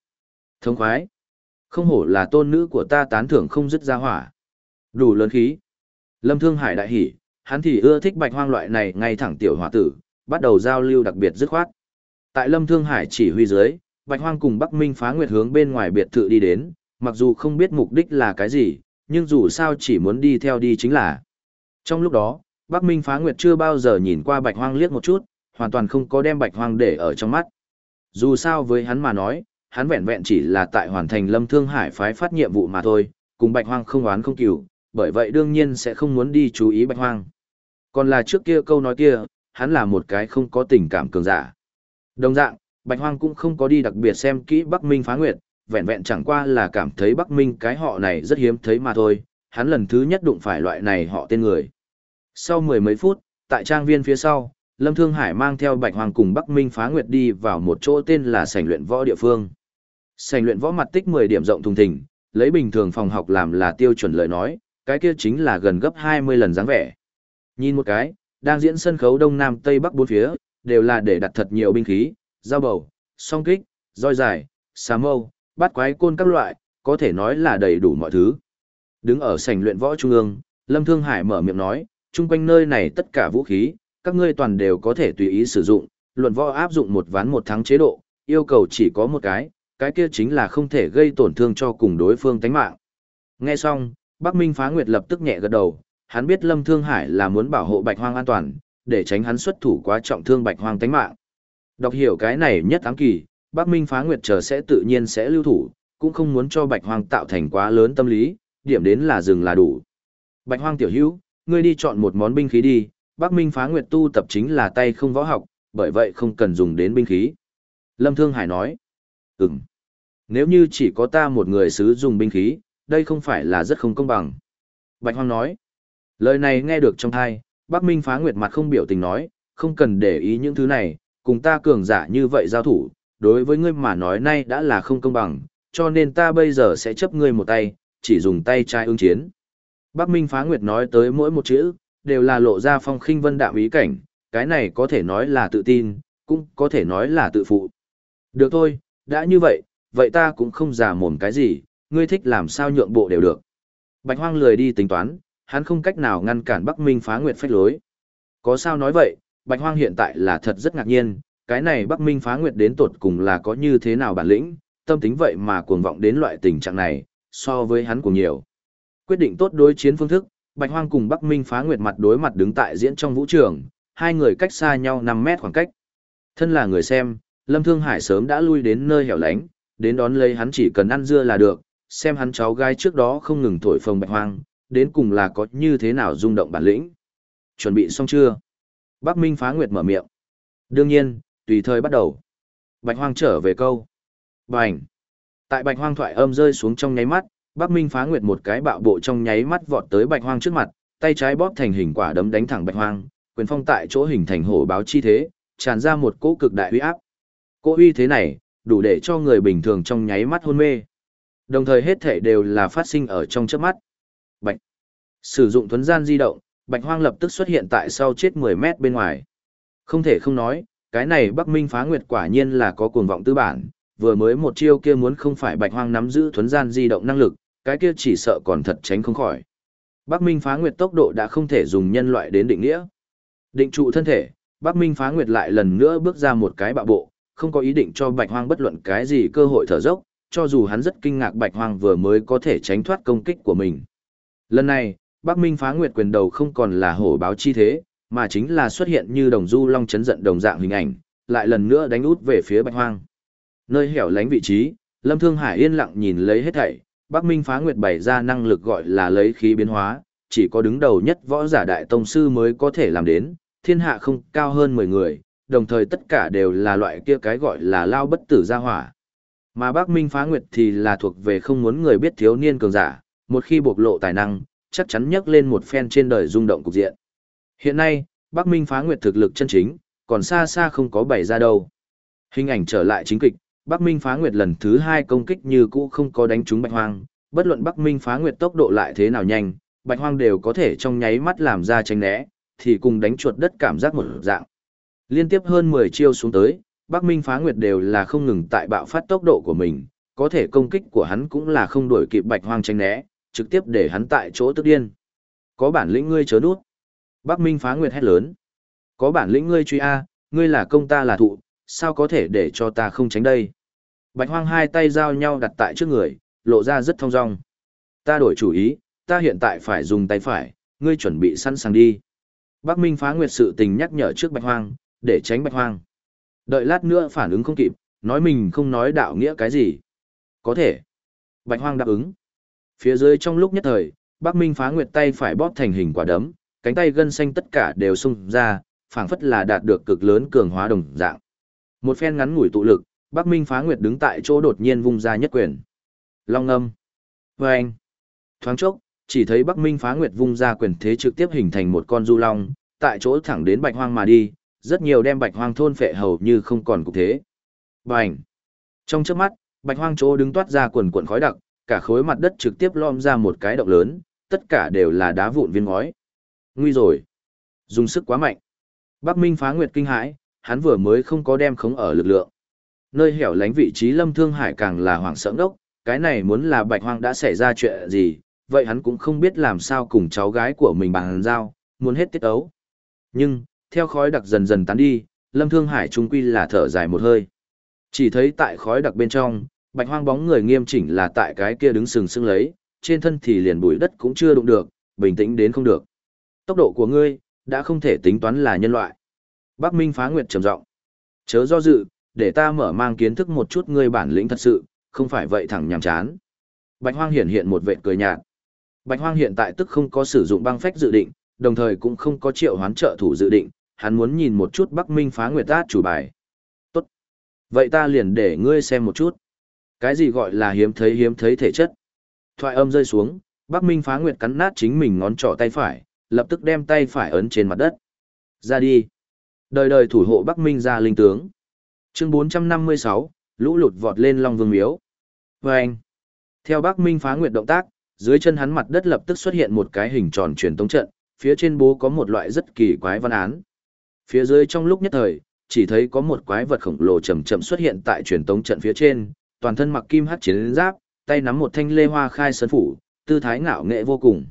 thông khoái, không hổ là tôn nữ của ta tán thưởng không dứt ra hỏa. Đủ lớn khí. Lâm Thương Hải đại hỉ, hắn thì ưa thích Bạch Hoang loại này ngay thẳng tiểu hỏa tử, bắt đầu giao lưu đặc biệt dứt khoát. Tại Lâm Thương Hải chỉ huy dưới, Bạch Hoang cùng Bắc Minh phá nguyệt hướng bên ngoài biệt thự đi đến, mặc dù không biết mục đích là cái gì, nhưng dù sao chỉ muốn đi theo đi chính là. Trong lúc đó, Bắc Minh phá nguyệt chưa bao giờ nhìn qua Bạch Hoang liếc một chút, hoàn toàn không có đem Bạch Hoang để ở trong mắt. Dù sao với hắn mà nói, hắn vẹn vẹn chỉ là tại hoàn thành Lâm Thương Hải phái phát nhiệm vụ mà thôi, cùng Bạch Hoang không oán không cừu, bởi vậy đương nhiên sẽ không muốn đi chú ý Bạch Hoang. Còn là trước kia câu nói kia, hắn là một cái không có tình cảm cường giả. Đồng dạng, Bạch Hoang cũng không có đi đặc biệt xem kỹ Bắc Minh phá nguyệt, vẹn vẹn chẳng qua là cảm thấy Bắc Minh cái họ này rất hiếm thấy mà thôi, hắn lần thứ nhất đụng phải loại này họ tên người. Sau mười mấy phút, tại trang viên phía sau, Lâm Thương Hải mang theo Bạch Hoàng cùng Bắc Minh phá nguyệt đi vào một chỗ tên là sảnh luyện võ địa phương. Sảnh luyện võ mặt tích 10 điểm rộng thùng thình, lấy bình thường phòng học làm là tiêu chuẩn lời nói, cái kia chính là gần gấp 20 lần dáng vẻ. Nhìn một cái, đang diễn sân khấu đông nam tây bắc bốn phía, đều là để đặt thật nhiều binh khí, dao bầu, song kích, roi dài, xà mâu, bát quái côn các loại, có thể nói là đầy đủ mọi thứ. Đứng ở sảnh luyện võ trung ương, Lâm Thương Hải mở miệng nói, chung quanh nơi này tất cả vũ khí, các ngươi toàn đều có thể tùy ý sử dụng, luận võ áp dụng một ván một thắng chế độ, yêu cầu chỉ có một cái, cái kia chính là không thể gây tổn thương cho cùng đối phương tánh mạng. Nghe xong, Bắc Minh Phá Nguyệt lập tức nhẹ gật đầu, hắn biết Lâm Thương Hải là muốn bảo hộ Bạch Hoang an toàn, để tránh hắn xuất thủ quá trọng thương Bạch Hoang tánh mạng. Đọc hiểu cái này nhất ám kỳ, Bắc Minh Phá Nguyệt chờ sẽ tự nhiên sẽ lưu thủ, cũng không muốn cho Bạch Hoang tạo thành quá lớn tâm lý, điểm đến là dừng là đủ. Bạch Hoang tiểu hữu, ngươi đi chọn một món binh khí đi, Bắc Minh phá nguyệt tu tập chính là tay không võ học, bởi vậy không cần dùng đến binh khí. Lâm Thương Hải nói, ừm, nếu như chỉ có ta một người sử dụng binh khí, đây không phải là rất không công bằng. Bạch Hoang nói, lời này nghe được trong thai, Bắc Minh phá nguyệt mặt không biểu tình nói, không cần để ý những thứ này, cùng ta cường giả như vậy giao thủ, đối với ngươi mà nói nay đã là không công bằng, cho nên ta bây giờ sẽ chấp ngươi một tay, chỉ dùng tay trái ứng chiến. Bắc Minh phá nguyệt nói tới mỗi một chữ, đều là lộ ra phong khinh vân đạm ý cảnh, cái này có thể nói là tự tin, cũng có thể nói là tự phụ. Được thôi, đã như vậy, vậy ta cũng không giả mồm cái gì, ngươi thích làm sao nhượng bộ đều được. Bạch Hoang lười đi tính toán, hắn không cách nào ngăn cản Bắc Minh phá nguyệt phách lối. Có sao nói vậy, Bạch Hoang hiện tại là thật rất ngạc nhiên, cái này Bắc Minh phá nguyệt đến tột cùng là có như thế nào bản lĩnh, tâm tính vậy mà cuồng vọng đến loại tình trạng này, so với hắn cũng nhiều. Quyết định tốt đối chiến phương thức, Bạch Hoang cùng Bắc Minh phá nguyệt mặt đối mặt đứng tại diễn trong vũ trường, hai người cách xa nhau 5 mét khoảng cách. Thân là người xem, Lâm Thương Hải sớm đã lui đến nơi hẻo lánh, đến đón lấy hắn chỉ cần ăn dưa là được, xem hắn cháu gái trước đó không ngừng thổi phồng Bạch Hoang, đến cùng là có như thế nào rung động bản lĩnh. Chuẩn bị xong chưa? Bắc Minh phá nguyệt mở miệng. Đương nhiên, tùy thời bắt đầu. Bạch Hoang trở về câu. Bành. Tại Bạch Hoang thoại âm rơi xuống trong nháy mắt, Bắc Minh phá nguyệt một cái bạo bộ trong nháy mắt vọt tới Bạch Hoang trước mặt, tay trái bóp thành hình quả đấm đánh thẳng Bạch Hoang, quyền phong tại chỗ hình thành hổ báo chi thế, tràn ra một cỗ cực đại uy áp. Cỗ uy thế này, đủ để cho người bình thường trong nháy mắt hôn mê. Đồng thời hết thể đều là phát sinh ở trong chớp mắt. Bạch. Sử dụng thuấn gian di động, Bạch Hoang lập tức xuất hiện tại sau chết 10 mét bên ngoài. Không thể không nói, cái này Bắc Minh phá nguyệt quả nhiên là có cuồng vọng tư bản, vừa mới một chiêu kia muốn không phải Bạch Hoang nắm giữ thuấn gian di động năng lực, cái kia chỉ sợ còn thật tránh không khỏi. Bắc Minh phá nguyệt tốc độ đã không thể dùng nhân loại đến định nghĩa. Định trụ thân thể, Bắc Minh phá nguyệt lại lần nữa bước ra một cái bạo bộ, không có ý định cho Bạch Hoang bất luận cái gì cơ hội thở dốc, cho dù hắn rất kinh ngạc Bạch Hoang vừa mới có thể tránh thoát công kích của mình. Lần này, Bắc Minh phá nguyệt quyền đầu không còn là hổ báo chi thế, mà chính là xuất hiện như đồng du long chấn giận đồng dạng hình ảnh, lại lần nữa đánh út về phía Bạch Hoang. Nơi hẻo lánh vị trí, Lâm Thương Hải yên lặng nhìn lấy hết thảy, Bắc Minh phá nguyệt bày ra năng lực gọi là lấy khí biến hóa, chỉ có đứng đầu nhất võ giả đại tông sư mới có thể làm đến, thiên hạ không cao hơn 10 người, đồng thời tất cả đều là loại kia cái gọi là lao bất tử gia hỏa. Mà Bắc Minh phá nguyệt thì là thuộc về không muốn người biết thiếu niên cường giả, một khi bộc lộ tài năng, chắc chắn nhấc lên một phen trên đời rung động cục diện. Hiện nay, Bắc Minh phá nguyệt thực lực chân chính, còn xa xa không có bày ra đâu. Hình ảnh trở lại chính kịch, Bắc Minh phá nguyệt lần thứ hai công kích như cũ không có đánh trúng Bạch Hoang, bất luận Bắc Minh phá nguyệt tốc độ lại thế nào nhanh, Bạch Hoang đều có thể trong nháy mắt làm ra tránh né, thì cùng đánh chuột đất cảm giác một dạng. Liên tiếp hơn 10 chiêu xuống tới, Bắc Minh phá nguyệt đều là không ngừng tại bạo phát tốc độ của mình, có thể công kích của hắn cũng là không đuổi kịp Bạch Hoang tránh né, trực tiếp để hắn tại chỗ tức điên. Có bản lĩnh ngươi chớ nút. Bắc Minh phá nguyệt hét lớn. Có bản lĩnh ngươi truy A, ngươi là công ta là thụ, sao có thể để cho ta không tránh đây? Bạch hoang hai tay giao nhau đặt tại trước người, lộ ra rất thong dong. Ta đổi chủ ý, ta hiện tại phải dùng tay phải, ngươi chuẩn bị sẵn sàng đi. Bắc Minh phá nguyệt sự tình nhắc nhở trước Bạch hoang, để tránh Bạch hoang. Đợi lát nữa phản ứng không kịp, nói mình không nói đạo nghĩa cái gì. Có thể. Bạch hoang đáp ứng. Phía dưới trong lúc nhất thời, Bắc Minh phá nguyệt tay phải bóp thành hình quả đấm, cánh tay gân xanh tất cả đều sung ra, phảng phất là đạt được cực lớn cường hóa đồng dạng. Một phen ngắn ngủi tụ lực, Bắc Minh phá nguyệt đứng tại chỗ đột nhiên vung ra nhất quyền. Long âm. Vâng. Thoáng chốc, chỉ thấy Bắc Minh phá nguyệt vung ra quyền thế trực tiếp hình thành một con du long, tại chỗ thẳng đến bạch hoang mà đi, rất nhiều đem bạch hoang thôn phệ hầu như không còn cục thế. Bành. Trong chớp mắt, bạch hoang chỗ đứng toát ra quần cuộn khói đặc, cả khối mặt đất trực tiếp lom ra một cái động lớn, tất cả đều là đá vụn viên ngói. Nguy rồi. Dùng sức quá mạnh. Bắc Minh phá nguyệt kinh hãi, hắn vừa mới không có đem khống ở lực lượng. Nơi hẻo lánh vị trí Lâm Thương Hải càng là hoảng sợ ngốc, cái này muốn là Bạch Hoang đã xảy ra chuyện gì, vậy hắn cũng không biết làm sao cùng cháu gái của mình bàn giao, muốn hết tiết ấu. Nhưng, theo khói đặc dần dần tán đi, Lâm Thương Hải trung quy là thở dài một hơi. Chỉ thấy tại khói đặc bên trong, Bạch Hoang bóng người nghiêm chỉnh là tại cái kia đứng sừng sững lấy, trên thân thì liền bụi đất cũng chưa đụng được, bình tĩnh đến không được. Tốc độ của ngươi, đã không thể tính toán là nhân loại. Bắc Minh phá nguyệt trầm giọng. Chớ do dự, để ta mở mang kiến thức một chút ngươi bản lĩnh thật sự, không phải vậy thẳng nhàm chán. Bạch Hoang hiện hiện một vệt cười nhạt. Bạch Hoang hiện tại tức không có sử dụng băng phách dự định, đồng thời cũng không có triệu hoán trợ thủ dự định, hắn muốn nhìn một chút Bắc Minh phá nguyệt át chủ bài. Tốt. Vậy ta liền để ngươi xem một chút. Cái gì gọi là hiếm thấy hiếm thấy thể chất. Thoại âm rơi xuống, Bắc Minh phá nguyệt cắn nát chính mình ngón trỏ tay phải, lập tức đem tay phải ấn trên mặt đất. Ra đi. Đời đời thủ hộ Bắc Minh ra linh tướng. Chương 456, lũ lụt vọt lên Long Vương Miếu. Vâng! Theo Bắc Minh phá nguyệt động tác, dưới chân hắn mặt đất lập tức xuất hiện một cái hình tròn truyền tống trận, phía trên bố có một loại rất kỳ quái văn án. Phía dưới trong lúc nhất thời, chỉ thấy có một quái vật khổng lồ chậm chậm xuất hiện tại truyền tống trận phía trên, toàn thân mặc kim hắc chiến giáp, tay nắm một thanh lê hoa khai sơn phủ, tư thái ngạo nghệ vô cùng.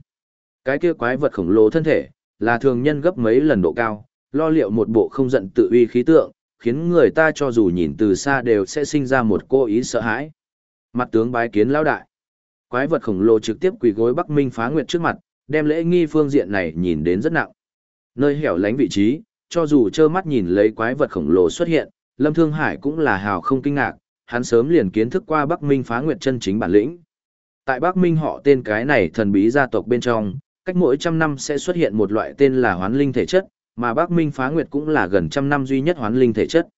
Cái kia quái vật khổng lồ thân thể, là thường nhân gấp mấy lần độ cao, lo liệu một bộ không giận tự uy khí tượng, khiến người ta cho dù nhìn từ xa đều sẽ sinh ra một cô ý sợ hãi. Mặt tướng bái kiến lão đại. Quái vật khổng lồ trực tiếp quỳ gối Bắc Minh phá nguyệt trước mặt, đem lễ nghi phương diện này nhìn đến rất nặng. Nơi hẻo lánh vị trí, cho dù trơ mắt nhìn lấy quái vật khổng lồ xuất hiện, Lâm Thương Hải cũng là hào không kinh ngạc, hắn sớm liền kiến thức qua Bắc Minh phá nguyệt chân chính bản lĩnh. Tại Bắc Minh họ tên cái này thần bí gia tộc bên trong, cách mỗi trăm năm sẽ xuất hiện một loại tên là hoán linh thể chất, mà Bắc Minh phá nguyệt cũng là gần trăm năm duy nhất hoán linh thể chất.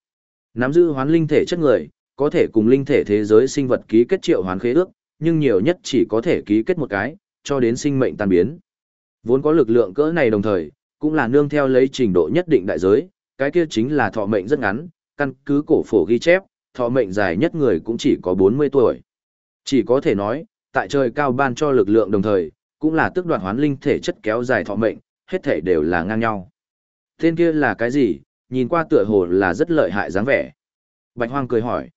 Nắm giữ hoán linh thể chất người, có thể cùng linh thể thế giới sinh vật ký kết triệu hoán khế ước, nhưng nhiều nhất chỉ có thể ký kết một cái, cho đến sinh mệnh tan biến. Vốn có lực lượng cỡ này đồng thời, cũng là nương theo lấy trình độ nhất định đại giới, cái kia chính là thọ mệnh rất ngắn, căn cứ cổ phổ ghi chép, thọ mệnh dài nhất người cũng chỉ có 40 tuổi. Chỉ có thể nói, tại trời cao ban cho lực lượng đồng thời, cũng là tước đoạt hoán linh thể chất kéo dài thọ mệnh, hết thể đều là ngang nhau. Tên kia là cái gì, nhìn qua tựa hồ là rất lợi hại dáng vẻ. Bạch Hoang cười hỏi.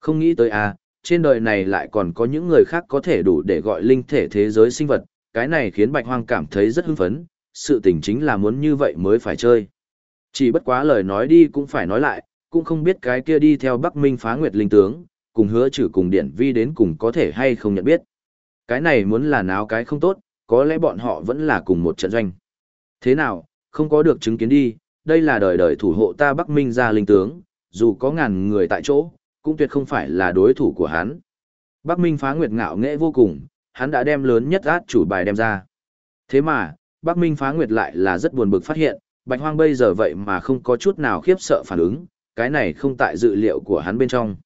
Không nghĩ tới à, trên đời này lại còn có những người khác có thể đủ để gọi linh thể thế giới sinh vật, cái này khiến Bạch Hoang cảm thấy rất hưng phấn, sự tình chính là muốn như vậy mới phải chơi. Chỉ bất quá lời nói đi cũng phải nói lại, cũng không biết cái kia đi theo Bắc Minh phá nguyệt linh tướng, cùng hứa trừ cùng điển vi đến cùng có thể hay không nhận biết. Cái này muốn là náo cái không tốt, có lẽ bọn họ vẫn là cùng một trận doanh. Thế nào, không có được chứng kiến đi, đây là đời đời thủ hộ ta Bắc Minh gia linh tướng, dù có ngàn người tại chỗ, cũng tuyệt không phải là đối thủ của hắn. Bắc Minh phá nguyệt ngạo nghệ vô cùng, hắn đã đem lớn nhất át chủ bài đem ra. Thế mà, Bắc Minh phá nguyệt lại là rất buồn bực phát hiện, Bạch Hoang bây giờ vậy mà không có chút nào khiếp sợ phản ứng, cái này không tại dự liệu của hắn bên trong.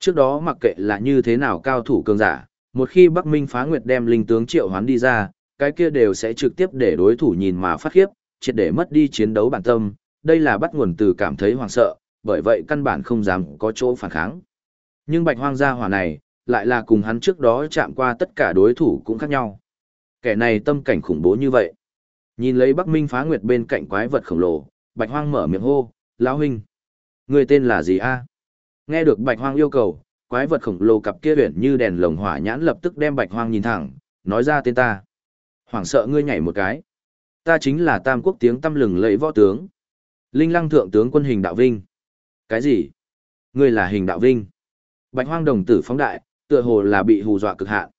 Trước đó mặc kệ là như thế nào cao thủ cường giả, một khi Bắc Minh phá nguyệt đem linh tướng triệu hoán đi ra, cái kia đều sẽ trực tiếp để đối thủ nhìn mà phát khiếp, triệt để mất đi chiến đấu bản tâm, đây là bắt nguồn từ cảm thấy hoảng sợ, bởi vậy căn bản không dám có chỗ phản kháng. Nhưng bạch hoang gia hỏa này, lại là cùng hắn trước đó chạm qua tất cả đối thủ cũng khác nhau. Kẻ này tâm cảnh khủng bố như vậy. Nhìn lấy Bắc Minh phá nguyệt bên cạnh quái vật khổng lồ, bạch hoang mở miệng hô, lão huynh. Người tên là gì a? Nghe được bạch hoang yêu cầu, quái vật khổng lồ cặp kia huyền như đèn lồng hỏa nhãn lập tức đem bạch hoang nhìn thẳng, nói ra tên ta. Hoảng sợ ngươi nhảy một cái. Ta chính là tam quốc tiếng tâm lừng lẫy võ tướng. Linh lăng thượng tướng quân hình đạo vinh. Cái gì? Ngươi là hình đạo vinh. Bạch hoang đồng tử phóng đại, tựa hồ là bị hù dọa cực hạn.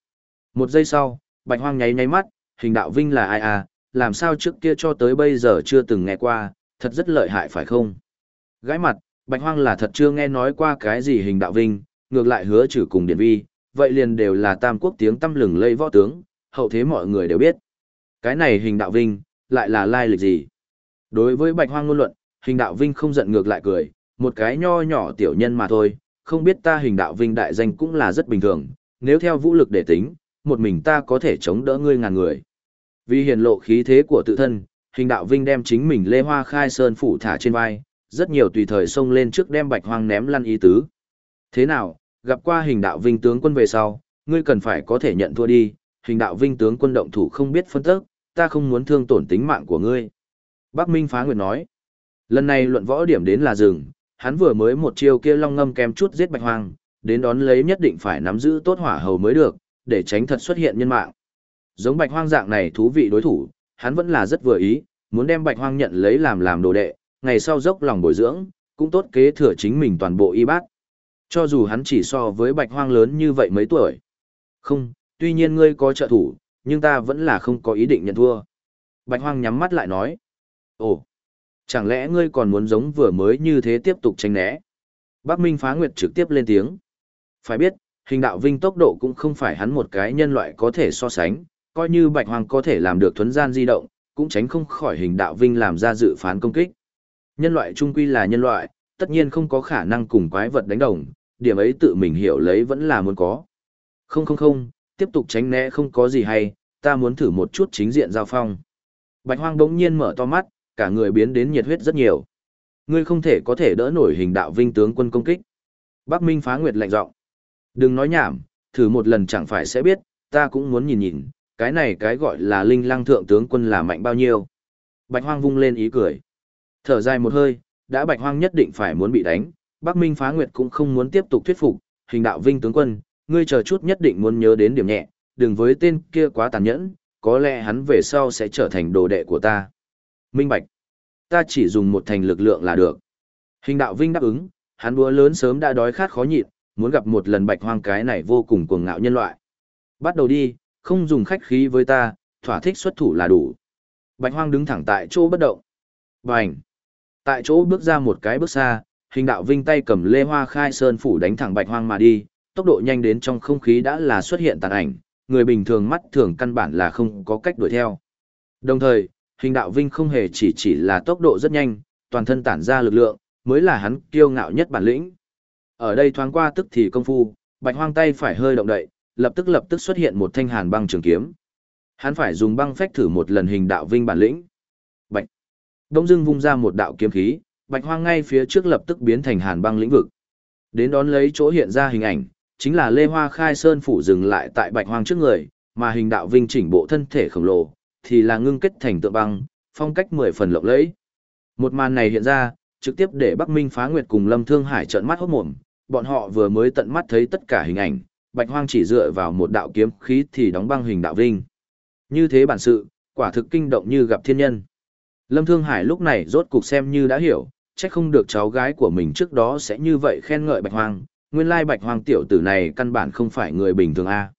Một giây sau, bạch hoang nháy nháy mắt, hình đạo vinh là ai à, làm sao trước kia cho tới bây giờ chưa từng nghe qua, thật rất lợi hại phải không? Gái mặt, bạch hoang là thật chưa nghe nói qua cái gì hình đạo vinh, ngược lại hứa trừ cùng điển vi, vậy liền đều là tam quốc tiếng tâm lừng lẫy võ tướng, hậu thế mọi người đều biết. Cái này hình đạo vinh, lại là lai lịch gì? Đối với bạch hoang ngôn luận, hình đạo vinh không giận ngược lại cười, một cái nho nhỏ tiểu nhân mà thôi, không biết ta hình đạo vinh đại danh cũng là rất bình thường, nếu theo vũ lực để tính, một mình ta có thể chống đỡ ngươi ngàn người. Vì hiển lộ khí thế của tự thân, hình đạo vinh đem chính mình lê hoa khai sơn phủ thả trên vai, rất nhiều tùy thời xông lên trước đem bạch hoang ném lăn ý tứ. Thế nào, gặp qua hình đạo vinh tướng quân về sau, ngươi cần phải có thể nhận thua đi, hình đạo vinh tướng quân động thủ không biết phân tức, ta không muốn thương tổn tính mạng của ngươi. Bác Minh phá nguyệt nói, lần này luận võ điểm đến là rừng, hắn vừa mới một chiêu kia long ngâm kém chút giết bạch hoang, đến đón lấy nhất định phải nắm giữ tốt hỏa hầu mới được, để tránh thật xuất hiện nhân mạng. Giống bạch hoang dạng này thú vị đối thủ, hắn vẫn là rất vừa ý, muốn đem bạch hoang nhận lấy làm làm đồ đệ, ngày sau dốc lòng bồi dưỡng, cũng tốt kế thừa chính mình toàn bộ y bác. Cho dù hắn chỉ so với bạch hoang lớn như vậy mấy tuổi. Không, tuy nhiên ngươi có trợ thủ, nhưng ta vẫn là không có ý định nhận thua. Bạch hoang nhắm mắt lại nói. Ồ, chẳng lẽ ngươi còn muốn giống vừa mới như thế tiếp tục tranh né? Bác Minh phá nguyệt trực tiếp lên tiếng. Phải biết, hình đạo vinh tốc độ cũng không phải hắn một cái nhân loại có thể so sánh, coi như bạch hoang có thể làm được thuấn gian di động, cũng tránh không khỏi hình đạo vinh làm ra dự phán công kích. Nhân loại trung quy là nhân loại, tất nhiên không có khả năng cùng quái vật đánh đồng, điểm ấy tự mình hiểu lấy vẫn là muốn có. Không không không, tiếp tục tránh né không có gì hay, ta muốn thử một chút chính diện giao phong. Bạch hoang đống nhiên mở to mắt, cả người biến đến nhiệt huyết rất nhiều. Ngươi không thể có thể đỡ nổi hình đạo vinh tướng quân công kích. Bắc Minh phá nguyệt lạnh giọng. Đừng nói nhảm, thử một lần chẳng phải sẽ biết, ta cũng muốn nhìn nhìn, cái này cái gọi là linh lăng thượng tướng quân là mạnh bao nhiêu. Bạch hoang vung lên ý cười. Thở dài một hơi, đã bạch hoang nhất định phải muốn bị đánh, Bắc Minh phá nguyệt cũng không muốn tiếp tục thuyết phục, hình đạo vinh tướng quân, ngươi chờ chút nhất định muốn nhớ đến điểm nhẹ, đừng với tên kia quá tàn nhẫn, có lẽ hắn về sau sẽ trở thành đồ đệ của ta. Minh Bạch, ta chỉ dùng một thành lực lượng là được. Hình đạo vinh đáp ứng, hắn búa lớn sớm đã đói khát khó nhịn, muốn gặp một lần bạch hoang cái này vô cùng cuồng ngạo nhân loại. Bắt đầu đi, không dùng khách khí với ta, thỏa thích xuất thủ là đủ. Bạch hoang đứng thẳng tại chỗ bất động. Bành! Tại chỗ bước ra một cái bước xa, hình đạo vinh tay cầm lê hoa khai sơn phủ đánh thẳng bạch hoang mà đi, tốc độ nhanh đến trong không khí đã là xuất hiện tàn ảnh, người bình thường mắt thường căn bản là không có cách đuổi theo. Đồng thời, hình đạo vinh không hề chỉ chỉ là tốc độ rất nhanh, toàn thân tản ra lực lượng, mới là hắn kiêu ngạo nhất bản lĩnh. Ở đây thoáng qua tức thì công phu, bạch hoang tay phải hơi động đậy, lập tức lập tức xuất hiện một thanh hàn băng trường kiếm. Hắn phải dùng băng phách thử một lần hình đạo vinh bản lĩnh. Bạch. Đông dưng vung ra một đạo kiếm khí, bạch hoang ngay phía trước lập tức biến thành hàn băng lĩnh vực. Đến đón lấy chỗ hiện ra hình ảnh, chính là Lê Hoa Khai Sơn phủ dừng lại tại bạch hoang trước người, mà hình đạo vinh chỉnh bộ thân thể khổng lồ, thì là ngưng kết thành tượng băng, phong cách mười phần lộng lẫy. Một màn này hiện ra, trực tiếp để Bắc Minh Phá Nguyệt cùng Lâm Thương Hải trợn mắt hốt mồm, bọn họ vừa mới tận mắt thấy tất cả hình ảnh, Bạch Hoang chỉ dựa vào một đạo kiếm khí thì đóng băng hình đạo vinh. Như thế bản sự, quả thực kinh động như gặp thiên nhân. Lâm Thương Hải lúc này rốt cục xem như đã hiểu, chắc không được cháu gái của mình trước đó sẽ như vậy khen ngợi Bạch Hoang, nguyên lai Bạch Hoang tiểu tử này căn bản không phải người bình thường a.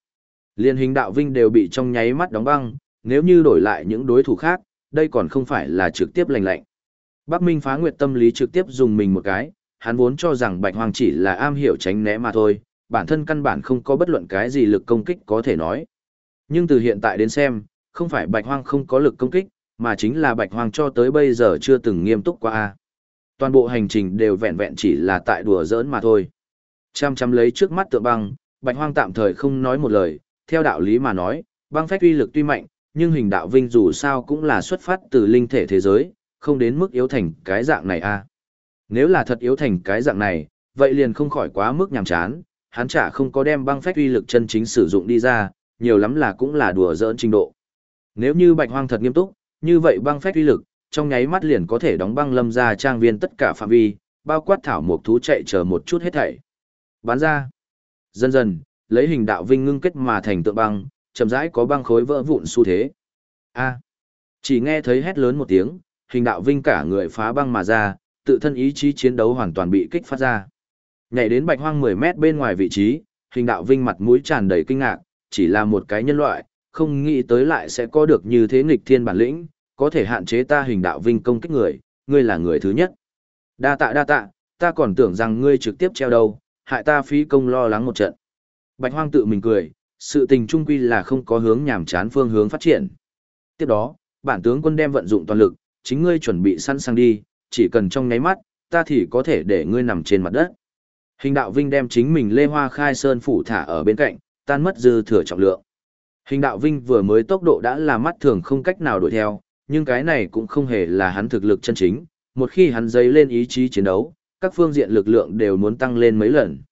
Liên hình đạo vinh đều bị trong nháy mắt đóng băng, nếu như đổi lại những đối thủ khác, đây còn không phải là trực tiếp lành lạnh. Bắc Minh phá nguyệt tâm lý trực tiếp dùng mình một cái, hắn vốn cho rằng Bạch Hoang chỉ là am hiểu tránh né mà thôi, bản thân căn bản không có bất luận cái gì lực công kích có thể nói. Nhưng từ hiện tại đến xem, không phải Bạch Hoang không có lực công kích, mà chính là Bạch Hoang cho tới bây giờ chưa từng nghiêm túc qua. a. Toàn bộ hành trình đều vẹn vẹn chỉ là tại đùa giỡn mà thôi. Chăm chăm lấy trước mắt tượng băng, Bạch Hoang tạm thời không nói một lời, theo đạo lý mà nói, băng phách uy lực tuy mạnh, nhưng hình đạo vinh dù sao cũng là xuất phát từ linh thể thế giới, không đến mức yếu thành cái dạng này a. Nếu là thật yếu thành cái dạng này, vậy liền không khỏi quá mức nhàm chán, hắn chả không có đem băng phách uy lực chân chính sử dụng đi ra, nhiều lắm là cũng là đùa giỡn trình độ. Nếu như bạch hoang thật nghiêm túc, như vậy băng phách uy lực, trong nháy mắt liền có thể đóng băng lâm ra trang viên tất cả phạm vi, bao quát thảo mục thú chạy chờ một chút hết thảy. Bán ra. Dần dần, lấy hình đạo vinh ngưng kết mà thành tượng băng, chậm rãi có băng khối vỡ vụn xu thế. A. Chỉ nghe thấy hét lớn một tiếng, hình đạo vinh cả người phá băng mà ra, tự thân ý chí chiến đấu hoàn toàn bị kích phát ra. Nhảy đến bạch hoang 10 mét bên ngoài vị trí, hình đạo vinh mặt mũi tràn đầy kinh ngạc, chỉ là một cái nhân loại, không nghĩ tới lại sẽ có được như thế nghịch thiên bản lĩnh, có thể hạn chế ta hình đạo vinh công kích người, ngươi là người thứ nhất. Đa tạ đa tạ, ta còn tưởng rằng ngươi trực tiếp treo đầu, hại ta phí công lo lắng một trận. Bạch hoang tự mình cười, sự tình trung quy là không có hướng nhảm chán phương hướng phát triển. Tiếp đó, bản tướng quân đem vận dụng toàn lực, chính ngươi chuẩn bị sẵn sàng đi, chỉ cần trong nháy mắt, ta thì có thể để ngươi nằm trên mặt đất. Hình đạo vinh đem chính mình lê hoa khai sơn phủ thả ở bên cạnh, tan mất dư thừa trọng lượng. Hình đạo vinh vừa mới tốc độ đã là mắt thường không cách nào đuổi theo, nhưng cái này cũng không hề là hắn thực lực chân chính, một khi hắn dấy lên ý chí chiến đấu, các phương diện lực lượng đều muốn tăng lên mấy lần.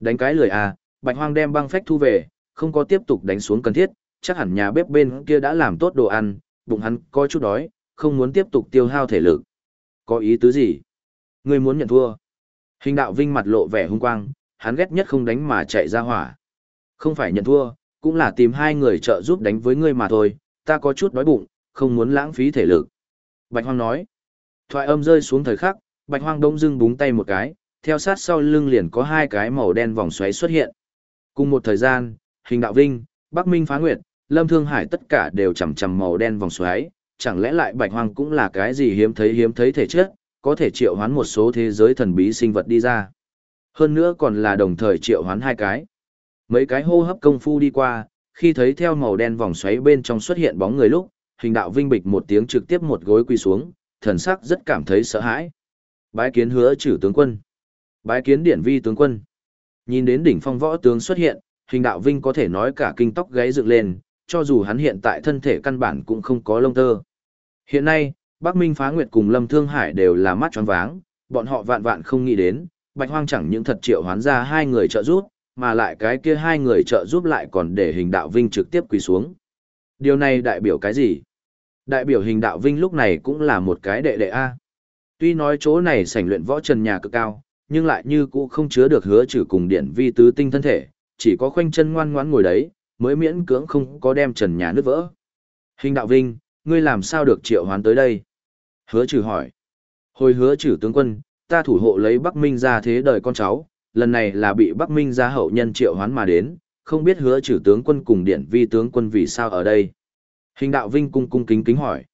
Đánh cái lười à, bạch hoang đem băng phách thu về, không có tiếp tục đánh xuống cần thiết, chắc hẳn nhà bếp bên kia đã làm tốt đồ ăn, bụng hắn có chút đói, không muốn tiếp tục tiêu hao thể lực. Có ý tứ gì? Ngươi muốn nhận thua? Hình đạo vinh mặt lộ vẻ hung quang, hắn ghét nhất không đánh mà chạy ra hỏa. Không phải nhận thua, cũng là tìm hai người trợ giúp đánh với ngươi mà thôi, ta có chút đói bụng, không muốn lãng phí thể lực. Bạch Hoang nói. Thoại âm rơi xuống thời khắc, Bạch Hoang đông dưng búng tay một cái, theo sát sau lưng liền có hai cái màu đen vòng xoáy xuất hiện. Cùng một thời gian, hình đạo vinh, Bắc Minh phá nguyệt, Lâm Thương Hải tất cả đều chầm chầm màu đen vòng xoáy, chẳng lẽ lại Bạch Hoang cũng là cái gì hiếm thấy hiếm thấy thể chất, có thể triệu hoán một số thế giới thần bí sinh vật đi ra. Hơn nữa còn là đồng thời triệu hoán hai cái. Mấy cái hô hấp công phu đi qua, khi thấy theo màu đen vòng xoáy bên trong xuất hiện bóng người lúc, hình đạo vinh bịch một tiếng trực tiếp một gối quỳ xuống, thần sắc rất cảm thấy sợ hãi. Bái kiến hứa trừ tướng quân. Bái kiến điển vi tướng quân. Nhìn đến đỉnh phong võ tướng xuất hiện, hình đạo vinh có thể nói cả kinh tóc gáy dựng lên, cho dù hắn hiện tại thân thể căn bản cũng không có lông tơ. Hiện nay, Bắc Minh Phá Nguyệt cùng Lâm Thương Hải đều là mắt tròn váng, bọn họ vạn vạn không nghĩ đến, Bạch Hoang chẳng những thật triệu hoán ra hai người trợ giúp, mà lại cái kia hai người trợ giúp lại còn để hình đạo vinh trực tiếp quỳ xuống. Điều này đại biểu cái gì? Đại biểu hình đạo vinh lúc này cũng là một cái đệ đệ A. Tuy nói chỗ này sảnh luyện võ trần nhà cực cao, nhưng lại như cũ không chứa được hứa trừ cùng điện vi tứ tinh thân thể, chỉ có khoanh chân ngoan ngoãn ngồi đấy, mới miễn cưỡng không có đem trần nhà nứt vỡ. Hình đạo vinh, ngươi làm sao được triệu hoán tới đây? Hứa trừ hỏi. Hồi hứa trừ tướng quân, ta thủ hộ lấy Bắc Minh ra thế đời con cháu, lần này là bị Bắc Minh ra hậu nhân triệu hoán mà đến, không biết hứa trừ tướng quân cùng điện vi tướng quân vì sao ở đây. Hình đạo vinh cung cung kính kính hỏi.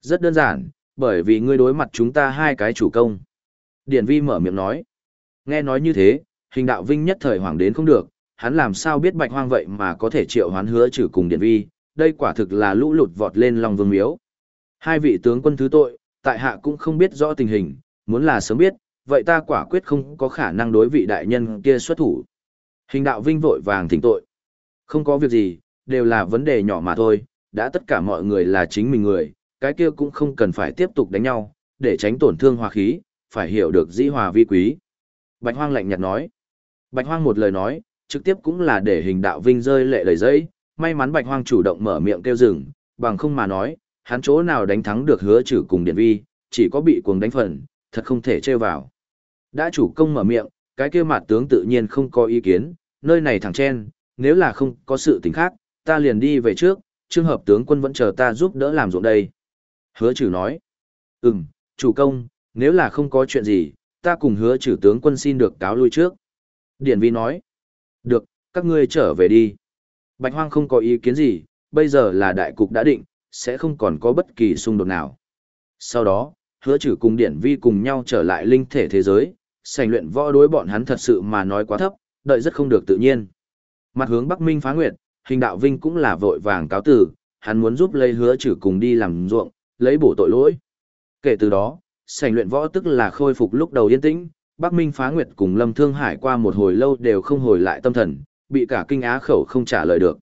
Rất đơn giản, bởi vì ngươi đối mặt chúng ta hai cái chủ công. Điển vi mở miệng nói. Nghe nói như thế, hình đạo vinh nhất thời hoàng đến không được, hắn làm sao biết bạch hoang vậy mà có thể triệu hoán hứa trừ cùng điển vi, đây quả thực là lũ lụt vọt lên lòng vương miếu. Hai vị tướng quân thứ tội, tại hạ cũng không biết rõ tình hình, muốn là sớm biết, vậy ta quả quyết không có khả năng đối vị đại nhân kia xuất thủ. Hình đạo vinh vội vàng thỉnh tội. Không có việc gì, đều là vấn đề nhỏ mà thôi, đã tất cả mọi người là chính mình người, cái kia cũng không cần phải tiếp tục đánh nhau, để tránh tổn thương hòa khí, phải hiểu được dĩ hòa vi quý. Bạch Hoang lạnh nhạt nói. Bạch Hoang một lời nói, trực tiếp cũng là để hình đạo vinh rơi lệ lời giấy, may mắn Bạch Hoang chủ động mở miệng kêu dừng, bằng không mà nói, hắn chỗ nào đánh thắng được hứa trừ cùng điện vi, chỉ có bị cuồng đánh phần, thật không thể trêu vào. Đã chủ công mở miệng, cái kia mặt tướng tự nhiên không có ý kiến, nơi này thẳng chen, nếu là không có sự tình khác, ta liền đi về trước, trường hợp tướng quân vẫn chờ ta giúp đỡ làm ruộng đây. Hứa trừ nói, ừm, chủ công, nếu là không có chuyện gì, ta cùng hứa trừ tướng quân xin được cáo lui trước. Điển vi nói, được, các ngươi trở về đi. Bạch hoang không có ý kiến gì, bây giờ là đại cục đã định, sẽ không còn có bất kỳ xung đột nào. Sau đó, hứa trừ cùng điển vi cùng nhau trở lại linh thể thế giới, sành luyện võ đối bọn hắn thật sự mà nói quá thấp, đợi rất không được tự nhiên. Mặt hướng Bắc Minh phá nguyệt, hình đạo vinh cũng là vội vàng cáo tử, hắn muốn giúp lấy hứa trừ cùng đi làm ruộng, lấy bổ tội lỗi. Kể từ đó, sảnh luyện võ tức là khôi phục lúc đầu yên tĩnh, Bắc Minh phá nguyệt cùng Lâm Thương Hải qua một hồi lâu đều không hồi lại tâm thần, bị cả kinh á khẩu không trả lời được.